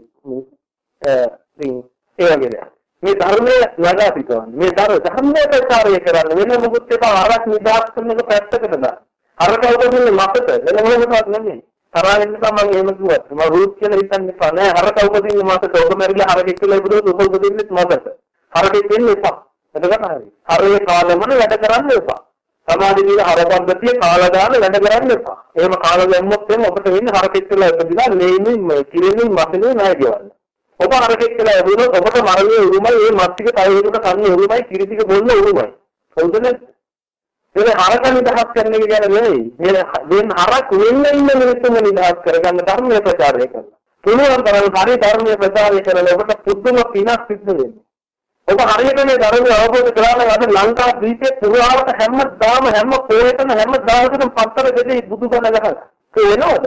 ඉතින් ඒ වගේ දෙයක්. මේ ධර්මයේ නගා පිටවන්නේ. මේ ධර්ම ධර්මයේ ප්‍රචාරය කරන්න වෙන මොකුත් එපා ආරක් නිදහස් කරන එක පැත්තකට දාන්න. අර කවුරුද මතක වෙන මොකක්වත් නෙමෙයි. තරහ වෙන්න තමයි එහෙම කිව්වත්. මම රූප් කියලා හිතන්න එපා නෑ. අර කවුරුදින් මතක ඔබ මැරිලා හරකෙක් කියලා ඉබුදුත් ඔබ උපදින්නෙත් මතක. හරකෙක් වෙන්න එපා. එතකොට හරි. හරේ කාලෙමන වැඩ කරන්න එපා. සමාධි විල හර පද්ධතිය කාලා දාන වැඩ කරන්න එපා. එහෙම කාලා දැම්මොත් එන්න ඔබට වෙන්නේ හරකෙක් කියලා ඉපදිලා ලේමින් කිරිමින් මතනේ නෑ කියවන්න. ඔබ හරකෙක් කියලා ඉබුදුත් ඔබට මරණයේ උරුමයි මේ මත් ටික තව එකකට කන්නේ උරුමයි කිරි ටික බොන්න උරුමයි. හවුද නැද්ද? ඒ හරක නිදහස් කරන එක ගැන නෙවෙයි. මේ දෙන් හරක් වෙන්න ඉන්න මිනිස්සුන් නිදහස් කරගන්න ධර්මයේ ප්‍රචාරය කරනවා. පුළුවන් තරම් හරි ධර්මයේ ප්‍රචාරය කරලා ඔබට පුදුම පිනක් සිද්ධ වෙනවා. ඔබ හරියට මේ ධර්මය අවබෝධ කරගන්න අද ලංකා දීපේ පුරාවට හැමදාම හැම පොයටම හැම දවසකම පත්තර දෙකේ බුදුබණ ගහලා. ඒක වෙනවද?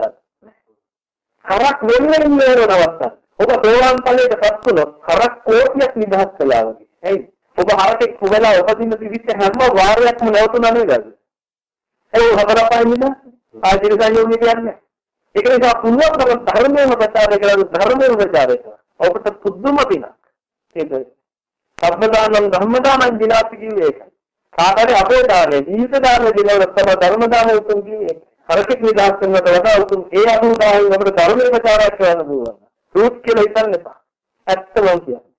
හරක් වෙන්න ඉන්න වෙනවද? ඔබ සෝවාන් ඵලයට පත් වුණොත් හරක් කෝටියක් නිදහස් කළා වගේ. ඇයි? ඔබ හරකෙක් කුවලා උපදින්න තිබිච්ච හැම වාරයක්ම නැවතුණා නේද? ඒ හතරපයි නේද? ආජීව සංයෝගය කියන්නේ. ඒක නිසා පුළුවන් තරම් ධර්මයෙන් ප්‍රචාරය කරලා ධර්මයෙන් ප්‍රචාරය කරනවා. ඔබට පුදුම පිනක්. ඒක සම්මදානම් ධම්මදානම් දිනාති කිව්වේ ඒකයි. කාටරි අපේ දානේ ජීවිත දානේ දිනවල තමයි ධර්ම දානේ උතුම් කියන්නේ. හරකෙක් නිදහස් වෙනවට වඩා උතුම් ඒ අනුදායෙන් අපිට ධර්මයේ ප්‍රචාරයක් කරන්න පුළුවන්. රූට් කියලා හිතන්න එපා. ඇත්ත මම කියන්නේ.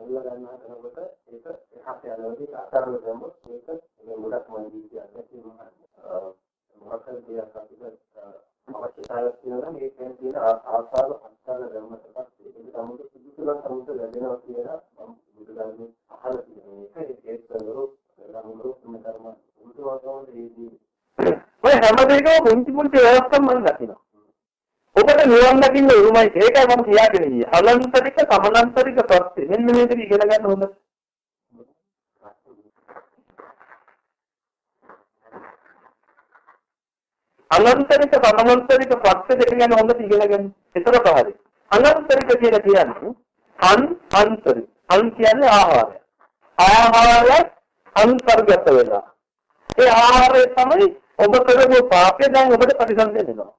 අල්ලා ගන්නවා කරනකොට ඒක එහාට යනවාදී අතරම ගමොත් ඒක ගොඩක් මන්දී කියන්නේ මොකක්ද දෙයක් අපිට අවශ්‍යතාවයක් තියෙනවා මේ කියන තියෙන ආසාව අත්හල ධර්මයකට ඒක තමයි සුදුසුකම් සමුද ලැබෙනවා කියලා මම බුදුදහමේ අහලා තියෙනවා ඒක ඒක කරනකොට රාමුරු ධර්ම බුදුවහන්සේදී ඔය හැම දෙයකම පුංචි පුංචි වෙනස්කම් මම දකිනවා. ඔබට නිවන් දකින්න උරුමයි ඒකයි මම කියාගෙන ඉන්නේ. අනන්තරික සමානන්තරික ප්‍රත්‍ය. මෙන්න මේක ඉගෙන ගන්න හොඳ. අනන්තරික සමානන්තරික ප්‍රත්‍ය දෙක ගැන හොඳට ඉගෙන ගන්න. ඒතර පහරි. අනන්තරික කියලා කියන්නේ අන් අන්තරික. අන් කියන්නේ ආහාරය. ආහාරය අන්තර්ගත වෙලා. ඒ ආහාරය තමයි ඔබ කරපු පාපය දැන් ඔබට ප්‍රතිසන්දේ දෙනවා.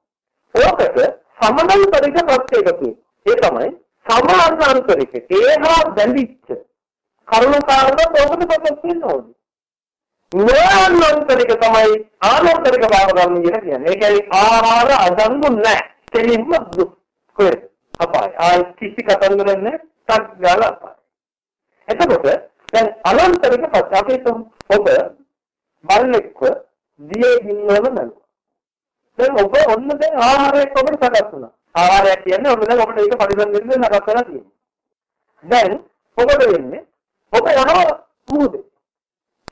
ඕකට සමානාන්තරික ප්‍රත්‍ය එකතු ඒ තමයි සමානාන්තරික ඒහා බැඳිච්ච කරුණ කාරණා ඔබට ප්‍රත්‍ය වෙනවා. නෝනාන්තරික තමයි ආනන්තරික භාව කර්ම කියලා කියන්නේ. ඒ කියන්නේ ආහාර අදංගු නැහැ. දෙලින්ම දුක්. කොහෙද? අපාය. ආයි කිසි කතන්දරයක් නැහැ. තක් ගාලා අපාය. එතකොට දැන් අනන්තරික පස්ස අපි ඔබ බල්ලෙක්ව දියේ ගින්නවල නළුවා. දැන් ඔබ ඔන්න දැන් ආහාරයක් ඔබට සකස් වුණා. ආහාරයක් කියන්නේ ඔන්න දැන් ඔබට ඒක පරිසම් දෙන්න සකස් වෙලා තියෙනවා. දැන් ඔබට වෙන්නේ ඔබ යනවා මුහුදේ.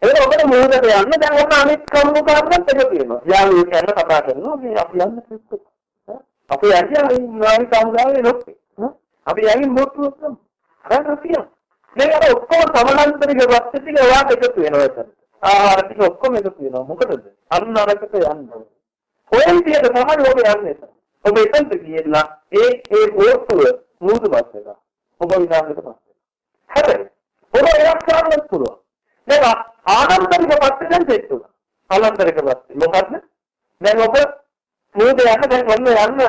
ඒක ඔබට මුහුදට යන්න දැන් ඔන්න අනිත් කරුණු කාරණාත් එක තියෙනවා. යාළුවෝ කියන කතා කරනවා මේ අපි යන්න කිව්වොත්. අපි යන්නේ නාවි සමුදායේ ලොක්කේ. අපි යන්නේ මොට්ටුවක් තමයි. හරි අපි යන්නේ. මේ අර ඔක්කොම සමානාන්තරික වස්තු ටික ඔයාට එකතු වෙනවා එතන. ආහාර ටික ඔක්කොම එකතු වෙනවා. මොකටද? අන්න අරකට යන්න. ඔය විදිහට තමයි ඔබ යන්නේ. ඔබ එතනට ගියලා ඒ ඒ ඕස්තුව මුදුපත් එක. ඔබ විනාශයට පත් හැබැයි ඔබ එකක් කරන්න පුළුවන්. දැන් ආනන්තරික පස්සේ දැන් තේරුණා. ආනන්තරික පස්සේ මොකද්ද? දැන් ඔබ මුද යන්න දැන් ඔන්න යන්න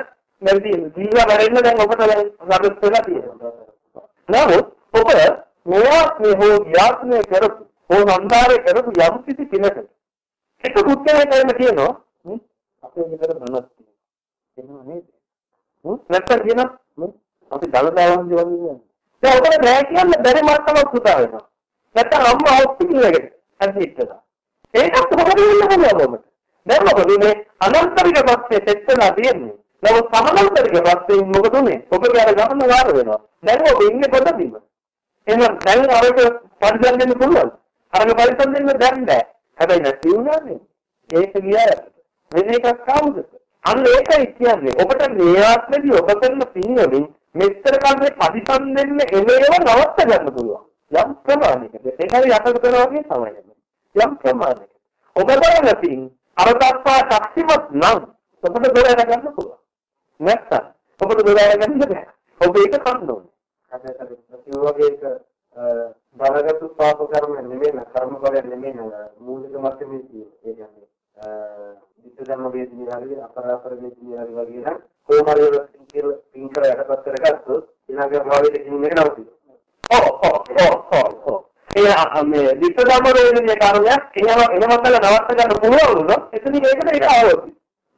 නැති ජීවා වරෙන්න දැන් ඔබට දැන් සබස් වෙලා තියෙනවා. නමුත් ඔබ මෙයාත්මේ හෝ යාත්මේ කරපු හෝ සංසාරේ කරපු යම් කිසි පිනකට එක කුත්තේ කරන කියනවා අපේ ගෙදර මනස් තියෙනවා නේද? නැත්තම් කියනවා අපි දලදාවන් වගේ දැන් ඔබට බෑ කියන්න බැරි මට්ටමක් පුතා වෙනවා. නැත්තම් අම්මා හොස්පිටල් එකට ඇද්දිච්චා. ඒකත් මොකද වෙන්නේ මොනවද? දැන් මොකද මේ අනන්තරික පස්සේ සෙට්ටලා තියෙන්නේ. නමුත් සමානතරික පස්සේ මොකද උනේ? ඔබගේ අර ගමන වාර වෙනවා. දැන් ඔබ ඉන්නේ කොතනද? එහෙනම් දැන් අරක පරිසම් දෙන්න පුළුවන්. අරක පරිසම් දෙන්න දැන් බෑ. හැබැයි නැති වුණානේ. ඒක ගියා. වෙන එකක් කවුද? අන්න ඒකයි කියන්නේ. ඔබට මේ ආත්මෙදී ඔබ කරන පින් වලින් මෙච්චර කාලේ පරිසම් දෙන්න එමේව නවත්ත ගන්න පුළුවන්. යම් ප්‍රමාණයකට. ඒකයි යටට කරනවා වගේ තමයි. යම් ප්‍රමාණයකට. ඔබ කරන පින් අර දක්වා ශක්තිමත් නම් ඔබට දොර ගන්න පුළුවන්. නැත්තම් ඔබට දොර ගන්න බෑ. ඔබ ඒක කන්න ඕනේ. ඒවගේ බලගත්තු පාප කර්ම නෙමෙයි කර්ම බලය නෙමෙයි මූලික මට්ටමේ තියෙන්නේ. ඒ කියන්නේ විසු ධම්ම වේදිනිය හරි අපරාපර වේදිනිය හරි වගේ නම් කොහොමද කියලා පින් කර යටපත් කරගත්තොත් ඊළඟ භාවයේ දෙකින් එක නවතිනවා. ඔව් ඔව් ඔව් ඔව් ඒ මේ විසු ධම්ම වේදිනිය කාරණයක් එහෙම එහෙම කළා නවත්ත ගන්න පුළුවන් වුණොත් එතනින් ඒකට ඒක ආවොත්.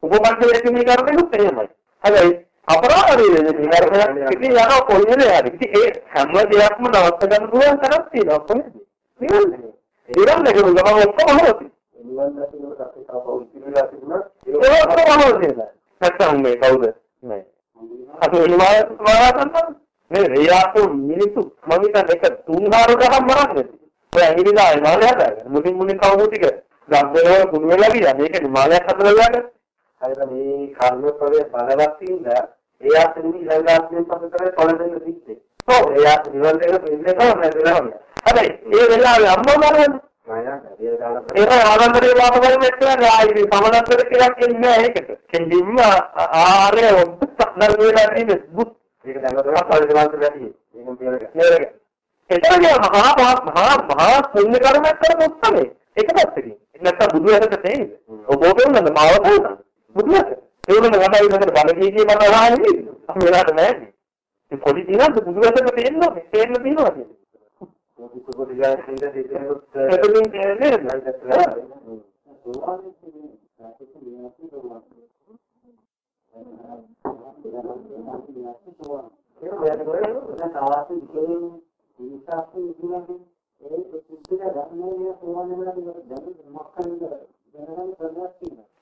උපමණ්ඩල වේදිනිය කාරණෙකුත් එහෙමයි. හැබැයි අපරාධ වේදිනිය කාරණයක් ඉතින් යනවා කොහේද යාරි. ඉතින් ඒ හැම දෙයක්ම නවත්ත ගන්න පුළුවන් තරම් තියෙනවා කොහෙද? නිවන්නේ. ඊළඟ එක ගම ඔක්කොම හොතී. නිවන් දකින්නට අපි තව ඉතිරිලා තිබුණා ඒක කොහොමද කියන්නේ? නැත්තම් මේ කවුද? නෑ. අද විමාය වාරතන මේ රියාතු මිනිසු මම හිතන්නේ එක තුන් හාරකම් මරන්නේ. ඔය ඇඟිලිලා හිමාලය හදාගන්න. මුලින් මුලින් කවුරු ටික ගම්බරවල කුණු වෙලා ගියා. මේක හිමාලයක් හදලා ගන්න. හරිද මේ කර්ම ඵලයේ බලවත් ඉඳලා ඒ ආත්මෙ ඊළඟාත්මෙන් පස්සට පොළදෙන්න සිද්ධේ. ඔව් ඒ ආත්මෙ නිවන් දෙක පිළිදේ තමයි නේද? හැබැයි ඒ වෙලාවේ අම්මා මරන්නේ ඒක ආනන්දරේ වාපකරන එක්කලා ආයි සමනන්තර කියලා කියන්නේ ඒකට. කෙලින්ම ආරේ ඔබ්බත් නරේලා තියෙන බුත් ඒක දැන් තමයි පරිසමාන්ත වැඩි. ඒකම කියලා. නේද? ඒතරගේ මහා මහා මහා පුණ්‍ය කර්මයක් කරන උත්සමේ. ඒක පැත්තකින්. නැත්තම් බුදු හැරට තේිද? ඔබ ඕකෙන්නද මාව තෝරන. බුදු හැර. ඒ වෙන ගමයි ඉන්නකට බල කීකේ මම අහන්නේ. අපි වෙලාවට නැහැ. ඒ පොඩි දිනක් බුදු හැරට තේරෙනවා. තේරෙන්න තියෙනවා කියන්නේ. සුපතිගාසින්ද සිතෙනුත් එතනින් නේද?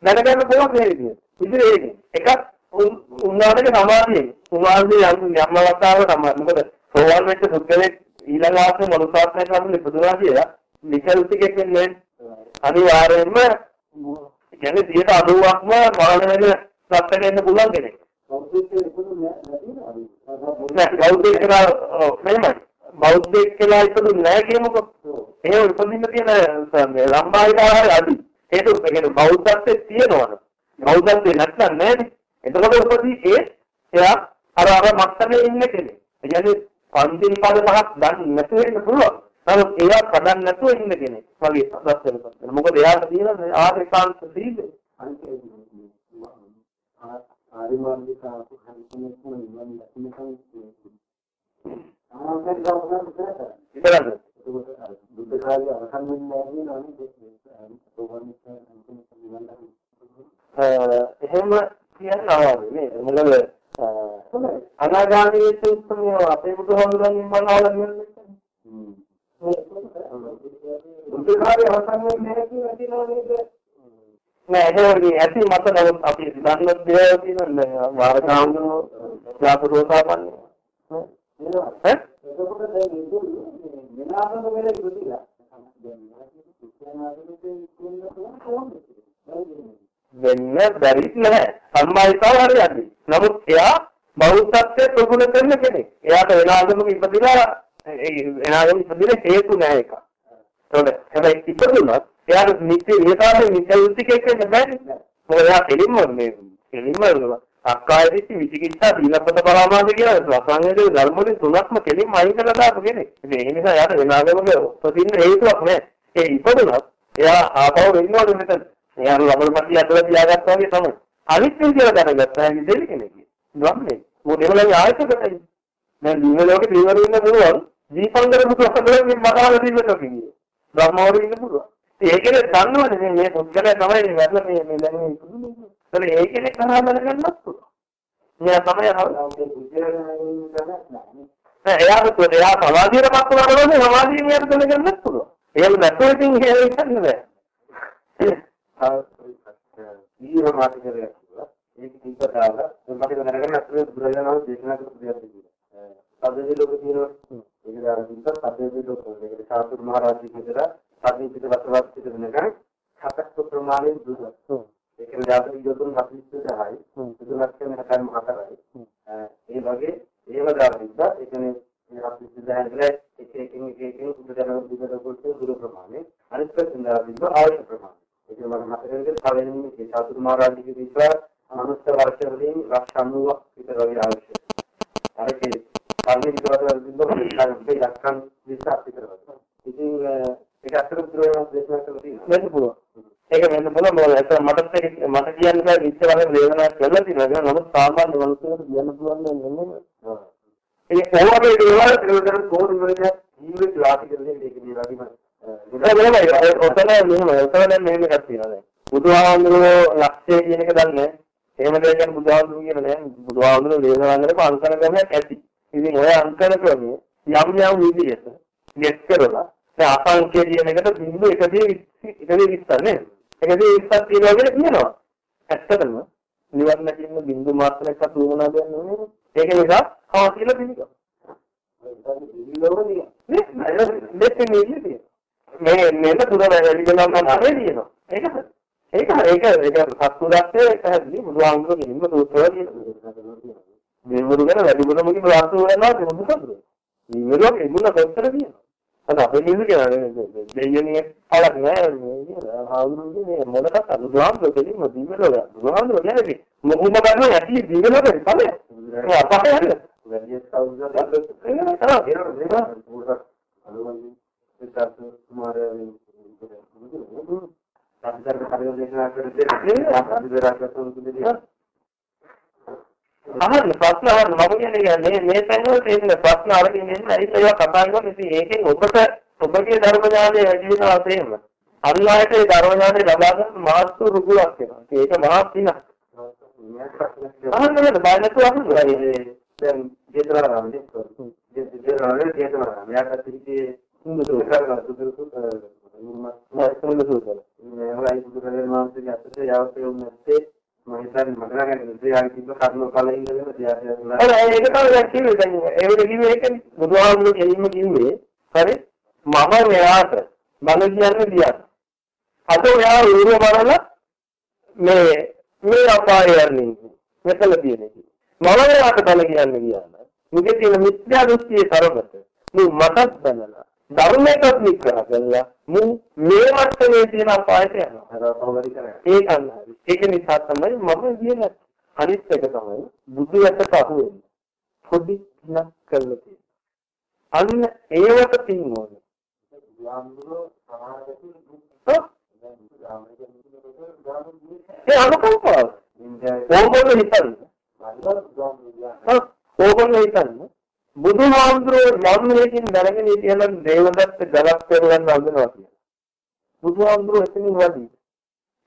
දැනගන්න පුළුවන් මේ විදිහට. ඉතින් ඒක එකක් උන්වහන්සේගේ සමාධියෙන් උන්වහන්සේ යම් යම් අවස්ථාවක තමයි මොකද සෝවාන් වෙච්ච පුද්ගලෙක් ඊළඟ ආත්මේ මනුස්සාත්මය කරන්න ඉපදුනා කියලා නිකල්තිකෙක් වෙන්නේ අනිවාර්යයෙන්ම කියන්නේ 180ක්ම මරණ වෙන සත්ත්වෙ වෙන්න පුළුවන් කෙනෙක්. නෑ බෞද්ධ කියලා මෙහෙමයි. බෞද්ධ කියලා ඉපදුනේ නැහැ කියමුකෝ. එහෙම ඉපදින්න තියෙන මේ ලම්බායිකාරය අඩි. ඒක කියන්නේ බෞද්ධත්වයේ තියෙනවනේ. බෞද්ධත්වයේ නැත්නම් නෑනේ. එතකොට උපදී ඒ එයා අර අර මත්තනේ ඉන්න කෙනෙක්. ඒ කියන්නේ පන්තිල් පද පහක් දන්නේ නැතුව ඉන්න පුළුවන්. නමුත් ඒවා පදන් නැතුව ඉන්න කෙනෙක් වගේ අදහස් වෙනවා. මොකද එයාට තියෙන ආර්යකාන්ත සීලය. ආරිමාන්දිකාපු හරිකමක් නෙවෙයි ලක්ෂණකම් ඉතලද? බුද්ධ කාලේ අවසන් වෙන්නේ නැහැ නේද? සෝවාන් එහෙම කියන්න ආවේ නේ. මොකද අනාගාමී සූත්‍රය අපේ බුදුහාමුදුරන්ගෙන් මම අහලා කියන්නේ. බුද්ධ කාලේ අවසන් වෙන්නේ නැහැ කියලා කියනවා නේද? නෑ ඒකේ ඇති මත නමුත් අපි දන්න දේවල් තියෙනවා වාරකාංගෝ යාපරෝසාපන්න ඈ එතකොට දැන් ඒක විනාශක වෙලා ඉතිරිලා. වෙන්න බැරිත් නැහැ සම්මායිතාව හරියන්නේ. නමුත් එයා බෞද්ධත්වයේ ප්‍රගුණ කරන කෙනෙක්. එයාට වෙන ආගමක ඉපදිලා ඒ එනාගම ඉපදින හේතු නැහැ එක ඒකට හැබැයි ඉපදුනත් එයාට නිත්‍ය ඒකාරේ නිත්‍ය උත්තිකයක් වෙන්න බැහැ මොකද එයා දෙලින්ම මේ දෙලින්ම අක්කාය දිට්ඨි විචිකිච්ඡා දීනපත පරාමාස කියලා රසංගයේ ධර්ම වලින් තුනක්ම කෙලින්ම අයින් කරලා දාපු කෙනෙක්. ඉතින් ඒ නිසා එයාට වෙන ආගමක උපදින්න හේතුවක් නැහැ. ඒ ඉපදුනත් එයා ආපහු වෙන්නවලු මෙතන. එයා ලබනපති අතල තියාගත්තා වගේ තමයි. අනිත් විදියට දැනගත්තා හැකි දෙවි කෙනෙක්. ගම්නේ. මොකද ඒගොල්ලන්ගේ ආයතකයි. දැන් දිව ලෝකේ දිවර ඉන්න පුළුවන්. දීපංගර බුදුහමරෙන් මහාල දිවලෝකෙ ගියේ. බ්‍රහ්මවරු ඉන්න පුළුවන්. ඒකනේ දන්නවනේ මේ මේ පුද්ගලයා තමයි වැරලා මේ මේ දැන් මේ ඉපදුනේ. ඒතර ඒකනේ කරා දැනගන්නත් පුළුවන්. මෙයා තමයි නෑ එයාට તો එයා සමාධියට පත් කරනකොට සමාධිය මෙයාට දැනගන්නත් පුළුවන්. එහෙම නැත්නම් ඉතින් ඒක ඉන්නේ නෑ. ඊර මාතිකරය කියලා. ඒක දීපතාව මට දැනගන්න අත්වේ බුදුරජාණන් දේශනා කරපු දෙයක් තිබුණා. සබ්දේ ලෝකේ තියෙනවා. ඒක දාරින්ද සබ්දේ ලෝකේ. ඒක සාතුරු මහරජා කියලා සබ්දේ පිට වස්තවත් පිට වෙනකන් හතක් ප්‍රමාණයෙන් දුක. ඒකෙන් 40යි. දුලක් කියන හතරම හතරයි. ඒ වගේ ඒව දාරින්ද ඒ කියන්නේ මේ 40 දැනගල එක එකින් එක එකින් බුදුදහම බුදුදහමට දුර ප්‍රමාණය අනිත් පැත්තෙන් දාරින්ද අවශ්‍ය ප්‍රමාණය. ඒක මම මතකයෙන් පළවෙනි මේ සාතුරු මහරජාගේ විශ්වාස මනුස්ස වර්ෂ වලින් ලක්ෂ 90ක් විතර වගේ අවශ්‍යයි. අර ඒ පළවෙනි විශ්වාස වලින් ලක්ෂ ලක්ෂන් 20ක් විතර වගේ. ඉතින් ඒක අතර බුදුරජාණන් දේශනා කළා තියෙනවා. වෙන්න පුළුවන්. ඒක වෙන්න පුළුවන් මොකද ඒක මට ඒක මට කියන්න බෑ විච්ච වගේ වේදනාවක් කරලා තියෙනවා. නමුත් සාමාන්‍ය මිනිස්සුන්ට කියන්න පුළුවන් නෙමෙයි. ඒ කොහොමද දේවල් ඒකට කෝඩ් වලින් ජීවිත ලාභ කරන්නේ ඒක මේ වගේම ඒක මෙහෙමයි. ඔතන මෙහෙම ඔතන මෙහෙම එකක් තියෙනවා දැන්. බුදුහාමුදුරුවෝ ලක්ෂය කියන එක දන්නේ එහෙම දෙයක් ගැන බුදුහාමුදුරුවෝ කියන නෑ. බුදුහාමුදුරුවෝ දේශනා කරපු අංකන ක්‍රමයක් ඇති. ඉතින් ඔය අංකන ක්‍රමය යම් යම් විදිහට ගෙස් කරලා දැන් අසංඛ්‍ය කියන එකට බිඳු 120 120 නේද? 120ක් තියෙනවා කියලා කියනවා. ඇත්තටම නිවන් නැතිනම් බිඳු මාත්‍රයක්වත් වුණා දෙන්නේ නෙමෙයි. ඒක නිසා කව කියලා පිළිගන්න. නේ මෙතන ඉන්නේ. මේ මෙන්න පුර වැඩි වෙනවා නම් හරි දිනවා. ඒක ඒක ඒක ඒක සත්පුරක්ෂේ පැහැදිලි බුදුහාමුදුරුවෝ නිම්ම සූත්‍රය කියනවා. මේ මුරු ගැන වැඩිපුරම කිව්ව වාස්තු වෙනවා බුදුහාමුදුරුවෝ. මේ මුරුක ඉමුණ කොච්චර කියනවා. අද අපේ නිදු කියන්නේ දෙයියනේ පළක් නෑ මේ හාමුදුරුවෝ මේ මොනකට බුදුහාමුදුරුවෝ දෙලින්ම දීවලෝ බුදුහාමුදුරුවෝ කියන්නේ මොකුම ගන්න ඇති දීවලෝ කරේ තමයි. ඒ අපහට යන්නේ. වැඩි සෞන්දර්යයක් ආ ඒක අනුමත සිතාර්ථ කුමාරයන් අපිට කාර්ය දේශනා කරද්දී අපි දරාගත්තු දුන්නේ අහන්න ප්‍රශ්න අහන්න මම කියන්නේ මේ මේ තැන්වල තියෙන ප්‍රශ්න අරගෙන ඉන්න ඇයි ඒවා කතා කරන්නේ ඉතින් ඒකෙන් ඔබට ඔබගේ ධර්ම ඥානය වැඩි වෙනවා තේම. අන්ලායට ඒ ධර්ම ඥානය ලබා ගන්න මාස්තු රුකුලක් වෙනවා. ඒක මහා පිනක්. අහන්න නේද බය නැතුව අහන්න. දැන් ජේතවනාරාමයේ ජේතවනාරාමයේ ජේතවනාරාමයේ යාකට තිරිකේ සුදුසු කරලා සුදුසු මොකද සූතල. මේ හොරයි සුදුසුකරේ මානසික අත්‍යවශ්‍ය යාවතේ නැත්තේ මම හිතන්නේ මට නම් ඉතින් කිව්ව කර්ම ඵල ඉඳගෙන තියාගෙන අර ඒක තමයි දැන් කිව්වේ දැන් ඒකට කිව්වේ ඒකනේ. බුදුහාමුදුරු කෙලින්ම කිව්වේ හරි මම මෙයාට බල කියන්නේ දියක් අද ඔයා ඌර බලලා මේ මේ අපාය යන්නේ මෙතන තියෙන එක. මම මෙයාට බල කියන්නේ කියන්නේ මුගේ තියෙන මිත්‍යා දෘෂ්ටියේ තරමට මු මටත් බැලලා ධර්මයකට නිග්‍රහ කළා මු මේ මට්ටමේ තියෙන අපායට යනවා පොවරි කරා ඒක නිසා තමයි මම කියන්නේ. අනිත් එක තමයි බුදු ඇතට අහු වෙන්නේ. පොඩි නක් කරලා තියෙනවා. අන්න ඒවට තින් ඕනේ. ඒ අනුකම්පාව. ඕගොල්ලෝ හිතන්න. ඕගොල්ලෝ හිතන්න. බුදුහාමුදුරුවෝ මම මේකෙන් දැනගෙන හිටියනම් දේවදත්ත ගලක් පෙරලන්න හදනවා කියලා. බුදුහාමුදුරුවෝ එතනින් වදී.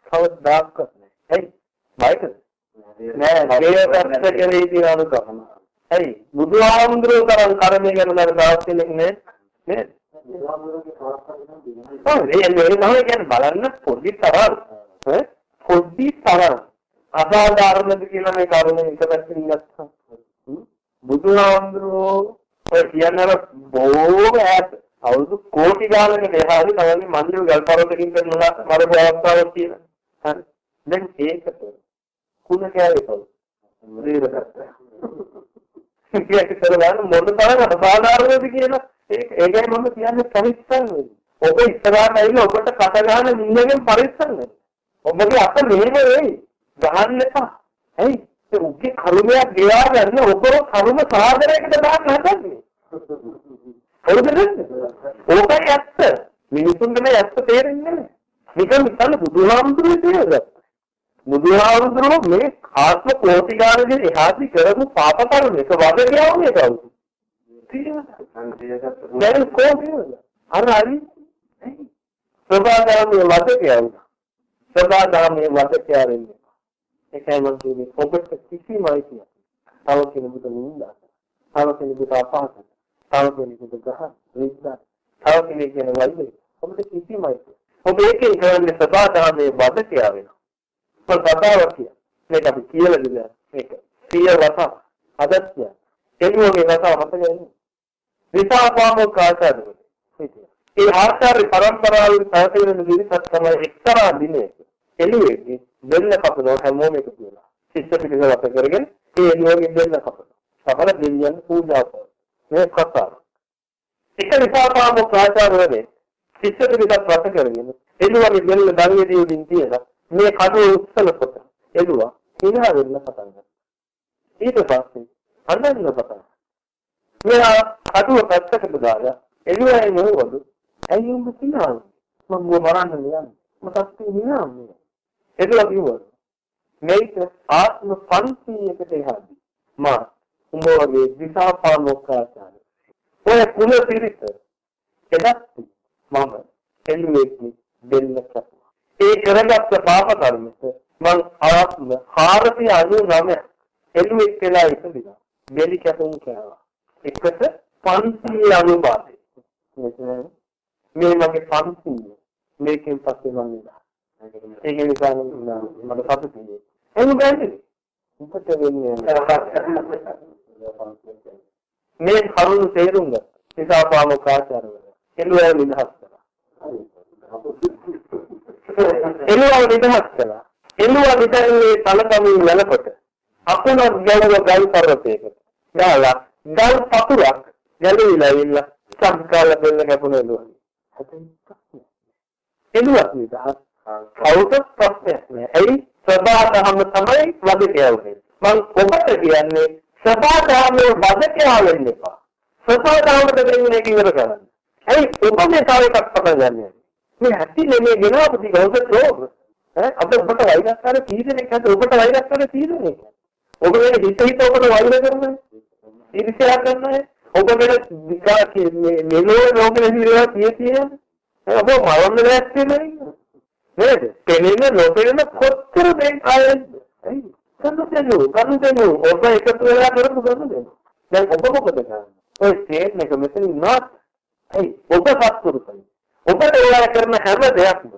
කවදාවත් නැහැ. ඇයි? බයිකද? නෑ, දේවදත්ත කෙරෙහි තියෙන අනුකම්පාව. ඇයි? බුදුහාමුදුරුවෝ තරම් කර්මය ගැන දර දවස් කෙනෙක් නෑ. නේද? ඔව් ඒ මේ තමයි කියන්නේ බලන්න පොඩි තරම් ඈ පොඩි තරම් අසාධාරණද කියලා මේ කරුණ එක පැත්තකින් ගත්තා. බුදුහාමුදුරුවෝ ඔය කියන්නේ බොහෝම ඈත අවුරුදු කෝටි ගානකට එහාදී තමයි මන්දිර ගල්පරවතකින් කරනවා මරපු අවස්ථාවක් තියෙනවා. හරි. දැන් ඒකට කුණ කෑවේ කවුද? ඒක කරගන්න මොන තරම් අසාධාරණද කියලා ඒක ඒකයි මම කියන්නේ පරිස්සම් වෙන්න. ඔබ ඉස්සරහට ඇවිල්ලා ඔබට කට ගන්න නින්නගෙන් පරිස්සම් වෙන්න. ඔබගේ අත මෙහෙම වෙයි. ගහන්න එපා. ඇයි? ඒ උගේ කර්මයක් ගෙවා ගන්න ඔබ කර්ම සාගරයකට දාන්න හදන්නේ. හරිද නේද? ඕකයි ඇත්ත. මිනිසුන්ට මේ ඇත්ත තේරෙන්නේ නැහැ. නිකන් හිතන්න බුදුහාමුදුරුවෝ තේරෙන්නේ. බුදුහාමුදුරුවෝ මේ ආත්ම කෝටි ගානකින් එහාදී කරපු පාප කර්ම එක වද කියන්නේ කවුද? දැන් කොහොමද? අර හරි සබාදාමයේ වද කියන්නේ. සබාදාමයේ වද කියන්නේ. ඒකයි මම කියන්නේ ඔබට කිසිම අයිතියක්. තව කෙනෙකුට නින්දා. තව කෙනෙකුට අපහාස. තව කෙනෙකුට ගහ රිද්දා. තව කෙනෙක් කියන වයිද? ඔබට කිසිම අයිතියක්. ඔබ ඒකේ කරන්නේ සබාදාමයේ වද කියලා. ඔබ කතාවක් කිය. මේක අපි කියලා දෙන්න. මේක. සිය වතා. අදත්ය. එළුවගේ වතා මතකයි. විසාපාමක ආචාර්යවරු. ඒ ආචාර්ය පරම්පරාවෙන් පැවතෙන දිවිසත් තමයි එක්තරා දිනයක එළුවේගේ දෙන්න කපනවා හැමෝම එකතු වෙලා. ශිෂ්‍ය පිටිස වට කරගෙන ඒ එළුවගේ දෙන්න කපනවා. කපල දෙවියන් පූජා කරනවා. මේ කතාව. එක විසාපාමක ආචාර්යවරේ ශිෂ්‍ය පිටිසත් වට කරගෙන එළුවගේ දෙන්න දරුවේදී උඩින් තියලා මේ කඩේ උස්සල කොට එළුවා හිනා වෙන්න පටන් ගත්තා. ඊට පස්සේ අඬන්න පටන් මෙයා කඩුව පැත්තකට දාලා එළුවයි නෙවවලු ඇයි උඹ සිනාන්නේ මම ගෝ මරන්න යන්නේ මටත් හිනාන්නේ එළුවා කිව්වා මේක ආත්ම 500කට එහාදී මා උඹ වගේ දිසාපාලෝකාචාර්ය ඔය කුල පිරිස එදත් මම එළුවෙක් දෙන්න කපුවා. ඒ කරගත්ත පාප කර්මෙට මං ආත්ම 499 එළුවෙක් වෙලා ඉපදිනා බෙලි කැපුම් කෑවා. එකට 500 අනුපාතය. මේ මගේ 500 මේකෙන් පස්සේ මම ඉඳලා. ඒක නිසා මට සතුටුයි. එහෙම බෑනේ. උඹට වෙන්නේ මේ කරුණු තේරුම් ගන්න. සිතාපාමක ආචාර්යවරු. එළුවා නිදහස් කළා. එළුවා නිදහස් කළා. එළුවා නිදන්නේ තලකමින් වැළකොට. අකුණක් ගැලව ගල් පර්වතයකට. දාලා ගල් පතුරක් ගැලවිලා ඉන්න සංකාල දෙන්න කැපුණ එළුවා. එළුවා නිදහස්. කවුරුත් ප්‍රශ්නයක් නෑ. ඇයි? සබාදහම තමයි වදකයවන්නේ. මම ඔබට කියන්නේ සබාදහමේ වදකයා වෙන්න එපා. සබාදහමට දෙන්නේ කිවර කරන්න. ඇයි ඔබ මේ තව එකක් පටන් ගන්න මේ ඇති නෙමෙයි ගෙනාවු ටික ඔබට රෝග. ඈ අපිට ඔබට වෛරස්කාර තීරණයක් හද ඔබට වෛරස්කාර තීරණයක්. ඔබ මේ හිත හිත ඔබට වෛර කරනවා. ඊර්ෂ්‍යා කරනවා. ඔබට විකාශ මෙලෝ ලෝක විදිහට තියෙන්නේ ඔබ මරන්න දැක්කේ නේද? පෙනෙන නොපෙනෙන කොච්චර දෙයක් ආයෙත් කන්නු දෙනු කන්නු දෙනු ඔබ එකතු වෙලා කරපු කන්නු දෙනු දැන් ඔබ මොකද කරන්නේ? ඔය ස්ටේට් එක මෙතන not ඇයි? ඔබ සත්පුරුෂයි ඔබට ඒවා කරන හැම දෙයක්ම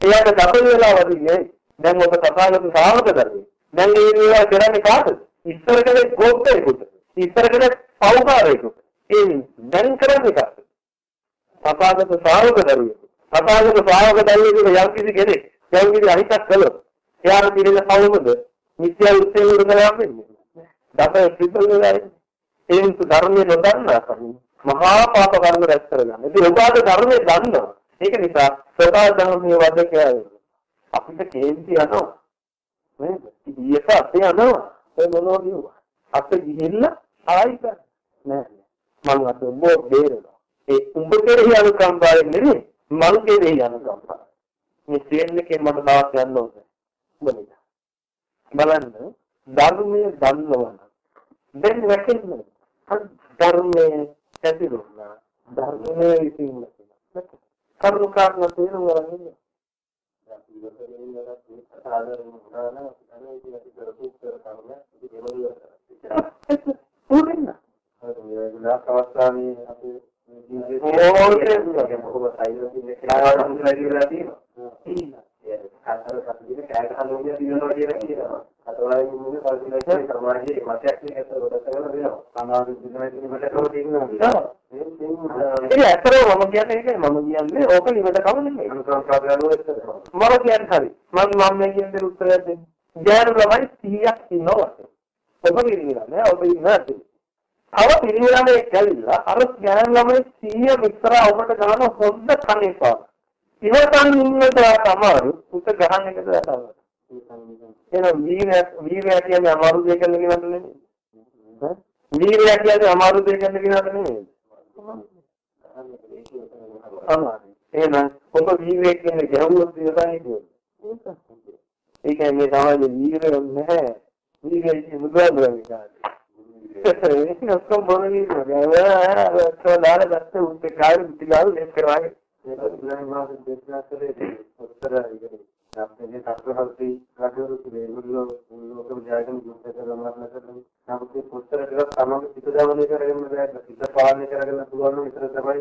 එයාට දබල වෙලා වදින්නේ දැන් ඔබ තථාගත ශ්‍රාවක දරුවේ දැන් මේ ඒවා කරන්නේ කාටද? ඉස්සර කලේ ගෝප්තයෙකුට ඉස්සර කලේ පෞකාරයෙකුට ඒ දැන් කරන්නේ කාටද? තථාගත ශ්‍රාවක දරුවෙකු තථාගත ශ්‍රාවක දරුවෙකු යම් කිසි කෙනෙක් යම් කිසි අහිතක් කළොත් එයාට පිළිගන්න කවුමද මිත්‍යා උත්තේ උරුමලා වෙන්නේ දත සිද්ධ වෙලා ඒ නිසා ධර්මයේ නොදන්නා කන්නේ මහා පාප කර්ම රැස් කරගන්න. ඉතින් ඔබට ධර්මයේ දන්නවා. ඒක නිසා සදා ධර්මයේ වදකයා අපිට කේන්ති යනවා. නේද? ඊයක අපේ යනවා. ඒ මොනවද කිව්වා? අප ගිහිල්ලා ආයි නෑ. මම අත උඹ බේරනවා. ඒ උඹ කෙරෙහි අනුකම්පාවෙන් නෙමෙයි මං කෙරෙහි අනුකම්පාව. මේ ට්‍රේන් එකේ මම තාක් යන්න ඕනේ. බලන්න. බලන්න ධර්මයේ දන්නවනම් දැන් වැටෙන්නේ ධර්මයේ ඇතිරුණා ධර්මයේ විසින් කරුණු කාරණා තේරුම් ගන්න ඕනේ අවස්ථාවේ අපේ ජීවිතේ මොකද සයිලන්ට් එකේ හඳුනලා තියෙනවා. අතර සම්පූර්ණ කෑගහ හඳුනලා තියෙනවා කියලා කියනවා. අතවලින් මුන්නේ පරිසරයේ සමාජයේ මතයක් නේ අතර කොට කරලා දෙනවා. සමාජ දිනවලින් මට තෝ තියෙනවා. ඒ ඇත්තටම මම කියන්නේ ඒකයි මම කියන්නේ ඕක නිවට කම නෙමෙයි. මම කියන්නේ හරි. මම මම මේ කියන දේ උත්තරයක් දෙන්න. ඥාන ළමයි 100ක් ඉන්නවා. ඔබ පිළිගන්න නෑ ඔබ ඉන්නත්. අව පිළිගන්නේ කැවිලා අර ඥාන ළමයි 100 විතර ඔබට ගන්න හොද්ද කන්නේ පාන. ඉවතන් ඉන්නට අමාරු උත ගහන්න එකද අමාරු. එහෙනම් වීරය වීරය කියන්නේ අමාරු දෙයක් නෙවෙයි නෙමෙයි. වීරය කියන්නේ අමාරු දෙයක් නෙවෙයි නෙමෙයි. අමාරු. එහෙනම් ඔබ වීරය කියන්නේ ගැහුවොත් ඉවතන් කියන්නේ. ඒකයි මේ සමාජයේ වීරය නැහැ. වීරය කියන්නේ මුදවන්නේ කාටද? ඒක ඔක්කොම බොරු. ඒක දාලා දැක්ක උන්ට කාර්ය පිටිගාල් ලෙස් කරවාගේ ඉතින් මාස දෙකක් කරේ උත්තර ඉගෙන අපේ සත්‍යහල්ති රාජවරු මේගොල්ලෝ ලෝකෙ ජයගෙන යුද්ධ කරනවා නැත්නම් නමුත් උත්තර ටිකක් තමයි පිට දමනය කරගෙන බෑ පිට පාලනය කරගෙන පුළුවන් නම් විතර තමයි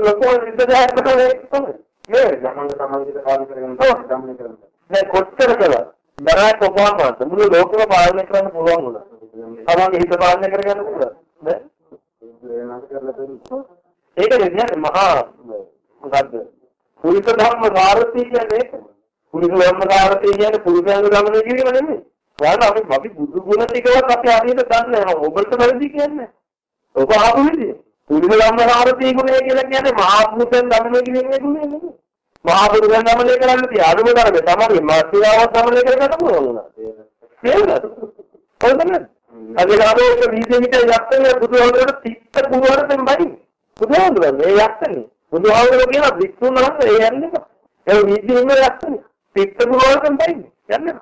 ලොකෝ විද්‍යාවක් තමයි මේ ගමන් සමාජික පාලනය කරගෙන දමනය කරන්න දැන් කොච්චර කළා බරක් ඔබාමාට මුළු ලෝකෙම පාලනය කරන්න පුළුවන් වුණා තමන්ගේ හිත පාලනය කරගන්න පුළුවන් නෑ ඒක කියන්නේ මහා මොකද්ද? පුරුෂ ධර්ම සාරතී කියන්නේ ඒක. පුරුෂ ධර්ම සාරතී කියන්නේ පුරුෂයන්ගේ ගමන කිරීම නෙමෙයි. වාන අපි අපි බුදු ගුණ ටිකවත් අපි හරියට දන්නේ නැහැ. ඔබට වැරදි කියන්නේ. ඔබ ආපු විදිය. පුරුෂ ධර්ම සාරතී ගුණය කියලා කියන්නේ මහා පුරුෂයන් ගමන කිරීමේ ගුණය නෙමෙයි. මහා පුරුෂයන් ගමනය කරන්න තිය අනුම ධර්මේ තමයි මාත්‍යාවක් ගමනය කරගන්න පුළුවන් වුණා. තේරුණාද? හොඳද? අද ගාමෝක වීදියේ මිට යක්තනේ බුදුහාමුදුරුවෝ තිත්ත කුමාරයෙන් බයි. බුදුහාමුදුරුවෝ මේ යක්තනේ බුදුහාමුදුරුවෝ කියන වික්ෂුන් වහන්සේ ඒ යන්නේ ඒ වීදියේම යක්ෂනේ පිට බුදුහාමුදුරුවෝ දෙන්නේ යන්නේ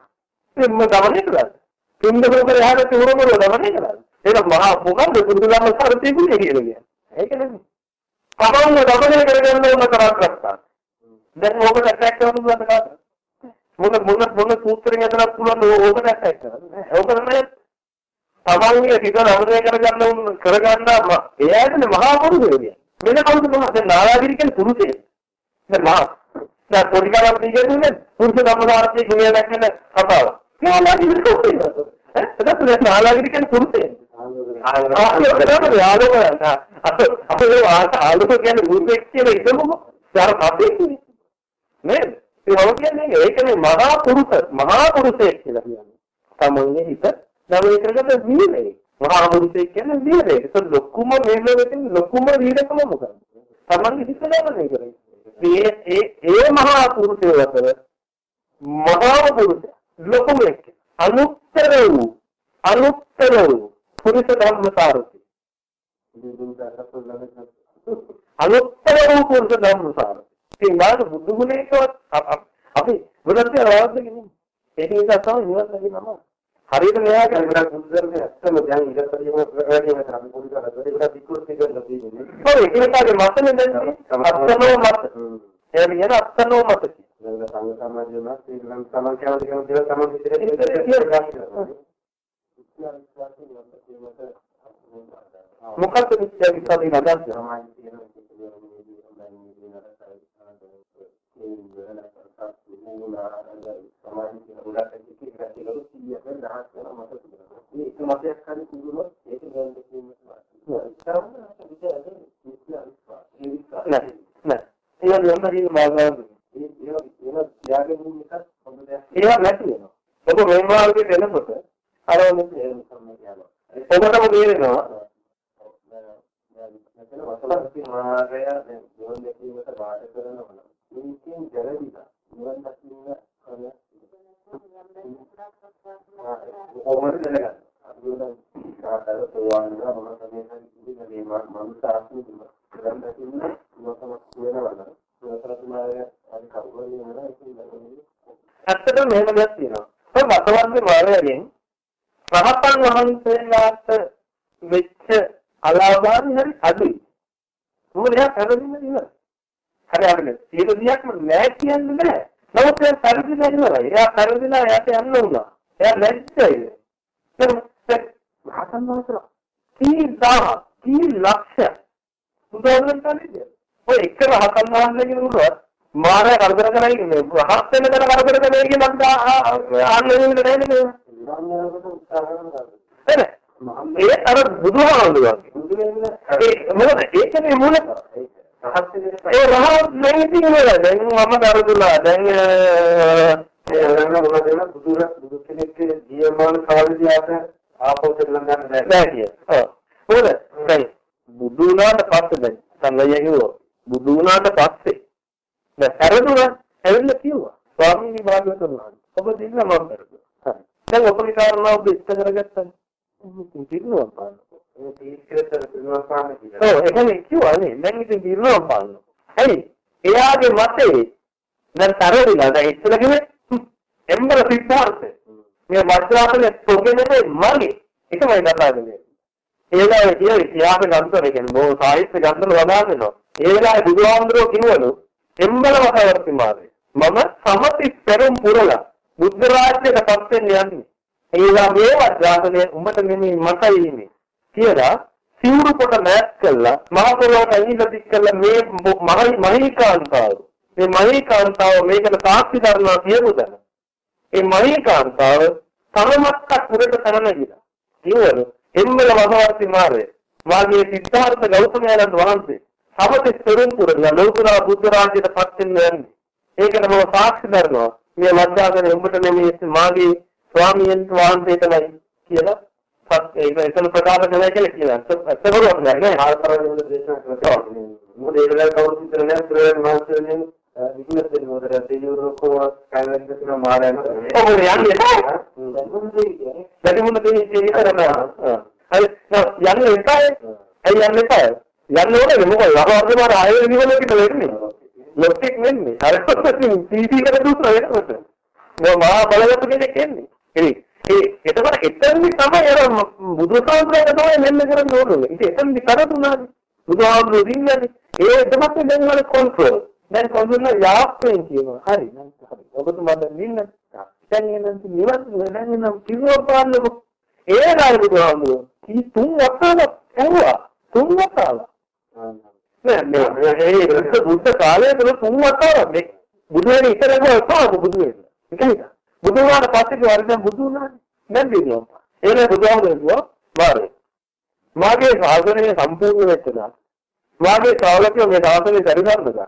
එම්ම ගමනේ කරා පින්ද කරේ යහට තුරමර ගමනේ කරා ඒක මහා මොකක්ද බුදුදහම සාරතී කුලේ කියන්නේ? ඒක නෙමෙයි. කවන්න ගමනේ කරගන්න ඕන කරක් ගත්තා. දැන් ඕකට ඇටැක් කරන්න පුළුවන් කාටද? මොන මොන මොන සූත්‍රයෙන් හදලා පුළුවන් ඕකට ඇටැක් කරන්න? ඕක තමයි තමන්ගේ හිත නවරය කරගන්න කරගන්න එයාටනේ මහා පුරුෂය කියන්නේ වෙන කවුද මොකද දැන් නාලාගිරි කියන්නේ පුරුෂයෙක් දැන් මා දැන් පොඩි කාලේ කියන්නේ පුරුෂ ධර්මදාර්ථයේ ගුණය දැක්කන කතාව. නාලාගිරි කොහේද එතකොට නාලාගිරි කියන්නේ පුරුෂයෙක් ආලෝක කියන්නේ පුරුෂයෙක් කියලා ඉතමුකෝ යාර කප්පේ නේද? ඒ කියන්නේ ඒකනේ මහා පුරුෂ මහා පුරුෂයෙක් කියලා කියන්නේ තමන්ගේ හිත නවය කරගන්න වීරයෙක් මහා පුරුෂයෙක් කියන්නේ වීරයෙක්. ඒක ලොකුම මේලෙකින් ලොකුම වීරකම මොකක්ද? තමන්ගේ හිත දමනය කරන්නේ. ඒ ඒ ඒ මහා පුරුෂය අතර මහා පුරුෂ ලොකුම එක්ක අනුත්තර වූ අනුත්තර වූ පුරුෂ ධර්මසාරති. අනුත්තර වූ පුරුෂ ධර්මසාරති. ඉතින් බාද බුදු ගුණයකවත් අපි බුදුන්සේ රවද්දගෙන ඒක නිසා තමයි නිවන් දකින්නම හරියට මෙයා ඒකට බුද්ධර්මයේ ඇත්තම දැන් ඉලක්කයම වැඩිම කරන්නේ පොඩි කරලා ඒකට විකෘති කරලා තියෙන්නේ. ඔව් ඒකේ මතනේ දැන් අත්තනෝ මත. ඒ කියන අත්තනෝ මත දැන් සංඝ සමාජය නම් ශ්‍රී ලංකා සමාජ කියන දේ තමයි තමයි විදිහට මොකක්ද මිත්‍යා විස්වාදී නදස් සමාජ කියන සමාජ කියන උඩට කිසි කෙනෙක් කියලා සියයට දහස් කරන මත මේක මතයක් හරි තිබුණොත් ඒක ගන්න දෙන්නේ නෑ නෑ ඒක යම්මදී මාගාව ඒ ඒ ඒ ත්‍යාගයෙන් එකක් හොඳ දෙයක් ඒවා නැති වෙනවා ඔබ මේ මාර්ගයේ දෙනකොට අර ඒ සම්මත යනවා ඔබටම තේරෙනවා මෙතන වසලති මාර්ගය දැන් ජීවන දැකීමට වාද කරනවා නම් මේකෙන් ගැලවිලා නිවන් දකින්න කරන කොහොමද දැනගන්නේ අදුන සාතර තෝවන්නා මොන සමයකින් ඉඳි මේ මම සාස්ත්‍රි නිවන් දකින්න මොකක්ද කියනවා නම් වසලති මාර්ගය අර කවුරුනේ නේද ඒක ඇත්තටම මෙහෙම දෙයක් තියෙනවා. ඔය වතවන්ගේ වාරයෙන් රහතන් වහන්සේලාට වෙච්ච අලාභාන් හරි අඩුයි. මොකද එයා පැරදින්න ඉවරයි. හරි අපිට සියලු දියක්ම නෑ කියන්නේ නෑ. නමුත් එයා පැරදිලා ඉවරයි. එයා පැරදිලා එයාට යන්න උනා. එයා ලැජ්ජයි. දැන් රහතන් වහන්සේලා දහස් කී ලක්ෂ බුදුරජාණන් වහන්සේ ඔය එක රහතන් වහන්සේ කෙනෙකුට මාරය කරදර කරයි කියන්නේ රහත් වෙන තැන කරදර කරයි කියන මම අන්න වෙන්නේ නැහැ නේද? ඒ අර බුදුහාමුදුරුවෝ. මොකද ඒකනේ මූල ඒ රහත් නෙමෙයි තියෙනවා. දැන් මම කරදුලා දැන් බුදුර බුදු කෙනෙක්ගේ ජීවමාන කාලේදී ආත ආපෝ දෙලන් ගන්න බෑ. නෑ කිය. ඔව්. මොකද දැන් බුදු වුණාට පස්සේ දැන් සංගය කිව්වා බුදු වුණාට පස්සේ දැන් කරදුනා ඇවිල්ලා කිව්වා. ස්වාමීනි වහන්සේ ඔබ දෙන්න මම කරදුනා. හරි. දැන් ඔබේ කාරණා ඔබ ඉස්ත කරගත්තා. ඉතින් කිව්වා පාන. ඒ තීක්ෂිත කරනවා පාන කියලා. ඔව් එහෙනම් කිව්වා නේ. දැන් ඉතින් කිව්වා පාන. හරි. එයාගේ මතේ දැන් තරවිලා දැන් ඉස්සර කිව්වේ එම්බර සිද්ධාර්ථය. මේ වජ්‍රාසනේ තොගෙනේ මගේ එකමයි කතා කරන්නේ. ඒ වෙලාවේ කියන ඉතිහාස ගන්තර කියන්නේ බොහෝ සාහිත්‍ය ගන්තර වදා වෙනවා. ඒ වෙලාවේ බුදුහාමුදුරුවෝ කිව්වලු එම්බල වසවර්ති මාරේ. මම සමති පෙරම් පුරලා බුද්ධ රාජ්‍යයට පත් වෙන්න යන්නේ. ඒලා මේ වජ්‍රාසනේ උඹට නෙමෙයි මටයි ඉන්නේ. කියලා සිවුරු කොට මෑත් කළා මහ පොළොවට ඇවිල්ලා දික් කළා මේ මහීකාන්තාව. මේ මහීකාන්තාව මේකට සාක්ෂි කරනවා කියමුදන. ඒ මහීකාන්තාව තරමක්ක පුරට තරණ ගිලා. කිව්වලු එම්බල වසවර්ති මාරය. වාගේ සිද්ධාර්ථ ගෞතමයන්න් වහන්සේ සමත ස්වරූප පුරලා ලෝකරා බුද්ධ රාජ්‍යයට පත් වෙන්න යන්නේ. ඒකට මම සාක්ෂි දරනවා. මේ වද්දාගෙන උඹට නෙමෙයි මාගේ ස්වාමීන් වහන්සේටමයි කියලා සත් ඒක එතන ප්‍රකාශ කළා කියලා කියනවා. ඇත්ත කරුවක් නෑ නේ. ආල්පරවල දේශනා කරලා මොකද ඒ වෙලාවේ කවුරුත් විතර නෑ ප්‍රේම මාසයෙන් විකුණත් දෙන්න මොකද දෙවිවරුකෝ කයින් දෙන මාරයන්. ඔව් යන්නේ නැහැ. වැඩි මොන දෙයක් කරනවා. හරි යන්නේ එපායි. ඇයි යන්නේ එපායි? යන්න ඕනේ මොකද වරවර්ධ මාර ආයෙ නිවල පිට වෙන්නේ. ලොක්ෙක් වෙන්නේ. අර ටීවී එකට දුස්ස වෙනකොට. මම මහා බලගත්තු කෙනෙක් එන්නේ. ඒ ඒ එතකොට එතනදි තමයි අර බුදුසාසුරට තමයි මෙන්න කරන්න ඕනේ. ඉතින් එතනදි කරතුනානේ. බුදුහාමුදුරු දින්නේ. ඒ එතකොට දැන් වල කන්ට්‍රෝල්. දැන් කන්ට්‍රෝල් යාප්පෙන් කියනවා. හරි. හරි. ඔබතුමා දැන් ඉන්න. දැන් එනම් නිවන් දැන් එනම් කිව්ව පාන්නකො. ඒ රාජ බුදුහාමුදුරු. කී තුන් වතාවක් ඇහුවා. තුන් වතාවක්. නෑ නෑ ඒ බුද්ධ කාලයේ තුල තුන් වතාවක් මේ බුදු වෙන ඉතරම කොහොමද බුදු වෙන්නේ? ඒකයි. බුදු වුණාට පස්සේ වරදෙන් බුදු වුණානේ. දැන් දිනුවා. ඒක බුදුහාමුදුරුවෝ වාරේ. මාගේ ශාසනය සම්පූර්ණ වෙච්චා. මාගේ ශ්‍රාවකයෝ මේ ශාසනය පරිහරණය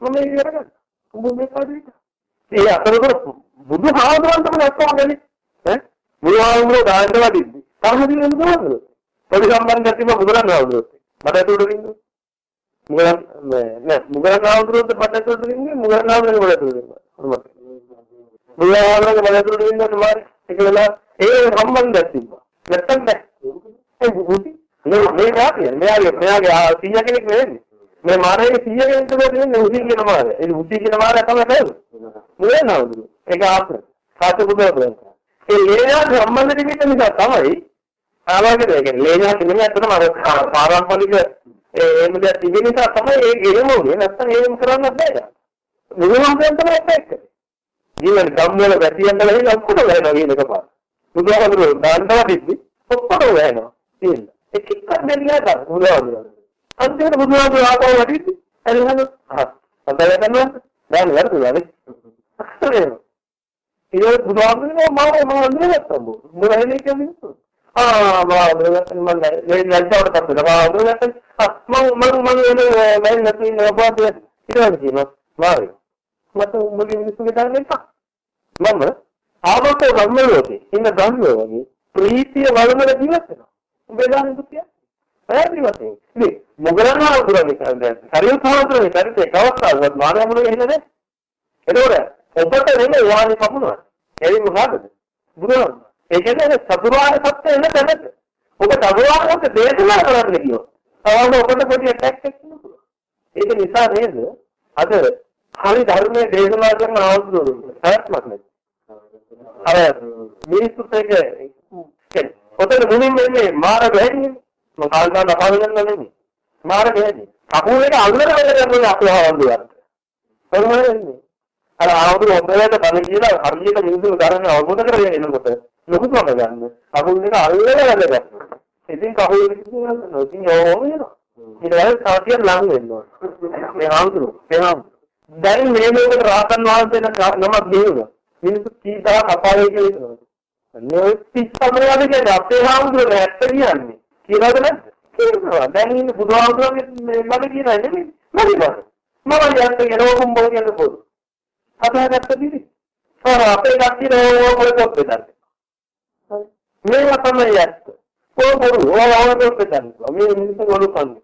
මම ඒක කරගන්න. උඹ මේ කාදේට. ඒ අතරතුර බුදුහාමුදුරන් තමයි ඔක්කොම ගන්නේ. ඈ? බුදුහාමුදුරුවෝ දාන්න වදිද්දි. තරහදී වෙන බුදුහාමුදුරුවෝ. පොඩි සම්බන්ධයක් තිබ්බ බුදුරණවහන්සේට. මට ඒකට රින්නේ. මුගලන් නෑ මුගලන් ආවුරුද්ද පටට රින්නේ මුගලන් ආවුරුද්ද මට රින්නේ. බුදුහාමුදුරන්ගේ බලතුරු ඉන්නත් මාරි ඒක වෙලා ඒ සම්බන්ධයක් තිබ්බා. නැත්තම් නෑ. ඒ බුදි මේ මේ නාතිය මෙයාගේ මෙයාගේ සීයා කෙනෙක් නෙවෙන්නේ. මේ මාරේ සීයා කෙනෙක් තමයි උදි කියන මාරේ. ඒ උදි කියන මාරේ තමයි නේද? මුලේ නවදුරු. ඒක ආප්‍ර. සාත බුදුහාමුදුරන්. ඒ ලේඥාට සම්බන්ධ නිමිත්ත නිසා තමයි ආවාගේ ඒ කියන්නේ ලේඥාට නෙමෙයි අතනම අර පාරම්පරික ඒ එහෙම දෙයක් තිබෙන නිසා තමයි ඒ ගෙලම උනේ නැත්නම් ඒකම කරන්න බෑ. බුදුහාමුදුරන් තමයි ඒක. ජීවන ගම්වල වැටියන් වල ඔක්කොම වෙනවා කියන එකපාර. බුදුහාමුදුරුවෝ දාන්නවා තිබ්බි ඔක්කොම වෙනවා. තියෙන. ඒක එක්ක දෙන්නේ නැහැ බුදුහාමුදුරුවෝ. අන්තිමට බුදුහාමුදුරුවෝ ආපහු වැටිච්චි. එළහන ආ සඳහන් කරනවා. දැන් වැරදුනානේ. අක්ෂරේ. ඒ බුදුහාමුදුරුවෝ මාව මම අඳුරගත්තා බෝ. මොකද කියන්නේ? ආ මම අඳුරගත්තා මම මේ ලැජ්ජාවට පත් වෙනවා. මම අඳුරගත්තා. මම මම මම වෙන මම නැති නබාද ඊට කියනවා. මාරි. මට මුලින් මිනිස්සුගේ දාන්න එපා. මම ආවක වම්මලෝකේ ඉන්න ගම්මෝ වගේ ප්‍රීතිය වළඳන ජීවත් වෙනවා. උඹේ දාන්න දුකිය. පැහැදිලි වශයෙන්. ඉතින් මොගලන් ආතුරනේ කියන්නේ. හරිය සාතුරනේ පරිතේ කවස්තාවවත් මානවමුලේ ඉන්නේ එතකොට ඔබට නෙමෙයි වාහනේ පමුණවන්නේ. එයි මොකද? බුදුහාම. ඒ කියන්නේ චතුරාර්ය සත්‍ය එන තැනට. ඔබ චතුරාර්ය සත්‍ය දේශනා කරන්න කියනවා. තවම ඔබට පොඩි ඇටැක් එකක් තියෙනවා. ඒක නිසා නේද අද හරි ධර්මයේ දේශනා කරන අවුරුදු හයක්මත් නැති. අර මිනිස්සුත් එක ඔතන මුලින්ම ඉන්නේ මාර බැහැන්නේ. මම කාල්දාන අහගෙන නෙමෙයි. මාර බැහැන්නේ. කකුල් එක අල්ලගෙන වැඩ කරනවා අපේ ආවන්දුවට. කොහොමද අර ආවුරු හොඳට බල කියලා හරියට මිනිස්සු කරන්නේ අවබෝධ කරගෙන එනකොට ලොකු කම ගන්න. කකුල් දෙක අල්ලගෙන වැඩ කරනවා. ඉතින් කකුල් දෙක කියනවා ඉතින් ඕම වෙනවා. ඊට පස්සේ සාතිය ලඟ වෙනවා. මේ ආවුරු මේ ආවුරු. දැන් මේ මේකට රාතන් වහන්සේ නමක් දෙනවා. මිනිස්සු කීදා අපායේ කියලා හිතනවා. මේ පිස්සමරාද කියන්නේ අපේ ආවුරු නැත්ත කියන්නේ. කියලාද නැද්ද? කියනවා. දැන් ඉන්නේ බුදුහාමුදුරන්ගේ මම කියනවා නෙමෙයි. මම කියනවා. මම යන්න යනවා මොකද කියන්නේ පොදු. හදාගත්ත දිවි. ආ අපේ කට්ටිය ඕක පොත් දෙන්න. මේවා තමයි ඇත්ත. පොබරු ඕවා පොත් දෙන්න. මේ මිනිස්සු ගොනු කන්නේ.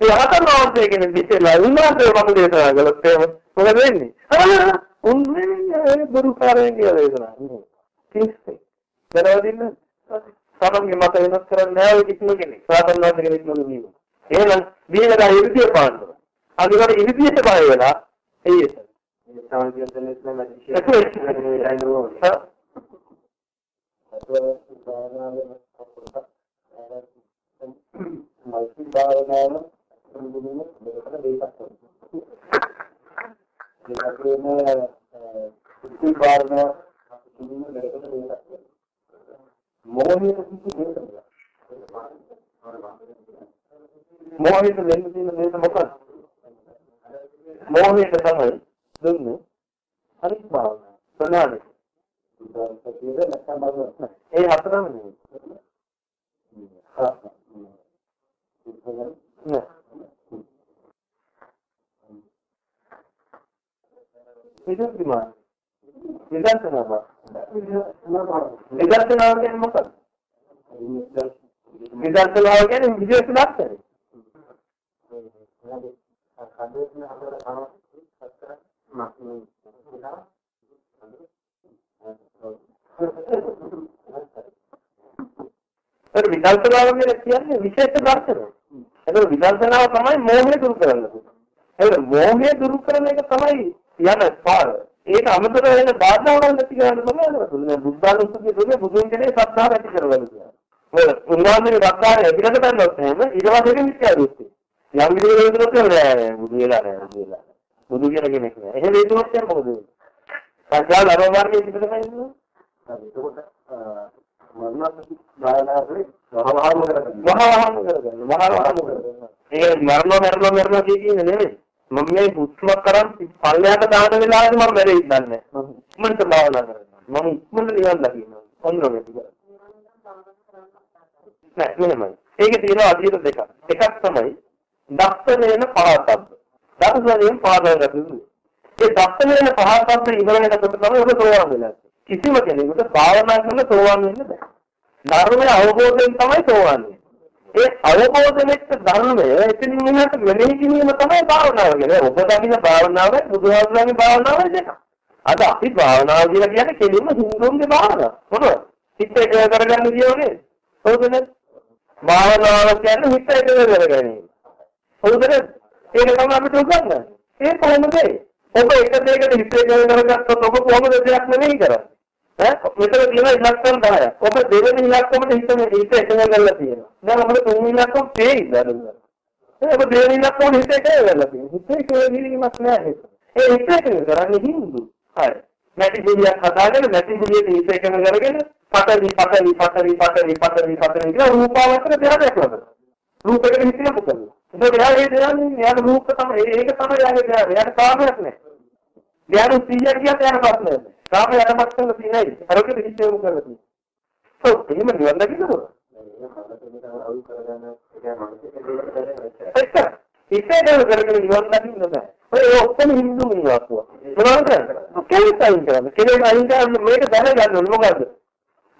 ඒ අහතරවන්තය කියන විදිහට උන්වහන්සේ මම දේශනා කළොත් එහෙම මොකද වෙන්නේ? උන්නේ බුරුකාරයෙන් කියලා දේශනා. කිස්සේ. දරවදින්න සමන්ගේ මත වෙනස් කරන්නේ නැහැ ඔය කිසිම කෙනෙක්. සාතන්වාද කෙනෙක් නෙමෙයි. එහෙනම් දීලා ඉරිදිය පාන්න. අනිවාර්ය ඉරිදියට බය වෙලා එයි තමයි කියන දේ ඉස්ලාම මල්ටි භාවනාව සම්බුදුන දෙකට දෙකක් දෙකක් වෙන කුටි භාවනාව සම්බුදුන දෙකට දෙකක් මොහොතේ කිසි දෙයක් මොහොතේ දෙන්න තියෙන මේක මොකක්ද මොහොතේ තමයි දුන්නේ හරි භාවනාව ප්‍රණාමයි ඒ හතරම නෙවෙයි විදර්ශනා විදර්ශනා විදර්ශනා කියන්නේ මොකක්ද විදර්ශනා කියන්නේ විදේශ ලක්ෂණය ඒක විදර්ශනාව කියන්නේ විශේෂ දර්ශනය. ඒක විදර්ශනාව තමයි මෝහය දුරු කරන්නේ. ඒක මෝහය දුරු කරන එක තමයි යන පාර. ඒක අමතර වෙන බාධාවල් නැති කරන්න තමයි නේද? බුද්ධානුස්සතිය දුන්නේ බුදුන් කෙනේ සත්‍තාව ඇති කරවල කියලා. මොකද උන්වහන්සේගේ සත්‍තාව එදිනට ගන්නොත් එහෙම පස්සේ මිත්‍යා දෘෂ්ටි. යම් විදිහකට දුන්නොත් නෑ බුදු වෙලා නෑ බුදු වෙලා. බුදු කියන කෙනෙක් නෑ. එහෙම හේතුවක් කියන්නේ මොකද? සංඛ්‍යාව ධර්ම මාර්ගයේ පිටතම ඉන්නවා. එතකොට මරණත් භාවනාවේ වහවහම කරගන්න. වහවහම කරගන්න. වහවහම කරගන්න. ඒක මරණ මරණ මරණ කියන්නේ නෙමෙයි. මම මේ හුස්ම කරන් පල්ලයට දාන වෙලාවේ මම බැරි ඉන්නන්නේ. මම ඉක්මනට භාවනා කරනවා. මම ඉක්මනට නිවන් දකින්නවා. ඔන්න ඔය ටික. නෑ මෙහෙමයි. ඒකේ තියෙනවා අධීර දෙකක්. එකක් තමයි දක්ෂණයන පහතබ්බ. දක්ෂණයෙන් පාදගත යුතු. ඒ දක්ෂණයන පහතබ්බ ඉවර වෙනකොට තමයි ඔබ සෝවාන් වෙන්නේ. කිසිම කෙනෙකුට භාවනා කරන සෝවාන් වෙන්න බෑ. ධර්මය අවබෝධයෙන් තමයි සෝවාන් වෙන්නේ. ඒ අවබෝධ වෙච්ච ධර්මය එතනින් එහාට වෙන්නේ කිරීම තමයි භාවනාව කියන්නේ. ඔබ දකින්න භාවනාව බුදුහාමුදුරන්ගේ භාවනාව දෙක. අද අපි භාවනාව කියලා කියන්නේ කෙලින්ම හින්දුන්ගේ භාවනාව. මොනවද? හිත එක කරගන්න කියෝනේ. හොඳනේ. භාවනාව කියන්නේ හිත එක කරගැනීම. හොඳනේ. ඒක තමයි අපිට උගන්වන්නේ. ඒ කොහොමද? ඔබ එක දෙයකට හිත එක කරගත්තොත් ඔබ කොහොමද දෙයක් නෙමෙයි කරන්නේ. ඈ මෙතන තියෙන ඉලක්කම් 10ක්. ඔබ දෙවෙනි ඉලක්කමට හිත හිත එකඟ කරලා තියෙනවා. දැන් අපිට තුන්වෙනි ඉලක්කම තේිද අරුණ. ඒ ඔබ දෙවෙනි ඉලක්කමට හිත එකඟ කරලා තියෙනවා. හිත එකඟ වීමක් නෑ ඒක. ඒ හිත එකඟ කරන්නේ හින්දු. හරි. නැටි ගුලියක් හදාගෙන නැටි ගුලියට හිත එකඟ කරගෙන පතරි පතරි පතරි පතරි පතරි පතරි කියලා රූපාවචර දෙයක් කරනවා. රූපයකට හිතේ මොකද? ඒක එයා ඒ දෙයන්නේ එයාට රූප තමයි ඒක තමයි එයාගේ දෙයක්. එයාට කාමයක් නෑ. ධ්‍යාන 100 කියත් එයාට ප්‍රශ්න නෑ. කාම යටපත් කරලා තියෙනයි. අරකට හිතේ මොකද තියෙන්නේ? ඔව් එහෙම නිවන් දකින්නකො. ඒක හිතේ කරගෙන නිවන් දකින්න බෑ. ඔය ඔක්කොම හින්දු මිනිස්සු. මොනවද කරන්නේ? කෙලෙස් අයින් කරන්නේ. කෙලෙස් අයින් කරන්නේ මේක දැනගන්න ඕනේ මොකද්ද?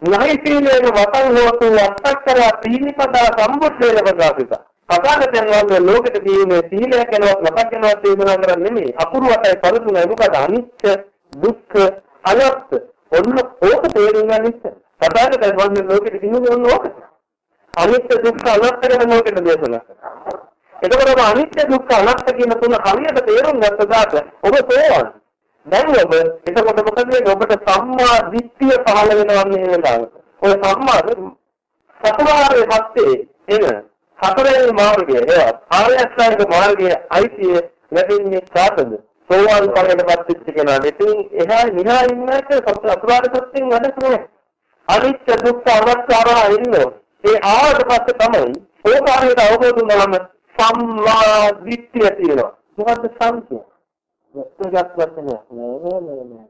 නහි සීලේන වතං හෝතු අත්තක්කර සීනිපදා සම්බුද්ධේන ප්‍රකාශිත. පදාගතයන් වහන්සේ ලෝකෙට දීමේ සීලය කෙනවත් නැතක් කෙනවත් දේශනා කරන්නේ නෙමෙයි. අකුරු වටයි පරිතුන මොකද අනිත්‍ය දුක්ඛ අනත්ත ඔන්න ඕක තේරුම් ගන්න ඉස්සෙල්. පදාගතයන් වහන්සේ ලෝකෙට දීමේ ඔන්න ඕක. අනිත්‍ය දුක්ඛ අනත්ත ගැන ලෝකෙට දේශනා කරනවා. එතකොට අනිත්‍ය දුක්ඛ අනාත්ම කියන තුන හරියට තේරුම් ගත්තදාට ඔබ සෝවන්. දැන් ඔබ එතකොට මොකද වෙන්නේ? ඔබට සම්මා දිට්ඨිය පහළ වෙනවා මේ වෙලාවට. ඔය සම්මා සතරාර්ය සත්‍යේ එන හතරවෙනි මාර්ගය ඒවත් ආර්ය අෂ්ටාංග මාර්ගයේ අයිතිය ලැබෙන්නේ කාටද? සෝවාන් ඵලයටපත් වෙච්ච කෙනාට. ඉතින් එහා නිහා ඉන්න එක සතරාර්ය සත්‍යෙන් වැඩ කරන්නේ. අනිත්‍ය දුක්ඛ අනාත්ම ඉන්නවා. ඒ ආවට පස්සේ තමයි ඕකාරයට අවබෝධ වුණාම සම්මා දිට්ඨිය තියෙනවා. මොකද්ද සංකේය? වැස්සගත් වචනයක් නෑ නෑ නෑ.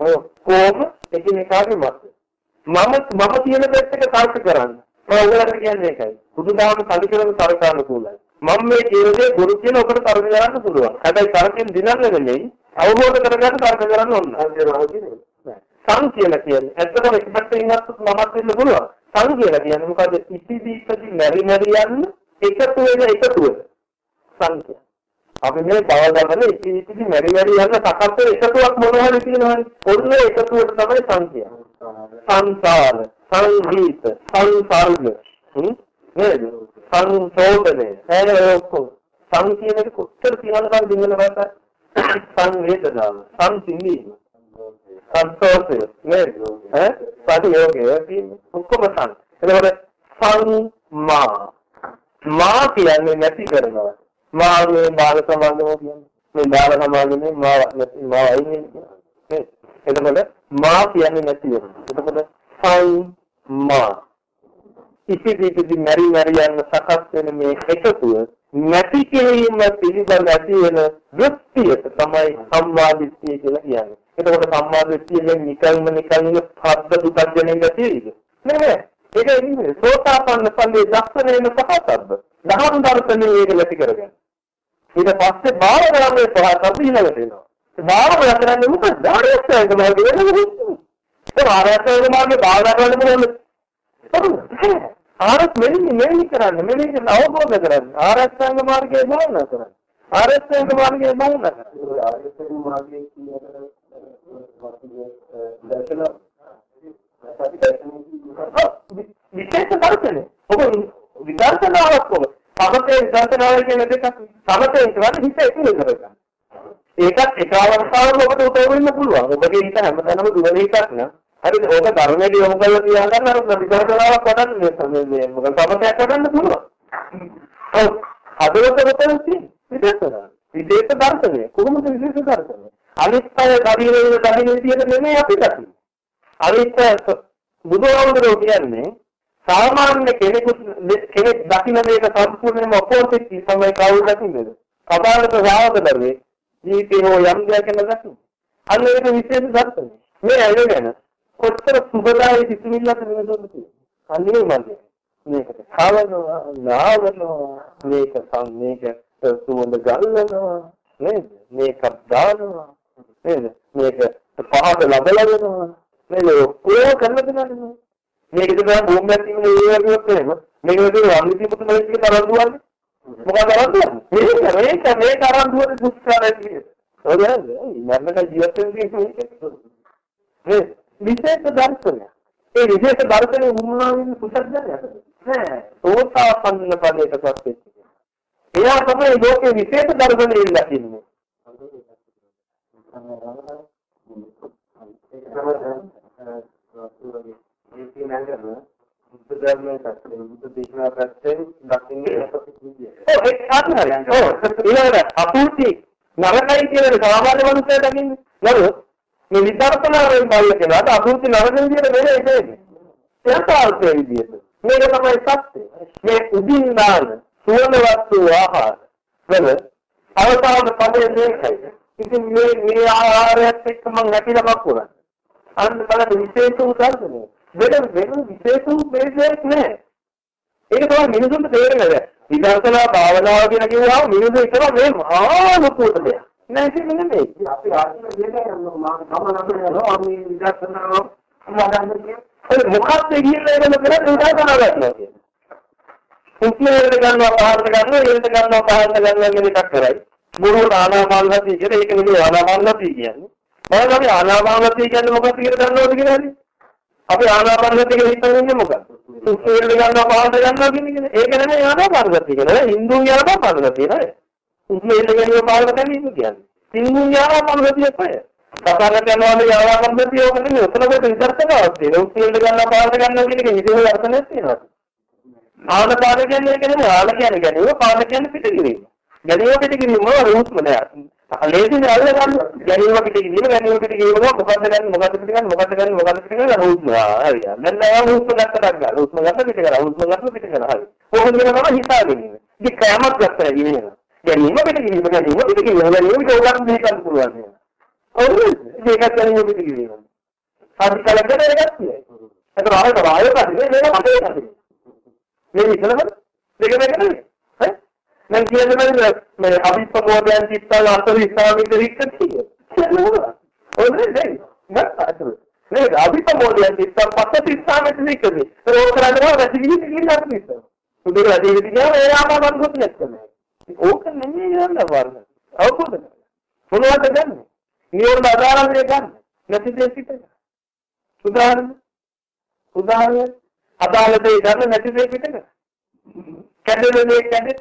ඔය කොහොම එකිනෙකාගේ මත. මම මම කියන දෙයක් එක තර්ක කරන්න. මම ඔයගලට කියන්නේ ඒකයි. බුදුදහම කලිකරන තර්කාන කුලයි. මම මේ කියන දේ ගුරු කියන ඔකට තර්ක කරන්න පුළුවන්. හැබැයි තර්කෙන් දිනන්න නෙමෙයි අවබෝධ කරගන්න තර්ක කරන්න ඕන. සං කියලා කියන්නේ ඇත්තටම එකපැත්ත ඉන්නත් මමත් වෙන්න පුළුවන්. සං කියලා කියන්නේ මොකද? ඉතිදි ඉතිදි මෙරි මෙරි යන්න එකතු වෙන එකතුව සංඛ්‍යා. අපි මේ බවදගෙන ඉති ඉති මෙරි මෙරි යන සකස් වෙන එකතුවක් මොනවා හරි තියෙනවනේ. ඔන්න එකතුවට තමයි සංඛ්‍යා. සංසාර, සංගීත, සංසර්ග. නේද? සංසෝධනය. ඒ ඔක්කොම. සං කියන එක කොච්චර තියෙනවද දිනන භාෂාව? සංවේදනාව, සංසිඳීම. සන්තෝෂය නේද? ඈ? පරියෝගය ඔක්කොම සං. එතකොට සංමා මා කියන්නේ නැති කරනවා. මාගේ බාල සමාගම කියන්නේ. මේ බාල සමාගමේ මා නැති මා කියන්නේ. එතකොට මා කියන්නේ නැති වෙනවා. එතකොට සංමා ඉතිවිදි මෙරි මෙරි යන සකස් වෙන මේ එකතුව නැති කිරීම පිළිබඳ ඇති වෙන දෘෂ්ටියට තමයි සම්මාදිට්ඨිය කියලා කියන්නේ. එතකොට සම්මාදිට්ඨියෙන් නිකල්ම නිකල්ම පද්ද දුක්ජනෙන් ගැතියිද? නෑ ඒක ඉන්නේ සෝතාපන්න ඵලයේ දක්ෂණයන පහතබ්බ. දහම් දර්ශනයේ ඒක නැති කරගන්න. ඊට පස්සේ බාල ග්‍රාමයේ පහතබ්බ ඊළඟට එනවා. බාල ග්‍රාමයේ මොකද? ධාරයස්තයක මාර්ගය වෙනවා. ඒ ආරයස්තයක මාර්ගයේ බාල ආරස් මෙලි මෙලි කරන්න මෙලි කරන අවබෝධ කරන්න ආරස්තංග මාර්ගයේ භාවනා කරන්න ආරස්තංග මාර්ගයේ භාවනා කරන්න ආරස්තංග මාර්ගයේ කියන විශේෂ දර්ශනය. ඔබ විදර්ශනාවක් ඔබ. සමතේ විදර්ශනාව කියන දෙකක් සමතේ කරන්නේ හිත එකලෙ කරගන්න. ඒකත් එක අවස්ථාවක ඔබට උදව් වෙන්න පුළුවන්. ඔබගේ හිත හැමදාම දුවන එකක් න ะ. හරිද? ඕක ධර්මයේ යොමු කරලා තියාගන්න අර විදර්ශනාවක් වඩන්න මේ මොකද සමතයක් වඩන්න පුළුවන්. ඔව්. හදවත විතරක් තියෙන විදර්ශනාව. විදේශ දර්ශනය. කොහොමද විදේශ දර්ශනය? අනිත් අය ශරීරයේ දහින විදියට නෙමෙයි අපි දකින්නේ. අනිත් බුදුහාමුදුරුවෝ කියන්නේ සාමාන්‍ය කෙනෙකුට කෙනෙක් දකින්න මේක සම්පූර්ණයෙන්ම ඔපෝසිට් තමයි කවුරු දකින්නද? කතාවකට ශ්‍රාවක ධර්මයේ ජීවිතේ හෝ යම් දෙයක් ගැන දකින්න. අන්න ඒක විශේෂ දර්ශනය. මේ අය ගැන කොච්චර සුබදායි සිතුවිල්ලක් නෙමෙයිද තියෙන්නේ. අන්නේ මන්නේ. මේකට කවනවා, නාවනවා, මේක සම් මේක සුවඳ ගල්නවා නේද? මේක දානවා නේද? මේක පහත ලබලා දෙනවා. නේද? ඔය කරලා දෙනවා. මේක තමයි බෝම්බයක් තියෙන ඒ වගේවත් එහෙම. මේක විදිහට වන්දිති පුතු මලිස්ගේ තරන් දුවන්නේ. මොකද තරන් දුවන්නේ? මේක මේක මේ තරන් දුවන්නේ දුෂ්කරයි කියන්නේ. ඔය නේද? මරණක ජීවත් වෙන්නේ මේ විශේෂ දර්ශනය. ඒ විශේෂ දර්ශනේ වුණාමින් සුසද්දයක්. නෑ. සෝතාපන්න පදයකටපත් වෙච්ච. එයා තමයි ලෝකේ විශේෂ දර්ශනේ කියන නේද? බුද්ධ ධර්මයේ පැත්තෙන් බුද්ධ දේශනා පැත්තෙන් දකින්නේ අපිට. ඔව් ඒක හරියි. ඔව් ඊළඟට අපූර්ති නරකයි කියන සාමාන්‍ය මනුස්සයෙක් දකින්නේ. නේද? මේ විදර්ශනාවෙන් බලන කෙනාට අපූර්ති නරක විදියට නෙවෙයි ඒක. යථාර්ථයේ විදියට. මේක තමයි සත්‍ය. මේ උදින් දාන සුවඳ වස්තු ආහාර වල අවසාන පදේ මේකයි. ඉතින් මේ මේ ආහාරයත් එක්ක මම නැතිලමක් වුණා. අන්න බලන්න විශේෂ උදාහරණය. වෙන වෙන විශේෂ උපදේශයක් නෑ. ඒක තමයි මිනිසුන්ට තේරෙන්නේ නැහැ. විදර්ශනා භාවනාව කියන කිව්වහම මිනිස්සු හිතනවා මේ මහා ලොකු දෙයක්. නෑ ඒක නෙමෙයි. අපි ආත්ම දෙන්නේ මම නම් යනවා මේ විදර්ශනාව සමාදන් ඒ මොකක්ද කියන්නේ ඒක කියලා විදර්ශනා කරනවා කියන්නේ. උස්මේරට ගන්නවා පහරට ගන්නවා ඒකට ගන්නවා පහරට ගන්නවා කියන එකක් කරයි. මුළු ආනාපාන සතිය කියලා ඒක නෙමෙයි ආනාපාන සතිය කියන්නේ. මම අපි ආනාපාන සතිය කියන්නේ මොකක්ද කියලා දන්නවද කියලා හරි? අපි ආනාපාන සතිය කියලා හිතන්නේ ඉන්නේ මොකක්ද? උස්මේරට ගන්නවා පහරට ගන්නවා කියන්නේ ඒක නෙමෙයි ආනාපාන සතිය කියන්නේ. හින්දුන් ආනාපාන සතිය නේද? උස්මේරට ගන්නවා පහරට ගන්නවා කියන්නේ. හින්දුන් ආනාපාන සතිය කොහේ? කතාකට යනවානේ ආනාපාන සතිය ඕක නෙමෙයි. උතන කොට විදර්ශනාවක් තියෙනවා. උස්මේරට ගන්නවා පහරට ගන්නවා කියන එක හිතේ අර්ථයක් තියෙනවා. ආනපාන කියන්නේ ඒක නෙමෙයි ආන කියන්නේ ගැනීම පාන කියන්නේ පිටකිරීම. ගැනීම පිටකිරීම රූපම නෑ. ලේසින් අල්ල ගන්න ගැනීම පිටකිරීම ගැනීම පිටකිරීම මොකද්ද ගන්න මොකද්ද පිටගන්න මොකද්ද ගන්න මොකද්ද පිටගන්න රූපම හරි. දැන් නෑ රූපම ගත්තට ගන්න රූපම ගත්ත පිට කරා රූපම ගත්ත පිට කරා හරි. කොහොමද කරනවා හිතාගෙන ඉන්නේ. ඉතින් කෑමක් ගත්තා කියන්නේ. ගැනීම පිටකිරීම ගැනීම පිටකිරීම ගැනීම කෝලම් දෙකක් පුළුවන් නේ. ඔව් මේකත් ගැනීම පිටකිරීම. හරි කලකට එකක් තියෙනවා. ඒක රායක රායක කන්නේ මේක මතේ කන්නේ. මේ විසලම දෙක දෙක නෙමෙයි. හරි? මම කියන්නේ මේ අභිප්‍රමෝදයන් චිත්තල අතර ඉස්ලාමික රික්කතිය. ඔන්නේ නේ. නෑ නේ අභිප්‍රමෝදයන් චිත්තල පස්ස ඉස්ලාමික රික්කතිය. ඒක කරන්නේ නැති විදිහට කියලා හිතනවා. උදේ රජේ විදිහට ඒ ආපහු ගන්න නැත්නම්. ඕක නෙමෙයි යන්න වරන. අවබෝධ කරගන්න. මොනවද ගන්න? නියෝග අදාළව ගන්න. නැති දේ පිටක. උදාහරණ උදාහරණ අදාළ දේ ගන්න නැති දේ පිටක. කැඩෙන දේ කැඩෙත්.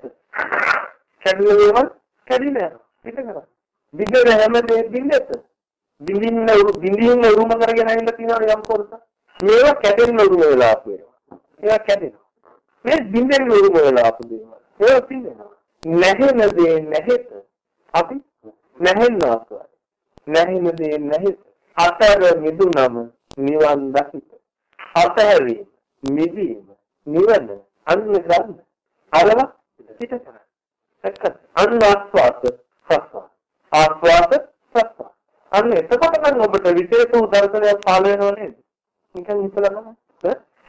කැඩෙන දේවල් කැඩිලා යනවා. පිට කරා. විගර හැම දේ බින්දෙත්. බින්දින්න බින්දින්න උරුම කරගෙන ඇවිල්ලා තියෙනවා යම් පොරස. මේවා කැඩෙන්න උරුම වෙලා ආපු ඒවා. ඒවා කැඩෙනවා. මේ බින්දෙන්න උරුම වෙලා ආපු දේවල්. ඒවා බින්දෙනවා. නැහෙන දේ නැහෙත. අපි නැහෙන්න ආසයි. නැහෙන දේ නැහෙත. අතර මිදුනම නිවන් දකිත. අතහැරීම මිදීම නිවන අන්න ගන්න. අරව පිට කරන්න. එක්ක. අන්න ආස්වාද සස්වා ආස්වාද සස්වා අන්න එතකොට නම් ඔබට විශේෂ උදර්ශනයක් පාල වෙනව නේද? නිකන් හිතලා බලන්න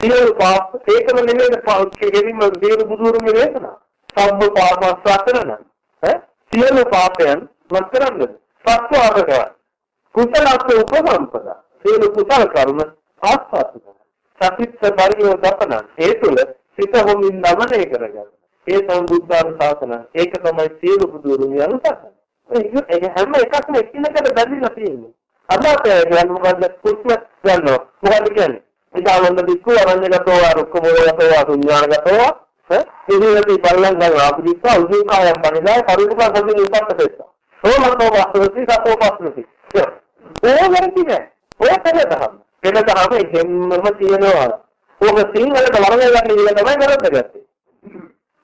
සියලු පාප ඒකම නෙමෙයි කෙලින්ම දේව බුදුරුම වේදනා සම්බ පාපස්වතරන ඈ සියලු පාපයන් මත් කරන්නද සත්වාද කරන්න කුසලස්ස උපසම්පදා සියලු කුසල කර්ම ආස්වාද කරන්න සතිත්ත පරියෝ දපන ඒ තුල සිත හොමින් නමනය කරගන්න. ඒ සම්බුද්ධාන ශාසන ඒක තමයි සියලු බුදුරුන් යන ශාසන. ඒක හැම එකක්ම එකිනෙකට බැඳිලා තියෙන්නේ. අදාත කියන්නේ මොකද්ද? කුස්ම ගන්නවා. මොකද්ද කියන්නේ? ඉදාවන්න දික්කු අරඤ්‍යගතෝ රුක්කමෝලගතෝ ශුඤ්ඤානගතෝ ඈ ඉදිරියදී බලන් ගන්න අපදිස්සා උදේකායම් පණිදාය කරුණා කොටින් ඉපත්ත දෙස්සා. සෝමතෝ වාසවති සතෝ පස්නති. ඕක වැරදි නෑ. ඔය කරේ තමයි. වෙන තරම එහෙම්මම තියෙනවා. ඕක සිංහලට වරද ගන්න ඉන්න තමයි කරද්ද ගත්තේ.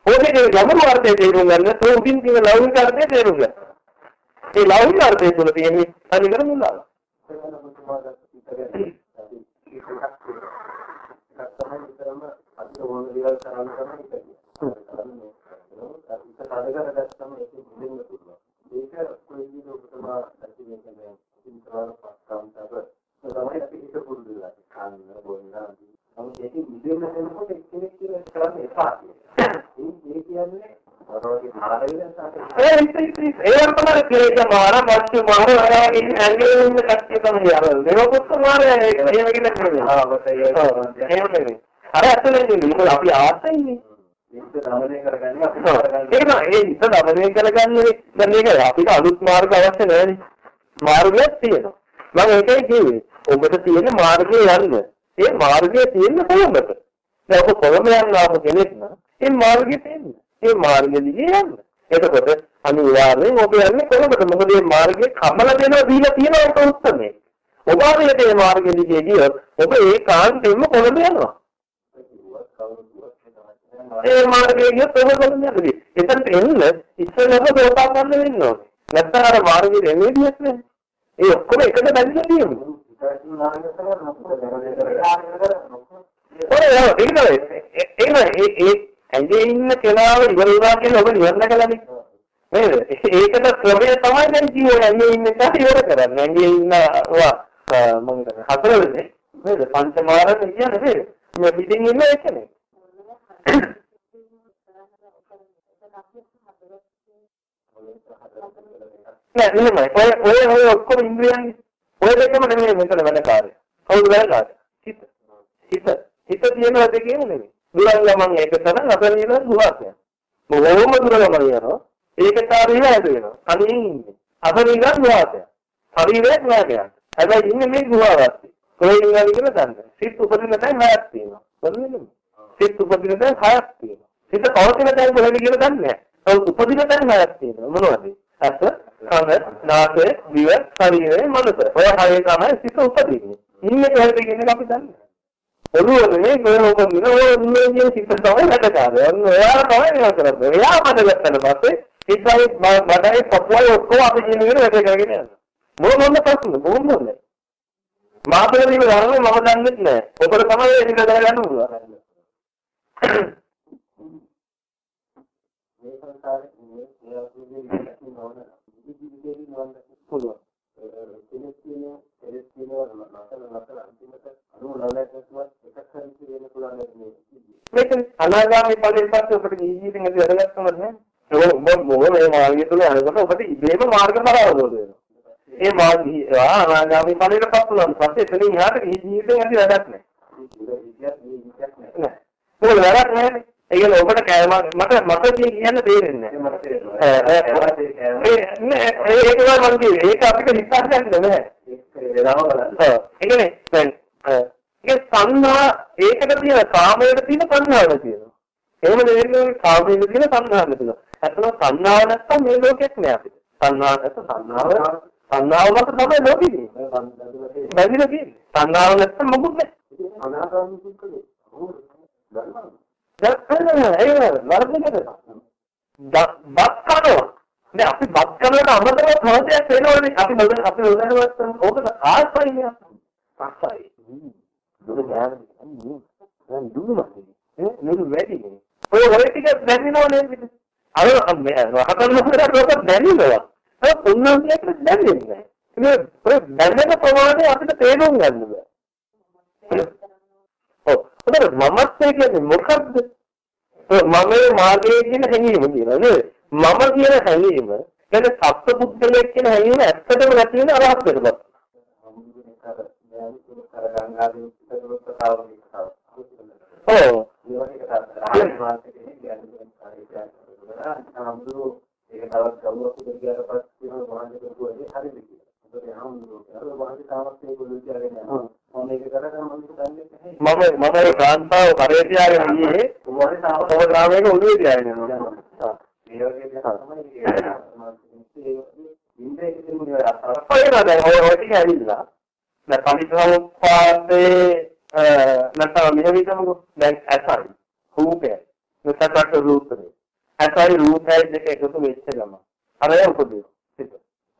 ඕකේ ගැඹුරු අර්ථය තේරුම් ගන්න තෝ උදින් තියෙන ලෞකික අර්ථය තේරුම් ගන්න. ඒ ලෞකික අර්ථය තුල තියෙන අනිකර මුලාව. ඒක කොයි විදිහකටම ඇති වෙන්නේ නැහැ. තමයි අපි හිත පුරුදු වෙලා කන්න බොන්න ආදී. නමුත් ඒක නිදෙන්න වෙනකොට එක්කෙනෙක් කියලා කරන්න එපා. ඒ ඒ කියන්නේ වරෝගේ මාරවිල සාකච්ඡා. ඒ ඉතින් ඒ තමයි කියලා මාර මච්චු මාර වරාගේ ඇඟේ ඉන්න කට්ටිය තමයි අර දේවපුත්ත මාර ඒක එහෙම කියන කෙනෙක්. ආ ඔතේ එහෙම අර ඇත්තටම ඉන්නේ අපි ආසයිනේ. ඒක දමනය කරගන්නේ අපි කරගන්නේ. ඒ ඉත දමනය කරගන්නේ දැන් මේක අපිට අලුත් මාර්ග අවශ්‍ය නැහැ මාර්ගයක් තියෙනවා. මම ඒකයි කිව්වේ. ඔබට තියෙන මාර්ගය යන්න. ඒ මාර්ගය තියෙන්නේ කොහොමද? දැන් ඔබ කොහොම යන්න ආපු කෙනෙක් නම් ඒ මාර්ගය තියෙන්නේ. ඒ මාර්ගය දිගේ යන්න. එතකොට අනිවාර්යෙන් ඔබ යන්නේ කොහොමද? මොකද මේ මාර්ගයේ කමල දෙනවා දීලා තියෙනවා ඒක උත්තරේ. ඔබ ආවේ මේ මාර්ගෙ දිගේ ගියොත් ඔබ ඒ කාන්තෙන්ම කොළඹ යනවා. ඒ මාර්ගයේ ගියොත් ඔබ කොළඹ යනවා. එතනට එන්න ඉස්සෙල්ලාම සෝතාපන්න වෙන්න ඕනේ. නැත්නම් අර මාර්ගයේ එන්නේ දියක් නෑ. ඒ ඔක්කොම එකට බැඳලා තියෙනවා. ඔය ඒක තමයි. ඒක ඒ ඒ ඇඟේ ඉන්න කෙනාව ඉවර වුණා කියලා ඔබ නිවර්ණ කළානේ. නේද? ඒකට ක්‍රමය තමයි දැන් කිව්වේ ඇඟේ ඉන්න එක ඉවර කරන්න. ඇඟේ ඉන්න මම හතරවෙනි නේද? පංචමාරණ කියන්නේ නේද? මේ පිටින් ඉන්න එකනේ. නෑ නෙමෙයි. ඔය ඔය ඔය ඔක්කොම ඉන්ද්‍රියන්ගේ. ඔය දෙකම නෙමෙයි මෙතන වැඩ කාර්යය. කවුද වැඩ කාර්යය? හිත. හිත. හිත තියෙනවා දෙකේම නෙමෙයි. දුරන් ගමන් ඒක තරම් අපරිණිත දුරක්. බොහොම දුර ගමන් යනවා. ඒකට ආරිය ඇද වෙනවා. අනින් ඉන්නේ. අපරිණිත දුරක්. ශරීරයක් නෑ කියන්නේ. හැබැයි ඉන්නේ මේ ගුහාවත්. කොහෙන් ඉන්නවද කියලා දන්නේ. සිත් උපදින තැන් හයක් තියෙනවා. බලන්න. සිත් උපදින තැන් හයක් තියෙනවා. සිත පවතින තැන් කොහෙද කියලා දන්නේ නෑ. උපදින තැන් හයක් තියෙනවා. මොනවද? ඇස, කන, නාසය, දිව, ශරීරය, මනස. ඔය හයේ තමයි සිත උපදින්නේ. ඉන්නේ කොහෙද කියන එක අපි දන්නේ. ඔළුවනේ කොහොමද උපදින ඔය ඉන්නේ කියන සිත තමයි වැඩකාරය. ඔන්න ඔයා තමයි මේක කරන්නේ. එයා මඩගත්තට පස්සේ සිතයි බඩයි පපුවයි ඔක්කොම අපි කියන විදිහට වැඩ කරගෙන යනවා. මොන මොන ප්‍රශ්න මොන මොන මාතෘකාවේ වරම මම දන්නේ නැහැ. ඔබට තමයි ඒක දැනගන්න පුළුවන්. මේ සංසාරේ මේ ඒ වගේ නෝන ඉදිරිදෙවි නෝන පුළුවන්. කෙනෙක් කියන කෙනෙක් කියනවා නැතර නැතර අන්තිමට අනුව නවලටවත් එකක් හරි කියන පුළුවන් මේ. මේක අනාගාමී ඵලයෙන් පස්සේ ඔබට ජීවිතෙන් ඇති වැඩගත්කම නැහැ. ඒක ඔබ මොකද මේ මාර්ගය තුල යනකොට ඔබට ඉබේම මාර්ග බල අවබෝධ වෙනවා. ඒ මාර්ගය අනාගාමී ඵලයට පත් වුණාන් පස්සේ එතනින් එහාට ජීවිතෙන් ඇති වැඩක් නැහැ. නෑ. මොකද වැඩක් නැහැනේ. ඒ කියන්නේ ඔබට කෑම මට මට කියන්න තේරෙන්නේ නැහැ. ඒක තමයි මම කිව්වේ. ඒක අපිට හිතා ගන්න බෑ. ඒ කියන්නේ දැන් ඒක සංහා ඒකට තියෙන කාමයට තියෙන සංහාවල තියෙනවා. එහෙම නෙවෙයි කාමයේ තියෙන සංහාවල තියෙනවා. ඇත්තම සංහාව නැත්තම් මේ ලෝකෙත් නෑ අපිට. සංහාව නැත්නම් සංහාව සංහාව මත තමයි ලෝකෙ තියෙන්නේ. බැඳිලා තියෙන්නේ. සංහාව නැත්තම් මොකුත් නෑ. අනාගාමී පුද්ගලෙක්. දැන් ඒක වර්ධනයකට. බත් කනවා. දැන් අපි බත් කනකොට අමතරව තවදයක් වෙනවනේ. අපි මොකද අපි උදාහරණයක් ඕක ආසයිනේ. ආසයි. දුර ගෑනේ. දැන් දුන්නත් නේ නෙළු වැඩි නේ. ඔය ඔය ටික දැනෙනව නේද? අර රහතන් වහන්සේලාට ඔක දැනෙනවා. ඒ උන්වහන්සේට දැනෙන්නේ නැහැ. ඒ ඔය දැනෙන ප්‍රමාණය අපිට තේරුම් ගන්න බෑ. ඔව්. ඒතර මමත්වයේ කියන්නේ මොකද්ද? මමේ මාර්ගයේ කියන හැඟීම කියනවා නේද? මම කියන හැඟීම කියන්නේ සත්පුද්ගලයෙක් කියන හැඟීම ඇත්තටම නැති වෙන අරහත්කමක්. ඔව්. ඒක තවත් ගෞරව පුදුගියට පස්සේ මොනවද කියුවේ හරිද කියලා. ඒකේ ආමුදුරෝ වාහනේ තාමත් ඒක බුදු කියලාගෙන යනවා. මම මම ඒ කාන්තාව කරේ තියාගෙන ගියේ තව ග්‍රාමයක ඔළුවේ තියාගෙන යනවා. ඒ වගේ තමයි ඉන්නේ ඉන්නේ අර ඔය නේද ඔය ඔය ටික ඇවිල්ලා. දැන් පරිසම්පාදේ නැත්නම් මෙහෙම හිතමුකෝ. දැන් ඇසයි රූපය නැත්නම් රූපය ඇසයි රූපය දෙක එකතු වෙච්ච ගම අර උපදින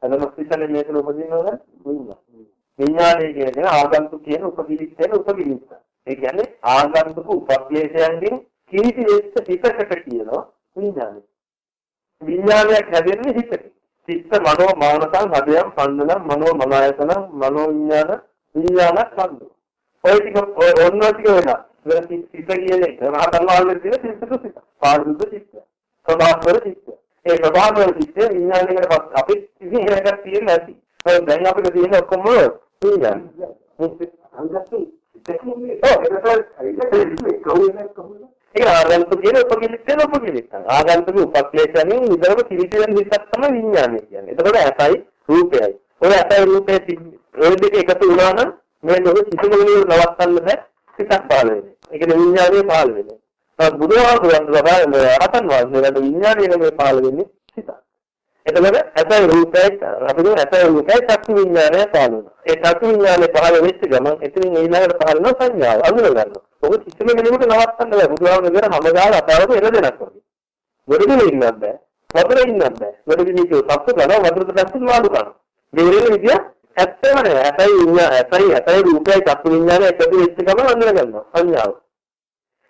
එතන සිතනේ මේක උපදිනවද විඥානය කියන්නේ ආගන්තුක කියන උපදිලිස් වෙන උපදිලිස් ඒ කියන්නේ ආගන්තුක උපක්ලේශයන්ගෙන් කීටි වෙච්ච හිතකට කියනවා විඥානය. විඥානයක් හැදෙන්නේ හිතේ චිත්ත මනෝ මානසං හදයන් පන්දනම් මනෝ මනායතන මනෝ විඥාන විඥාන කන්ද ඔය ටික ඔන්න ටික වෙනවා. වෙන චිත්ත කියන එක රහතන් වහන්සේ කියන චිත්තක සිත. පාළුද චිත්ත ස්වභාවවල චිත්ත ඒ ස්වභාවවල චිත්ත විඥානයකට පස්ස අපි ඉතින් එකක් තියෙන්නේ නැති ඔය දැන් අපිට තියෙන ඔක්කොම විඥාන අංගස්සේ ඒ ආගන්තුක කියන උපකිලිට වෙන උපකිලිට. ආගන්තුක උපක්ලේශයෙන් විතරම කිලිටෙන් හිතක් තමයි විඥානය කියන්නේ. එතකොට ඇසයි රූපයයි. ඔය ඇසයි රූපේ ඔය දෙක එකතු වුණා නම් මේ ලෝකෙ කිසිම කෙනෙකුට නවත්තන්න බෑ සිතක් පහළ වෙන්නේ. ඒ කියන්නේ විඥානය පහළ වෙන්නේ. බුදුහාමුදුරන් සබාවේ රහතන් වහන්සේලාට විඥානය නෙමෙයි පහළ වෙන්නේ සිතක්. එතකොට ඇතයි රූපයි අපිට ඇතයි රූපයි චක්කු විඥානය පහළ වෙනවා. ඒ චක්කු විඥානය පහළ වෙච්ච ගමන් එතනින් ඊළඟට පහළ වෙන සංඥාව අඳුර ගන්නවා. ඔබ කිසිම කෙනෙකුට නවත්තන්න බෑ. බුදුහාමුදුරුවෝ කියන හැම ගාන අතාරපු එළ දෙනක් වගේ. ගොඩගෙන ඉන්නත් බෑ. වතුරේ ඉන්නත් බෑ. ගොඩගෙන ඉතින් සත්තු කරනවා වතුරට දැස්සු වාඩු කරනවා. දෙවිලේ විදිය ඇත්තම නෑ. ඇතයි විඥානය ඇතයි ඇතයි රූපයි චක්කු විඥානය එකතු වෙච්ච ගමන් අඳුර ගන්නවා. සංඥාව.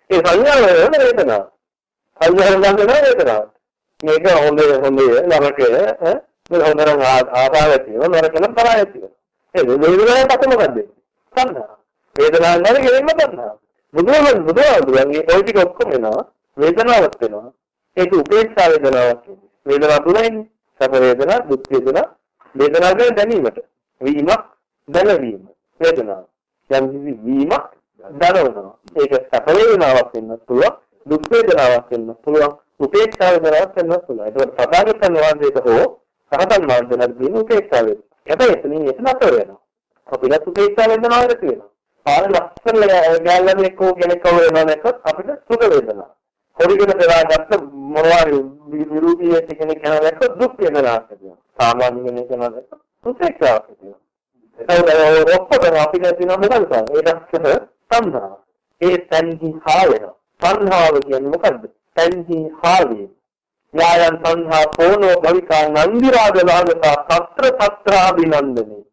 ඒ සංඥාව වේදනාව. සංඥාව ගන්නවා වේදනාව. මේක හොඳ හොඳ නරකය ඈ? මේ හොඳ නම් ආපාවති නරක නම් තරහයි ඒ වේදනාවේ පස්සේ මොකද තණ්හා. වේදනාව නැරෙ ගෙලින්ම තණ්හා. බුදුම බුදුහාමුදුරන්ගේ ওই ටික ඔක්කොම වෙනවා. වේදනාවක් වෙනවා. ඒක උපේක්ෂා වේදනාවක් වේදනාව තුනයිනේ සැප වේදනා දුක් වේදනා. වේදනාව ගැන දැනීමට. වීමක් දැනවීම. වේදනාව. යම් කිසි වීමක් දැනවනවා. ඒක සැප වේදනාවක් වෙන්න පුළුවන් දුක් වේදනාවක් වෙන්න පුළුවන්. උපේක්ෂාව වෙනස් වෙනස් වෙනවා. ඒකට සදාගතන වාදයට හෝ සහතන් මාර්ගයක් දින උපේක්ෂාව වෙනවා. හැබැයි එතනින් එතන අතර වෙනවා. අපිට උපේක්ෂාව වෙනවා නේද කියනවා. පාර ලස්සන ගෑල්ලම එක්ක කෙනෙක් කව වෙනවා නැත්නම් අපිට සුඛ වේදනා. පොඩිකට දරාගත්ත මොනවාරි විරූපී වෙච්ච කෙනෙක් යනවා දැක්ක දුක් වේදනාවක් තියෙනවා. සාමාන්‍ය කෙනෙක් යනවා දැක්ක උපේක්ෂාවක් තියෙනවා. ඒක ඔක්කොම අපිට තියෙන මොකද? ඒකත් සංහා. ඒ තන්හි හා වෙනවා. සංහාව කියන්නේ මොකද්ද? තන්හි හාවේ ඥායන් සංහා කෝනෝ භවිකා නන්දිරාජ ලාගතා සත්‍ර සත්‍රාභිනන්දනේ.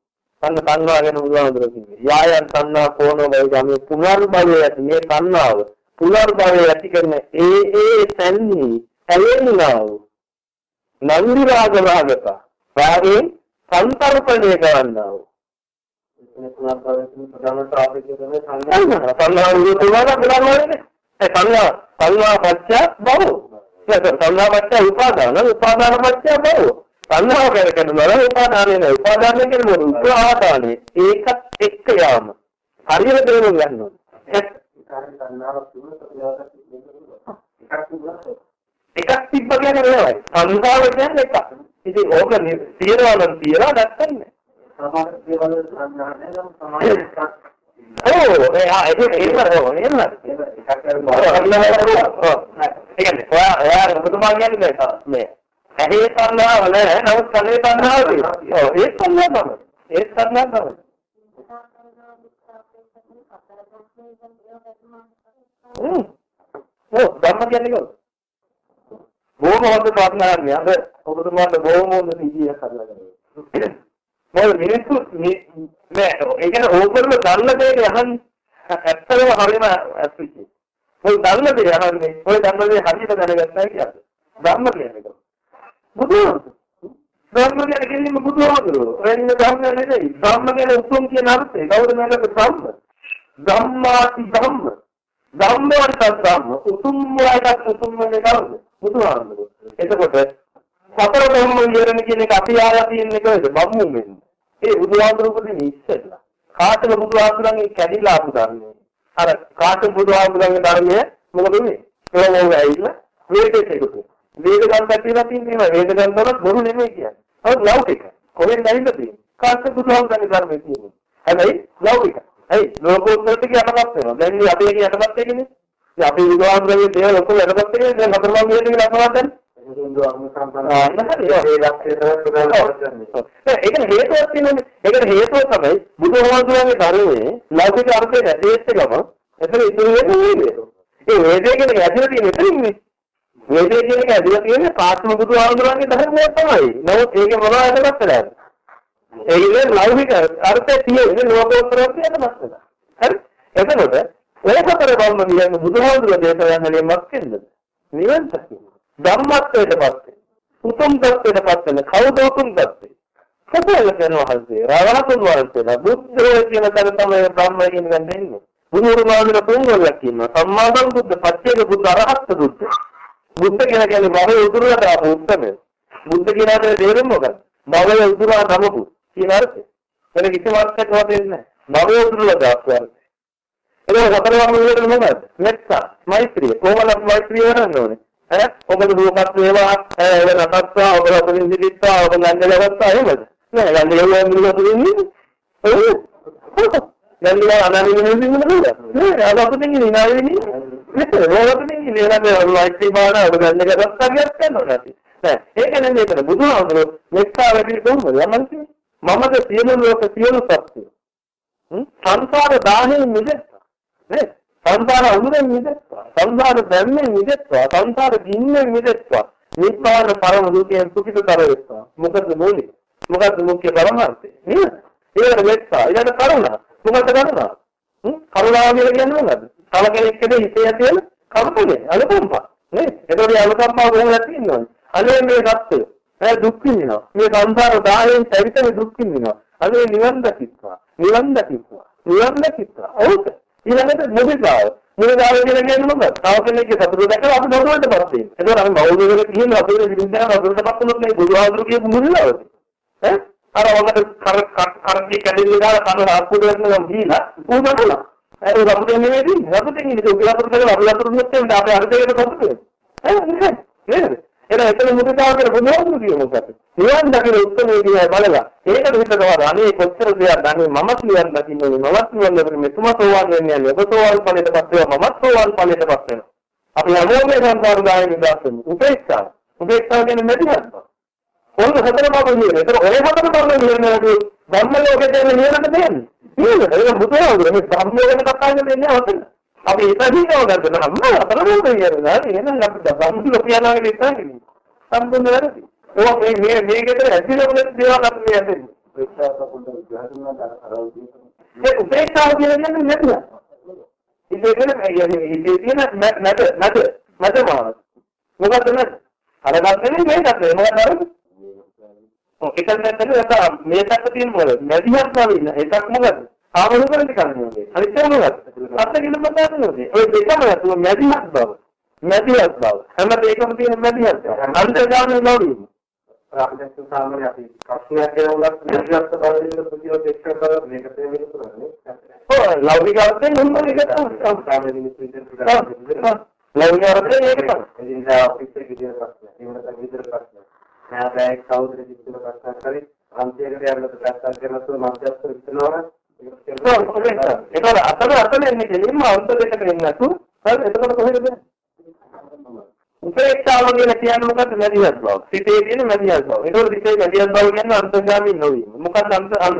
අන්න සංහා ගැන බුදුහාමුදුරුවෝ කිව්වේ යායන් සංහා කෝනෝ භවිකා මේ පුනර්භවය ඇති මේ සංහාව පුනර්භවය ඇති කරන ඒ ඒ තන්හි ඇලෙන්නා වූ නන්දිරාජ ලාගතා රාගයෙන් සංතරපණය කරන්නා වූ ප්‍රධාන ටොපික් එක තමයි සංඥා. සංහා විරුද්ධව බලන්නේ ඒ සංඥා සංඥා පත්‍ය බව. ඒක සංඥා පත්‍ය උපාදාන උපාදාන පත්‍ය බව. සංඥාව කියන කෙනා උපාදානේ නෑ. උපාදානය කියන්නේ මොකද? උපාදානේ. ඒකත් එක්ක යාම. හරියට තේරුම් ගන්න ඕනේ. එකක් තිබ්බ කියන්නේ නෑ. සංඥාව කියන්නේ එකක්. ඉතින් ඕක තියනවා නම් තියනවා නැත්නම් නෑ. සමහර දේවල් සංඥා නෑ නම් සමහර ඔබතුමා කියන්නේ මේ ඇහි සංඥාව නැහැ නමුත් කනේ සංඥාව තියෙනවා. ඔව් ඒ සංඥාව තමයි. ඒ සංඥාව තමයි. හ්ම්. ඔව් ධර්ම කියන්නේ කොහොමද? බොහොම හොඳ ප්‍රශ්නයක් අද ඔබතුමාට බොහොම හොඳ නිදියක් හදලා ගන්නවා. මොකද මිනිස්සු නෑ ඒ කියන්නේ ඕකරම දන්න දෙයක් අහන්නේ ඇත්තටම හරියම ඇස්විචි. ඔය දන්න දේ අහන්නේ ඔය දන්න දේ හරියට දැනගත්තා කියන්නේ. ධම්ම කියන්නේ. බුදුහාමුදුරුවෝ. ධම්ම කියන්නේ කෙලින්ම බුදුහාමුදුරුවෝ. එන්න ධම්ම නෙවෙයි. ධම්ම කියන්නේ උතුම් කියන අර්ථය. කවුද මේකට ධම්ම? ධම්මාති ධම්ම. ධම්මවලට ධම්ම. උතුම් වලට උතුම් වෙන්නේ කවුද? බුදුහාමුදුරුවෝ. එතකොට සතර ධම්ම විහරණ කියන එක අපි ආලා තියෙන එක නේද? බම්මුම් වෙන්නේ. ඒ බුදුහාමුදුරුවෝගේ ඉස්සෙල්ලා. කාටද බුදුහාමුදුරන්ගේ කැඩිලා ආපු ධර්මය? අර කාට බුදුහාමුදුරන්ගේ ධර්මය මොකද උනේ? ඒක මොකද ඇවිල්ලා වේදයට එකතු. වේද ගන්න පැතිලා තියෙනවා වේද ගන්න වල බොරු නෙමෙයි කියන්නේ. ඒක ලෞකික. කොහෙන්ද ඇවිල්ලා තියෙන්නේ? කාට බුදුහාමුදුරන්ගේ ධර්මය තියෙන්නේ? හැබැයි ලෞකික. ඇයි ලෝකෝත්තර ටික යටපත් වෙනවා. දැන් මේ අපේ එක යටපත් වෙන්නේ. ඉතින් අපි බුදුහාමුදුරන්ගේ දේවල් ඔක්කොම යටපත් වෙන්නේ දැන් හතරමං වේද කියලා අපවත් දැන්. ඒක හේතුවක් තියෙනනේ. ඒකට හේතුව තමයි බුදුහාමුදුරන්ගේ ධර්මයේ ලෞකික අර්ථය නැතිවෙච්ච ගම එතන ඉතුරු වෙන්නේ වේදේ. ඒ වේදේ කියන එක ඇතුළේ තියෙන එතනින්නේ. වේදේ කියන එක ඇතුළේ තියෙන පාත්ම බුදුහාමුදුරන්ගේ ධර්මය තමයි. නමුත් ඒක මොනවද කරත්තද? ඒ කියන්නේ ලෞකික අර්ථය තියෙන්නේ ලෝකෝත්තර අර්ථයට මතක. හරි? එතකොට සතර බම්ම කියන්නේ බුදුහාමුදුරගේ දේශනාවෙන් හැලියමක් වෙන්නද? නිවන් දකින්න. ධම්මත්වයට පත් උතුම් තත්ත්වයට පත් වෙන කවුද උතුම් තත්ත්වය? සතර කරනවාසේ රවණතුන් වහන්සේලා බුද්ධෝ කියන තැන තමයි බ්‍රහ්ම කියන ගන්න දෙන්නේ. බුදුරුමානල තුන්වලක් කියනවා සම්මා සම්බුද්ධ පච්චේක බුද්ධ අරහත් බුද්ධ. බුද්ධ කියන කියන්නේ භවයේ උතුරට ආපු උත්තරය. බුද්ධ කියන දේ තේරුම මොකක්ද? භවයේ උතුරා නමපු කියන අර්ථය. එතන කිසිම අර්ථයක් හොතෙන්නේ නැහැ. භවයේ උතුරට ආපු අර්ථය. ඒක සතර වර්ණ වලට මොකක්ද? මෙත්තා, මෛත්‍රිය. කොහොමද මෛත්‍රිය කරන්න ඕනේ? ඈ? ඔබට දුකක් වේවා. ඈ ඔබ නටත්තා ඔබ අපින් සිටිත්තා ඔබ ගංගලවත්තා එහෙමද? නෑ ගංගලවල මිනිස්සු ඉන්නේ? ඔව්. ගංගල අනාමිනේ ඉන්නේ නෑ අද අපින් ඉන්නේ නාවෙන්නේ නේද ඔබ අපින් ඉන්නේ. නේද මෛත්‍රී බාන ඔබ ගංගලවත්තා කියත් කරනවා නැති. නෑ ඒක නෙමෙයි මෙතන බුදුහාමුදුරුවෝ මෙත්තා වැඩි කොහොමද? යමන්ති මමද සියලු ලෝක සියලු සත්ත්වෝ හ්ම්? සංසාර දාහයෙන් මිදෙත්වා නේද සංසාර අඳුරෙන් මිදෙත්වා. සංසාර බැම්මෙන් මිදෙත්වා. සංසාර ගින්නෙන් මිදෙත්වා. නිබ්බාන පරම දුකෙන් සුඛිතතර වෙත්වා. මොකද මූලික මොකද මුඛ්‍ය පරමාර්ථය? නේද? ඒකට මෙත්තා ඊට කරුණා. මොකද කරුණා? හ්ම්? කරුණාව කියලා කියන්නේ මොකද්ද? තව කෙනෙක්ගේ හිතේ තියෙන කම්පණය අනුකම්පා. නේද? ඒතකොට අනුකම්පාව කොහොමද තියෙන්නේ අනේ මේ සත්‍යය ඈ දුක් විඳිනවා. මේ සංසාර දායෙන් පැවිතේ දුක් විඳිනවා. අනේ නිවන් දකිත්වා. නිවන් දකිත්වා. නිවන් දකිත්වා. ඔව්. ඊළඟට මුදිතාව. මුදිතාව කියලා කියන්නේ මොකක්ද? තව කෙනෙක්ගේ සතුට දැකලා අපි නෝඩුවටපත් වෙනවා ඒතකොට අපි බෞද්ධයෙක් කියන අපේ විදිහට නෝඩුවටපත් වුණොත් මේ බුදුහාමුදුරු කියපු මුදිතාවද? ඈ? අර වගට කර කරටි කැඩිලි දාලා කන හප්පු දෙන්න දීලා උදේට ඒ රපුටේ නෙමෙයි. රපුටේ ඉන්නේ ඒක රපුට දෙක අපි රපුට නෙත් අපේ අර දෙකට රපුට ඈ නේද? එන එතන මුදිතාව කියලා බුදුහාමුදුරු කියමු මොකද? නිවන් දකින උත්තරේ දිහා බලලා ඒකට හිතනවා අනේ කොච්චර දෙයක් දන්නේ? මම නිවන් දකින්නේ මමත් නිවන් දකින්නේ මෙතුම සෝවාන් වෙන්නේ නැහැ. ඔබ සෝවාන් ඵලයටපත් වෙනවා මමත් සෝවාන් ඵලයටපත් වෙනවා. අපි හැමෝම මේ සංසාර දායෙන් නිදහස් වෙමු. උපේක්ෂාව. උපේක්ෂාව කියන්නේ නැතිවත් ඕන හතර බබ නියම ඒතර ඔය හතර බබ නියම නේද? ධම්ම ලෝකේ තියෙන නියමකට දෙන්නේ. නේද ඒක බුදුහාමුදුරු මේ ධම්ම ලෝකේ කතා කරන්නේ හොතන අපි ඉතින් ගන්න නම් අතර මොකද කියන්නේ? එහෙනම් අපි ධම්ම ලෝකේ යනවා කියලා ඉතින් සම්බන්ධ වැරදි. ඕක මේ මේ මේකට ඇදිලා මොකද දේවල් අපි මේ ඇදෙන්නේ. ඒ උපේක්ෂාව කියන්නේ නැතුව. ඉතින් ඉතින් තියෙන නැද නැද නැද මාන මොකද නැද අරගත්තනේ මේකත් මොකද අර ඔව් එකක් නැත්නම් ඒක මේ පැත්ත තියෙන මොකද? නැදිහත් නැවින්න එකක් මොකද? ආවරුකරට කන්නේ අනිත් එක මොකද අත්ත කිලු මතාන්නේ ඔය දෙකම නැතුව නැදිහත් බව. නැදිහත් බව. හැම දෙයකම තියෙන නැදිහත් අන්තර්ජාලය නෝඩුවීම අපිට සාමාන්‍ය අපි ප්‍රශ්නයක් කියනකොට නිර්ගත බලයෙන් ප්‍රතිරෝධ බලලා මේක තේමෙන්න පුළුවන් ඔව් ලෞකික අර්ථයෙන් මොනවද ඒක තමයි. සාමාන්‍ය මිනිස්සු ඉතින් ලෞකික අර්ථයෙන් ඒක තමයි. ඉතින් අපිට විදින ප්‍රශ්න ඒ වෙනත විතර ප්‍රශ්න නෑ බෑ කවුරුද විතර ප්‍රශ්න කරේ. අන්තිමට යන්නත් ප්‍රශ්න කරනකොට මධ්‍යස්ථ විතනවා ඒකවල අතන අතන එන්නේ දෙලින්ම අන්ත දෙකට එන්නේ නැතු හරි එතකොට කොහෙද උපේක්ෂාව කියලා කියන්නේ මොකද්ද මැදිහත් බව. සිතේ තියෙන මැදිහත් බව. ඒකවල සිතේ මැදිහත් බව කියන්නේ අන්තර්ගාමී නොවීම. මොකක්ද අන්ත අන්ත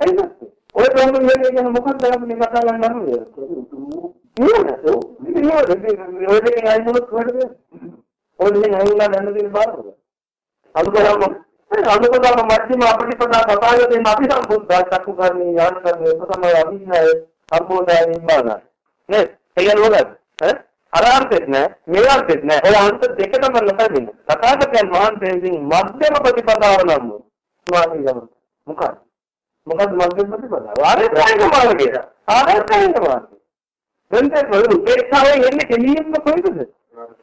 කියන්නේ? ඔය ප්‍රශ්න කියන්නේ මොකක්ද අපි මේ කතා කරන්නේ? නේද? නේද? ඔය දෙකෙන් අයිමුණු කොහෙද? ඔය දෙකෙන් අයිමුණා දැන්න දෙන්න බාරද? අනුකරම අනුකරම මධ්‍යම අපටිපදා කතාවේ අපි සම්බුද්ධ චක්කු කරන්නේ ඥාන කරන්නේ තමයි අභිඥාය අර්බෝධය නිබ්බාන. නේද? ඒ කියන්නේ මොකද්ද? ඈ අරාර්ථෙත් නෑ මේවාර්ථෙත් නෑ ඔය අන්ත දෙකටම ලබන්නේ තථාගතයන් වහන්සේ විසින් මධ්‍යම ප්‍රතිපදාව නම් ස්වාමීන් මොකක්ද මොකක්ද මධ්‍යම ප්‍රතිපදාව ආරේතයක මාර්ගය ආරේතයක මාර්ගය දැන් ඒක උපේක්ෂාවෙන් එන්නේ කෙලින්ම කොහෙද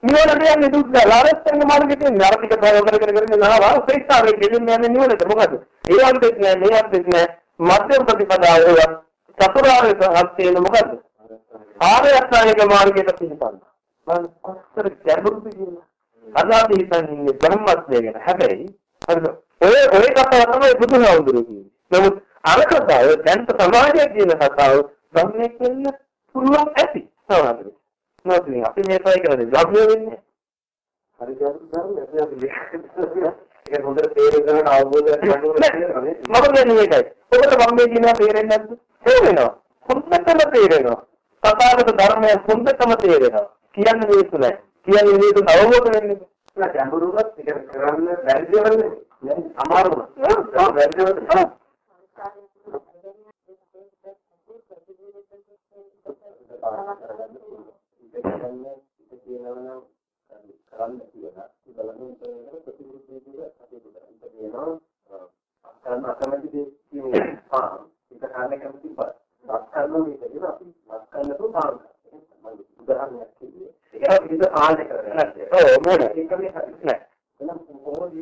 නිවනට යන්නේ දුක් දාලා ආරේතයක මාර්ගයට යන්නේ අර ටික බය කර කර කර යනවා උපේක්ෂාවෙන් කෙලින්ම යන්නේ නිවනට මොකද ඒ අන්තෙත් නෑ මේ අන්තෙත් නෑ මධ්‍යම ප්‍රතිපදාව චතුරාර්ය සත්‍යය මොකද්ද ආර්ය අෂ්ටාංගික මාර්ගයට පිළිපන්න. මම කොච්චර ගැඹුරුද කියලා. අද අපි හිතන්නේ ධර්මත්වය ගැන. හැබැයි හරිද? ඔය ඔය කතාව තමයි බුදුහාමුදුරුවෝ කියන්නේ. නමුත් අර කතාව දැන් සමාජයේ කියන කතාව ධර්මයේ කියන්න පුළුවන් ඇති. සමහරවිට. නැත්නම් අපි මේ try කරන්නේ ධර්මය වෙන්නේ. හරි ගැඹුරු අපි ඒක හොඳට අවබෝධයක් ගන්න ඕනේ. මොකද මේකයි. ඔබට මම මේ කියනවා තේරෙන්නේ නැද්ද? තේරෙනවා. හොඳටම තේරෙනවා. තථාගත ධර්මය හොඳටම තේරෙනවා. කියන්නේ මේක නෑ. කියන්නේ මේක අවබෝධ වෙන්නේ නෑ. ගැඹුරුවත් කරන්න බැරි දේවල් නෙවෙයි. අමාරුම. බැරි දේවල්. කරන්න කියලා බලන්න ප්‍රතිවිරුද්ධ විදිහට අපිට කියනවා අකරණ අකමැති දේ කියන්නේ පා ඒක කාරණේ කැමති පා මස්කල්ලෝ මේකද අපි මස්කල්ලෝ පාන උදාහරණයක් කිව්වේ ඒක විදිහ ආන්නේ කරන්නේ ඔව් මොන ඒක මේ නෑ එනම් කොහොමද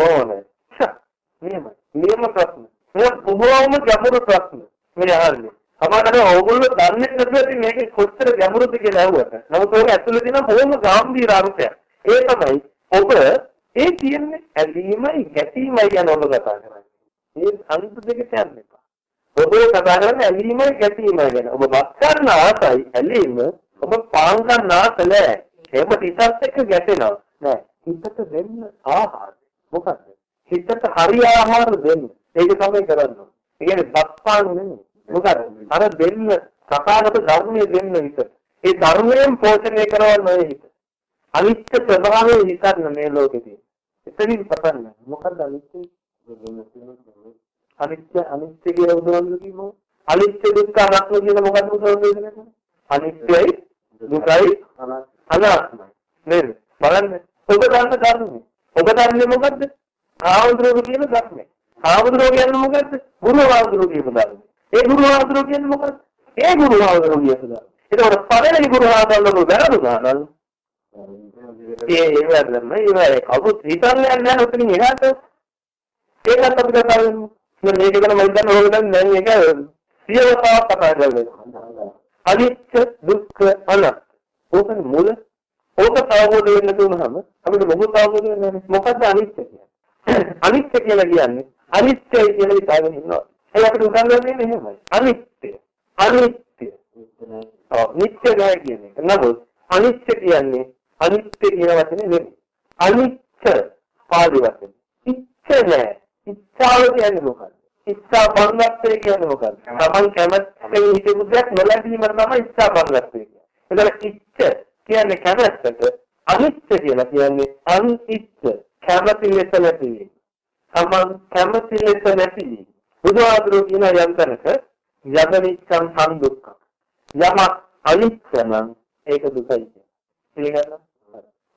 ඕනේ නියම නියම ප්‍රශ්න මේ බොහෝම ගැඹුරු ප්‍රශ්න මේ අහන්නේ සමහරවිට ඕගොල්ලෝ දන්නේ නැතුව ඉතින් මේක කොච්චර ගැඹුරුද කියලා අහුවට. නමුත් ඒක ඇතුලේ තියෙන බොහොම ගැඹීර අර්ථයක්. ඒ තමයි ඔබ ඒ කියන්නේ ඇලීමයි ගැටීමයි කියන ඔබ කතා කරන්නේ. මේ අන්ත දෙකට යන්න එපා. ඔබ කතා කරන්නේ ඇලීමයි ගැටීමයි ගැන. ඔබ බත් ගන්න ආසයි ඇලීම ඔබ පාන් ගන්න ආස නැහැ. ඒක ටිකක් එක්ක ගැටෙනවා. නෑ. හිතට දෙන්න ආහාර. මොකද්ද? හිතට හරි ආහාර දෙන්න. ඒක තමයි කරන්න ඕනේ. ඒ කියන්නේ බත්පාන නෙමෙයි. මොකද අර දෙන්න සකාගත ධර්මයේ දෙන්න හිතට. ඒ ධර්මයෙන් පෝෂණය කරවන්න ඔය හිත. අනිත්‍ය ස්වභාවය හිතන්න මේ ලෝකෙදී. එතනින් පටන් ගන්න. මොකද්ද අනිත්‍ය? අනිත්‍ය අනිත්‍ය කියලා බුදුහාමුදුරු කිව්වෝ. අනිත්‍ය දුක්ඛ අනාත්ම කියලා මොකද්ද බුදුහාමුදුරු කියන්නේ? අනිත්‍යයි දුකයි අනාත්මයි. නේද? බලන්න. ඔබ ගන්න ධර්මය. ඔබ දන්නේ මොකද්ද? ආවුදුරු කියන ධර්මය. ආවුදුරු කියන්නේ මොකද්ද? ගුරු ආවුදුරු කියන ධර්මය. ඒ ගුරු ආවුදුරු කියන්නේ මොකද්ද? ඒ ගුරු ආවුදුරු කියන ධර්මය. ඒකවල පළවෙනි ගුරු ආවුදුරු වැරදුනා නම් ඒ ඒ වැරදම ඒ කවුරුත් හිතන්නේ නැහැ උතනින් එහාට ඒකත් අපි කතා කරමු. දැන් මේක ගැන මම දැන් ඕගොල්ලන් දැන් මේක සියවතාවක් කතා කරනවා. අනිත්‍ය දුක්ඛ අනාත්ම. ඕකනේ මුල. ඕක අවබෝධ වෙන්න තුනහම අපිට මොකද අවබෝධ වෙන්නේ? මොකද්ද අනිත්‍ය කියන්නේ? අනිත්‍ය කියලා කියන්නේ අනිත්‍යයි කියලා හිතාගෙන ඉන්නවා. ඒ අපිට උගන්වන්නේ මෙහෙමයි. අනිත්‍ය. අනිත්‍ය. ඔව් නිත්‍ය නෑ කියන්නේ. නමුත් අනිත්‍ය කියන්නේ අනිත්‍ය කියන වචනේ නෙමෙයි. අනිත්‍ය පාළි වචනේ. ඉච්ඡ නෑ. ඉච්ඡාව කියන්නේ මොකක්ද? ඉච්ඡා බංගත්වය කියන්නේ මොකක්ද? තමන් කැමැත්තෙන් හිතපු දෙයක් නොලැබීම තමයි ඉච්ඡා බංගත්වය කියන්නේ. එතකොට ඉච්ඡ කියන්නේ කැමැත්තට අනිත්‍ය කියලා කියන්නේ අනිත්‍ය කැමැති ලෙස නැතිවීම. තමන් කැමැති ලෙස නැතිවීම. බුදුහාමුදුරුවෝ කියන යම් තැනක යදනිච්ඡං සංදුක්ඛං. යම අනිත්‍ය නම් ඒක දුකයි කියන්නේ. පිළිගන්නවා?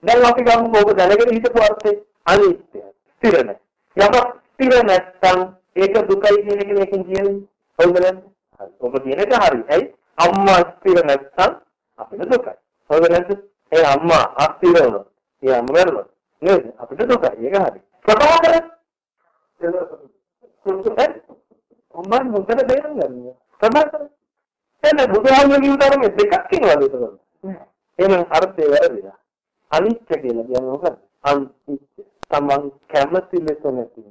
දැන් අපි ගමු ඔබ දැනගෙන හිතපු අර්ථය අනිත්‍ය. ස්ථිර නැහැ. යමක් ස්ථිර නැත්නම් ඒක දුකයි කියන එක මේකෙන් කියන්නේ. හරිද නැද්ද? හරි. ඔබ කියන එක හරි. ඇයි? අම්මා ස්ථිර නැත්නම් අපිට දුකයි. හරිද නැද්ද? ඒ අම්මා අස්ථිර වුණොත්, ඒ අම්මා මරුණොත් නේද? අපිට දුකයි. ඒක හරි. ප්‍රභාකර ඔම්මන් මුදල දෙන්න ගන්න. ප්‍රභාකර එන්න බුදුහාමුදුරුවෝ කියන තරමේ දෙකක් කියනවාද ඒක? එහෙනම් අර්ථය වැරදිලා. අනිත්‍ය කියලා කියන්නේ මොකක්ද? අනිත්‍ය. තමන් කැමති ලෙස නැති.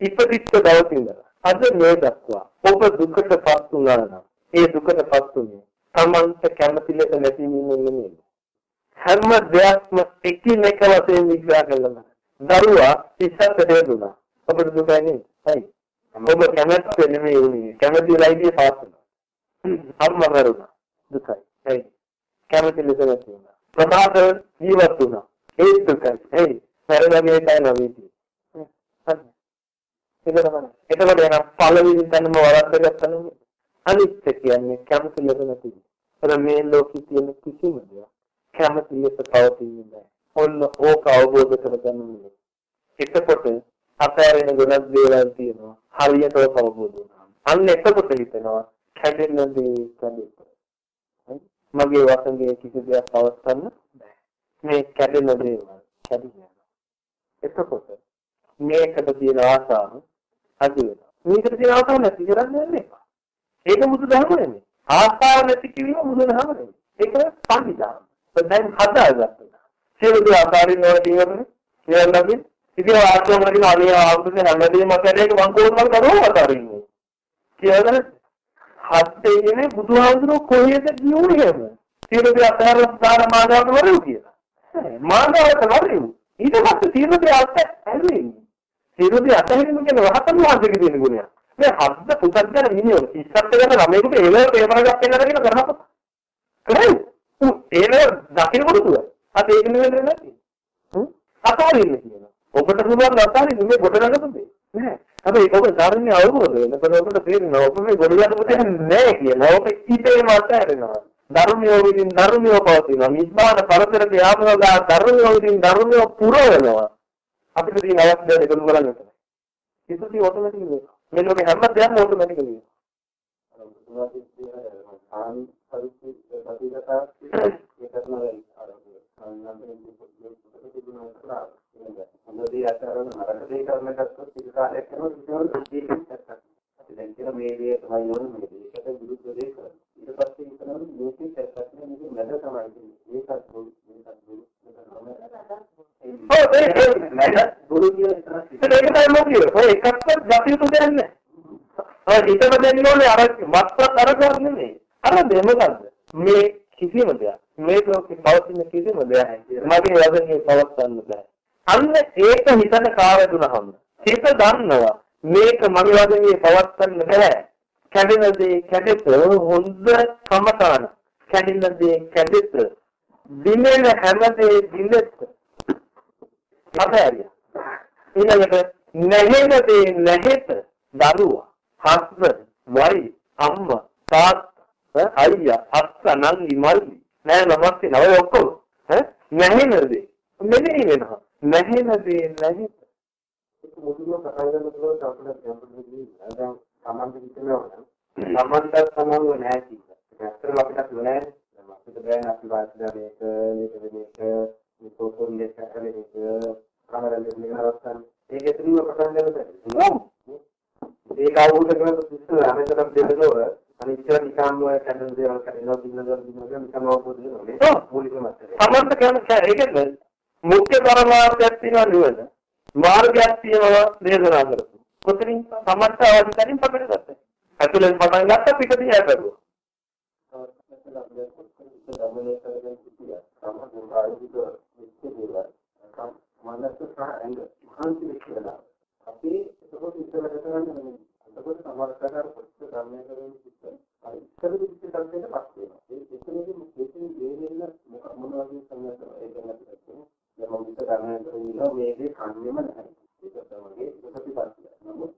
ඉපදිච්ච දවස් ඉඳලා අද මේ දක්වා ඔබ දුකටපත් වුණා නම් ඒ දුකටපත් උනේ තමන්ට කැමති ලෙස නැති වීමෙන් නෙමෙයි. හැම දෙයක්ම එකිනෙක වශයෙන් විග්‍රහ කළා. දරුවා ඉස්සත් හේතුණා. ඔබට දුකයි නේද? හරි. ඔබ කැමති නෙමෙයි උනේ. කැමති ලයිදී පාස් වුණා. අම්මා මරුණා. දුකයි. හරි. කැමති ලෙස නැති වුණා. ප්‍රභාකර ජීවත් වුණා. ඒ දුකයි. හරි. මරණගේ තැන වෙති. හරි. ඒක තමයි. එතකොට එන පළවෙනි තැනම වරද්දගත්තම අනිත්‍ය කියන්නේ කැමති ලෙස නැති. අර මේ ලෝකේ තියෙන කිසිම දෙයක් කැමති ලෙස පවතින්නේ නැහැ. ඔන්න ඕක අවබෝධ කරගන්න ඕනේ. එතකොට අතෑරෙන ගොඩක් දේවල් තියෙනවා. හරියට ඔක අවබෝධ වුණා. අන්න එතකොට හිතෙනවා කැඩෙන දේ කැඩෙන්න. මගේ වසඟයේ කිසි දෙයක් පවත්වන්න බෑ. මේ කැඩෙන දේවල් කැඩෙනවා. එතකොට මේකට තියෙන ආසාව අඩු වෙනවා. මේකට තියෙන ආසාව නැති කරන්න යන්න එපා. ඒක බුදුදහම නෙමෙයි. ආසාව නැති කිරීම බුදුදහම නෙමෙයි. ඒක පඬිදාම. දැන් හදාගත්තා. සියලු ආකාරින් වල තියෙන්නේ කියලාගේ ඉතින් ආත්ම වලින් අනේ ආවුද හැමදේම කරේක මං කොහොමද කරවව අතරින්නේ. කියලා හත්තේ ඉන්නේ බුදුහාමුදුරුවෝ කොහෙද ගියුනේ එහෙම. සියලු දේ අතහැරලා දාන මානවට වරු කියලා. මානවට වරු. ඊට පස්සේ සියලු දේ අත්හැරෙන්නේ. සියලු දේ අත්හැරීම කියන්නේ රහතන් වහන්සේගේ තියෙන ගුණයක්. මේ හද්ද පුතග්ජන මිනිහෝ ඉස්සත් ගන්න ළමයෙකුට ඒවල පේපර් එකක් පෙන්නලා කියන කරහපොත. කරයි. ඒවල දකින්න කොටුව. අත ඒක නෙවෙයි නැති. හ්ම්? අතාරින්න කියනවා. ඔබට පුළුවන් අතාරින්න මේ ගොඩ නගතුනේ. නෑ. හැබැයි ඔබ ධර්මයේ අවබෝධ වෙනකොට ඔබට තේරෙනවා ඔබ මේ ගොඩ යන්න පුතේ නෑ කියලා. ඔබ ඉතේම අතාරිනවා. ධර්මයේ විදිහින් ධර්මයේ පවතිනවා. නිබ්බාන පරතරක යාමනවා ධර්මයේ විදිහින් ධර්මයේ පුරවනවා. අපිට තියෙන අවස්ථාව එකතු කරගන්න තමයි. ඉතින් ඔටෝමැටික් වෙනවා. මේ ලෝකේ හැම දෙයක්ම ඔටෝමැටික් වෙනවා. මොනදී අතරම නරකදී කරන ගත්තොත් ඉතින් කාලයක් යනවා කිසිම දුක්ඛයක් නැහැ. අපි දැන් කියන මේ දේ තමයි ඕනේ මේ දේකට විරුද්ධ දේ කරන්නේ. ඊට පස්සේ හිතනවා මේකේ සැකසක් නේ මේක මැද තමයි තියෙන්නේ. මේකත් දුරු මේකත් දුරු ඔව් ඒක නේද? දුරු කියන එක ඒක තමයි ලෝකයේ. ඔය එකක්වත් දතියුතු දෙයක් නැහැ. ඔය හිතම දෙන්න ඕනේ අර වත්වත් අර කරන්නේ නෙමෙයි. අර දෙමකද්ද? මේ කිසිම දෙයක් මේ ලෝකේ පවතින කිසිම දෙයක් මගේ වශයෙන් පවත්වන්න බෑ. අන්න ඒක හිතන කාවැදුනහම හිත දන්නවා මේක මගේ වගේ පවත්වන්න බෑ. කැඩෙන දේ කැඩෙත හොඳ කමතාන. කැඩෙන දේ කැඩෙත දිනෙන හැම දේ දිනෙත්. අපහැරිය. ඊළඟට නැහෙන දේ නැහෙත දරුවා, හස්බන්ඩ්, වයි, අම්මා, තාත්තා, අයියා, අක්කා, නංගි, මල්ලි නෑ නමස්ති නව ඔක්කොම ඈ නැහෙන දේ මෙලෙහි වෙනවා නැහෙන දේ නැහෙත ඒක මුලින්ම ගන්න පුළුවන් අපිට ගැඹුරින් දැන් සමන්ද හිතනවා සමන්ද සමන්ව නැහැ කියලා. ඇත්තටම අපිට නෑ. අපිට බෑන අපි වාසිය මේක මේක මේක මේ පොතොන් දෙක කරන්නේ මේක දෙන්න අවස්ථාව. ඒක ඇතුළේ පටන් ගන්න බැහැ. ඒක අවබෝධ කරගන්න ඉස්සෙල්ලා හැමතැනම දෙන්නව අනිත්‍ය නිකම්ම කඩන දේවල් කරනවා දිනවල දිනවල නිකම්ම අවබෝධ වෙනවා. මූලිකම අත්දැකීම. සමන්ත කියන ඒකද මුඛ්‍ය පරමාර්ථයක් තියෙනවා නෙවෙයි මාර්ගයක් තියෙනවා දේශනා කරපු. කොතනින් සමන්ත අවදි කලින් පටන් ගත්තා ඇතුලෙන් පටන් ගත්තා පිටදී හැපෙරුවා. අපි ඒක ඉස්සර කරන්නේ එතකොට සමහරකාර පොත් ග්‍රාමයේ කරන ඉස්සර ඉස්සර විදිහට කරන්නේ පස්සේ ඒ එතනදී මෙතන දෙන්නේ මොක මොන වගේ සංයත ඒක නැති දැන් මම විතර ග්‍රාමයේ කරන්නේ මේකේ කන්නේම නැහැ ඒක තමයි ඒක ප්‍රතිපත්තිය නමුත්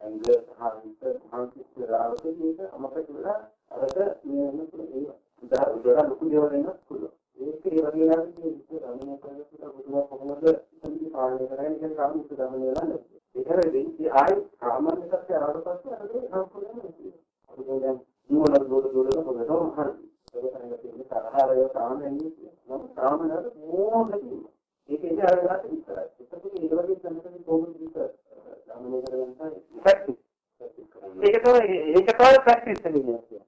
ඇංගල සහ මානසික රාවකේ මේක අමතක වෙලා අරට මේ වෙනකොට ඒ උදාහරණ ලොකු දේවල් වෙනස් පුළුවන් ඒක ඒ වගේ නම් ඉතින් ග්‍රාමයේ කරනකොට පුදුම කොහොමද ඉතින් පාලනය කරන්නේ කියන කාම ඉස්සර ගමනේ වෙලා ඒකරදී ඒ ආයි සාමාන්‍ය සත්‍ය ආවට පස්සේ අර ඒ සම්පූර්ණයෙන්ම තියෙනවා. අපි දැන් ජීවන දොඩ දොඩ මොකද හරි. ඒක තමයි තියෙන්නේ තරහරය සාමාන්‍යයෙන් නම් සාමාන්‍යයෙන් මොකද ඒක ඉතින් අර ගන්න විතරයි. ඒකත් ඒ වගේ සංකල්ප කොහොමද විතර සාමාන්‍ය කරගන්න ප්‍රැක්ටිස් ඒක තමයි ඒක තමයි ප්‍රැක්ටිස් කියන්නේ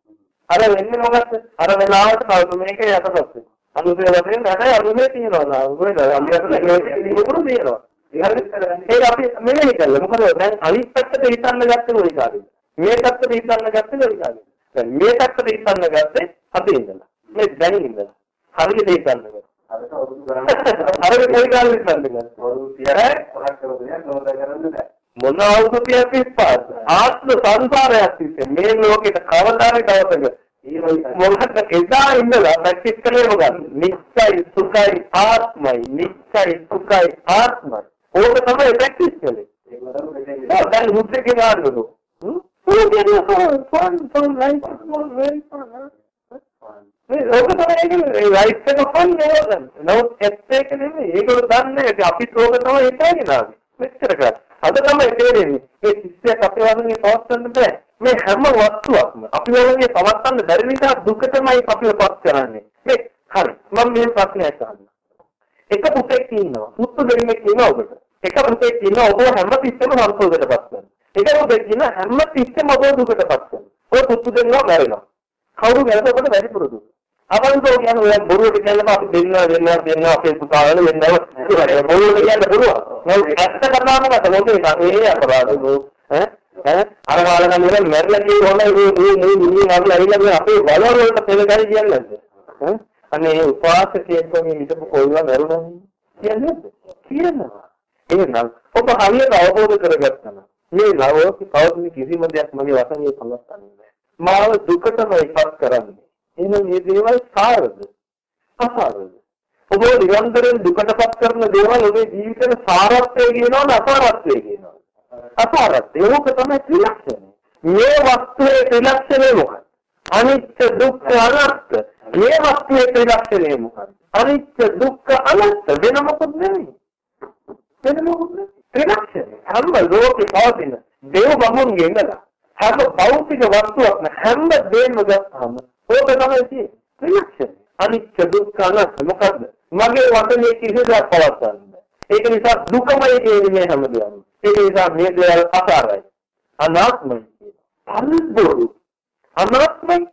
අර වෙන්නේ මොකක්ද අර වෙලාවට කවුරු මේක යටපත් අනුසේ වශයෙන් නැහැ අනුසේ තියනවා නා මොකද අම්ලියට නිකුරු තියනවා ඒක අපි මෙහෙම කළා මොකද දැන් අනිත් පැත්තට හිතන්න ගත්තේ ওই කාර්යය මේ පැත්තට හිතන්න ගත්තේ ওই කාර්යය දැන් මේ පැත්තට හිතන්න ගත්තේ අපි ඉඳලා මේ දැන් ඉඳලා හරියට හිතන්න ගත්තා අරක අවුරුදු ගණන් අර කොයි කාලෙත් ගත්තා අවුරුදු 30ක් පහක් කරලා දෙයක් නෝදා කරන්න බෑ. මොන අවුරුදු 35 ආත්ම සංසාරයක් තිස්සේ මේ ලෝකෙට කවදාරි දවසක මොකද එදා ඉඳලා ප්‍රැක්ටිස් කරේ මොකක්ද? නිත්‍යයි සුඛයි ආත්මයි නිත්‍යයි සුඛයි ආත්මයි. ඕක තමයි ප්‍රැක්ටිස් කරේ. ඒක දැන් මුද්දේ ගන්නකො. හ්ම්? ඕක කියන්නේ ෆන් ෆන් ලයිෆ් මොල්. මේ ඕක තමයි ඒකේ ලයිෆ් එක ෆන් නේද? නමුත් ඇත්ත ඒක නෙමෙයි. ඒගොල්ලෝ දන්නේ නැහැ. අපිත් ඕක තමයි හිතාගෙන ආවේ. මෙච්චර කරා. අද තමයි තේරෙන්නේ. මේ සිස්ටර් අපේ වගේ පවත්වන්න බෑ. මේ හැම වස්තුවක්ම අපි වගේ පවත්වන්න බැරි නිසා දුකටමයි අපිව පත් කරන්නේ. මේ හරි. මම මේ ප්‍රශ්නයක් අහන්න. එක පුතෙක් ඉන්නවා. පුතු දෙන්නෙක් ඉන්නවා ඔබට. එක පුතෙක් ඉන්නවා ඔබ හැම තිස්සෙම සන්තෝෂයටපත් කරනවා. එක පුතෙක් ඉන්නවා හැම තිස්සෙම ඔබ දුකටපත් කරනවා. ඔය පුතු දෙන්නවා මැරෙනවා. කවුරු ගැලපෙකට වැඩි පුරුදු. අවන්තෝ කියන්නේ ඔය බොරුවට කියනම අපි දෙන්නවා දෙන්නවා දෙන්නවා අපේ පුතාවල වෙන්නව බොරුවට කියන්න බොරුව. නේද? ඇත්ත කතාව මොකද? මොකද මේ අපරාධ ඈ අර කාලේ නම් ඉතින් මැරලා කියන හොඳ මේ මේ මේ මිනිහ වගේ ඇවිල්ලා මේ අපේ බලවල වලට පෙළගරි කියන්නේ? ඈ අනේ උපාසකයෙක් වගේ හිටපු කොල්ලා මැරුණා කියන්නේ? කියනවා. එහෙනම් ඔබ හරියට අවබෝධ කරගත්තා මේ ලෝකෙ පවතින කිසිම දෙයක් මගේ වශයෙන් පවත්න්නේ නැහැ. මාව දුකටමයි පත් කරන්නේ. එහෙනම් මේ දේවල් සාරද? අසාරද? ඔබ නිරන්තරයෙන් දුකටපත් කරන දේවල් ඔබේ ජීවිතේ සාරත්වය කියනවද අසාරත්වය කියනවද? අසාරත්වය. ඒක තමයි ත්‍රිලක්ෂණය. මේ වස්තුවේ ත්‍රිලක්ෂණය මොකක්ද? අනිත්‍ය දුක්ඛ අනාත්ම. මේ වස්තුවේ ත්‍රිලක්ෂණය මොකක්ද? අනිත්‍ය දුක්ඛ අනාත්ම වෙන මොකද නෙමෙයි. වෙන මොකද නෙමෙයි. ත්‍රිලක්ෂණය. හැම ලෝකේ පවතින දේව බමුණුගේ ඉඳලා හැම භෞතික වස්තුවක්ම හැම දෙයක්ම ගත්තාම ඕක තමයි තියෙන්නේ. ත්‍රිලක්ෂණය. අනිත්‍ය දුක්ඛ අනාත්ම මොකද්ද? මගේ වචනේ කිසිදාක් පවත්වන්න බෑ. ඒක නිසා දුකමයි කියන්නේ මේ හැමදේම. ඒක නිසා මේ දේවල් අසාරයි. අනාත්මයි. පරිබෝධි. අනාත්මයි.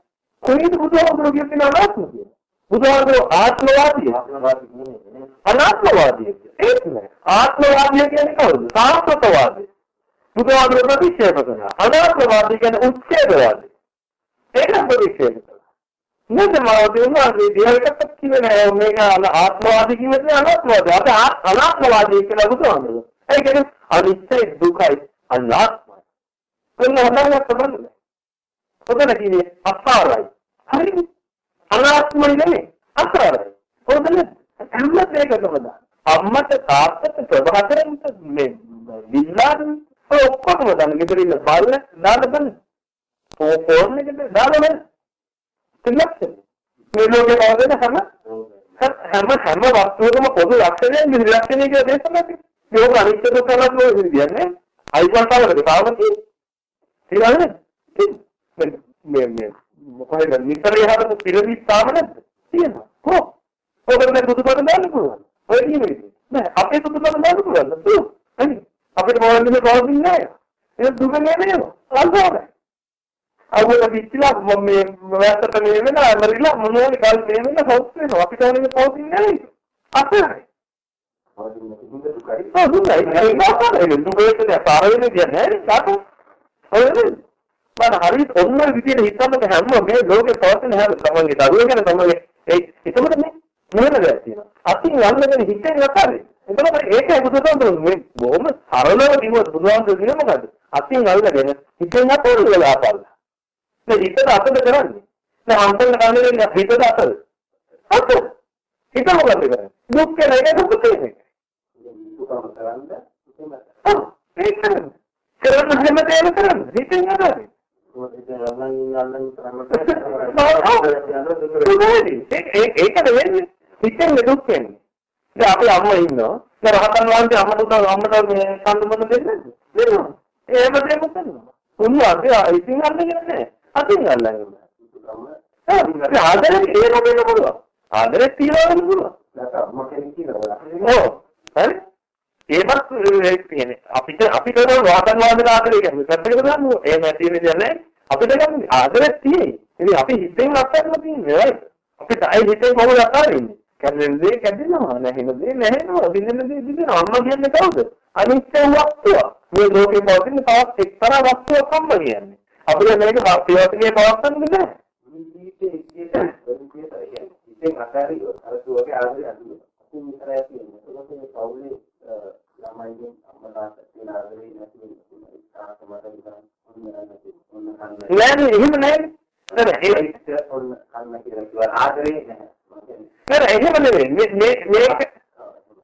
කොහේද බුදුහාමුදුරුවෝ කියන්නේ අනාත්ම කියලා? බුදුහාමුදුරුවෝ ආත්මවාදී. අනාත්මවාදී. ඒක නෑ. ආත්මවාදී කියන්නේ කවුද? සාස්වතවාදී. බුදුහාමුදුරුවෝ ප්‍රතික්ෂේප කරනවා. අනාත්මවාදී කියන්නේ උච්ඡේදවාදී. ඒක ප්‍රතික්ෂේප කරනවා. නේද මාවතුනා මේ දේවයකට කියන්නේ මේක ආත්මවාදී කියන්නේ අනාත්මවාදී. අපි අනාත්මවාදී කියලා බුදුහාමුදුරුවෝ. ඒ කියන්නේ අනිත්‍ය දුකයි අනාත්මයි. කොන්න හදාගත්ත බලන්න. ඔතන කියන්නේ අසාරයි. හරිද? අනාත්මයි නෙමෙයි අසාරයි. හොඳ නේද? හැම දෙයකටම දාන්න. අම්මට තාත්තට ප්‍රභාකරන්ට මේ විල්ලාද ඔක්කොම දාන්න. ගෙදර ඉන්න බල්ල දාන්න බලන්න. ෆෝන් එකට දාන්න බලන්න. තිලක්ෂණ. මේ ලෝකේ පවතින හැම හැම හැම වස්තුවකම පොදු ලක්ෂණයක් නිර්ලක්ෂණය කියලා දේශනා කරනවා. ඒක අනිත්‍ය දුක්ඛ අනාත්ම කියන්නේ අයිතිවාසිකමකට පාවති. ඊළඟට මේ මේ මොකද නිතර යහපත් පිරමිඩ් තාම නැද්ද? තියෙනවා. කො? ඔබට බුදුබණ දාන්න පුළුවන්. ඔය කියන්නේ නෑ අපේ බුදුබණ දාන්න පුළුවන්. දුක්. හරි. අපිට මොනවද පවතින්නේ නෑ. ඒක දුක නෙමෙයි. අල්පෝනේ. අවුල විශ්ලා මම මේ වැස්සට මේ වෙන අමරිලා මොනවද කල් මේ වෙන හොස් වෙනවා. අපිට ඕනේ පවතින්නේ නැහැ අපේ ඔව් දුකයි ඒක නෑ දුකේ පාර වෙන කියන්නේ නෑ ඔය මම හරියට ඔන්න විදියට හිතන්න හැම මේ ලෝකේ පවතින හැම තමන්ගේ දරුවෝ ගැන තමන්ගේ ඒ එතකොට මේ මොනවද තියෙනවා අතින් යන්නගෙන හිතේ නැතරේ එතකොට ඒකයි බුදුසසුන මේ බොහොම සරලව කිව්වොත් බුදුහාමුදුරුවෝ කියන්නේ මොකද්ද අතින් අල්ලගෙන හිතෙන් අපෝල වෙලා පාරලා මේ හිතට අතද කරන්නේ. දැන් අන්තන කන්නේ හිතට අතද. අත. හිත මොකද කරන්නේ? දුක් කියන එක දුක කියන්නේ. දුකම කරන්නේ ඒක කරන්නේ. කරන හැම දෙයක්ම කරන්නේ. හිතෙන් අතද. ඒකද වෙන්නේ. හිතෙන් දුක් වෙන්නේ. දැන් අපේ අම්මා ඉන්නවා. දැන් රහතන් වහන්සේ අම්මට අම්මට මේ සම්බන්ධ දෙන්නේ නැද්ද? දෙනවා. එහෙම දෙයක් කරනවා. උන්වහන්සේ ඉතින් අල්ලගෙන නැහැ. අතින් අල්ලගෙන. ආදරේ ඒ නොවෙන්න පුළුවන්. ආදරේ තියවන්න පුළුවන්. ඔව්. හරි? ඒවත් ඒ කියන්නේ අපිට අපිට වාදන් වාදන ආදරේ කියන්නේ පැත්තකට දාන්න එහෙම නැති වෙන දෙයක් නැහැ. අපිට ගන්න ආදරේ තියෙයි. ඉතින් අපි හිතෙන් අත්හැරලා තියෙන්නේ right. අපිට අයි හිතෙන් කොහොමද අත්හරින්නේ? කැඩෙන දේ කැඩෙනවා නැහෙන දේ නැහෙනවා විඳින දේ විඳිනවා අම්මා කියන්නේ කවුද? අනිත්‍ය වස්තුව. මේ ලෝකේ පවතින තවත් එක්තරා වස්තුවක් අම්ම කියන්නේ. අපිට මේක ප්‍රියවතගේ පවත්තන්න බෑ. ඉතින් අකාරි අර තුවගේ ආදරේ අඳුන. ඉතින් විතරයි තියෙන්නේ. ඒක පවුලේ ළමයිගෙන් අම්මලාට තියෙන ආදරේ නැති වෙන්නේ. තාත්තමට ඉඳන් ඔන්න නැති. ඔන්න කන්නේ. නෑ නෑ එහෙම නෑ. නෑ ඒක ඔන්න කන්න කියලා කිව්වා ආදරේ නැහැ. නෑ එහෙම නෙවෙයි. මේ මේ මේක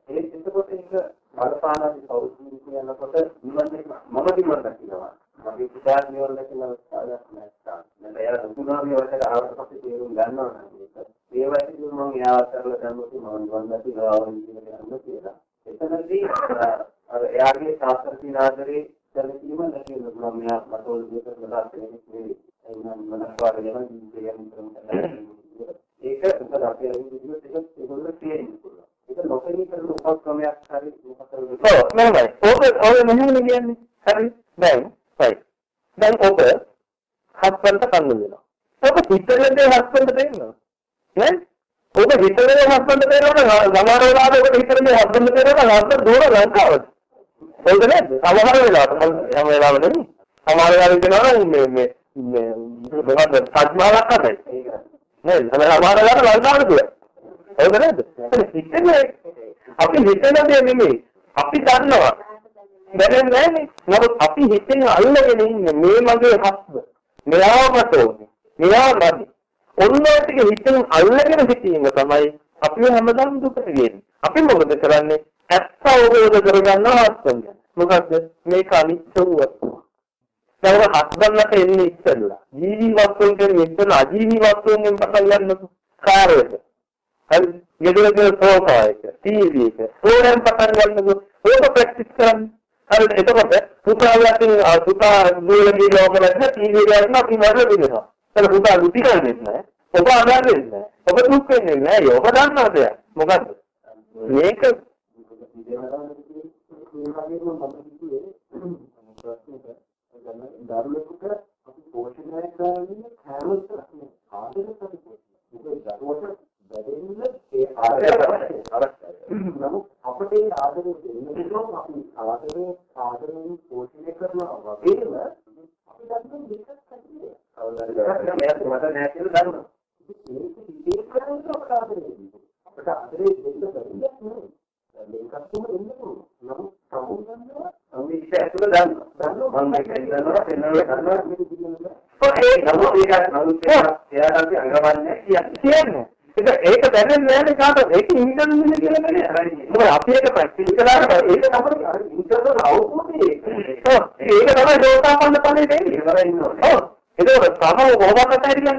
ඒ එතකොට ඒක බලපානාදී පෞද්ගලික කියනකොට නිවන්නේ මම දිමන්න කියනවා. මගේ පුතා නිවන්න කියලා සාධක් නැත්නම්. මම එයාලා දුන්නා මේ වලට ආවට පස්සේ තේරුම් ගන්නවා නම් ඒක. ඒ වගේ මම යාවත් කරලා දැම්මොත් මම නිවන්න කියලා යන්න කියලා. එතනදී අර එයාගේ සාස්ත්‍ර සීනාදරේ දැලීම නැති වෙනවා මම යා මට ඔය දෙක කරලා දෙන්නේ නෙවෙයි. එනම් මනස්වාර ගැන දෙයක් ඒක මොකද අපේ විදිහට ඒක ඒගොල්ලෝ තේරෙන්නේ. ඒක නොකෙනී කරන උපක්‍රමයක් හරි මොකක්ද ඔව් නේද? ඔබ ඔය මෙහෙම කියන්නේ. හරි. දැන් right. දැන් ඔබ හස්බන්ඩ් කන්න දෙනවා. ඔබ හිතලදී හස්බන්ඩ් දෙන්නවා. නේ? ඔබ හිතලදී හස්බන්ඩ් දෙනවා සමහර වෙලාවට ඔබ හිතලදී හස්බන්ඩ් දෙනවා හස්බන්ඩ් දුර ලංකාවට. හොඳ නේද? සමහර වෙලාවට හැම වෙලාවෙම නෙමෙයි. සමහර වෙලාවට දෙනවා මේ මේ මේ මොකද්ද? සත්මාලක් අතයි. නේද? සමහර වෙලාවට ලංකාවට දුර. හොඳ නේද? හිතන්නේ අපි හිතන දේ නෙමෙයි. අපි දන්නවා. දැනෙන්නේ නැහැනේ. නමුත් අපි හිතෙන් අල්ලගෙන ඉන්නේ මේ මගේ හස්බ. මෙයාමට ඕනේ. මෙයා නැති. ඔන්න ඔය ටික හිතෙන් අල්ලගෙන සිටීම තමයි අපි හැමදාම දුකට ගියන්නේ. අපි මොකද කරන්නේ? ඇත්ත අවබෝධ කරගන්නවා හස්බන්ඩ්. මොකද්ද? මේක අනිත්‍ය වස්තුව. දැන් හස්බන්ඩ්ලට එන්නේ ඉස්සෙල්ලා. ජීවි වස්තුන් කියන්නේ ඉස්සෙල්ලා අජීවි වස්තුන්ගෙන් පටන් ගන්නකො. කාර්යද? හරි. ගෙදරක සෝෆා එක, ටීවී එක, ඕනෙන් පටන් ගන්නකො. ඒක ප්‍රැක්ටිස් කරන්න. හරි එතකොට පුතාලාටින් පුතා දුවලගේ ලෝකවල ටීවී එකක් අපි මරලා දෙනවා. ඒක පුතා ලුටි කරන්නේ නැහැ. ඔබ අඳන්නේ නැහැ. ඔබ දුක් වෙන්නේ නැහැ. ඔබ දන්නවද? මොකද්ද? මේක දරුවෙකුට අපි පෝෂණය කරන්නේ හැම විටම ආදරයට මොකද දරුවට වැඩෙන්න ඒ ආදරය නමුත් අපිට ඒ ආදරය දෙන්න පුළුවන් අපි ආදරය ආදරයෙන් පෝෂණය කරනවා වගේම අපි දන්න දෙකක් ඇතිද කවදාද මේක මට නෑ කියලා දන්නවා. මේක ඉතිේ කරන්නේ අපට ආදරය අපට ආදරය දෙන්න බැරිද මේකත් තුම දෙන්න පුළුවන්. නමුත් සමුගන්නවා සම්වික්ෂය ඇතුළ දන්නවා. දන්නවා. මම දන්නවා පෙන්වලා දන්නවා මේක දිනනවා. ඒ නමුත් ඒකත් නමුත් එයාට අපි අඟවන්නේ කියන්නේ. ඒක ඒක දැනෙන්නේ නැහැ කාටවත්. ඒක ඉන්ටර්නෙට් එක කියලා නෑ. මොකද අපි ඒක ප්‍රැක්ටිස් කළාට ඒක තමයි අර ඉන්ටර්නල් අවබෝධය ඔව් ඒක තමයි ලෝකාපන්න ඵලෙ දෙන්නේ. ඉවරයි ඉන්නවා ඔව් ඒක තමයි කොහොමද තේරින්නේ?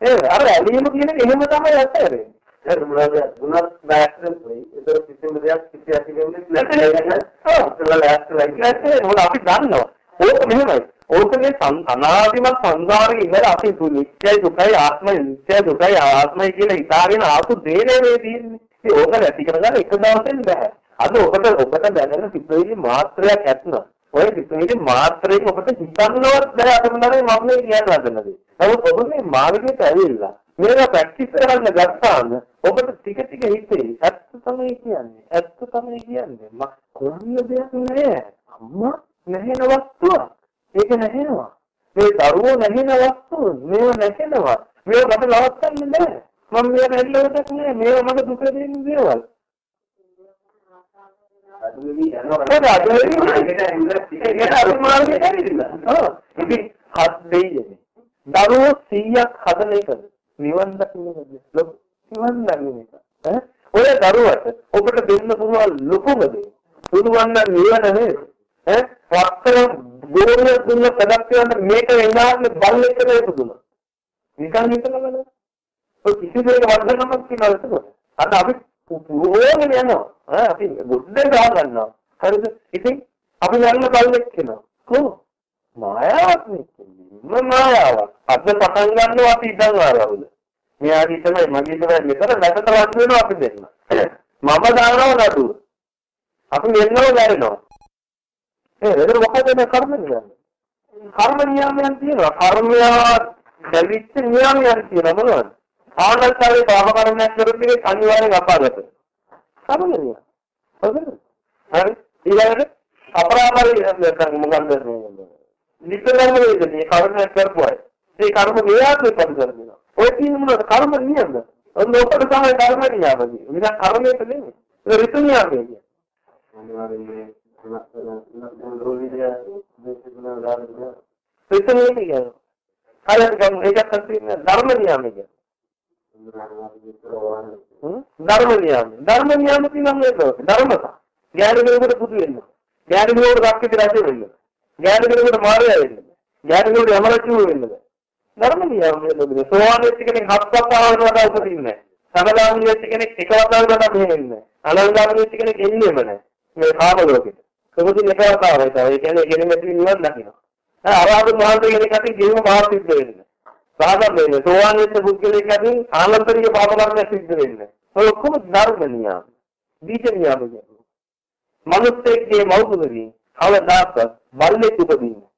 ඒ අර ඇලීම කියන එක එහෙම තමයි ඇත්තේ. ඒක මොනවද දුනත් බෑස්ටර් වෙයි ඒක කිසිම දෙයක් කිසි ඇති වෙන්නේ නැහැ ඔව්. ඒක ලෑස්ට් නැත්නම් මොකද අපි දන්නවා. ඕක මෙහෙමයි. ඕකනේ අනාදිමත් සංසාරේ ඉඳලා අපි නිත්‍යයි දුකයි ආත්මයි නිත්‍යයි දුකයි ආත්මයි කියලා හිතාගෙන ආපු දේ නේ මේ තියෙන්නේ. ඉතින් ඕක නැති කරගන්න එක දවසෙන් බෑ. අද ඔබට ඔබට දැනෙන සිතුවිලි මාත්‍රයක් ඇත්නම් ඔය සිතුවිලි මාත්‍රයෙන් ඔබට හිතන්නවත් බෑ අතමනරේ මම මේ කියන්න හදනදී. නමුත් ඔබ මේ මාර්ගයට ඇවිල්ලා මේක ප්‍රැක්ටිස් කරන්න ගත්තාම ඔබට ටික ටික හිතේ ඇත්ත තමයි කියන්නේ. ඇත්ත තමයි කියන්නේ. මම කොහොමද දෙයක් නෑ. අම්මා නැහෙන වස්තුවක්. ඒක නැහෙනවා. මේ දරුවෝ නැහෙන වස්තුව. මේව නැහෙනවා. මේව මට නවත්තන්න බෑ. මම මේක ඇල්ලුවටක් නෑ. මේව මට දුක දෙන දේවල්. අදුවි යනවා ඒක අදුවි ඒක ඒක අර මාර්ගයට ඇවිල්ලා. ඔව්. ඉතින් හත් දෙයියනේ. දරුවෝ 100ක් හදන එකද? නිවන් දකින්නද? ලොකු නිවන් දකින්න එක. ඈ ඔය දරුවට ඔබට දෙන්න පුළුවන් ලොකුම දේ. පුළුවන් නම් නිවන නේද? ඈ වත්තර ගෝලිය දුන්න පදක්කයන්ට මේක වෙනාන්නේ බල්ලෙක් කියලා දුන්නා. නිකන් හිතලා බලන්න. ඔය කිසි දෙයක වර්ධනමක් කියනවද ඒක? අන්න අපි ඕනේ යනවා. ඈ අපි ගොඩේ ගා ගන්නවා. හරිද? ඉතින් අපි යන්න බල්ලෙක් කියනවා. කොහොමද? මායාවක් නෙමෙයි මායාවක් අද පටන් ගන්නවා අපි ඉඳන් ආරවුද මෙයා හිතමයි මගේ තමයි මෙතන නැතට වත් වෙනවා අපි දෙන්න මම දානවා නඩුව අපි මෙන්නව ගන්නවා ඒ වෙන මොකද මේ කර්ම නියම කර්ම නියමයන් තියෙනවා කර්මය දැවිච්ච නියමයන් තියෙනවා මොනවද ආනන්දකාරී පාප කර්මයක් කරපු එක අනිවාර්යෙන් අපාගත කර්ම නියම හරිද හරි ඊළඟට අපරාධය මොකක්ද මේ නිතරම වේදනේ කර්මයක් කරපුවා. ඒ කර්ම මෙයාට පරිසරදිනවා. ඔය තියෙන මොනවද කර්ම නියමද? ඔන්න ඔකට තමයි කර්ම නියමද. විනා කර්මයට නෙමෙයි. ඒ ඍතු නියමයි කියන්නේ. අනිවාර්යයෙන් මේ රෝගීය දේශනා දාන්න ඍතු නියම කියන්නේ. හරියට ගමු ඒකත් තියෙන ධර්ම නියම කියන්නේ. හ්ම්? ධර්ම නියම. ධර්ම නියම කියනවා මේක. ධර්මතා. ඥානෙකට පුදු වෙන්න. ඥානෙකට රක්කිත රජ වෙන්න. ඥානෙකට මාර්ගය වෙන්න. ඥානෙකට යමරචු වෙන්න. ධර්ම නියම වෙන්න. සෝවාන් වෙච්ච කෙනෙක් හත් වතාවකට වඩා උපදින්නේ නැහැ. සකදාගාමී වෙච්ච කෙනෙක් එක වතාවකට වඩා මෙහෙ වෙන්නේ නැහැ. අනාගාමී වෙච්ච කෙනෙක් එන්නේම නැහැ. මේ කාම ලෝකෙට. සමුදින එක වතාවයි තමයි. ඒ කියන්නේ කෙනෙක් මෙතන නිවන් දකිනවා. අරහත් මහන්සිය කෙනෙක් අතින් ජීව මහා සිද්ධ වෙන්නේ. සාධාරණ වෙන්නේ. සෝවාන් වෙච්ච පුද්ගලෙක් අතින් ආනන්තරිය පාප කර්මයක් සිද්ධ වෙන්නේ. ඔය ඔක්කොම ධර්ම නියම. බීජ නියම කියන්නේ. මනුස්සයෙක්ගේ මව්කුසකින් කවදාවත් බල්ලෙක් උපදින්නේ.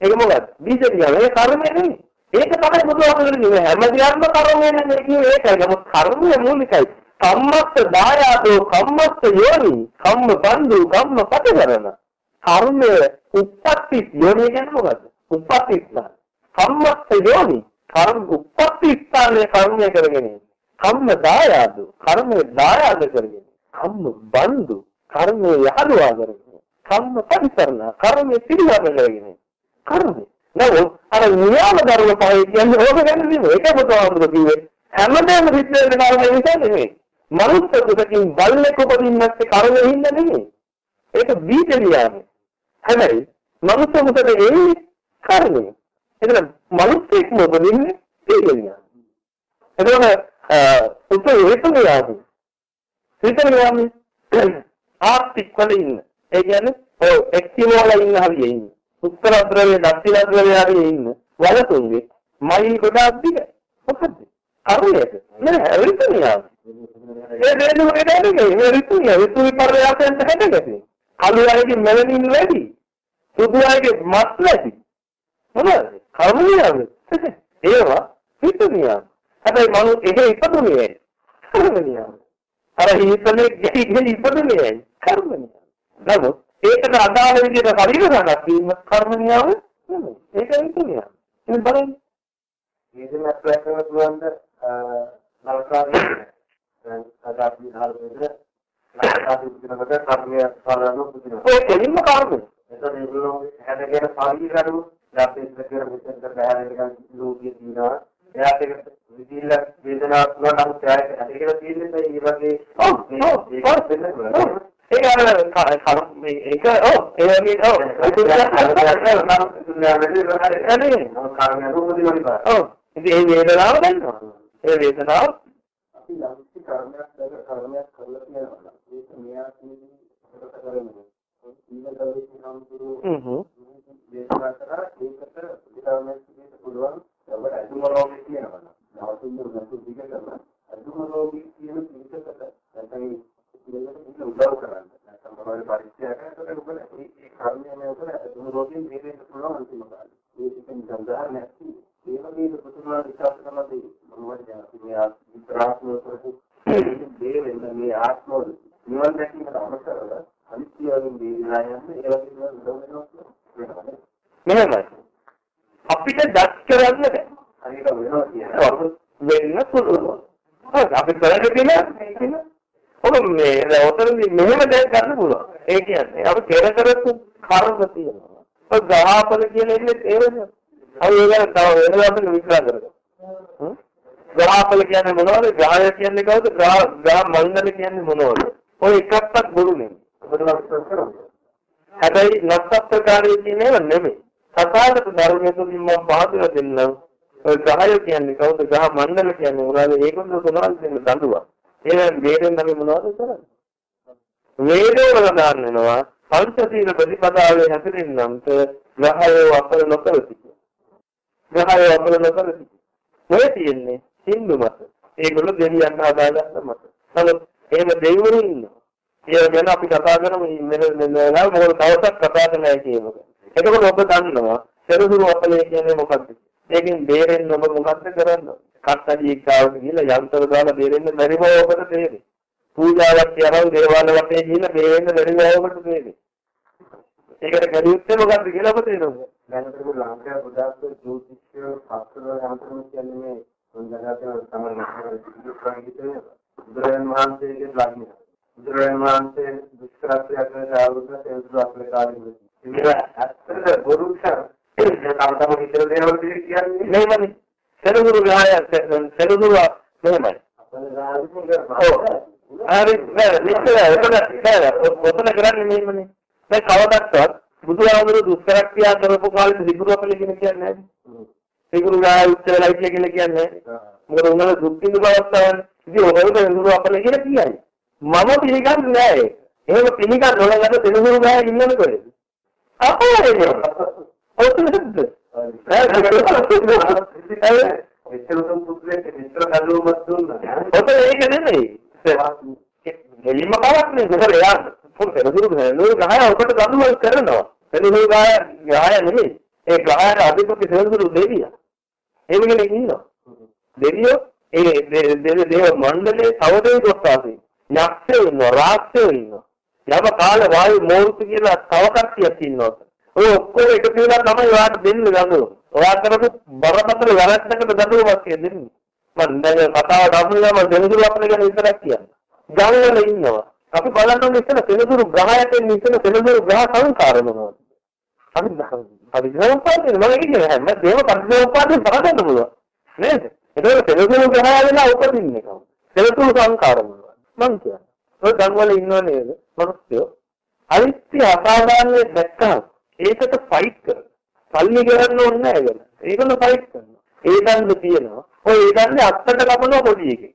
ඒක මොකද්ද? බීජ නියම. ඒ කර්මය නෙමෙයි. ඒක තමයි බුදුහාමුදුරුවෝ කියන්නේ හැම දෙයක්ම කර්මය නෙමෙයි කියන්නේ ඒකයි. නමුත් කර්මය මූලිකයි. කම්මස්ස දායාදෝ කම්මස්ස යෝනි කම්ම බන්දු කම්ම පටිකරණ. කර්මය උප්පත්ති යෝනි කියන්නේ මොකද්ද? උප්පත්ති ස්ථාන. කම්මස්ස යෝනි කර්ම උප්පත්ති ස්ථානයේ කර්මය කරගෙන කම්ම දායාදෝ කර්මය දායාද කරගෙන කම්ම බන්දු කර්මය යහළුවා කරගෙන කම්ම පරිසරණ කර්මය පිළිවෙල කරගෙන කර්මය. නේද අර නියම ධර්ම පහේ කියන්නේ ඕක ගැන නෙමෙයි. ඒක බුදුහාමුදුරුවෝ කිව්වේ හැමදේම සිද්ධ වෙන කර්මය නිසා නෙමෙයි. මනුස්ස දුකකින් බල්ලෙක් උපදින්නත් කර්මය හින්දා නෙමෙයි. ඒක බීජ නියමයි හැබැයි මනුස්ස මුතට එන්නේ කර්මය. එතන මනුස්සෙක් මොබදින්නේ බීජ නියමයි එතකොට උප හේතු නියමයි හිතන නියමයි ආර්ථික වල ඉන්න. ඒ කියන්නේ ඔය එක්ටිමෝ වල ඉන්න හරිය ඉන්න. උත්තර ද්‍රව්‍ය දක්ෂිණ ද්‍රව්‍ය හරිය ඉන්න. වලතුන්ගේ මයි ගොඩාක් දිග මොකද්ද? කර්මයක නෑ ඍතු නියම ඒ රේණු වේදනේ මේ ඍතු නියම ඍතු විපර්යාසයෙන් හැදෙන්නේ කළු අයගේ මෙලනින් වැඩි. සුදු අයගේ මස් වැඩි. මොනවද? කර්ම නියම ඒවා ඍතු නියම හැබැයි මනු එහෙ ඉපදුනේ. කර්ම නියම අර හිතන්නේ ගෙයි ඉපදුනේ. කර්ම නියම නමුත් ඒකට අදාළ විදිහට ශරීර ගණක් වීම කර්ම නියම නෙමෙයි. ඒක ඍතු නියම ඉතින් බලන්න. මේකම ඇප්ලයි කරන්න පුළුවන්ද? නලකාරී දැන් අද අපි හරියට නලකාරී පුදිනකොට කර්මය පාලන පුදිනවා ඔය කෙලින්ම කර්මය එතකොට ඒගොල්ලෝ හැදගෙන පාවිච්චි කරුවෝ අපි ඉස්සර කියන මෙතෙන්ට බහැරගෙන ලෝකයේ තියෙනවා එයාට ඒක විදිල්ල වේදනාවක් නමුත් එයාට ඇතිකලා තියෙන්නේ මේ වගේ ඔව් ඔව් ඒක වෙන්න පුළුවන්. ඒක අර කර මේ ඒක ඔව් ඒ වගේ ඔව් ඔව් ඉතින් ඒ වේදනාව දැනෙනවා. ඒ වේදනාව අපි ලෞකික කර්මයක් කර්මයක් කරලා තියෙනවා. ඒක මෙයා කියන්නේ කරන්නේ. සීල ගෞරවයෙන් හම්බුරු හ්ම් දේශනා කරා ඒකට විතරමයි කියන්න පුළුවන්. අපිට අදුම රෝගී කියනවා. නවතුම් දුන්නු දිග කරලා අදුම රෝගී කියන පිළිසකට නැත්නම් ඉතින් උදව් කරන්න. නැත්නම් මොනවද පරිච්ඡේදයක් කරලා ඔබ ඒ කර්මයම උතන අදුම රෝගී මේකෙන් පුළුවන් අන්තිම කාලේ. ඒකෙන් උදාහරණයක් තියෙනවා. ඒ වගේ පුදුමා විශ්වාස කරනවා මොනවද කියන්නේ මේ විතරාත්ම කරපු දේ වෙන මේ ආත්මවල නිවන් දැකීමට අවශ්‍යව අනිත්‍යයෙන් දේනා යන්නේ ඒ වගේ දේවල් උදව් වෙනවා මෙහෙමයි. අපිට දත් කරන්න බෑ. හරියට වෙනවා කියන්නේ වෙන්න පුළුවන්. හරි අපි කරන්නේ තියෙන ඔබ මේ ඔතනදී මෙහෙම දැන් ගන්න පුළුවන්. ඒ කියන්නේ අපි පෙර කරපු කර්ම තියෙනවා. ඔය ග්‍රහපල කියන ඉන්නේ තේරෙන්නේ. අපි ඒක තව වෙනදාට විස්තර කරගමු. හ්ම්? ග්‍රහපල කියන්නේ මොනවද? ග්‍රහය කියන්නේ කවුද? ග්‍රහ ග්‍රහ මණ්ඩල කියන්නේ මොනවද? ඔය එකක්වත් බොරු නෙමෙයි. ඔබට විශ්වාස කරනවා හැබැයි නස්සත්කාරී කියන ඒවා නෙමෙයි. සකාලක ධර්මයේ තුලින් මම පහදලා දෙන්නම්. ඔය ග්‍රහය කියන්නේ කවුද? ග්‍රහ මණ්ඩල කියන්නේ මොනවද? ඒකෙන් තුනක් දෙන්න දඬුවම්. ඒවෙන් බේරෙන්න අපි මොනවද කරන්නේ? වේදවල දාන්න වෙනවා. පංචශීල ප්‍රතිපදාවේ හැසිරෙන්නම්ට ග්‍රහය අපර නොකරති. ග්‍රහය අපර නොකරති. ඔය තියෙන්නේ හින්දු මත. ඒගොල්ලෝ දෙවියන් හදාගත්ත මත. නමුත් එහෙම දෙවිවරු ඉන්නවා. ඒ ගැන අපි කතා කරමු මෙන්න මෙන්න මොකද තවසක් කතා කරන්නයි කියනක. එතකොට ඔබ දන්නවා සෙරසුරු අපලේ කියන්නේ මොකක්ද? ඒකෙන් බේරෙන්න ඔබ මොකක්ද කරන්න? කට්ටඩියක් ගාවට ගිහලා යන්ත්‍ර දාලා බේරෙන්න බැරි බව ඔබට තේරෙයි. පූජාවක් කරන් දේවාල වටේ ගිහලා බේරෙන්න බැරි බව ඔබට තේරෙයි. ඒකට කරියුත්තේ මොකක්ද කියලා ඔබ තේරෙනවා. දැන් අපේ ලාංකික බුද්ධාස්ත ජෝතිෂ්‍ය ශාස්ත්‍ර යන්ත්‍රම කියන්නේ මේ සංජාතන තමයි සංගීතය බුදුරජාණන් වහන්සේගේ ලග්නය. බුදුරජාණන් වහන්සේ දුෂ්කරත්වයක් කරලා ආවුරුද්ද සෙන්සුරු අපේ කාලේ ඉතින් ඇත්තට බොරුක්ෂ තම තම හිතන දේවල් කියන්නේ මෙහෙමනේ. සෙරසුරු ගාය සෙරසුරු මෙහෙමයි. හරි නෑ නිශ්චය එතන නෑ ඔතන කරන්නේ මෙහෙමනේ. දැන් කවදක්වත් බුදුහාමුදුරු දුෂ්කර ක්‍රියා කරපු කාලේ සිගුරු අපල කියන කියන්නේ නැහැ. සිගුරු ගාය උත්තර ලයිට් කියලා කියන්නේ නැහැ. මොකද උන්වල දුක් විඳ බවස්තාවනේ. ඉතින් ඔයගොල්ලෝ සිගුරු අපල කියලා කියන්නේ. මම පිළිගන්නේ නැහැ. එහෙම පිළිගන්න ඕන නම් සිගුරු ගාය ඉන්නද කොහෙද? අපෝ එන්නේ. ඔතනද? එච්චරටම පුදුලේ විතර හදුවමත් දුන්නා. ඔතන ඒක නෙමෙයි. එලිම කවක් නේ මොකද එයා පොල් පෙරදුරු නෝ ගහය ඔකට දඬුවම් කරනවා. පෙරදුරු ගහය ගහය නෙමෙයි. ඒ ගහයට අධිපති පෙරදුරු දෙවියා. ඒ වගේ ඉන්නවා. දෙවියෝ ඒ දේව දේව මණ්ඩලයේ තව දෙවියෝ කොටසයි. යක්ෂයෝ ඉන්නවා, රාක්ෂයෝ ඉන්නවා. යම කාල වායු මෝරුතු කියලා තව කට්ටියක් ඉන්නවා. ඔය ඔක්කොම එකතු වෙලා තමයි ඔයාලට දෙන්නේ දඬුවම. ඔයා කරපු බරපතල වැරැද්දකට දඬුවමක් දෙන්නේ. මම දැන් කතාවට අහුනම දෙවිදුරු අපල ගැන විතරක් කියන්නේ. ගම්වල ඉන්නවා. අපි බලන්න ඕනේ ඉතන සෙනසුරු ග්‍රහයට ඉතන සෙනසුරු ග්‍රහ සංකාර මොනවද? අපි පරිසම්පාදේ මම කියන්නේ හැම දේම පරිසම්පාදේ බලන්න පුළුවන්. නේද? ඒකෝ සෙනසුරු ග්‍රහය වෙලා උපදින්නේ කවුද? සෙනසුරු සංකාර මොනවද? මං කියන්නේ. ඔය ගම්වල ඉන්නව නේද? මිනිස්සු අනිත්‍ය අසාධාරණේ දැක්කම ඒකට ෆයිට් කරනවා. පල්ලි ගන්න ඕනේ නැහැ ඒක. ඒකල ෆයිට් කරනවා. ඒ දන්න තියෙනවා. ඔය ඒ දන්නේ අත්තට කපනවා පොඩි එකේ.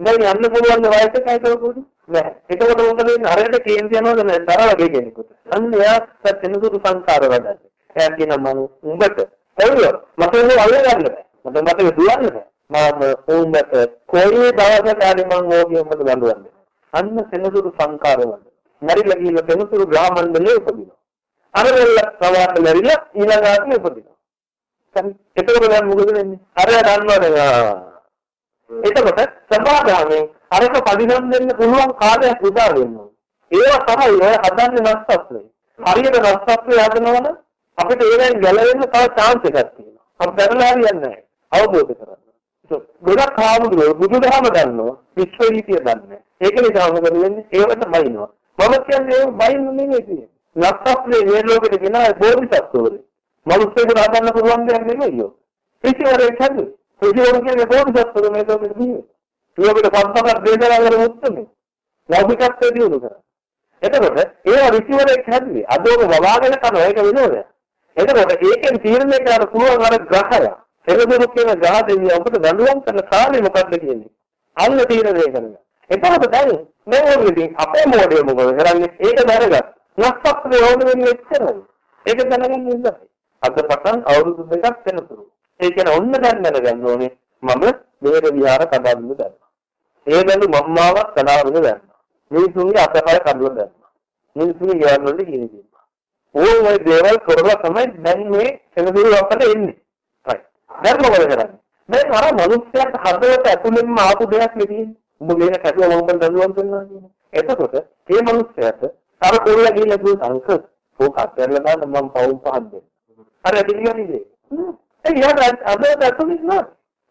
දැන් යන්න පුළුවන් වයසක හිටව පොඩි නෑ. එතකොට මොකද වෙන්නේ? අරයට කේන්ති යනවද නැහැ තරව කෙනෙකුට. අන්න එයා සත්‍යනුසුරු සංකාර වැඩන්නේ. එයා කියන මම උඹට එළිය මට ඒක අල්ල ගන්න බෑ. මට මට දුවන්න බෑ. මම උඹට කොයි දවසක හරි මම ඕකේ උඹට දඬුවම් අන්න සෙනසුරු සංකාර වල. මරිලා ගිහිල්ලා සෙනසුරු ග්‍රහ මණ්ඩලයේ උපදිනවා. අර වෙල්ල සවාට මැරිලා ඊළඟ ආත්මෙ උපදිනවා. හරි. එතකොට දැන් මොකද වෙන්නේ? අර දන්නවද? එතකොට සබාදාමෙන් අරක පදිනම් දෙන්න පුළුවන් කාලයක් උදා වෙනවා. ඒවා තමයි ඔය හදන්නේ නැස්සස්නේ. හරියට නැස්සස්නේ හදනවනම් අපිට ඒවෙන් ගැලවෙන්න තව chance එකක් තියෙනවා. අපි බැලලා හරියන්නේ නැහැ. අවබෝධ කරගන්න. ගොඩක් ආමුදුර බුදුදහම දන්නවා විශ්ව රීතිය දන්නේ. ඒක නිසා මොකද වෙන්නේ? ඒවට බයිනවා. මම කියන්නේ ඒ බයින්න නෙමෙයි කියන්නේ. නත්තස්නේ මේ ලෝකෙට ගෙනා බෝධිසත්වවරු. මනුස්සයෙකුට හදන්න පුළුවන් දෙයක් නෙමෙයි යෝ. ඍෂිවරයෙක් හැදුවේ. ඍෂිවරු කියන්නේ බෝධිසත්වරු මේ ලෝකෙට බිහි. ඊයකට පන්සමක් දේශනා කරන උත්තරනේ. ලෞකිකත්වයේ දිනු කරා. එතකොට ඒවා ඍෂිවරයෙක් හැදුවේ. අද ඔබ වවාගෙන කරන ඒක විනෝදයක්. එතකොට ඒකෙන් තීරණය කරන්න පුළුවන් අර ග්‍රහය. එළදෙනු කියන ග්‍රහ දෙවියන් අපිට දඬුවම් කරන කාර්යය මොකක්ද කියන්නේ? අන්න තීරණය කරනවා. එතකොට දැන් මේ වගේ අපේ මොඩේ මොකද කරන්නේ? ඒක දැනගන්න. නැස්සක් ඕන වෙන්නේ එච්චරයි. ඒක දැනගන්න ඉඳලා. අද පටන් අවුරුදු දෙකක් වෙනතුරු. ඒ කියන්නේ ඔන්න දැන් දැනගන්න ඕනේ මම මේක විහාර කඩන්න ගන්නවා. ඒ බඳු මම්මාවක් කඩාවගෙන ගන්නවා. මිනිසුන්ගේ අතපය කඩලා ගන්නවා. මිනිසුන්ගේ ගෙවල් වලට ගිහින් දෙනවා. ඕන ওই දේවල් කරලා තමයි දැන් මේ එනදිරි අපට එන්නේ. හරි. දැන් මොකද කරන්නේ? දැන් අර මිනිස්සුන්ට හදවත ඇතුළෙන්ම ආපු දෙයක් නෙදී. උඹ මේක කැඩුවා මම උඹට දඬුවම් කරනවා කියන්නේ. එතකොට මේ මිනිස්සයාට අර කොල්ල ගිහිල්ලා කිව්ව සංකල්ප ඕක අත්හැරලා දාන්න මම පවුම් පහක් දෙන්න. අර පිළිගන්නේ. ඒ යාර අද ඇතුළේ නෑ.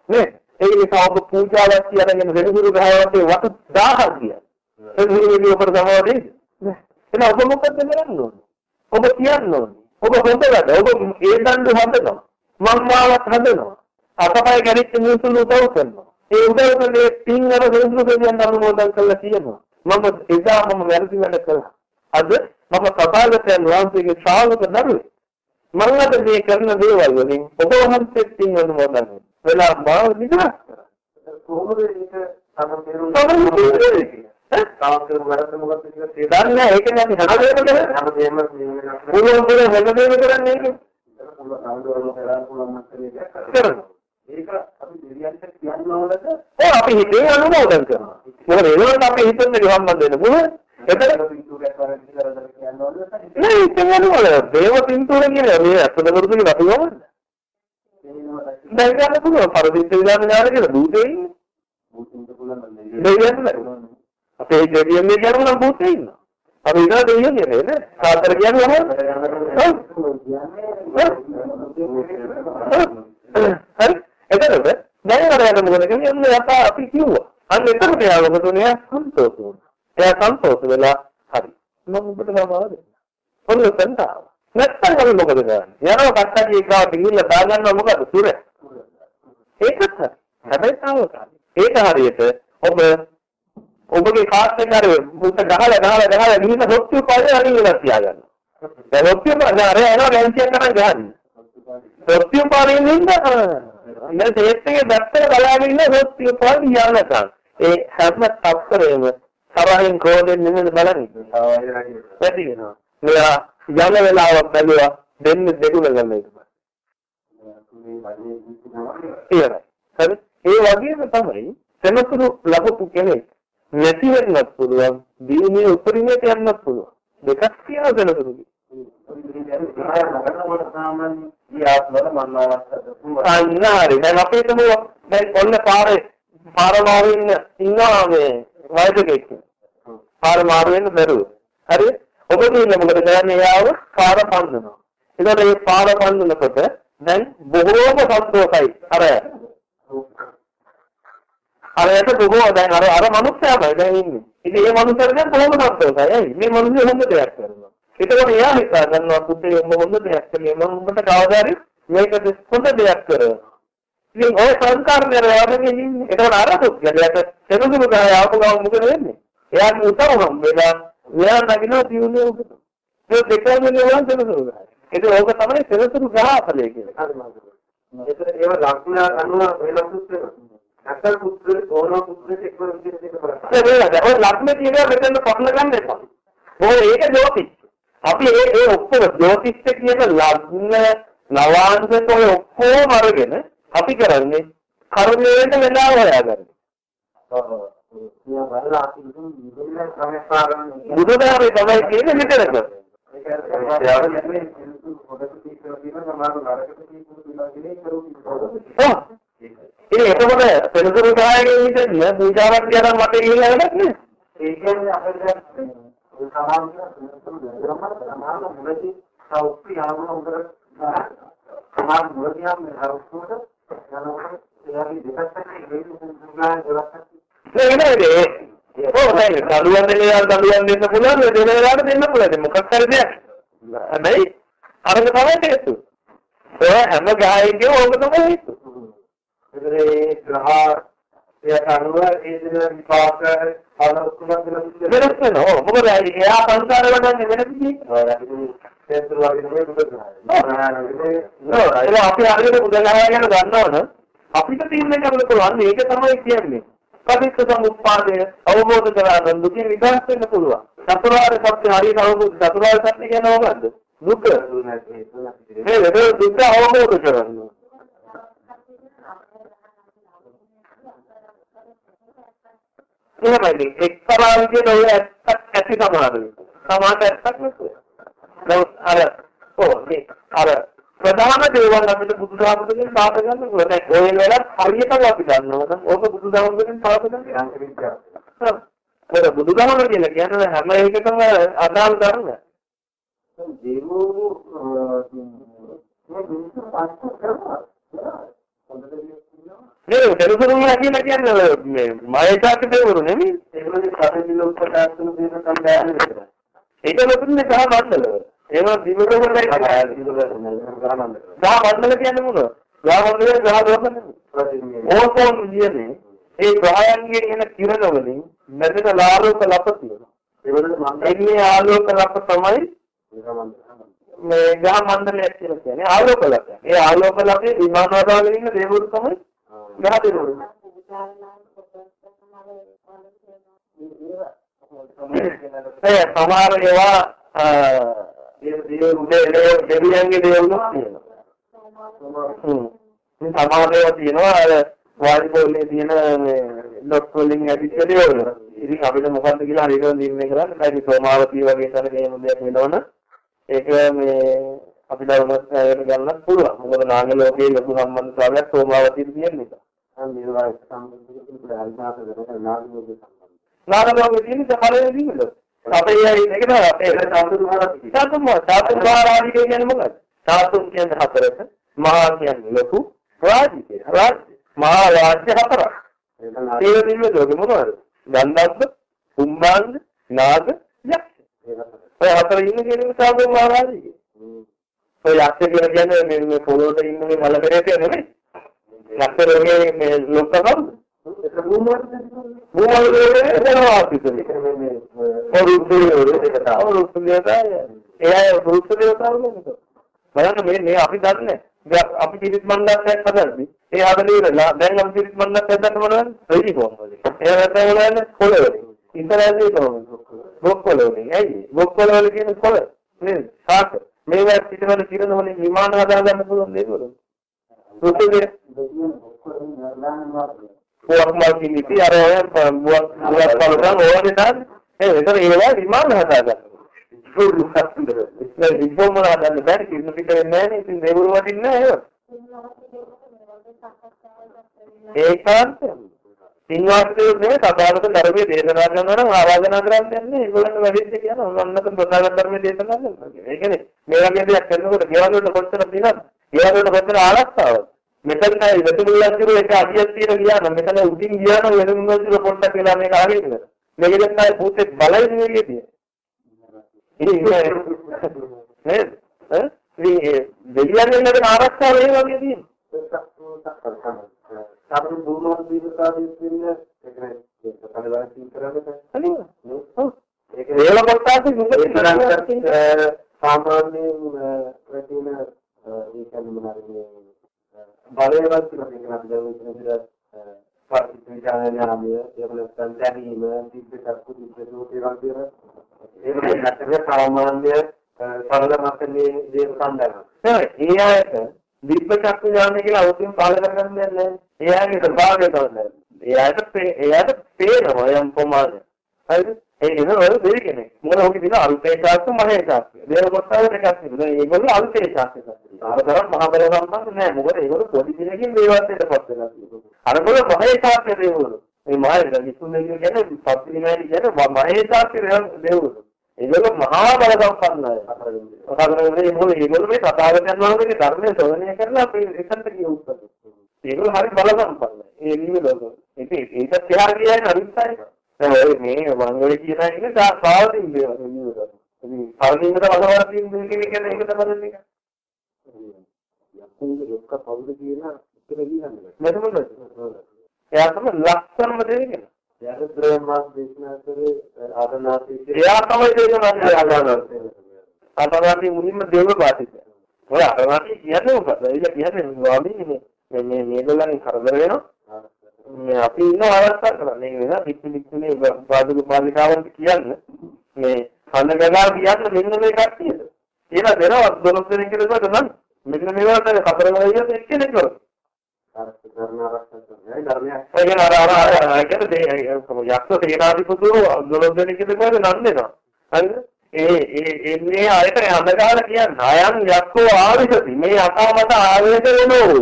නේ ඒ නිසා ඔබ පූජාවක් කියලාගෙන වෙනසුරු ගහවටේ වට 1000ක් ගියා. ඒ නිවිලි ඔබට සමාවෙන්නේ. එහෙනම් ඔබ මොකද කරන්න ඕනේ? ඔබ කියන්න ඕනේ. ඔබ හොඳ වැඩ. ඔබ ඒ දඬු හදනවා. මම්මාවක් හදනවා. අතපය ගැරිච්ච මිනිස්සුන් උදව් කරනවා. ඒ උදව් කරන්නේ පින් අර වෙනසුරු කියන අනුමෝදන් කරලා කියනවා. මම එදා මම වැරදි වැඩ කළා. අද මම තථාගතයන් වහන්සේගේ ශ්‍රාවක දරුවෙක්. මම අද මේ කරන දේවල් වලින් ඔබ වහන්සේට පින් අනුමෝදන් වෙලා මාව නිදහස් කරා. කොහොමද ඒක තමයි තේරුම් තමයි තාක්ෂර වැරද්ද මොකක්ද කියලා තේරුම් දන්නේ ඒක නේ අපි හැමදේම. හැමදේම පුළුවන් පුළුවන් හැමදේම කරන්නේ ඒක. පුළුවන් ආන්දෝලන කරන්න පුළුවන් මට්ටමේ කරනවා. ඒක අපි දෙවියන්ට කියන්න ඕනද ඔව් අපි හිතේ අනුමෝදන් කරනවා. මොකද ඒනොත් අපි හිතන්නේ සම්බන්ධ වෙන්න පුළුවන්. කියලා නෑ ඉතින් අනුමෝදන්. දේව පින්තූර කියන්නේ මේ අත්දැක වරුදුනේ අපි ගමන්නේ. දැන් ගන්න පුළුවන් පරිදිත් විදාන ඥාන කියලා භූතේ ඉන්නේ. බුදුන්ට පුළුවන් නම් දෙවියන් නෑ. අපේ දෙවියන් මේ කියනවා නම් භූතේ ඉන්නවා. අපි ඉතල දෙවියන් කියන්නේ නේ. සාතර කියන්නේ හරි. එතකොට දැන් අර යන මොකද කියන්නේ අපි කිව්වා. අන්න එතකොට යා මොකද උනේ සන්තෝෂ වුණා. එයා සන්තෝෂ වෙලා හරි. මම ඔබට සමාව දෙන්න. ඔන්න සන්තාව. නැත්තම් අපි මොකද කරන්නේ? යනවා කට්ටඩිය ගාවට ගිහිල්ලා දාගන්නවා මොකද සුර. ඒකත් හරි. හැබැයි තාවකාලික. ඒක හරියට ඔබ ඔබගේ කාත් එක අර මුත ගහලා ගහලා ගහලා ගිහින් හොත්තු පාඩේ අරින් වෙලා තියාගන්න. දැන් හොත්තු පාඩේ අර යනවා ගැන්සියක් කරන් ගහන්න. හොත්තු පාඩේ නින්ද දැන් තේත් එකේ දැත්තේ බලාගෙන ඉන්න හොත්තු පාඩේ යන්නකම්. ඒ හැම තත්පරේම තරහින් කෝදෙන් නෙමෙයි බලන්නේ. වැඩි වෙනවා. මෙයා යන වෙලාවක් බැලුවා දෙන්න දෙකුණ ගන්න එක. ඉවරයි. හරි. ඒ වගේම තමයි සෙනසුරු ලබපු කෙනෙක් නැති වෙන්නත් පුළුවන් දිනේ උපරිමයට යන්නත් පුළුවන් දෙකක් තියෙනවා සෙනසුරුගේ අන්න හරි දැන් අපි හිතමු දැන් ඔන්න පාරේ පාර මාරු ඉන්න ඉන්නවා මේ වයසකෙක් පාර මාරු වෙන්න බැරුව හරි ඔබ කියන්නේ මොකද කරන්නේ යාව පාර පන්නනවා ඒකට මේ පාර පන්නනකොට දැන් බොහෝම සතුටුයි අර අරයට බොහෝ දැන් අර අර මනුස්සයාමයි දැන් ඉන්නේ. ඉතින් මේ මනුස්සයාට දැන් කොහොමද සතුටුයි? ඇයි? මේ මනුස්සයා හොඳ දෙයක් කරනවා. ඒකෝට එයා හිතා ගන්නවා පුතේ උඹ හොඳ දෙයක් කළේ මම උඹට කවදාද මේකට හොඳ දෙයක් කරනවා. ඉතින් ඔය සංස්කාරනේ රැවටෙන්නේ ඉන්නේ. ඒකෝට අර පුද්ගලයාට සෙනසුරු ගහ ආපු ගමන් මොකද වෙන්නේ? එයාගේ උතර හම්බෙලා එයා නගිනවා දියුනේ උකට. ඒ දෙකම නෙවෙයි සෙනසුරු ගහ. ඒක ඕක තමයි සෙනසුරු ගහ අපලේ කියන්නේ. හරි මාත්. ඒක ඒව ලක්ෂණ අනුව වෙනස් වෙනවා. නැත්නම් පුත්‍ර ඕන පුත්‍රෙක් එක්ක විදිහට දෙක බලන්න. ඒක ඔය ලග්නේ තියෙනවා මෙතන පටල ගන්න එපා. මොකද ඒක ජෝතිෂ. අපි ඒ ඒ ඔක්කොම ජෝතිෂ්‍ය කියන ලග්න නවාංශක ඔය ඔක්කොම අරගෙන අපි කරන්නේ කර්මයට වෙලා හොයාගන්න. ඔව්. මේ බලලා අපි ඉතින් ඉතින් සමස්තාරන්නේ. බුදුදහමේ තමයි කියන්නේ මෙතනක. ඔව්. ඉතින් එතකොට පෙරදුරු ගායකයෙක් විදිහට පූජාවක් කරන් මට ගිහිල්ලා වැඩක් නෑ. ඒ කියන්නේ අපිට සමාන සමාන මුලදී සෞඛ්‍ය ආවම උදේ සමාන මුලදී ආවම හවුස්වල යනකොට එයාගේ දෙපැත්තට හේතු සුදුනා දෙවස්සක් නෑ නේද? ඔව් නෑ දඩුවම් දෙන්න යාල් දඩුවම් දෙන්න පුළුවන් දෙන වෙලාවට දෙන්න පුළුවන්. මොකක් හරි දෙයක්. හැබැයි අරක තමයි හේතු. ඔය හැම ගායකයෝ ඕක තමයි හේතු. ඒ ග්‍රහයට අනුව ඒ දින විපාක අනුකුලක් දෙනවා. වෙනස් වෙනවා. මොකද එයා සංසාර වඩන්නේ වෙන විදිහට. සේතුරු වගේ නෙමෙයි බුදු දහම. නෝ ඒක අපි හරියට බුදුගහලා ගැන දන්නවනම් අපිට තියෙන කරන්න පුළුවන් මේක තමයි කියන්නේ. පටිච්ච සමුප්පාදය අවබෝධ කරගන්න දුකින් නිදහස් වෙන්න පුළුවන්. චතුරාර්ය සත්‍ය හරියට අවබෝධ චතුරාර්ය සත්‍ය කියන්නේ මොකද්ද? දුක. මේ වෙන දුක අවබෝධ කරගන්න. එහෙමයි එක්තරා විදිහට ඔය ඇත්තක් ඇති සමානයි. සමාන ඇත්තක් නෙවෙයි. අර ඔව් අර ප්‍රධාන දේවල් අපිට බුදුදහමෙන් පාඩ ගන්න ඕනේ. දැන් ඔය වෙලාවට හරියටම අපි දන්නවා ඕක බුදුදහමෙන් පාඩ ගන්න. ඒක බුදුදහම කියලා කියන්නේ හැම එකකම අදාළ ධර්ම. මේ මිනිස්සු පාස්ස කරනවා. නේ දෙලුසුරුලා කියලා කියන්නේ මේ මයකාක දේවරු නෙමෙයි. ඒගොල්ලෝ කටින් උපකාර කරන දේ තමයි බෑනේ විතර. ඒක ලොකුනේ ගහ මණ්ඩලවල. ඒවා දිවකවලයි ගහ මණ්ඩල කියන්නේ මොනවද? ගහ මණ්ඩලේ ගහ දොරක නෙමෙයි. ඕසෝන් කියන්නේ ඒ ග්‍රහයන්ගේ එන කිරණ වලින් මැදට ආලෝක ලප තියෙනවා. එන්නේ ආලෝක ලප තමයි මේ ග්‍රහ මණ්ඩලයක් කියලා කියන්නේ ආලෝක ලප. ඒ ආලෝක ලපේ විමාන වදාගෙන ඉන්න දේවරු තමයි ග්‍රහ දේවරු. ඒ සමහර ඒවා දෙවියන්ගේ දේවලුත් තියෙනවා. හ්ම්. සමහර ඒවා තියෙනවා අර වාඩි පොල්ලේ තියෙන මේ ඩොට් වලින් ඇදිච්ච දේවල්. ඉතින් අපිට මොකද්ද කියලා හරියට නිර්ණය කරන්න බැරි සෝමාවතිය වගේ තැනක එහෙම දෙයක් වෙනවනම් ඒක මේ අපි ධර්මස්ථායයට ගන්නත් පුළුවන්. මොකද නාග ලෝකයේ ලොකු සම්බන්ධතාවයක් සෝමාවතියට තියෙන නිසා. මේවා සම්බන්ධ කරලා අල්මාස කරලා නාගයෝගේ සම්බන්ධ. නාග ලෝකයේ තියෙන සමලයේ දීවල. අපේ ඒක තමයි අපේ සාතුරු මහරජ. සාතුරු සාතුරු මහරජ කියන්නේ මොකක්ද? සාතුරු කියන්නේ හතරක, මහා කියන්නේ ලොකු, රාජ්‍ය කියන්නේ රාජ්‍ය. මහා රාජ්‍ය හතරක්. ඒ දිව්‍ය ලෝකෙ මොනවද? ගන්ධබ්බ, කුම්භාංග, නාග, යක්ෂ. ඔය හතර ඉන්න කෙනෙක් සාතුරු මහරජ. ඔය යක්ෂ කියලා කියන්නේ මේ මේ පොළොවට ඉන්න මේ මල පෙරේතය නෙමෙයි. යක්ෂ රෝගේ මේ ලොක්ක කවුද? භූමවලේ එනවා පිටුනේ. එයා රුක්ෂ දේවතාවු නේද? බලන්න මේ මේ අපි දන්නේ. දැන් අපි පිරිත් මණ්ඩලයක් හදන්නේ. ඒ හදලා ඉවරලා දැන් අපි පිරිත් මණ්ඩලයක් හදන්න මොනවද? රෙදි කොහොමද? ඒ නැත්නම් මොනවද? කොළවල. ඉන්ටර්නෙට් කොහොමද? බොක්කොල වලින්. ඇයි? බොක්කොල වල කියන්නේ කොළ. නේද? සාක. මේවා පිටවල කිරන වලින් විමාන හදා ගන්න පුළුවන් දේවල්. රුක්ෂ buat multimedia ada yang buat buat kalau orang orang dan eh itu ini di mana ada nah di mana ada di mana kita kita ini di debur wat ini ya ඒකාන්ත සිංහාසනේ සදාරක ධර්මයේ දේශනා කරනවා නම් ආරාධනා කරන්නේ ඒගොල්ලන්ට වැඩිද කියන ඔන්නක ප්‍රසාර ධර්මයේ දේශනා කරනවා. ඒ කියන්නේ මේ වගේ දෙයක් කරනකොට ගෙවල් වල කොච්චර දිනද? ගෙවල් වල කොච්චර ආරක්ෂාවද? මෙතන වෙතුමුල්ලන් කිරු එක අඩියක් තියෙන ගියා නම් මෙතන උඩින් ගියා නම් වෙතුමුල්ලන් කිරු පොඩ්ඩක් වෙලා මේක ආගෙන ඉන්න. මේක දැන් ආයේ පුතේ බලයි නෙවෙයි තියෙන්නේ. නේද? ඈ? මේ දෙවියන්ගේ නේද ආරක්ෂාව ඒ වගේ තියෙන්නේ. සාමාන්‍ය බුදුන් දීපතාවයේ තියෙන ඒක තමයි සිං කරන්නේ. හරිද? ඔව්. ඒක වේල කොටාට සාමාන්‍යයෙන් රැඳෙන ඒ කියන්නේ මොනවාද බලවත් කියලා කියන අපි දැන් විදිහට පරිත්‍යාගය එහෙම නැත්නම් දැනීම දිබ්බසක්කු දිබ්බසෝතේ වගේ ඒක නැත්නම් සාමාන්‍ය සරල මතනේ දේ සම්බන්ධ. ඒ අයට දිබ්බසක්කු ඥානය කියලා අවුතින් පාල කරගන්න දෙයක් නැහැ. එයාගේ ස්වභාවය තමයි. එයාට එයාට පේනවා යම් ප්‍රමාණයක්. හරිද? ඒ නේද ඔය දෙවි කෙනෙක්. මොකද ඔහුගේ දින අල්පේ ශාස්ත්‍ර මහේ ශාස්ත්‍ර. දේව කොටාවට එකක් නෙවෙයි. ඒගොල්ලෝ අල්පේ ශාස්ත්‍ර. අරතරම් මහ බල සම්බන්ධ නැහැ. මොකද ඒගොල්ලෝ පොඩි දිනකින් දේවත්වයට පත් වෙනවා. අරගොල්ලෝ මහේ ශාස්ත්‍ර දේවලු. මේ මහේ විසුණු කියන්නේ පත් දිනයි කියන්නේ මහේ ශාස්ත්‍ර දේවලු. ඒගොල්ලෝ මහා බල සම්පන්නයි. අතරේ මොකද ඒගොල්ලෝ මේ තථාගතයන් වහන්සේගේ ධර්මයේ ශ්‍රවණය කරලා අපේ එතනට ගිය උත්සව. ඒගොල්ලෝ හරි බල සම්පන්නයි. ඒ නිවිලෝක. ඉතින් ඒකත් එහා කියන්නේ අනිත් අය. මේ මංගල කියන එක සාවතින් දේවල් ඉතින් පරිණිමත වගවර්ධින් දෙන්නේ කියන්නේ ඒක තමයි මේක. යක්කුන්ගේ ලොක්ක කවුද කියලා උත්තර දීන්නේ. මෙතනද? එයා තමයි ලක්ෂණම දෙන්නේ. යරද්‍රයන් මාස් දේශනා කරේ ආරණාසී එයා තමයි දේශනා කරන්නේ ආදානවත්. ආදානවත් මුලින්ම දේව පාටික. ඔය ආදානවත් කියන්නේ මොකද? ඒක කියන්නේ ස්වාමීනි මේ මේ මේගොල්ලන් කරදර වෙනවා. මේ අපි ඉන්න අවස්ථාවක් කරන්නේ ඒක නිසා පිටි පිටිනේ පාදුක පාලිකාවන්ට කියන්න මේ කනගලා කියන්න මෙන්න මේ කට්ටියද. කියලා දෙනවා 12 දෙනෙක් කියලා ගන්න. මෙන්න මේවට කතර ගලියත් එක්කෙනෙක් කරා. කරන අවස්ථාවක් ධර්මයක් ඒ කියන්නේ අර අර අර කියන්නේ දේ යක්ෂ සේනාධිපතිව 12 දෙනෙක් ඉඳලා නම් දෙනවා. හරිද? ඒ ඒ එන්නේ ආයත යඳගාල කියන්නේ අයන් යක්ෂෝ ආවිසති මේ අකාමත ආවේශ වෙනෝ.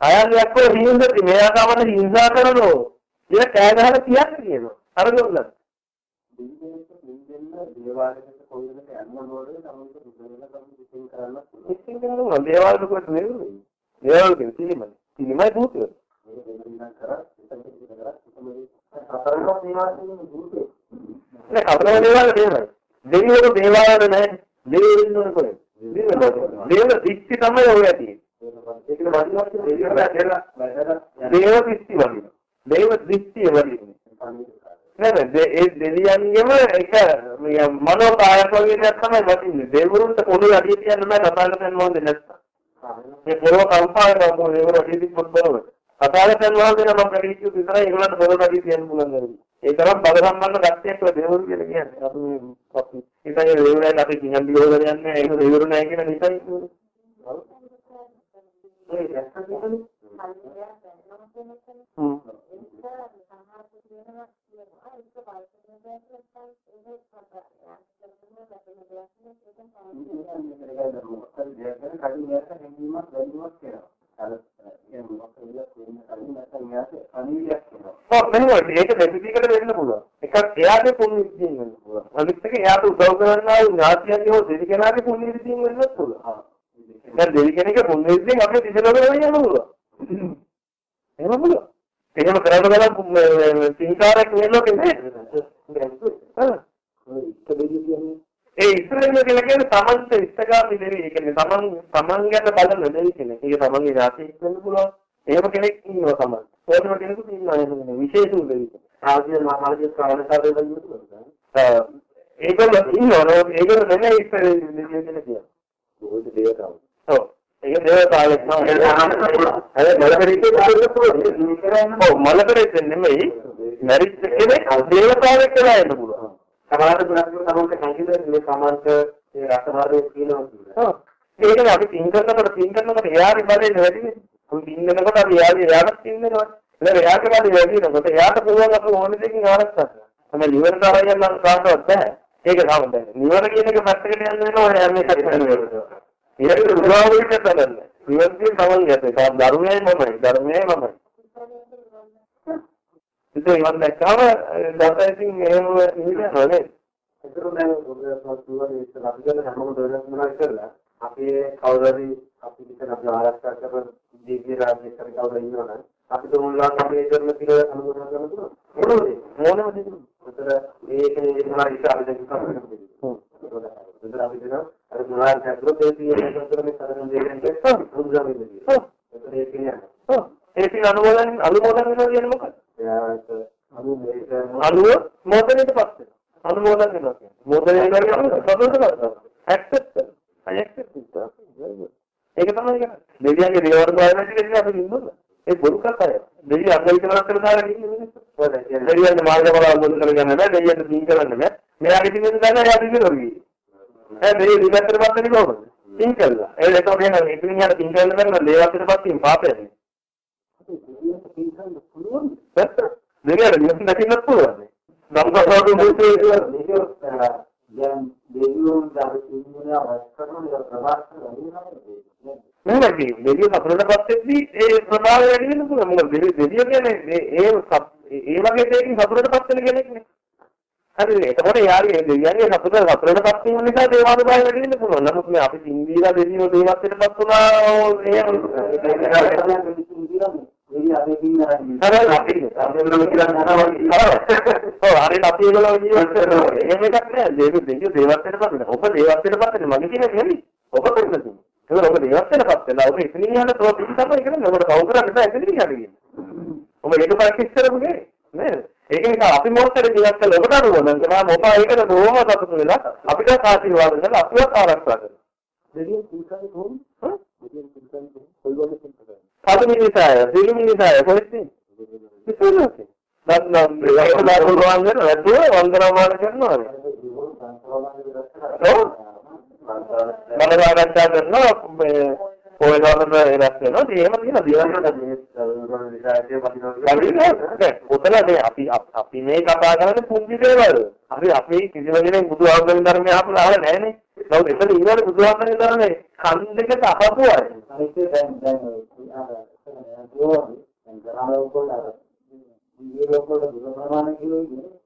අයන් යක්ෂෝ හිඳති මේ අකාමත හිංසා කරනෝ. ඒක කෑ ගහලා කියන්නේ කියනවා. අර ගොල්ලන්. පුළුවන්. ඉතින් කරනවා දේවාල. දේවාල කියන්නේ සිලිමයි. සිලිමයි දුතේ. මේ දෙන්නා කරා ඉතින් කරා තමයි අතරම දේවාලයේ දුරේ. නෑ කතරම දේවාල තියෙනවා. දෙවිවරු දේවාල නැහැ. දෙවිවරු ඉන්නවනේ කොහෙද? දේව දික්ටි තමයි ඔය ඇති. ඒක වදිනවත් දෙවියන්ට කියලා වැඩට දේව දික්ටි වගේ. දේව දික්ටි වගේ. නෑ නෑ ඒ දෙවියන්ගේම එක මේ මනෝ කායක වගේ දෙයක් තමයි වටින්නේ. දෙවිවරුන්ට පොළොවේ අඩිය තියන්න බෑ කතාවකට මොනවද නැත්තම්. මේ පොළොව කම්පා කරනවා දෙවිවරු අඩිය තිබ්බොත් බලන්න. කතාවකට මොනවද නම් ප්‍රතිචු විතරයි ඒගොල්ලන්ට පොළොව අඩිය තියන්න පුළුවන් දරුවෝ. ඒ තරම් බල සම්බන්ධ කට්ටියක් ඔය දෙවිවරු කියලා කියන්නේ. අපි අපි ඉතින් ඒ දෙවිවරුන් අපි කිංගන් දියෝද යන්නේ ඒක දෙවිවරු නැහැ කියන නිසායි. ඒ දැක්කම හ්ම්. ඔව් මෙහෙම ඒක දෙපිටිකට වෙන්න පුළුවන්. එකක් එයාගේ පුණ්‍ය විදියෙන් වෙන්න පුළුවන්. අනිත් එක එයාට උදව් කරන්නා වූ ඥාතියන්ගේ හෝ දෙවි කෙනාගේ පුණ්‍ය විදියෙන් වෙන්නත් පුළුවන්. දැන් දෙවි කෙනෙක්ගේ පුණ්‍ය විදියෙන් අපේ දිශලෝකෙ වෙන්න පුළුවන්. එහෙම පුළුවන්. එහෙම කරන්න බලන්න සිංකාරයක් වෙන්නෝකේ නෑ. ඒ ඉස්රායෙල් කියලා කියන්නේ තමන්ට ඉස්තගාමි දෙවි. ඒ කියන්නේ තමන් තමන් ගැන බලන දෙවි කෙනෙක්. ඒක තමන්ගේ ඥාතියෙක් වෙන්න පුළුවන්. එහෙම කෙනෙක් ඉන්නවා තමන්. ඕනම කෙනෙකුට ඉන්නවා එහෙම විශේෂ දෙවි කෙනෙක්. ආදී මාමාගේ ශ්‍රවණකාරය වෙන්න පුළුවන්. ඒගොල්ලෝ ඉන්නවා ඒගොල්ලෝ නෙමෙයි ඉස්රායෙල් දෙවියෝ කියලා කියන්නේ. බොහෝ දේවතාවු. ඔව්. ඒක දේවතාවෙක් නම. අර මලකරේ ඔව් මලකරේ නෙමෙයි. මැරිච්ච කෙනෙක් දේවතාවෙක් කියලා එන්න පුළුවන්. සමහර දුරක් තමයි සංකීර්ණ මේ සමාන්ත ඒ රසමාරේ කියනවා. ඔව්. ඒකනේ අපි පින් කරනකොට පින් කරනකොට එයාගේ බලේ වැඩිනේ. අපි පින් කරනකොට අපි එයාගේ එයාට පින් දෙනවා. නේද? එයාගේ බලේ වැඩි වෙනකොට එයාට පුළුවන් අපි ඕන දෙකින් ආරක්ෂා කරන්න. තමයි නිවන තරයන් නම් කාටවත් බෑ. ඒක දැන්. නිවන කියන එක පැත්තකට යන්න වෙනවා ඔය හැම එකක් වෙනවා. ඒකට ගන්න. නිවන කියන තමන් යතේ. ධර්මයයි මමයි. ධර්මයයි මමයි. ඉතින් මම දැක්කම දවසින් එහෙම නිවිදනවා නේද? ඒතර ඉතින් අපි කරලා අපි කවුරුහරි අපි ආරක්ෂා කරන දීගේ රාජ්‍ය කර කවුරු ඉන්නවනම් අපි දුන්නා අපි කරන පිළ අනුගමනය කරන්න පුළුවන්. මොනවද? මොනවද? ඒතර ඒකේ මොනවා ඉස්සර අපි දැන් කරන්නේ. ඒතර අපි දෙනවා අර මොනවා කරද්දී ඒ තියෙන කරන්නේ සාධන දෙන්නේ බුදුදහම ඉන්නේ. ඒතර ඒක කියන්නේ. ඔව්. ඒක අනුමෝදන් අනුමෝදන් වෙනවා කියන්නේ මොකක්ද? එයාට අනු මේක අනුව මොදනෙට පස්සේ. අනුමෝදන් වෙනවා කියන්නේ. මොදනෙ වෙනවා කියන්නේ සතුටට කරනවා. ඇක්සෙප්ට් කරනවා. අය ඇක්සෙප්ට් කරනවා. ඒක තමයි කියන්නේ. දෙවියන්ගේ දේවල් බලන එක අපි ඉන්නවා. ඒ බොරු කතාය. කරලා කරලා දාලා ඉන්නේ මිනිස්සු. දෙවියන් මාර්ග බල මොන කරගන්න බෑ. දෙවියන් දින් කරන්න බෑ. මෙයාගේ දින් වෙන දාන එයා දින් කරගි. ඈ දෙවියන් දිගටට පස්සේ කොහොමද? දින් කළා. ඒ ඒක කියන්නේ ඉතින් යාට දින් කරන්න බැරි නම් දේවල්ට පස්සේ පාපයනේ. දෙවියන් නියම දකින්නත් පුළුවන්. ධම්මසෝතු මුත්තේ දැන් දෙවියන් දාපින්නේ අවස්ථාවල ප්‍රවාහ කරනවා නෙමෙයි දෙවියන් අපරට පස්සෙද්දී ඒ ප්‍රභාවය වැඩි වෙන්න පුළුවන්. මොකද දෙවියන් දෙවියන් කියන්නේ ඒ ඒ වගේ දෙයකින් සතුටට පත් වෙන කෙනෙක් නේ. හරිද? එතකොට යාගේ දෙවියන්ගේ සතුට සතුටට පත් වීම නිසා දේවාද භාවය වැඩි වෙන්න පුළුවන්. නමුත් මේ අපි සිංදීලා දෙවියෝ දේවත්වයට පත් වුණා ඊ අරකින් හරි අපි අපි මොනවද කියලා නහනවා ඔව් හරි අපි ඒගොල්ලෝ ජීවත් කරනවා එහෙම එකක් නෑ දෙවි දෙවියෝ දේවත් වෙනපත් නෑ ඔබ දේවත් වෙනපත් නේ මගේ කියන්නේ නෙමෙයි ඔබ කරන්නේ ඒක ඔබ දේවත් වෙනපත් වෙලා ඔබ එතනින් යන තෝ පිට තමයි කරන්නේ ඔබට කවුරු කරන්නේ නැහැ එතනින් යන්නේ කියන්නේ ඔබ ඒක ප්‍රැක්ටිස් කරමුනේ නේද ඒක නිසා අපි මොහොතේ ජීවත් කරලා ඔබට අනුව නම් කරා ඔබ ඒකට බොහොම සතුටු වෙලා අපිට ආශිර්වාද කරලා අපිව ආරක්ෂා කරනවා දෙවියන් කුල්කන්නේ කොහොමද? දෙවියන් කුල්කන්නේ කොහොමද? කොයිවගේ කුල්කන්නේ? සතු මිනිසාය සිළු මිනිසාය කොහෙද ඉතින් නම් ඒක දාපු ගමන් කරන නැතුව වන්දනාමාන කරනවා මනසාරච්ඡා කරනවා මේ පොය දවසට එරස් වෙනවා ඒ එහෙම කියන දේවල් උතන මේ අපි අපි මේ කතා කරන්නේ පුංචි දේවල් අපි අපි කිසිම කෙනෙක් බුදුහාමුදුරන් ධර්මය අහලා අහලා නැහනේ නමුත් එතන ඊළඟ බුදුහාමුදුරන් ධර්මයේ කන් දෙකට අහපු අය ඒක දැන් දැන් අර දැන් ග්‍රාමවල අර මේ ලෝකවල දුර ප්‍රමාණය කියන්නේ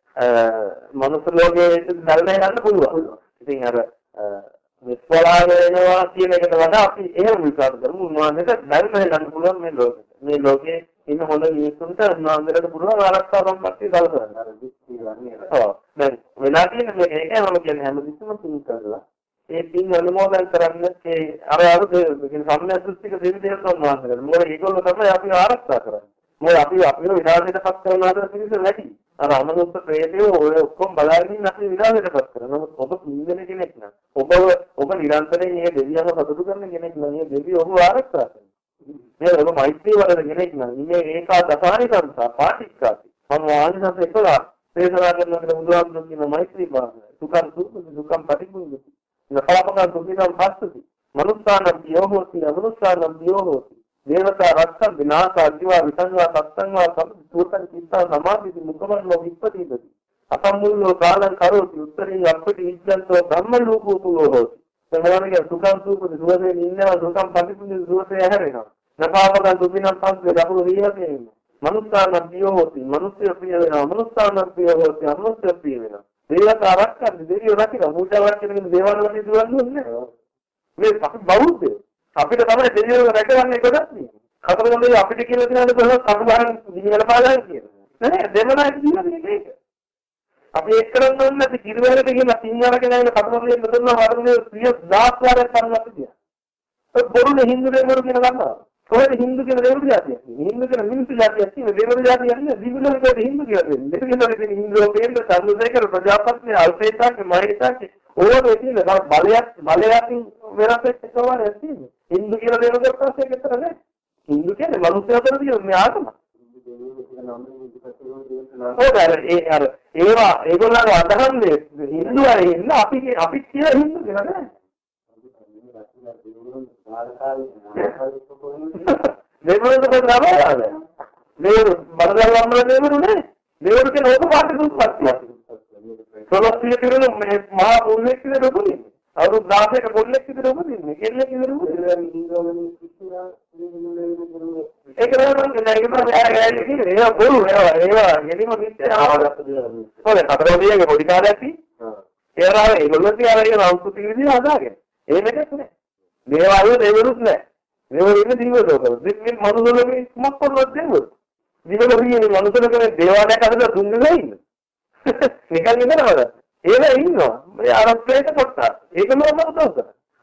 කියන්නේ. මනුස්ස ලෝකයේ දැල්ලා යන්න පුළුවන්. ඉතින් අර විස්වලා වෙනවා කියන එකට වඩා අපි එහෙම විශ්වාස කරමු උන්වහන්සේට දැල්ලා යන්න පුළුවන් මේ ලෝකෙට. මේ ලෝකේ ඉන්න හොඳ මිනිස්සුන්ට උන්වහන්සේට පුළුවන් ආරක්ෂා සම්පත්තිය සලසන්න. අර දිස්ත්‍රි වන්නේ. ඔව්. දැන් වෙලා තියෙන මේක ඒකයි මම කියන්නේ හැමතිස්සම පින් කරලා ඒ පින් අනුමෝදන් කරන්න ඒ අර අර කියන සම්මියදෘෂ්ටික දෙවි දේවතාවුන් වහන්සේලා. මොකද ඒගොල්ලෝ තමයි අපි ආරක්ෂා කරන්නේ. මොකද අපි අපිව විනාශයටපත් කරනවාට පිළිස නැති. අර අමනුෂ්‍ය ප්‍රේතයෝ ඔය ඔක්කොම බලාගෙන අපි විනාශයටපත් කරනවා. නමුත් ඔබ පින්දෙන කෙනෙක් නම් ඔබ ඔබ නිරන්තරයෙන් මේ දෙවියන්ව සතුටු කරන කෙනෙක් නම් මේ දෙවියෝ ඔබ ආරක්ෂා කරනවා. මේ ඔබ මෛත්‍රී වඩන කෙනෙක් නම් මේ ඒකා දසාරි සංසා පාටික්කාති. මම ආනිසංස එකලා දේශනා කරනකොට බුදුහාමුදුරුවෝ කියන මෛත්‍රී භාවය. සුඛං සුඛ සුඛං පටිච්චසමුප්පාදති. නපාපකං සුඛිනම් පස්සති. මනුස්සානම් පියෝ හෝති අමනුස්සානම් පියෝ හෝති. දේවතා රක්ෂං විනාශා ජීවා විසංවා සත්සංවා සම්පූර්ණ චිත්තා සමාධි මුකමන්නෝ විප්පතිදති. අසම්මුල්ලෝ කාලං කරෝති උත්තරින් අපටි විජ්ජන්තෝ බ්‍රහ්ම ලෝකෝතුලෝ හෝති. සමහරවිට සුඛං සුඛ සුවසේ ඉන්නවා සුඛං පටිච්චසමුප්පාද සුවසේ හැරෙනවා. නපාපකං සුඛිනම් පස්සේ දකුණු විහතේ ඉන්නවා. මනුස්සානම් පියෝ හෝති මනුස්සය ප්‍රිය වෙනවා මනුස්සානම් ප්‍රිය හෝති අමනුස්සය ප්‍රිය වෙනවා. දේවතා රක්කන්නේ දෙවියෝ රකින්න මුඩාවක් කියන දේවල් වලින් දුවන්නේ මේ අපි බෞද්ධයෝ අපිට තමයි දෙවියෝ රැකගන්න එකක් නේ. කතරගම අපිට කියලා තියෙන කොහොමද සම්බාරන් දිවිවල පාදන් කියන්නේ. නෑ දෙමනයි කියන්නේ මේක. අපි එක් කරන්න ඕනේ නැති කිරිවැලට කියලා සිංහලක නෑන කතරගමේ මෙතන වරනේ ප්‍රිය දාස් වාරයක් පන්නලා තියා. ඒ බොරුනේ හින්දු දෙවිවරු කියන ගන්නවා. කොහෙද හින්දු කියන දෙවරු జాතියක් හින්දු කියන මිනිස්සු జాතියක් තියෙන දෙවරු జాතියක් නේ දිවිලෝ කියන හින්දු කියන්නේ දෙවිලෝ කියන හින්දුෝ කියන සම්මුදේකර ප්‍රජාපත්නේ අල්පේතක් මහේතක් ඕන වෙන්නේ බල බලයක් බලයකින් වෙනස් වෙච්ච කවර ඇස්තිනේ හින්දු කියන දෙවරු කරපස්සේ කතර නේ හින්දු කියන්නේ මිනිස්සු අතර තියෙන මේ ආගම. ඔව් ඒ අර ඒවා ඒගොල්ලන්ගේ අදහන්නේ හින්දු අය ඉන්න අපි අපි කියලා හින්දු කියලා නේද දෙවිවරුන්ට කොහොමද දෙවිවරු බඩගල්වම්මල දෙවිවරු නේ. දෙවිවරු කියන ඕක පාට දුප්පත්තිය. සොලස්සිය පිරුණු මේ මහා පුරුෂයෙක් විදිහට උපදින්නේ. අවුරුදු 16ක පොල්ලෙක් විදිහට උපදින්නේ. කෙල්ලෙක් විදිහට උපදින්නේ. ඒක නෑ මම කියන්නේ ඒක මම ඇයි කියන්නේ ඒවා බොරු ඒවා ඒවා ගෙලිම කිච්චේ ආවගත්ත දේවල්. ඔය කතරෝලියගේ පොඩි කාර්යයක් තියෙන්නේ. ඒරාව ඒගොල්ලෝ තියාගෙන සංස්කෘතික විදිහට හදාගෙන. එහෙම එකක් නෑ. මේවා දෙවරුත් නෑ. දෙවරු ඉන්නේ දිවලෝකවල. මේ මනුස්සලෝකේ කුමක් කරනවද දෙවරු? දිවලෝකේ මනුස්සලෝකේ දේවාලයක් හදලා දුන්නේ ඉන්නේ. නිකන් ඉන්නවද? ඒවා ඉන්නවා. මේ ආරම්භයට කොටස. ඒක නෝ මම උදව්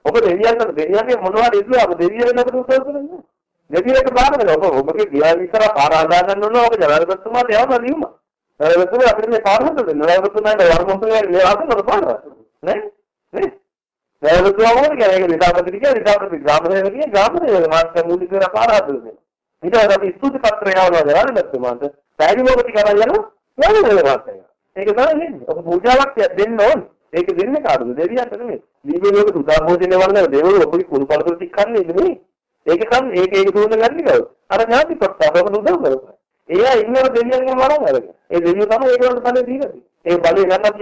ඔබ දෙවියන්ට දෙවියන්ගේ මොනවද ඉස්සුවා ඔබ දෙවියන්ට අපිට උදව් කරන්නේ. දෙවියෙක් බාරගෙන ඔබ ඔබගේ ගියාලි ඉස්සර පාර හදා ගන්න ඕන ඔබ ජනාධිපතිතුමාට යවන්න ලියුම. ජනාධිපතිතුමා අපිට මේ පාර හදන්න දෙන්න. ජනාධිපතිතුමාට වර්මොන්තුගේ මේ ආසනවල පාර. නේ? නේ? ජනාධිපතිතුමා මොකද කියන්නේ? ඒක විතාපති කියන්නේ විතාපති ග්‍රාම සේවක කියන්නේ ග්‍රාම සේවක මාත් මූලික කරලා පාර හදන්න. ඊට පස්සේ අපි ස්තුති පත්‍රය යවනවා ජනාධිපතිතුමාට. පැහැදිලිවම කරලා යනවා. යන්නේ මාත් ඒක තමයි වෙන්නේ. ඔබ පූජාවක් දෙන්න ඕනේ. ඒක දෙන්නේ කාටද? දෙවියන්ට නෙමෙයි. දීපේ ලෝක සුදා භෝජනේ වරන දෙවියෝ ඔබගේ කුණු පළතුරු ටික කන්නේ නෙමෙයි. ඒක කන් ඒක ඒක තුන ගන්න කව. අර ඥාති ප්‍රත්‍යාපක උදව් කරනවා. එයා ඉන්නව දෙවියන්ගේ මරන් අරගෙන. ඒ දෙවියෝ තමයි ඒගොල්ලන්ට බලය දීලා තියෙන්නේ. ඒ බලය ගන්නත්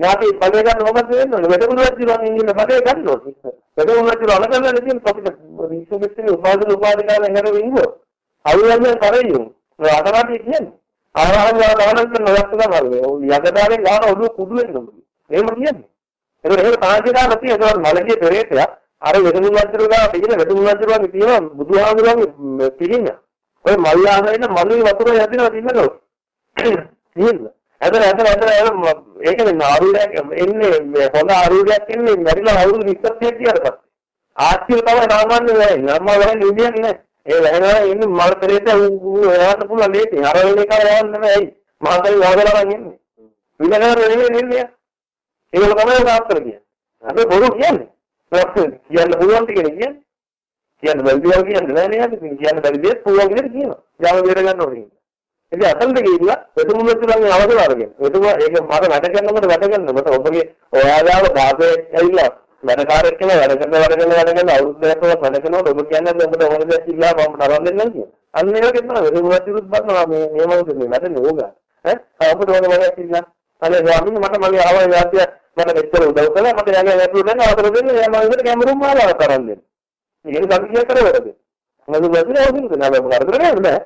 කියන්නේ ඥාති බලය ගන්න මොකද වෙන්නේ? වැඩමුළු රජුන් ඉන්න බලය ගන්න ඕනේ. වැඩමුළු රජු අලගල්ලා තියෙන අපිට විශ්වවිද්‍යාලේ උපාධි උපාධිකාරයන් හැරෙ ඉන්නෝ. අවුලෙන් කරේ අතරාටි කියන්නේ. ආවහන් ගානක් නොලක්ක තමයි. යකඩාවෙන් ගාන ඔළුව කුඩු වෙන්න ඕනේ. එහෙම කියන්නේ. ඒක එහෙම තාජේ දාලා තියෙන ඒක මලගේ පෙරේතයා අර වෙදුණු වතුරලා තියෙන වෙදුණු වතුරලා තියෙන බුදුහාමුදුරන්ගේ පිළිම. ඔය මල් ආගෙන මල්ලේ වතුර යදිනවා තින්නකෝ. නේද? අතන අතන අතන ඒකනේ ආරුඩයක් එන්නේ හොඳ ආරුඩයක් එන්නේ මැරිලා අවුරුදු 20ක් කියලා පස්සේ. ආච්චිල තමයි සාමාන්‍ය වෙන්නේ. නම්ම වෙන්නේ ඉන්දියන් නෑ. ඒ වැහෙනවා ඉන්නේ මල් පෙරේත එයාට පුළුවන් ලේසි. අර වෙන එක යවන්න නෙමෙයි. මාතේ වහදලා ඉන්නේ. විලකර නෙමෙයි ඉන්නේ. ඒක තමයි සාස්ත්‍ර කියන්නේ. අපි බොරු කියන්නේ. කියන්න පුළුවන් ටික කියන්නේ. කියන්න බැරි දේවල් කියන්නේ නෑ නේද? කියන්න බැරි දේ පුළුවන් විදිහට කියනවා. යාම බේර ගන්න ඕනේ. ඉතින් අතල්ද ගිහිල්ලා එතුමුල තුලන්නේ අවසර අරගෙන. එතුමා ඒක මට වැඩ කරනකොට වැඩ කරනකොට ඔබගේ ඔයාලාව භාගයේ ඇවිල්ලා වැඩකාරයෙක් කියලා වැඩ කරන වැඩ කරන වැඩ කරන අවුරුද්දකට වැඩ කරනකොට ඔබ කියන්නේ ඔබට ඕන දෙයක් ඉල්ලා මම තරම් දෙන්නම් කියලා. අන්න ඒක කියනවා වෙරුවත් විරුත් බලනවා මේ මේ මොකද මේ වැඩ නෝග. ඈ අපිට ඕන වැඩක් ඉල්ලා. අනේ ස්වාමීන් මට මගේ ආවල් යාත්‍ය මට මෙච්චර උදව් කළා මට යන්නේ වැටුනේ නැහැ අවතර දෙන්න එයා මම ඉතින් කැමරුම් මාලාව තරම් දෙන්න. මේක සම්පූර්ණ කරවලද? මොකද බැලුවේ අවුරුදු නෑ මම කරදර නෑ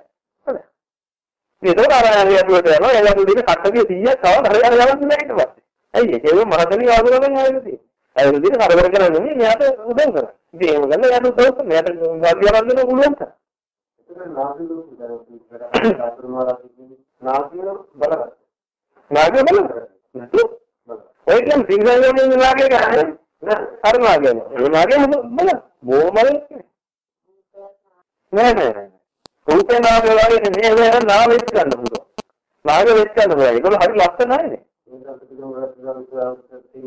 නෑ. ඒක ආරයන් යටුවට යනවා එයා දුන්නේ කට්ටගේ 100ක් තව හරියට යවන්න නැහැ ඊට පස්සේ. ඇයි ඒක ඒක මහතනිය ආවුරුද්දෙන් ආයෙත් තියෙන්නේ. ඒ විදිහට කරදර කරන්නේ නෙමෙයි මෙයාට උදව් කරා. ඉතින් එහෙම ගන්න එයාට උදව් කරා. මෙයාට ගාඩිය අරන් දෙන්න පුළුවන් තරම්. නාගය බලන්න. ඔය කියන්නේ සිංහලෙන් ඉන්න නාගය ගන්න. අර නාගය. ඒ නාගය බලන්න. බොමල් නෑ නෑ නෑ. රූපේ නාගය වගේ මේ නාම වෙච්ච ගන්න පුළුවන්. නාගය වෙච්ච ගන්න පුළුවන්. ඒගොල්ලෝ හරි ලස්සනයි නේ.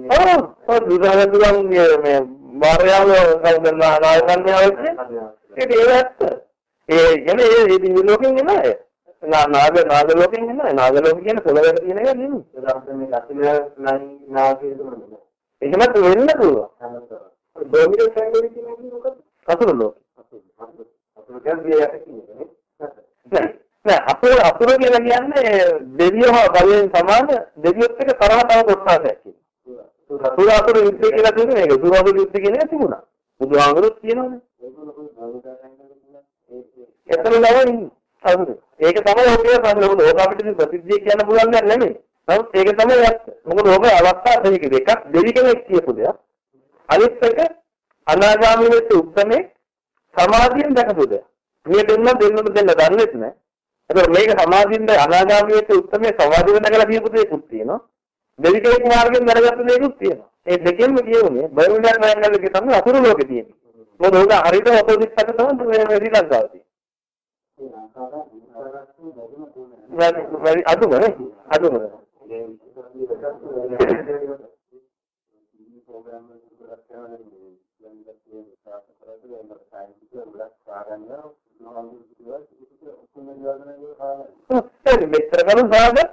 ඔව් ඔව් දුරාගෙන මේ මාර්යාව කවුද නායකන්වන්නේ ඒක ඒවත් ඒ කියන්නේ ඒ ඉතින් ලෝකෙන් එන අය නාග නාග ලෝකෙන් එන අය නාග ලෝක කියන්නේ පොළවැට තියෙන එක නෙමෙයි ඒකට මේ ලක්ෂණ නයි නාගේ දුන්නේ. එහෙමත් වෙන්න පුළුවන් ඩොමිනන්ට් ට්‍රයිබල් කියන්නේ මොකක්ද? අසුර ලෝක කියන්නේ. නෑ නෑ අපේ අසුර කියලා කියන්නේ දෙවියෝ හා බලයෙන් සමාන දෙවියොත් එක්ක තරහ තව කොටසක් කියනවා සුර අසුර යුද්ධ කියලා කියන්නේ ඒක සුර අසුර යුද්ධ කියන එක තිබුණා බුදුහාමුදුරුවෝ කියනවානේ එතන ළම ඉන්නේ අසුර ඒක තමයි ඔකේ සම්ලෝක ඕක අපිට ප්‍රසිද්ධිය කියන්න පුළුවන් දෙයක් නෙමෙයි නමුත් ඒක තමයි ඇත්ත මොකද ඕක අවස්ථා දෙකක එකක් දෙවි කෙනෙක් කියපු දෙයක් අනිත් එක අනාගාමී වෙච්ච උත්තරේ සමාධියෙන් දැකපු දෙයක් මේ දෙන්න දෙන්නට දෙන්න දන්නේ නැහැ එතකොට මේක සමාධියෙන්ද අනාගාමී වෙච්ච උත්තරේ සමාධියෙන් දැකලා කියපු දෙයක්ත් තියෙනවා. දෙවි කෙනෙක් මාර්ගයෙන් දැනගත්ත දෙයක්ත් තියෙනවා. ඒ දෙකෙන්ම කියුනේ බයුණන් නෑනල්ලේ තමයි අතුරු ලෝකේ තියෙන්නේ. මොකද උග හරියට ඔපොසිට් එක තමයි මේ ශ්‍රී ලංකාවේ තියෙන්නේ. අදුම නේ අදුම මෙච්චර කරු සාගත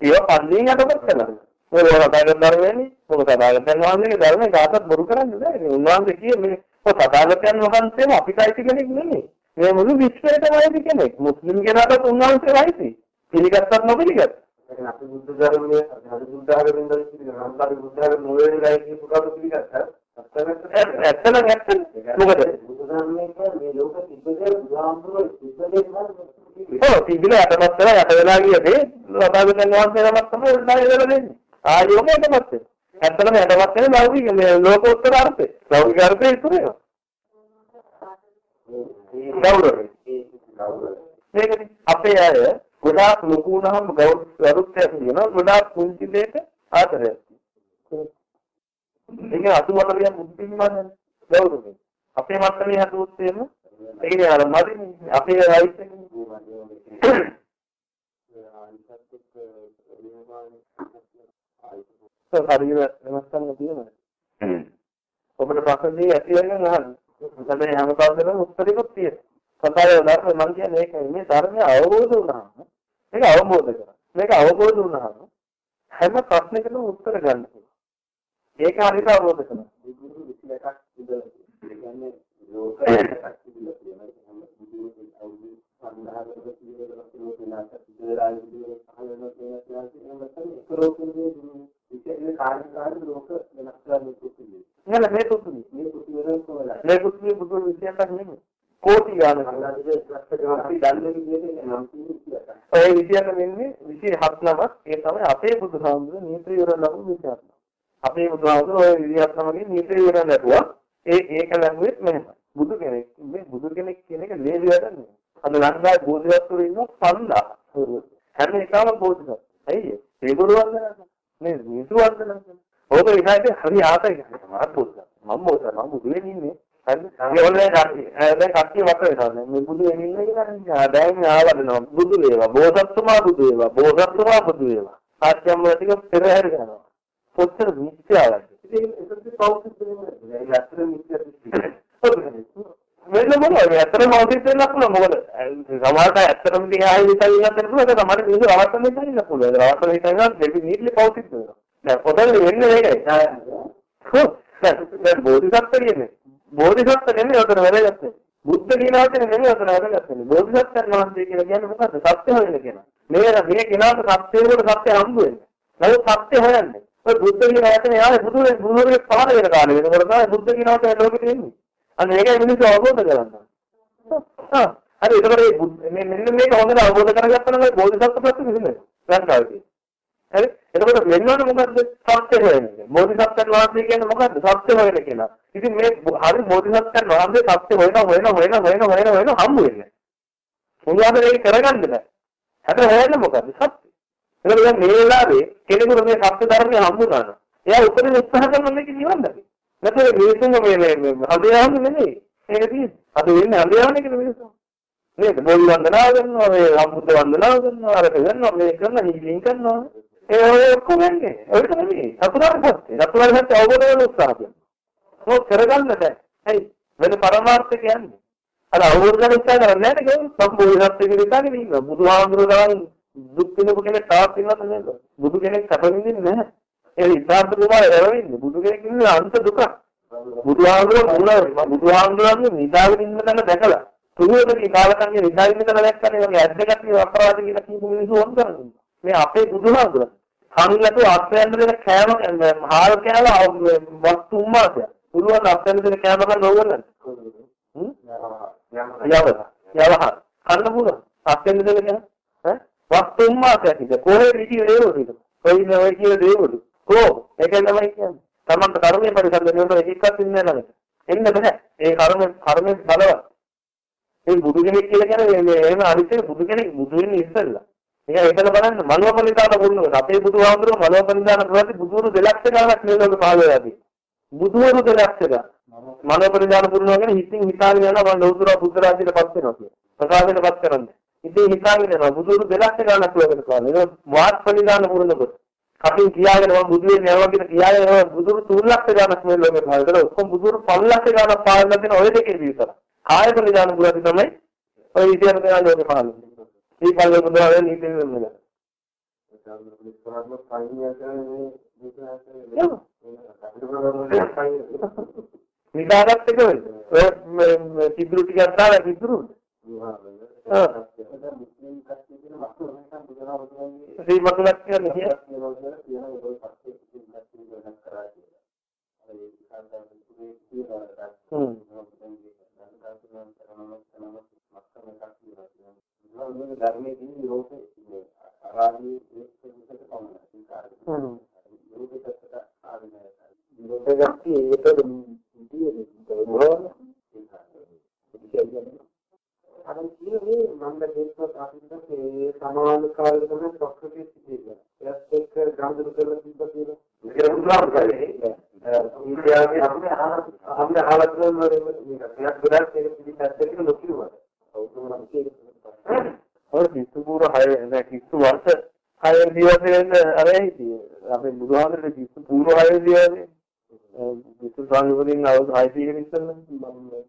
ඒව පන්දියෙන් යටපත් කරනවා මොකද සදාගත ධර්මයනේ මොකද සදාගතයන් වහන්සේගේ ධර්මයේ කාටවත් බොරු කරන්නේ නැහැ උන්වහන්සේ කියේ මේ ඔය සදාගතයන් වහන්සේම අපිට අයිති කෙනෙක් නෙමෙයි මේ මුළු විශ්වයටම අයිති කෙනෙක් මුස්ලිම් කෙනාටත් උන්වහන්සේ අයිති පිළිගත්තත් නොපිළිගත්තත් දැන් අපි බුද්ධ ධර්මයේ අපි බුද්ධ ධර්මයෙන් ඉඳලා ඉතින් අපි බුද්ධ ධර්ම නොවේලා කියපු කවුරු පිළිගත්තා? ඇත්ත නම් ඇත්ත මොකද බුද්ධ ධර්මයේ මේ ලෝක තිබ්බේ බුදුහාමුදුරුවෝ තිබ්බේ ඔව් තිබිලා යටපත් වෙලා යට වෙලා ගියදී සදාගතයන් වහන්සේ නමක් තමයි උදාය වෙලා දෙන්නේ ආයෝම යටපත් වෙනවා ඇත්තටම යටපත් වෙන ලෞකික මේ ලෝකෝත්තර අර්ථය ලෞකික අර්ථය ඉතුරු වෙනවා ගෞරවය මේකනේ අපේ අය ගොඩාක් ලොකු වුණාම ගෞරවයක් තියෙනවා ගොඩාක් කුංචි දෙයක ආදරයක් ඒක අතුවතරියන් බුද්ධි විමානනේ ගෞරවය. අපේ මත්තමේ හදුවොත් එහෙම ඒකනේ අර මදි අපේ රයිට් එක. හරියට වෙනස්කම් තියෙනවා. ඔබට ප්‍රශ්න දී ඇති වෙන අහන්න මොකද හැම කවදම උත්තරයක් තියෙනවා. සතරේ ධර්ම මම කියන්නේ ඒකයි මේ ධර්මය අවබෝධ වුණාම මේක අවබෝධ කරගන්න. මේක අවබෝධ වුණාම හැම ප්‍රශ්නයකටම උත්තර ගන්න පුළුවන් ඒක හරියට අවබෝධ කරනවා. බුදුරු 21ක් ඉඳලා ඒ කියන්නේ ලෝකයක් තිබිලා තියෙනවා. බුදුරු අවුරුදු 5000කට ඉඳලා තියෙනවා. බුදුරජාණන් වහන්සේ පහළ වෙනවා කියලා කියනවා. ඒක ලෝකයේ විශේෂ කාර්යකාරී ලෝක වෙනස් කරන්න පුළුවන්. නේද මේ පුතුනි මේ පුතුනි වෙනස් කරලා. මේ පුතුනි බුදුරු 21ක් නෙමෙයි. කෝටි ගානක්. අපි දන්නේ විදිහට නම් ඔය 21 වෙන්නේ 27 නමක්. ඒ තමයි අපේ බුදුහාමුදුරුවෝ නීත්‍රි වල ලබු 27. අපේ බුදුහාමුදුර ඔය 27 නමකින් නීති විවරණ ලැබුවා. ඒ ඒක ලැබුවෙත් මෙහෙම. බුදු කෙනෙක් මේ බුදු කෙනෙක් කියන එක ලේසි වැඩක් නෙමෙයි. අද ලංකාවේ බෝධිසත්වරු ඉන්නවා 5000. හැම එකම බෝධිසත්ව. ඇයි ඒ? ඒගොල්ලෝ වන්දනා නේද? මිනිස්සු වන්දනා කරනවා. ඕක විනාඩි හරි ආතයි මම බෝධිසත්ව. මම බෝධිසත්ව මම බුදු වෙන්නේ ඉන්නේ. හරිද? ඒ ඔන්නේ කට්ටිය දැන් කට්ටිය වට වෙනවා. මේ බුදු වෙන්නේ ඉන්නේ කියලා දැන් ආවදනවා. බුදු වේවා. බෝසත්තුමා බුදු වේවා. බෝසත්තුමා බුදු වේවා. ආත්‍යම් ටික පෙරහැර කරනවා. කොච්චර මිත්‍යාවක්ද? ඒක ඒකත් පෞද්ගලික දෙයක්. ඒක ඇත්තට මිත්‍යා වෙන මොනවද ඇත්තටම අවදිත් වෙන්න පුළුවන් මොකද සමහරට ඇත්තටම දිහා හිතලා ඉන්නත් පුළුවන් ඒක තමයි මිනිස්සු රවට්ටන්න ඉන්න පුළුවන් රවට්ටන්න හිතනවා දෙවි නීටලි පෞතිත් වෙනවා දැන් පොතේ වෙන්නේ මේකයි හො දැන් බෝධිසත්ව කියන්නේ බෝධිසත්ව නෙමෙයි උතන වැදගත් බුද්ධ කියන වචනේ නෙමෙයි උතන වැදගත් වෙන්නේ බෝධිසත්වයන් වහන්සේ කියලා කියන්නේ මොකද්ද සත්‍ය හොයන කෙනා මේ මේ කෙනාට සත්‍යයට සත්‍ය හම්බ වෙන්නේ නමුත් සත්‍ය හොයන්නේ ඔය බුද්ධ කියන වචනේ ආයේ බුදු බුදුරේ පහළ වෙන කාලේ වෙනකොට තමයි බුද්ධ කියන වචනේ ලෝකෙට එන්නේ අන්න ඒකයි මිනිස්සු අවබෝධ කරගන්න. හා හරි ඒකට මේ මෙන්න මේක හොඳට අවබෝධ කරගත්තා නම් බෝධිසත්ව ප්‍රශ්න විසඳෙනවා. ලංකාවේ. හරි එතකොට වෙනවද මොකද්ද සත්‍ය හොයන්නේ? බෝධිසත්වයන් වහන්සේ කියන්නේ මොකද්ද? සත්‍ය හොයන කෙනා. ඉතින් මේ හරි බෝධිසත්වයන් වහන්සේ සත්‍ය හොයන හොයන හොයන හොයන හොයන හොයන හම්බ වෙන්නේ. උන්වහන්සේ ඒක කරගන්න බෑ. හැබැයි හොයන්නේ මොකද්ද? සත්‍ය. එතකොට දැන් මේ වෙලාවේ කෙනෙකුට සත්‍ය ධර්මය හම්බ කරනවා. එයා උපරිම උත්සාහ කරන මේක නිවන් දකින්න. නැත්නම් මිනිස්සුන්ගේ මේ මේ මේ හදයාම නෙමෙයි. ඒක තියෙන්නේ. අද වෙන්නේ හදයාම නේ මිනිස්සු. නේද? බෝධි වන්දනා කරනවා, මේ සම්බුද්ධ වන්දනා කරනවා, අර කරනවා, මේ කරනවා, හීලින් කරනවා. ඒ ඔය ඔක්කොම එන්නේ. ඒක නෙමෙයි. සතුටාට පස්සේ. සතුටාට පස්සේ අවබෝධ වෙන උත්සාහ කරනවා. මොකද කරගන්න බෑ. හරි. වෙන පරමාර්ථය කියන්නේ. අර අවබෝධ කරගන්න උත්සාහ කරන්නේ නැහැ නේද? සම්බෝධිසත්ව විදිහට ඉන්නේ. බුදුහාමුදුරුවෝ තරම් දුක් විඳපු කෙනෙක් තාක් ඉන්නවද නේද? බුදු කෙනෙක් සැප විඳින්නේ නැහැ. ඒ ඉස්සාන්ත කුමාරය රැවෙන්නේ බුදු කෙනෙක් ඉන්නේ අන්ත දුක. බුදුහාමුදුරුවෝ මුල බුදුහාමුදුරුවන්ගේ නිදාගෙන ඉන්න තැන දැකලා තුරුවකදී කාලකන්ගේ නිදාගෙන ඉන්න තැන දැක්කනේ වගේ ඇද්දගත්තු අපරාධ කියලා කියපු මිනිස්සු වොන් කරන්නේ. මේ අපේ බුදුහාමුදුරුවෝ කන්නතු අත්යන්න දෙන කෑම හාල් කෑලා වස්තු උම්මාසය. පුළුවන් අත්යන්න දෙන කෑම ගන්න ඕගොල්ලන්. හ්ම්? යවහ. යවහ. කන්න පුළුවන්. අත්යන්න දෙන කෑම. ඈ? වස්තු උම්මාසය කිව්ද කොහේ විදිය දේවලුද? කොයි නේ ඔය කියන දේවලු. කො ඒකයි තමයි කියන්නේ. තමන්ට කර්මයේ පරිසම්පදනයට එකක්වත් ඉන්නේ නැහැ. එන්න බෑ. ඒ කර්ම කර්මයේ බලවත්. මේ බුදු කෙනෙක් කියලා කියන්නේ මේ එහෙම අනිත්‍ය බුදු කෙනෙක් බුදු වෙන්නේ ඉස්සෙල්ලා. ඒක ඒකල බලන්න මනෝපනිදාන වුණොත් අපේ බුදුහාමුදුරුවෝ මනෝපනිදාන ප්‍රවෘත්ති බුදුවරු දෙලක්ෂ ගණනක් නිරෝධ පහළ වෙලා තියෙනවා. බුදුවරු දෙලක්ෂ ගණන්. මනෝපනිදාන පුරුණා කියන්නේ හිතින් හිතාගෙන යනවා මම ලෞතර බුද්ධ රාජ්‍යයට පත් වෙනවා කියලා. ප්‍රකාශයටපත් කරන්නේ. ඉතින් හිතාගෙන යනවා බුදුවරු දෙලක්ෂ ගණනක් ලෝකෙට කාලේ. ඒක වාත් පනිදාන පුරුණකොට. කටින් කියාගෙන මම බුදු වෙන්නේ යනවා කියලා කියාගෙන යනවා බුදුරු 3 ලක්ෂ ගණනක් මේ ලෝකෙට පහළ කරලා ඔක්කොම බුදුරු 5 ලක්ෂ ගණනක් පහළ කරන ඔය දෙකේ විතර. කාය පනිදාන පුරුණා තමයි ඔය විදියට දෙනා ලෝකෙ පහළ වෙන්නේ. මේ පල්ලේ බුදුහාමේ නීති වෙන්නේ. නිදාගත්ත එක වෙයි. ඔය සිදුරු ටිකක් දාලා සිදුරු. ශ්‍රීමතුලක් කියන්නේ හ්ම් ධර්මයේදී ලෝකේ අර කියන්නේ මම දෙන්නත් අපිට ඒ සමාන කාලෙක තමයි ප්‍රකෘතිය සිටින්නේ. ඒත් එක්ක ගාඳුරු කරලා තිබ්බ කියලා. ඒක උදාහරණ කරේ ඉන්දියාවේ අපි අපි අහලා තියෙනවා මේක. ඒත් ගොඩක් ඒක පිළිපැද්ද කියලා ලොකුවා. අවුරුදු නම් ඔය කිස්සුපුර හය නෑ කිස්සු වර්ෂ හය දිවස වෙන අර හිටියේ අපේ බුදුහාමරේ කිස්සු පූර්ව හය දිවසේ කිස්සු සංගමකින් අවුරුදු 600 කට ඉස්සෙල්ලා මම මේ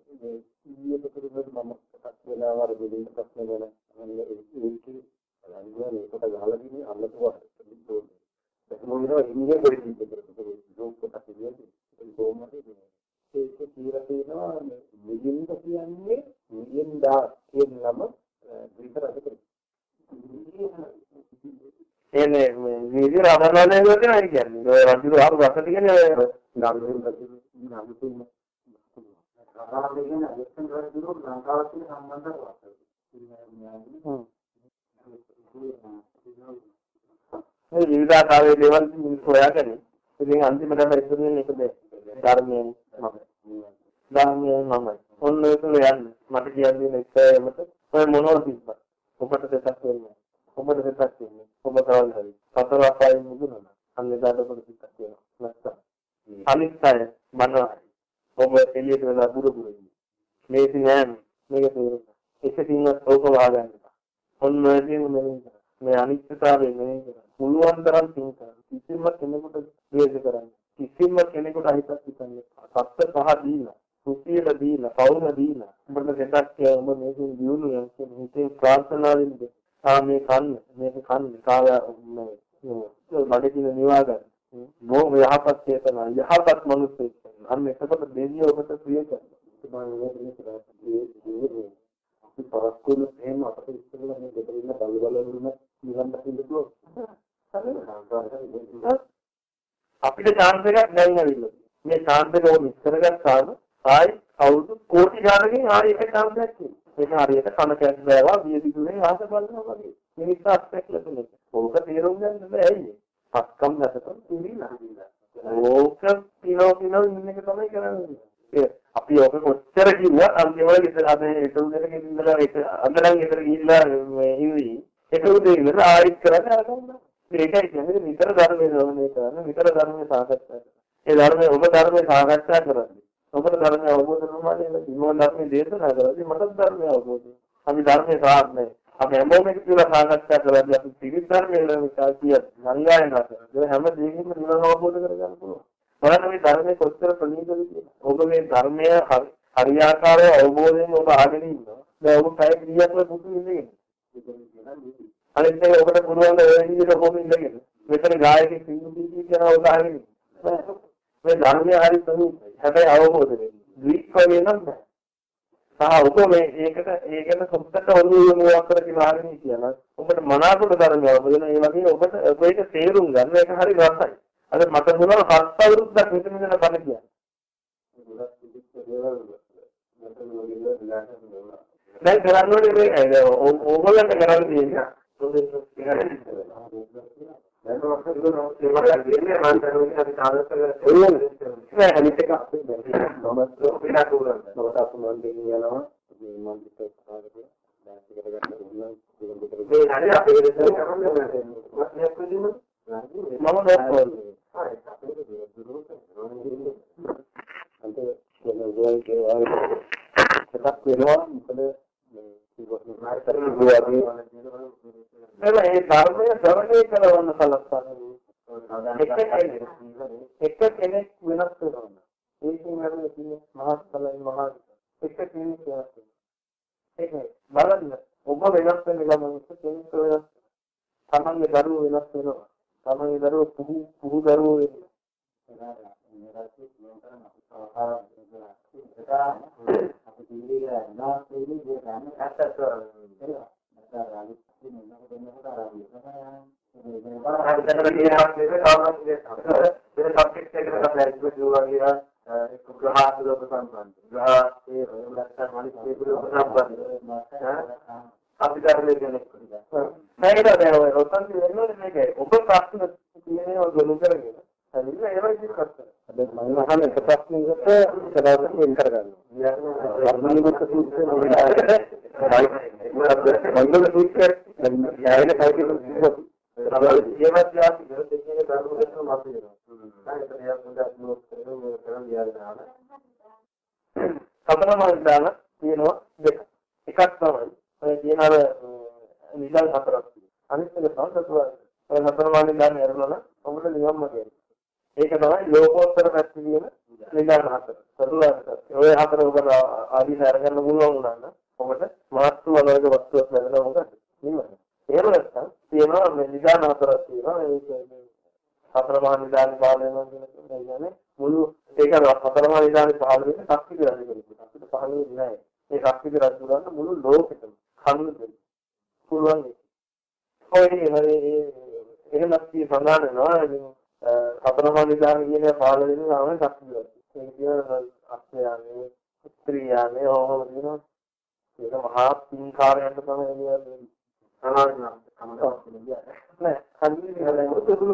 ඊයේ පෙරේද මම කතා වෙලා වර දෙලින් ප්‍රශ්න ගැන අහන්න ඒක අනිවාර්යයෙන් ඒකට ගහලා තියෙන්නේ අල්ලතුවා ඒක මොනවා ඉන්නේ පොඩි දෙයක් ලෝක කොට කියන්නේ ඒක කොහොමද ඒක කියලා තියෙනවා මිලින්ද කියන්නේ මිලියන් දා කියන නම විතරද එන්නේ මේ විදි රබරවලේ වෙනවා කියන්නේ ඔය රජු ආපු වසති කියන්නේ ගාමිණී නම් තුන සාමාන්‍ය කියන එක්සන් වල දිනු ලංකාවට තියෙන සම්බන්ධතාවක්. මේ විවිධාකාරයේ දේවල් මිනිස්සු හොයාගෙන ඉතින් අන්තිමට ඉතුරු වෙන්නේ එකද ධර්මයෙන් මම. ධර්මයෙන් මම. ඔන්න ඒක යන්න. මට කියන්නේ ඉස්සෙල්ලමට ඔය මොනවද තිබ්බා. ඔබට දෙයක් වෙන්නේ. ඔබට දෙයක් වෙන්නේ. ඔබ කවල් හරි. සතර අපායෙන් මුදුනන. අන්නේ දාට ඔබට දෙයක් වෙනවා. නැත්තම්. අනිත් අය මනවා. ඔබ එළියට වෙලා බුරු බුරු ඉන්නේ. මේක නෑ මේක තේරුම්. එකකින්වත් ඕක වහගන්න. ඔන්න මේකෙන් මෙන්න මේ අනිත්‍යතාවය මෙන්න පුළුවන් තරම් තින් කරන්න. කිසිම කෙනෙකුට ද්වේෂ කරන්න. කිසිම කෙනෙකුට අහිතක් හිතන්නේ. සත්‍ය පහ දීලා, සුසියල දීලා, පවුම දීලා. උඹට දෙයක් කියලා උඹ මේකෙන් දියුණු යන කියන හිතේ ප්‍රාර්ථනාවෙන්ද ආ මේ කන්න මේක කන්න කාය මේ බඩකින් නිවා ගන්න. මොහ යහපත් චේතන යහපත් මනුස්සයෙක්. අන්න එතකොට දෙවියෝ ඔබට ප්‍රිය කරනවා. අපි පරස්කෝල එහෙම අපිට ඉස්සෙල්ලා මේ ගෙදර ඉන්න බල්ල බල්ල වුණ නිවන් දකින්න පුළුවන්. අපිට chance එකක් නැවිලා ඉන්න. මේ chance එක ඕන ඉස්සර ගත්තාම ආයි අවුරුදු කෝටි ගානකින් ආයි එක chance එකක් තියෙනවා. ඒක හරියට කන කැස් බෑවා වියදිදුනේ ආස බලනවා වගේ. මිනිස්සු අස්පෙක් ලැබුණේ. ඕක තේරුම් ගන්න බෑ ඇයි? පස්කම් නැතකම් පිළිලා. ඕක පිනෝ පිනෝ ඉන්න එක තමයි කරන්නේ. අපි ඔක කොච්චර කිව්වා අන්තිමට ගෙදර අද ඒක උදේට ගෙදර ඒක අඳලන් ගෙදර ගිහිල්ලා මේ ඉවි ඒක උදේ ඉඳලා ආයෙත් කරන්නේ අර ගන්න. ඒකයි කියන්නේ විතර ධර්මයේ දවන්නේ කරන විතර ධර්මයේ සාකච්ඡා කරන. ඒ ධර්මයේ ඔබ ධර්මයේ සාකච්ඡා කරන්නේ. ඔබට ධර්මය අවබෝධ කරනවා කියන්නේ ඉමෝන් ධර්මයේ දේශනා කරද්දී මට ධර්මය අවබෝධ අපි ධර්මයේ සාර්ථකයි. අපි හැමෝම එක කියලා සාකච්ඡා කරද්දී අපි ත්‍රිවිධ ධර්මයේ ලෝකා කිය සංගායනා කරනවා. හැම දෙයකින්ම නිවන අවබෝධ කරගන්න පුළුවන්. බලන්න මේ ධර්මයේ කොච්චර ප්‍රණීතද කියලා. ඔබ මේ ධර්මය හරියාකාරව අවබෝධයෙන් ඔබ අහගෙන ඉන්නවා. දැන් ඔබ පැය කීයක් පුතු ඉන්නේ. අනිත් එක ඔබට පුළුවන් ඒ විදිහට කොහොම ඉඳගෙන මෙතන ගායකයෙක් සිංහලී කියනවා ඔබ අහගෙන මේ ධර්මය හරි ප්‍රණීතයි. හැබැයි අවබෝධ වෙන්නේ. ද්වීප වගේ නම් නෑ. සහ ඔබ මේ ඒකට ඒකට සොත්තට ඔළුව මොකක් කර කියලා අහගෙන කියනවා. ඔබට මනාකොට ධර්මය අවබෝධ වෙන ඒ වගේ ඔබට ඔබ ඒක තේරුම් ගන්න ඒක හරි රසයි. අද මට මොනවා හත් අවුරුද්දක් මෙතන ඉඳලා බණ කියන්නේ. දැන් කරන්න ඕනේ මේ ඕගොල්ලන්ට කරන්න තියෙනවා. නෑ අනිත් එක අපේ මම පිනා කරනවා. මම තාප්පු මන් දෙන්නේ යනවා. මේ මන් දෙක කරගෙන දැන් ඉගෙන ගන්න ඕන. මේ හරි අපේ දෙයක් කරන්නේ මම නෝත් අන්ත වෙනවා එකක් වෙනවා මොකද මේ ධර්මය ශ්‍රවණය කරන සලස්වන්නේ එක කෙනෙක් වෙනස් වෙනවා. ඒකෙන් හරියට තියෙන මහත්ඵලයි මහා එක කෙනෙක් වෙනස් වෙනවා. ඒක බලන්න. ඔබ වෙනස් වෙන ගමන් කෙනෙක් වෙනස් තමන්ගේ දරුවෝ වෙනස් වෙනවා. තමන්ගේ දරුවෝ පුහු පුහු දරුවෝ වෙනවා අපි ධර්මයේ කෙනෙක් මේකට දැන් ඔතන වෙන්නේ මේක ඔබ ප්‍රශ්න තියෙනවා ගොනු කරගෙන ඇවිල්ලා ඒවා ඉදිරිපත් කරනවා. දැන් මම අහන්නේ එක ප්‍රශ්නයකට සදාතන වෙන් Thank you. ආදීන අරගන්න පුළුවන් වුණා නම් ඔබට මාත්‍ර වලක වස්තුවක් ලැබෙනවා මොකද? නිවන. එහෙම නැත්නම් තියෙනවා මේ නිදාන හතරක් තියෙනවා. ඒක හතර මහා නිදාන පහළ වෙනවා කියන්නේ මුළු ඒක හතර මහා නිදාන පහළ වෙන ශක්තිය කියලා අපිට පහළ වෙන්නේ නැහැ. මේ ශක්තිය රජු ගන්න මුළු ලෝකෙටම කන්න දෙන්න පුළුවන්. ඔය එහෙමත් තියෙන සඳහන් වෙනවා සතරමා නිදාන කියන පාල වෙන ගමන් ශක්තියක්. ඒ කියන අස්යානේ ස්ත්‍රියනේ ඕම දිනවා ඒක මහා පින්කාරයන්ට තමයි කියන්නේ සමාජ නම් තමයි නෑ කන්නේ උතුරු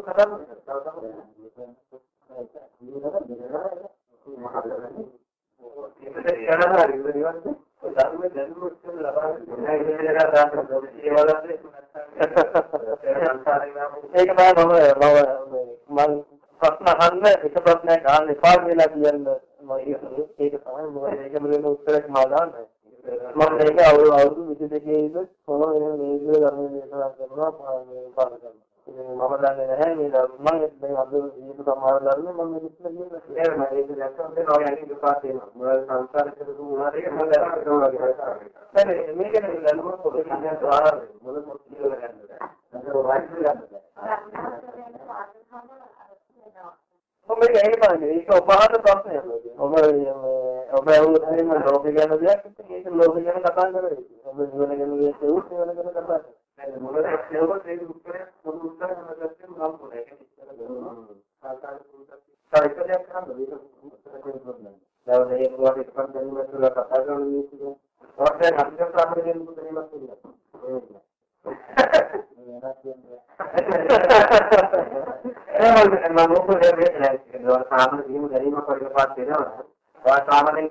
ඒක තමයි මම මම ප්‍රශ්න අහන්න එක ප්‍රශ්නයක් අහන්න එපා කියලා කියන්න මම ඒක තමයි මොකද ඒක මෙලෙන උත්තරයක් මම දාන්නේ මම මේක අවුරුදු අවුරුදු 22 ඉඳන් කොහොම වෙන මේ විදිහට ධර්ම දේශනා කරනවා මේ පාර කරනවා ඉතින් මම දන්නේ නැහැ මේ මම මේ අද ජීවිත සමාන ධර්ම මම මේක කියන්නේ ඒක මම ඒක දැක්කම තේරෙනවා යන්නේ දෙපාර්ත් වෙනවා මොකද සංස්කාරයක දුන්නා ඒක මම දැක්කම තේරෙනවා නැහැ මේක නේ ලනුව පොතේ කියන්නේ ආහාර මොන මොකද කියලා ගන්නද ඒක වයිස් ගන්නද ඔබ එහෙමයි ඒක ඔබහාට ප්‍රශ්නයක් ඔබ ඔබ අවුරුද්දේම ලෝක ගැන දෙයක් ඉතින් ඒක ලෝක ගැන කතා කරන්නේ ඔබ නිවන ගැන දෙයක් ඒත් නිවන ගැන කතා කරන්නේ මොකද ඒක ඒක උත්තරයක් පොදු උත්තරයක් නැත්නම් නම් පොරේ ඒක ඉස්සර කරනවා සාකාර පුරුද්දක් සායිකලයක් කරන්න මේක උත්තර දෙන්න දැන් මේ පුවාට එකක් දැනීම තුළ කතා කරන මිනිස්සු ඔතන අධික සාමයෙන් දෙන්නත් තියෙනවා එහෙනම් මම මොකද මේ සාමාන්‍ය දීම ගැනීම කරගපාත් වෙනවා. ඔය සාමාන්‍යයෙන්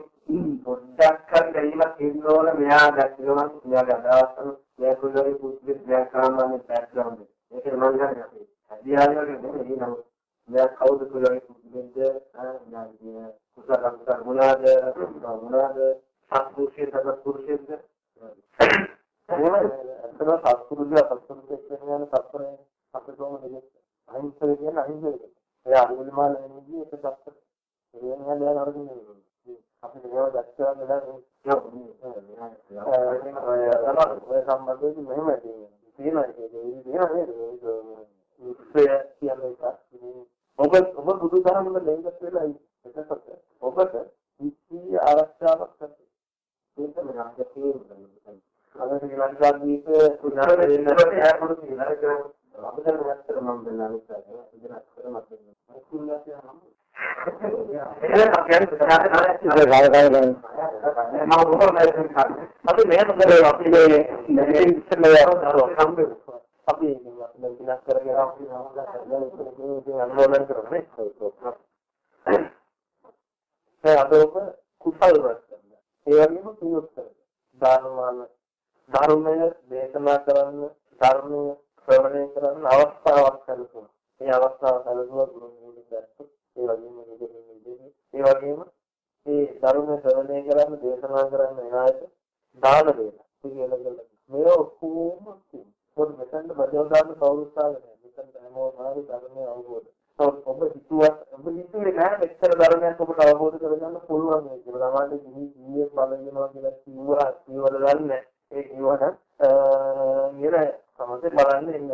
පොඩ්ඩක් හරි ගැනීමක් තියෙන්න ඕන මෙයා දැක්කම මෙයා ගදාස්සන මෙයා කුලරි පුස්තිස් මෙයා සාමාන්‍ය බෑග්ග්‍රවුන්ඩ් එක. ඒක මම ගන්න අපි. අධ්‍යාපනය නෙමෙයි නම. මෙයා කවුද කුලරි පුස්තිස්ද ආ කුසල කුසල මොනවාද මොනවාද සත්පුරුෂයෙක්ද සත්පුරුෂයෙක්ද ඇත්තටම සත්පුරුෂය සත්පුරුෂය කියන සත්පුරුෂය අපේ කොහොමද අහිංසක කියන අහිංසක. ඒ අනුගමන වෙනදී ඒක සත්‍ය. ඒ වෙනවා දැන් අරගෙන අපිට ඒව දැක්කම නේද? ඔය සම්බන්ධයෙන් මෙහෙම තියෙනවා ඒක තියෙනවා නේද? ඒක කියන්නේ ඔබ ඔබ බුදු දහම වල දෙයක් වෙලා එකකට ඔබට විශ්වීය ආරක්ෂාවක් නැති. ඒක මම හිතන්නේ අද ශ්‍රී ලංකා දීප උදාහරණ දෙන්න අපිට නැත්තර මම දෙන්නා ඉස්සරහ ඉතින් අත්තර මත අපි මේ මොකද අපි මේ ඉස්සෙල්ලා අපි විනාශ කරගෙන අපි අනුමೋದන් කරන්නේ ඒ අදෝක කුසල් රැස් කරනවා. ඒ වගේම පියුත් කරනවා. දානමාන ධර්මය දේශනා කරන්න ධර්මය ශ්‍රවණය කරන්න අවස්ථාවක් සැලසුණා. මේ අවස්ථාව සැලසුවා ගුරු මූලික දැක්ක. ඒ වගේම විදිහේ ඒ වගේම මේ ධර්මය ශ්‍රවණය කරන්න දේශනා කරන්න එන අයට දාන දෙන්න. කියලා කියලා. මේ ඔක්කොම පොඩි මෙතන බදල් දාන්න කවුරුස්සාව නැහැ. මෙතන හැමෝම හරි ධර්මය අවබෝධ. ඔබ හිතුවා ඔබ හිතුවේ නෑ මෙච්චර ධර්මයක් ඔබට අවබෝධ කරගන්න පුළුවන් මේ කියලා. සමහරවිට කිසි ජීවිතයක් බලනවා කියලා කිව්වා කියවල දන්නේ ඒ කිව්වට නිර සමහරවිට බලන්න ඉන්න.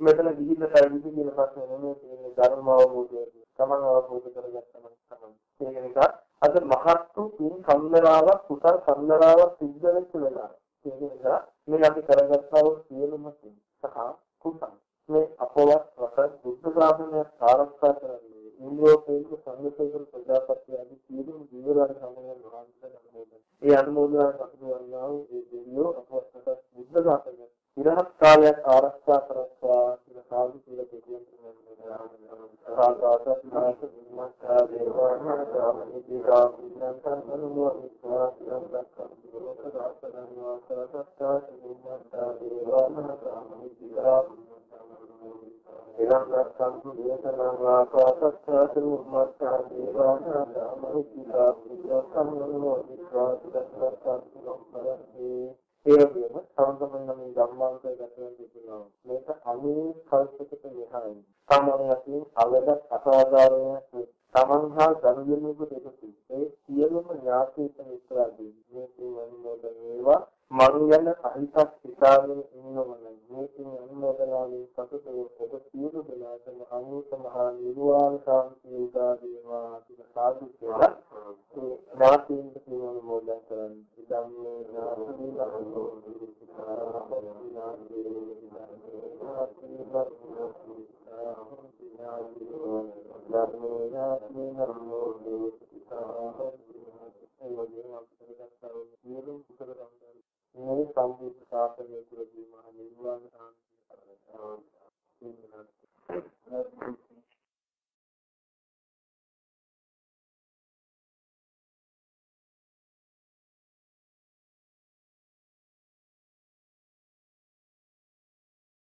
මෙතන ගිහිල්ලා පැවිදි කියන ප්‍රශ්නේ නෙමෙයි තියෙන්නේ ධර්ම අවබෝධය. තමන් අවබෝධ කරගත්තම තමයි. ඒක නිසා අද මහත්තු පින් සම්දරාවක් කුසල් සම්දරාවක් සිද්ධ වෙච්ච වෙලාව. ඒක නිසා මේ අපි කරගත්තා වූ සියලුම පින් සහ කුසල් මේ අපවත් රස බුද්ධ ශාසනය ආරක්ෂා කරන්නේ ඉන්ද්‍රෝපේන්ද්‍ර සංඝසේවක ප්‍රජාපති ආදී සියලුම ජීවරාජ සමයන් වහන්සේලා අනුමෝදන්. ඒ අනුමෝදනා සතුටුවන්නා වූ ඒ දෙවියෝ අපවත් බුද්ධ ශාසනය ඉරහත් කාලයක් ආරක්ෂා කරත්වා කියලා සාදු කියලා කියන ඉරහත්සන්තු දේශනා වාසස්සතු මත්තා දේවානා ධම්මිකා පුඤ්ඤ විශ්වාස දස්සස්සතු පරස්සේ ඒ වගේම සම්සමන මේ ධම්මාංකය ගැටවෙන්න පුළුවන්. මේක අනේ කල්පයකට මෙහායි. සාමාන්‍ය වශයෙන් අවද අසාධාරණ තමන්හා ගනුදෙනුවකට එකතු. ඒ සියලුම ඥාතික මිත්‍රාදී මේ පින්වන්වල වේවා මරු යන අහිතක් හිතාගෙන ඉන්නවනම් මේ පින් අනුමೋದනාවෙන් සතුට ඔබ සියලු දෙනාටම අනුත මහා නිර්වාණ ශාන්තිය උදා වේවා කියලා සාදු කියලා ඒ ඥාතීන් පින් අනුමෝදන් කරන්නේ. ඉදම්මේ ඥාති ලහෝ ධර්මේ ඥාති නමෝ ඒ වගේම අපිට ගත්තා වූ සියලුම කුසල සම්පන්න මේ සම්බුද්ධ ශාසනය තුළ දී මහ නිර්වාණ සාන්තිය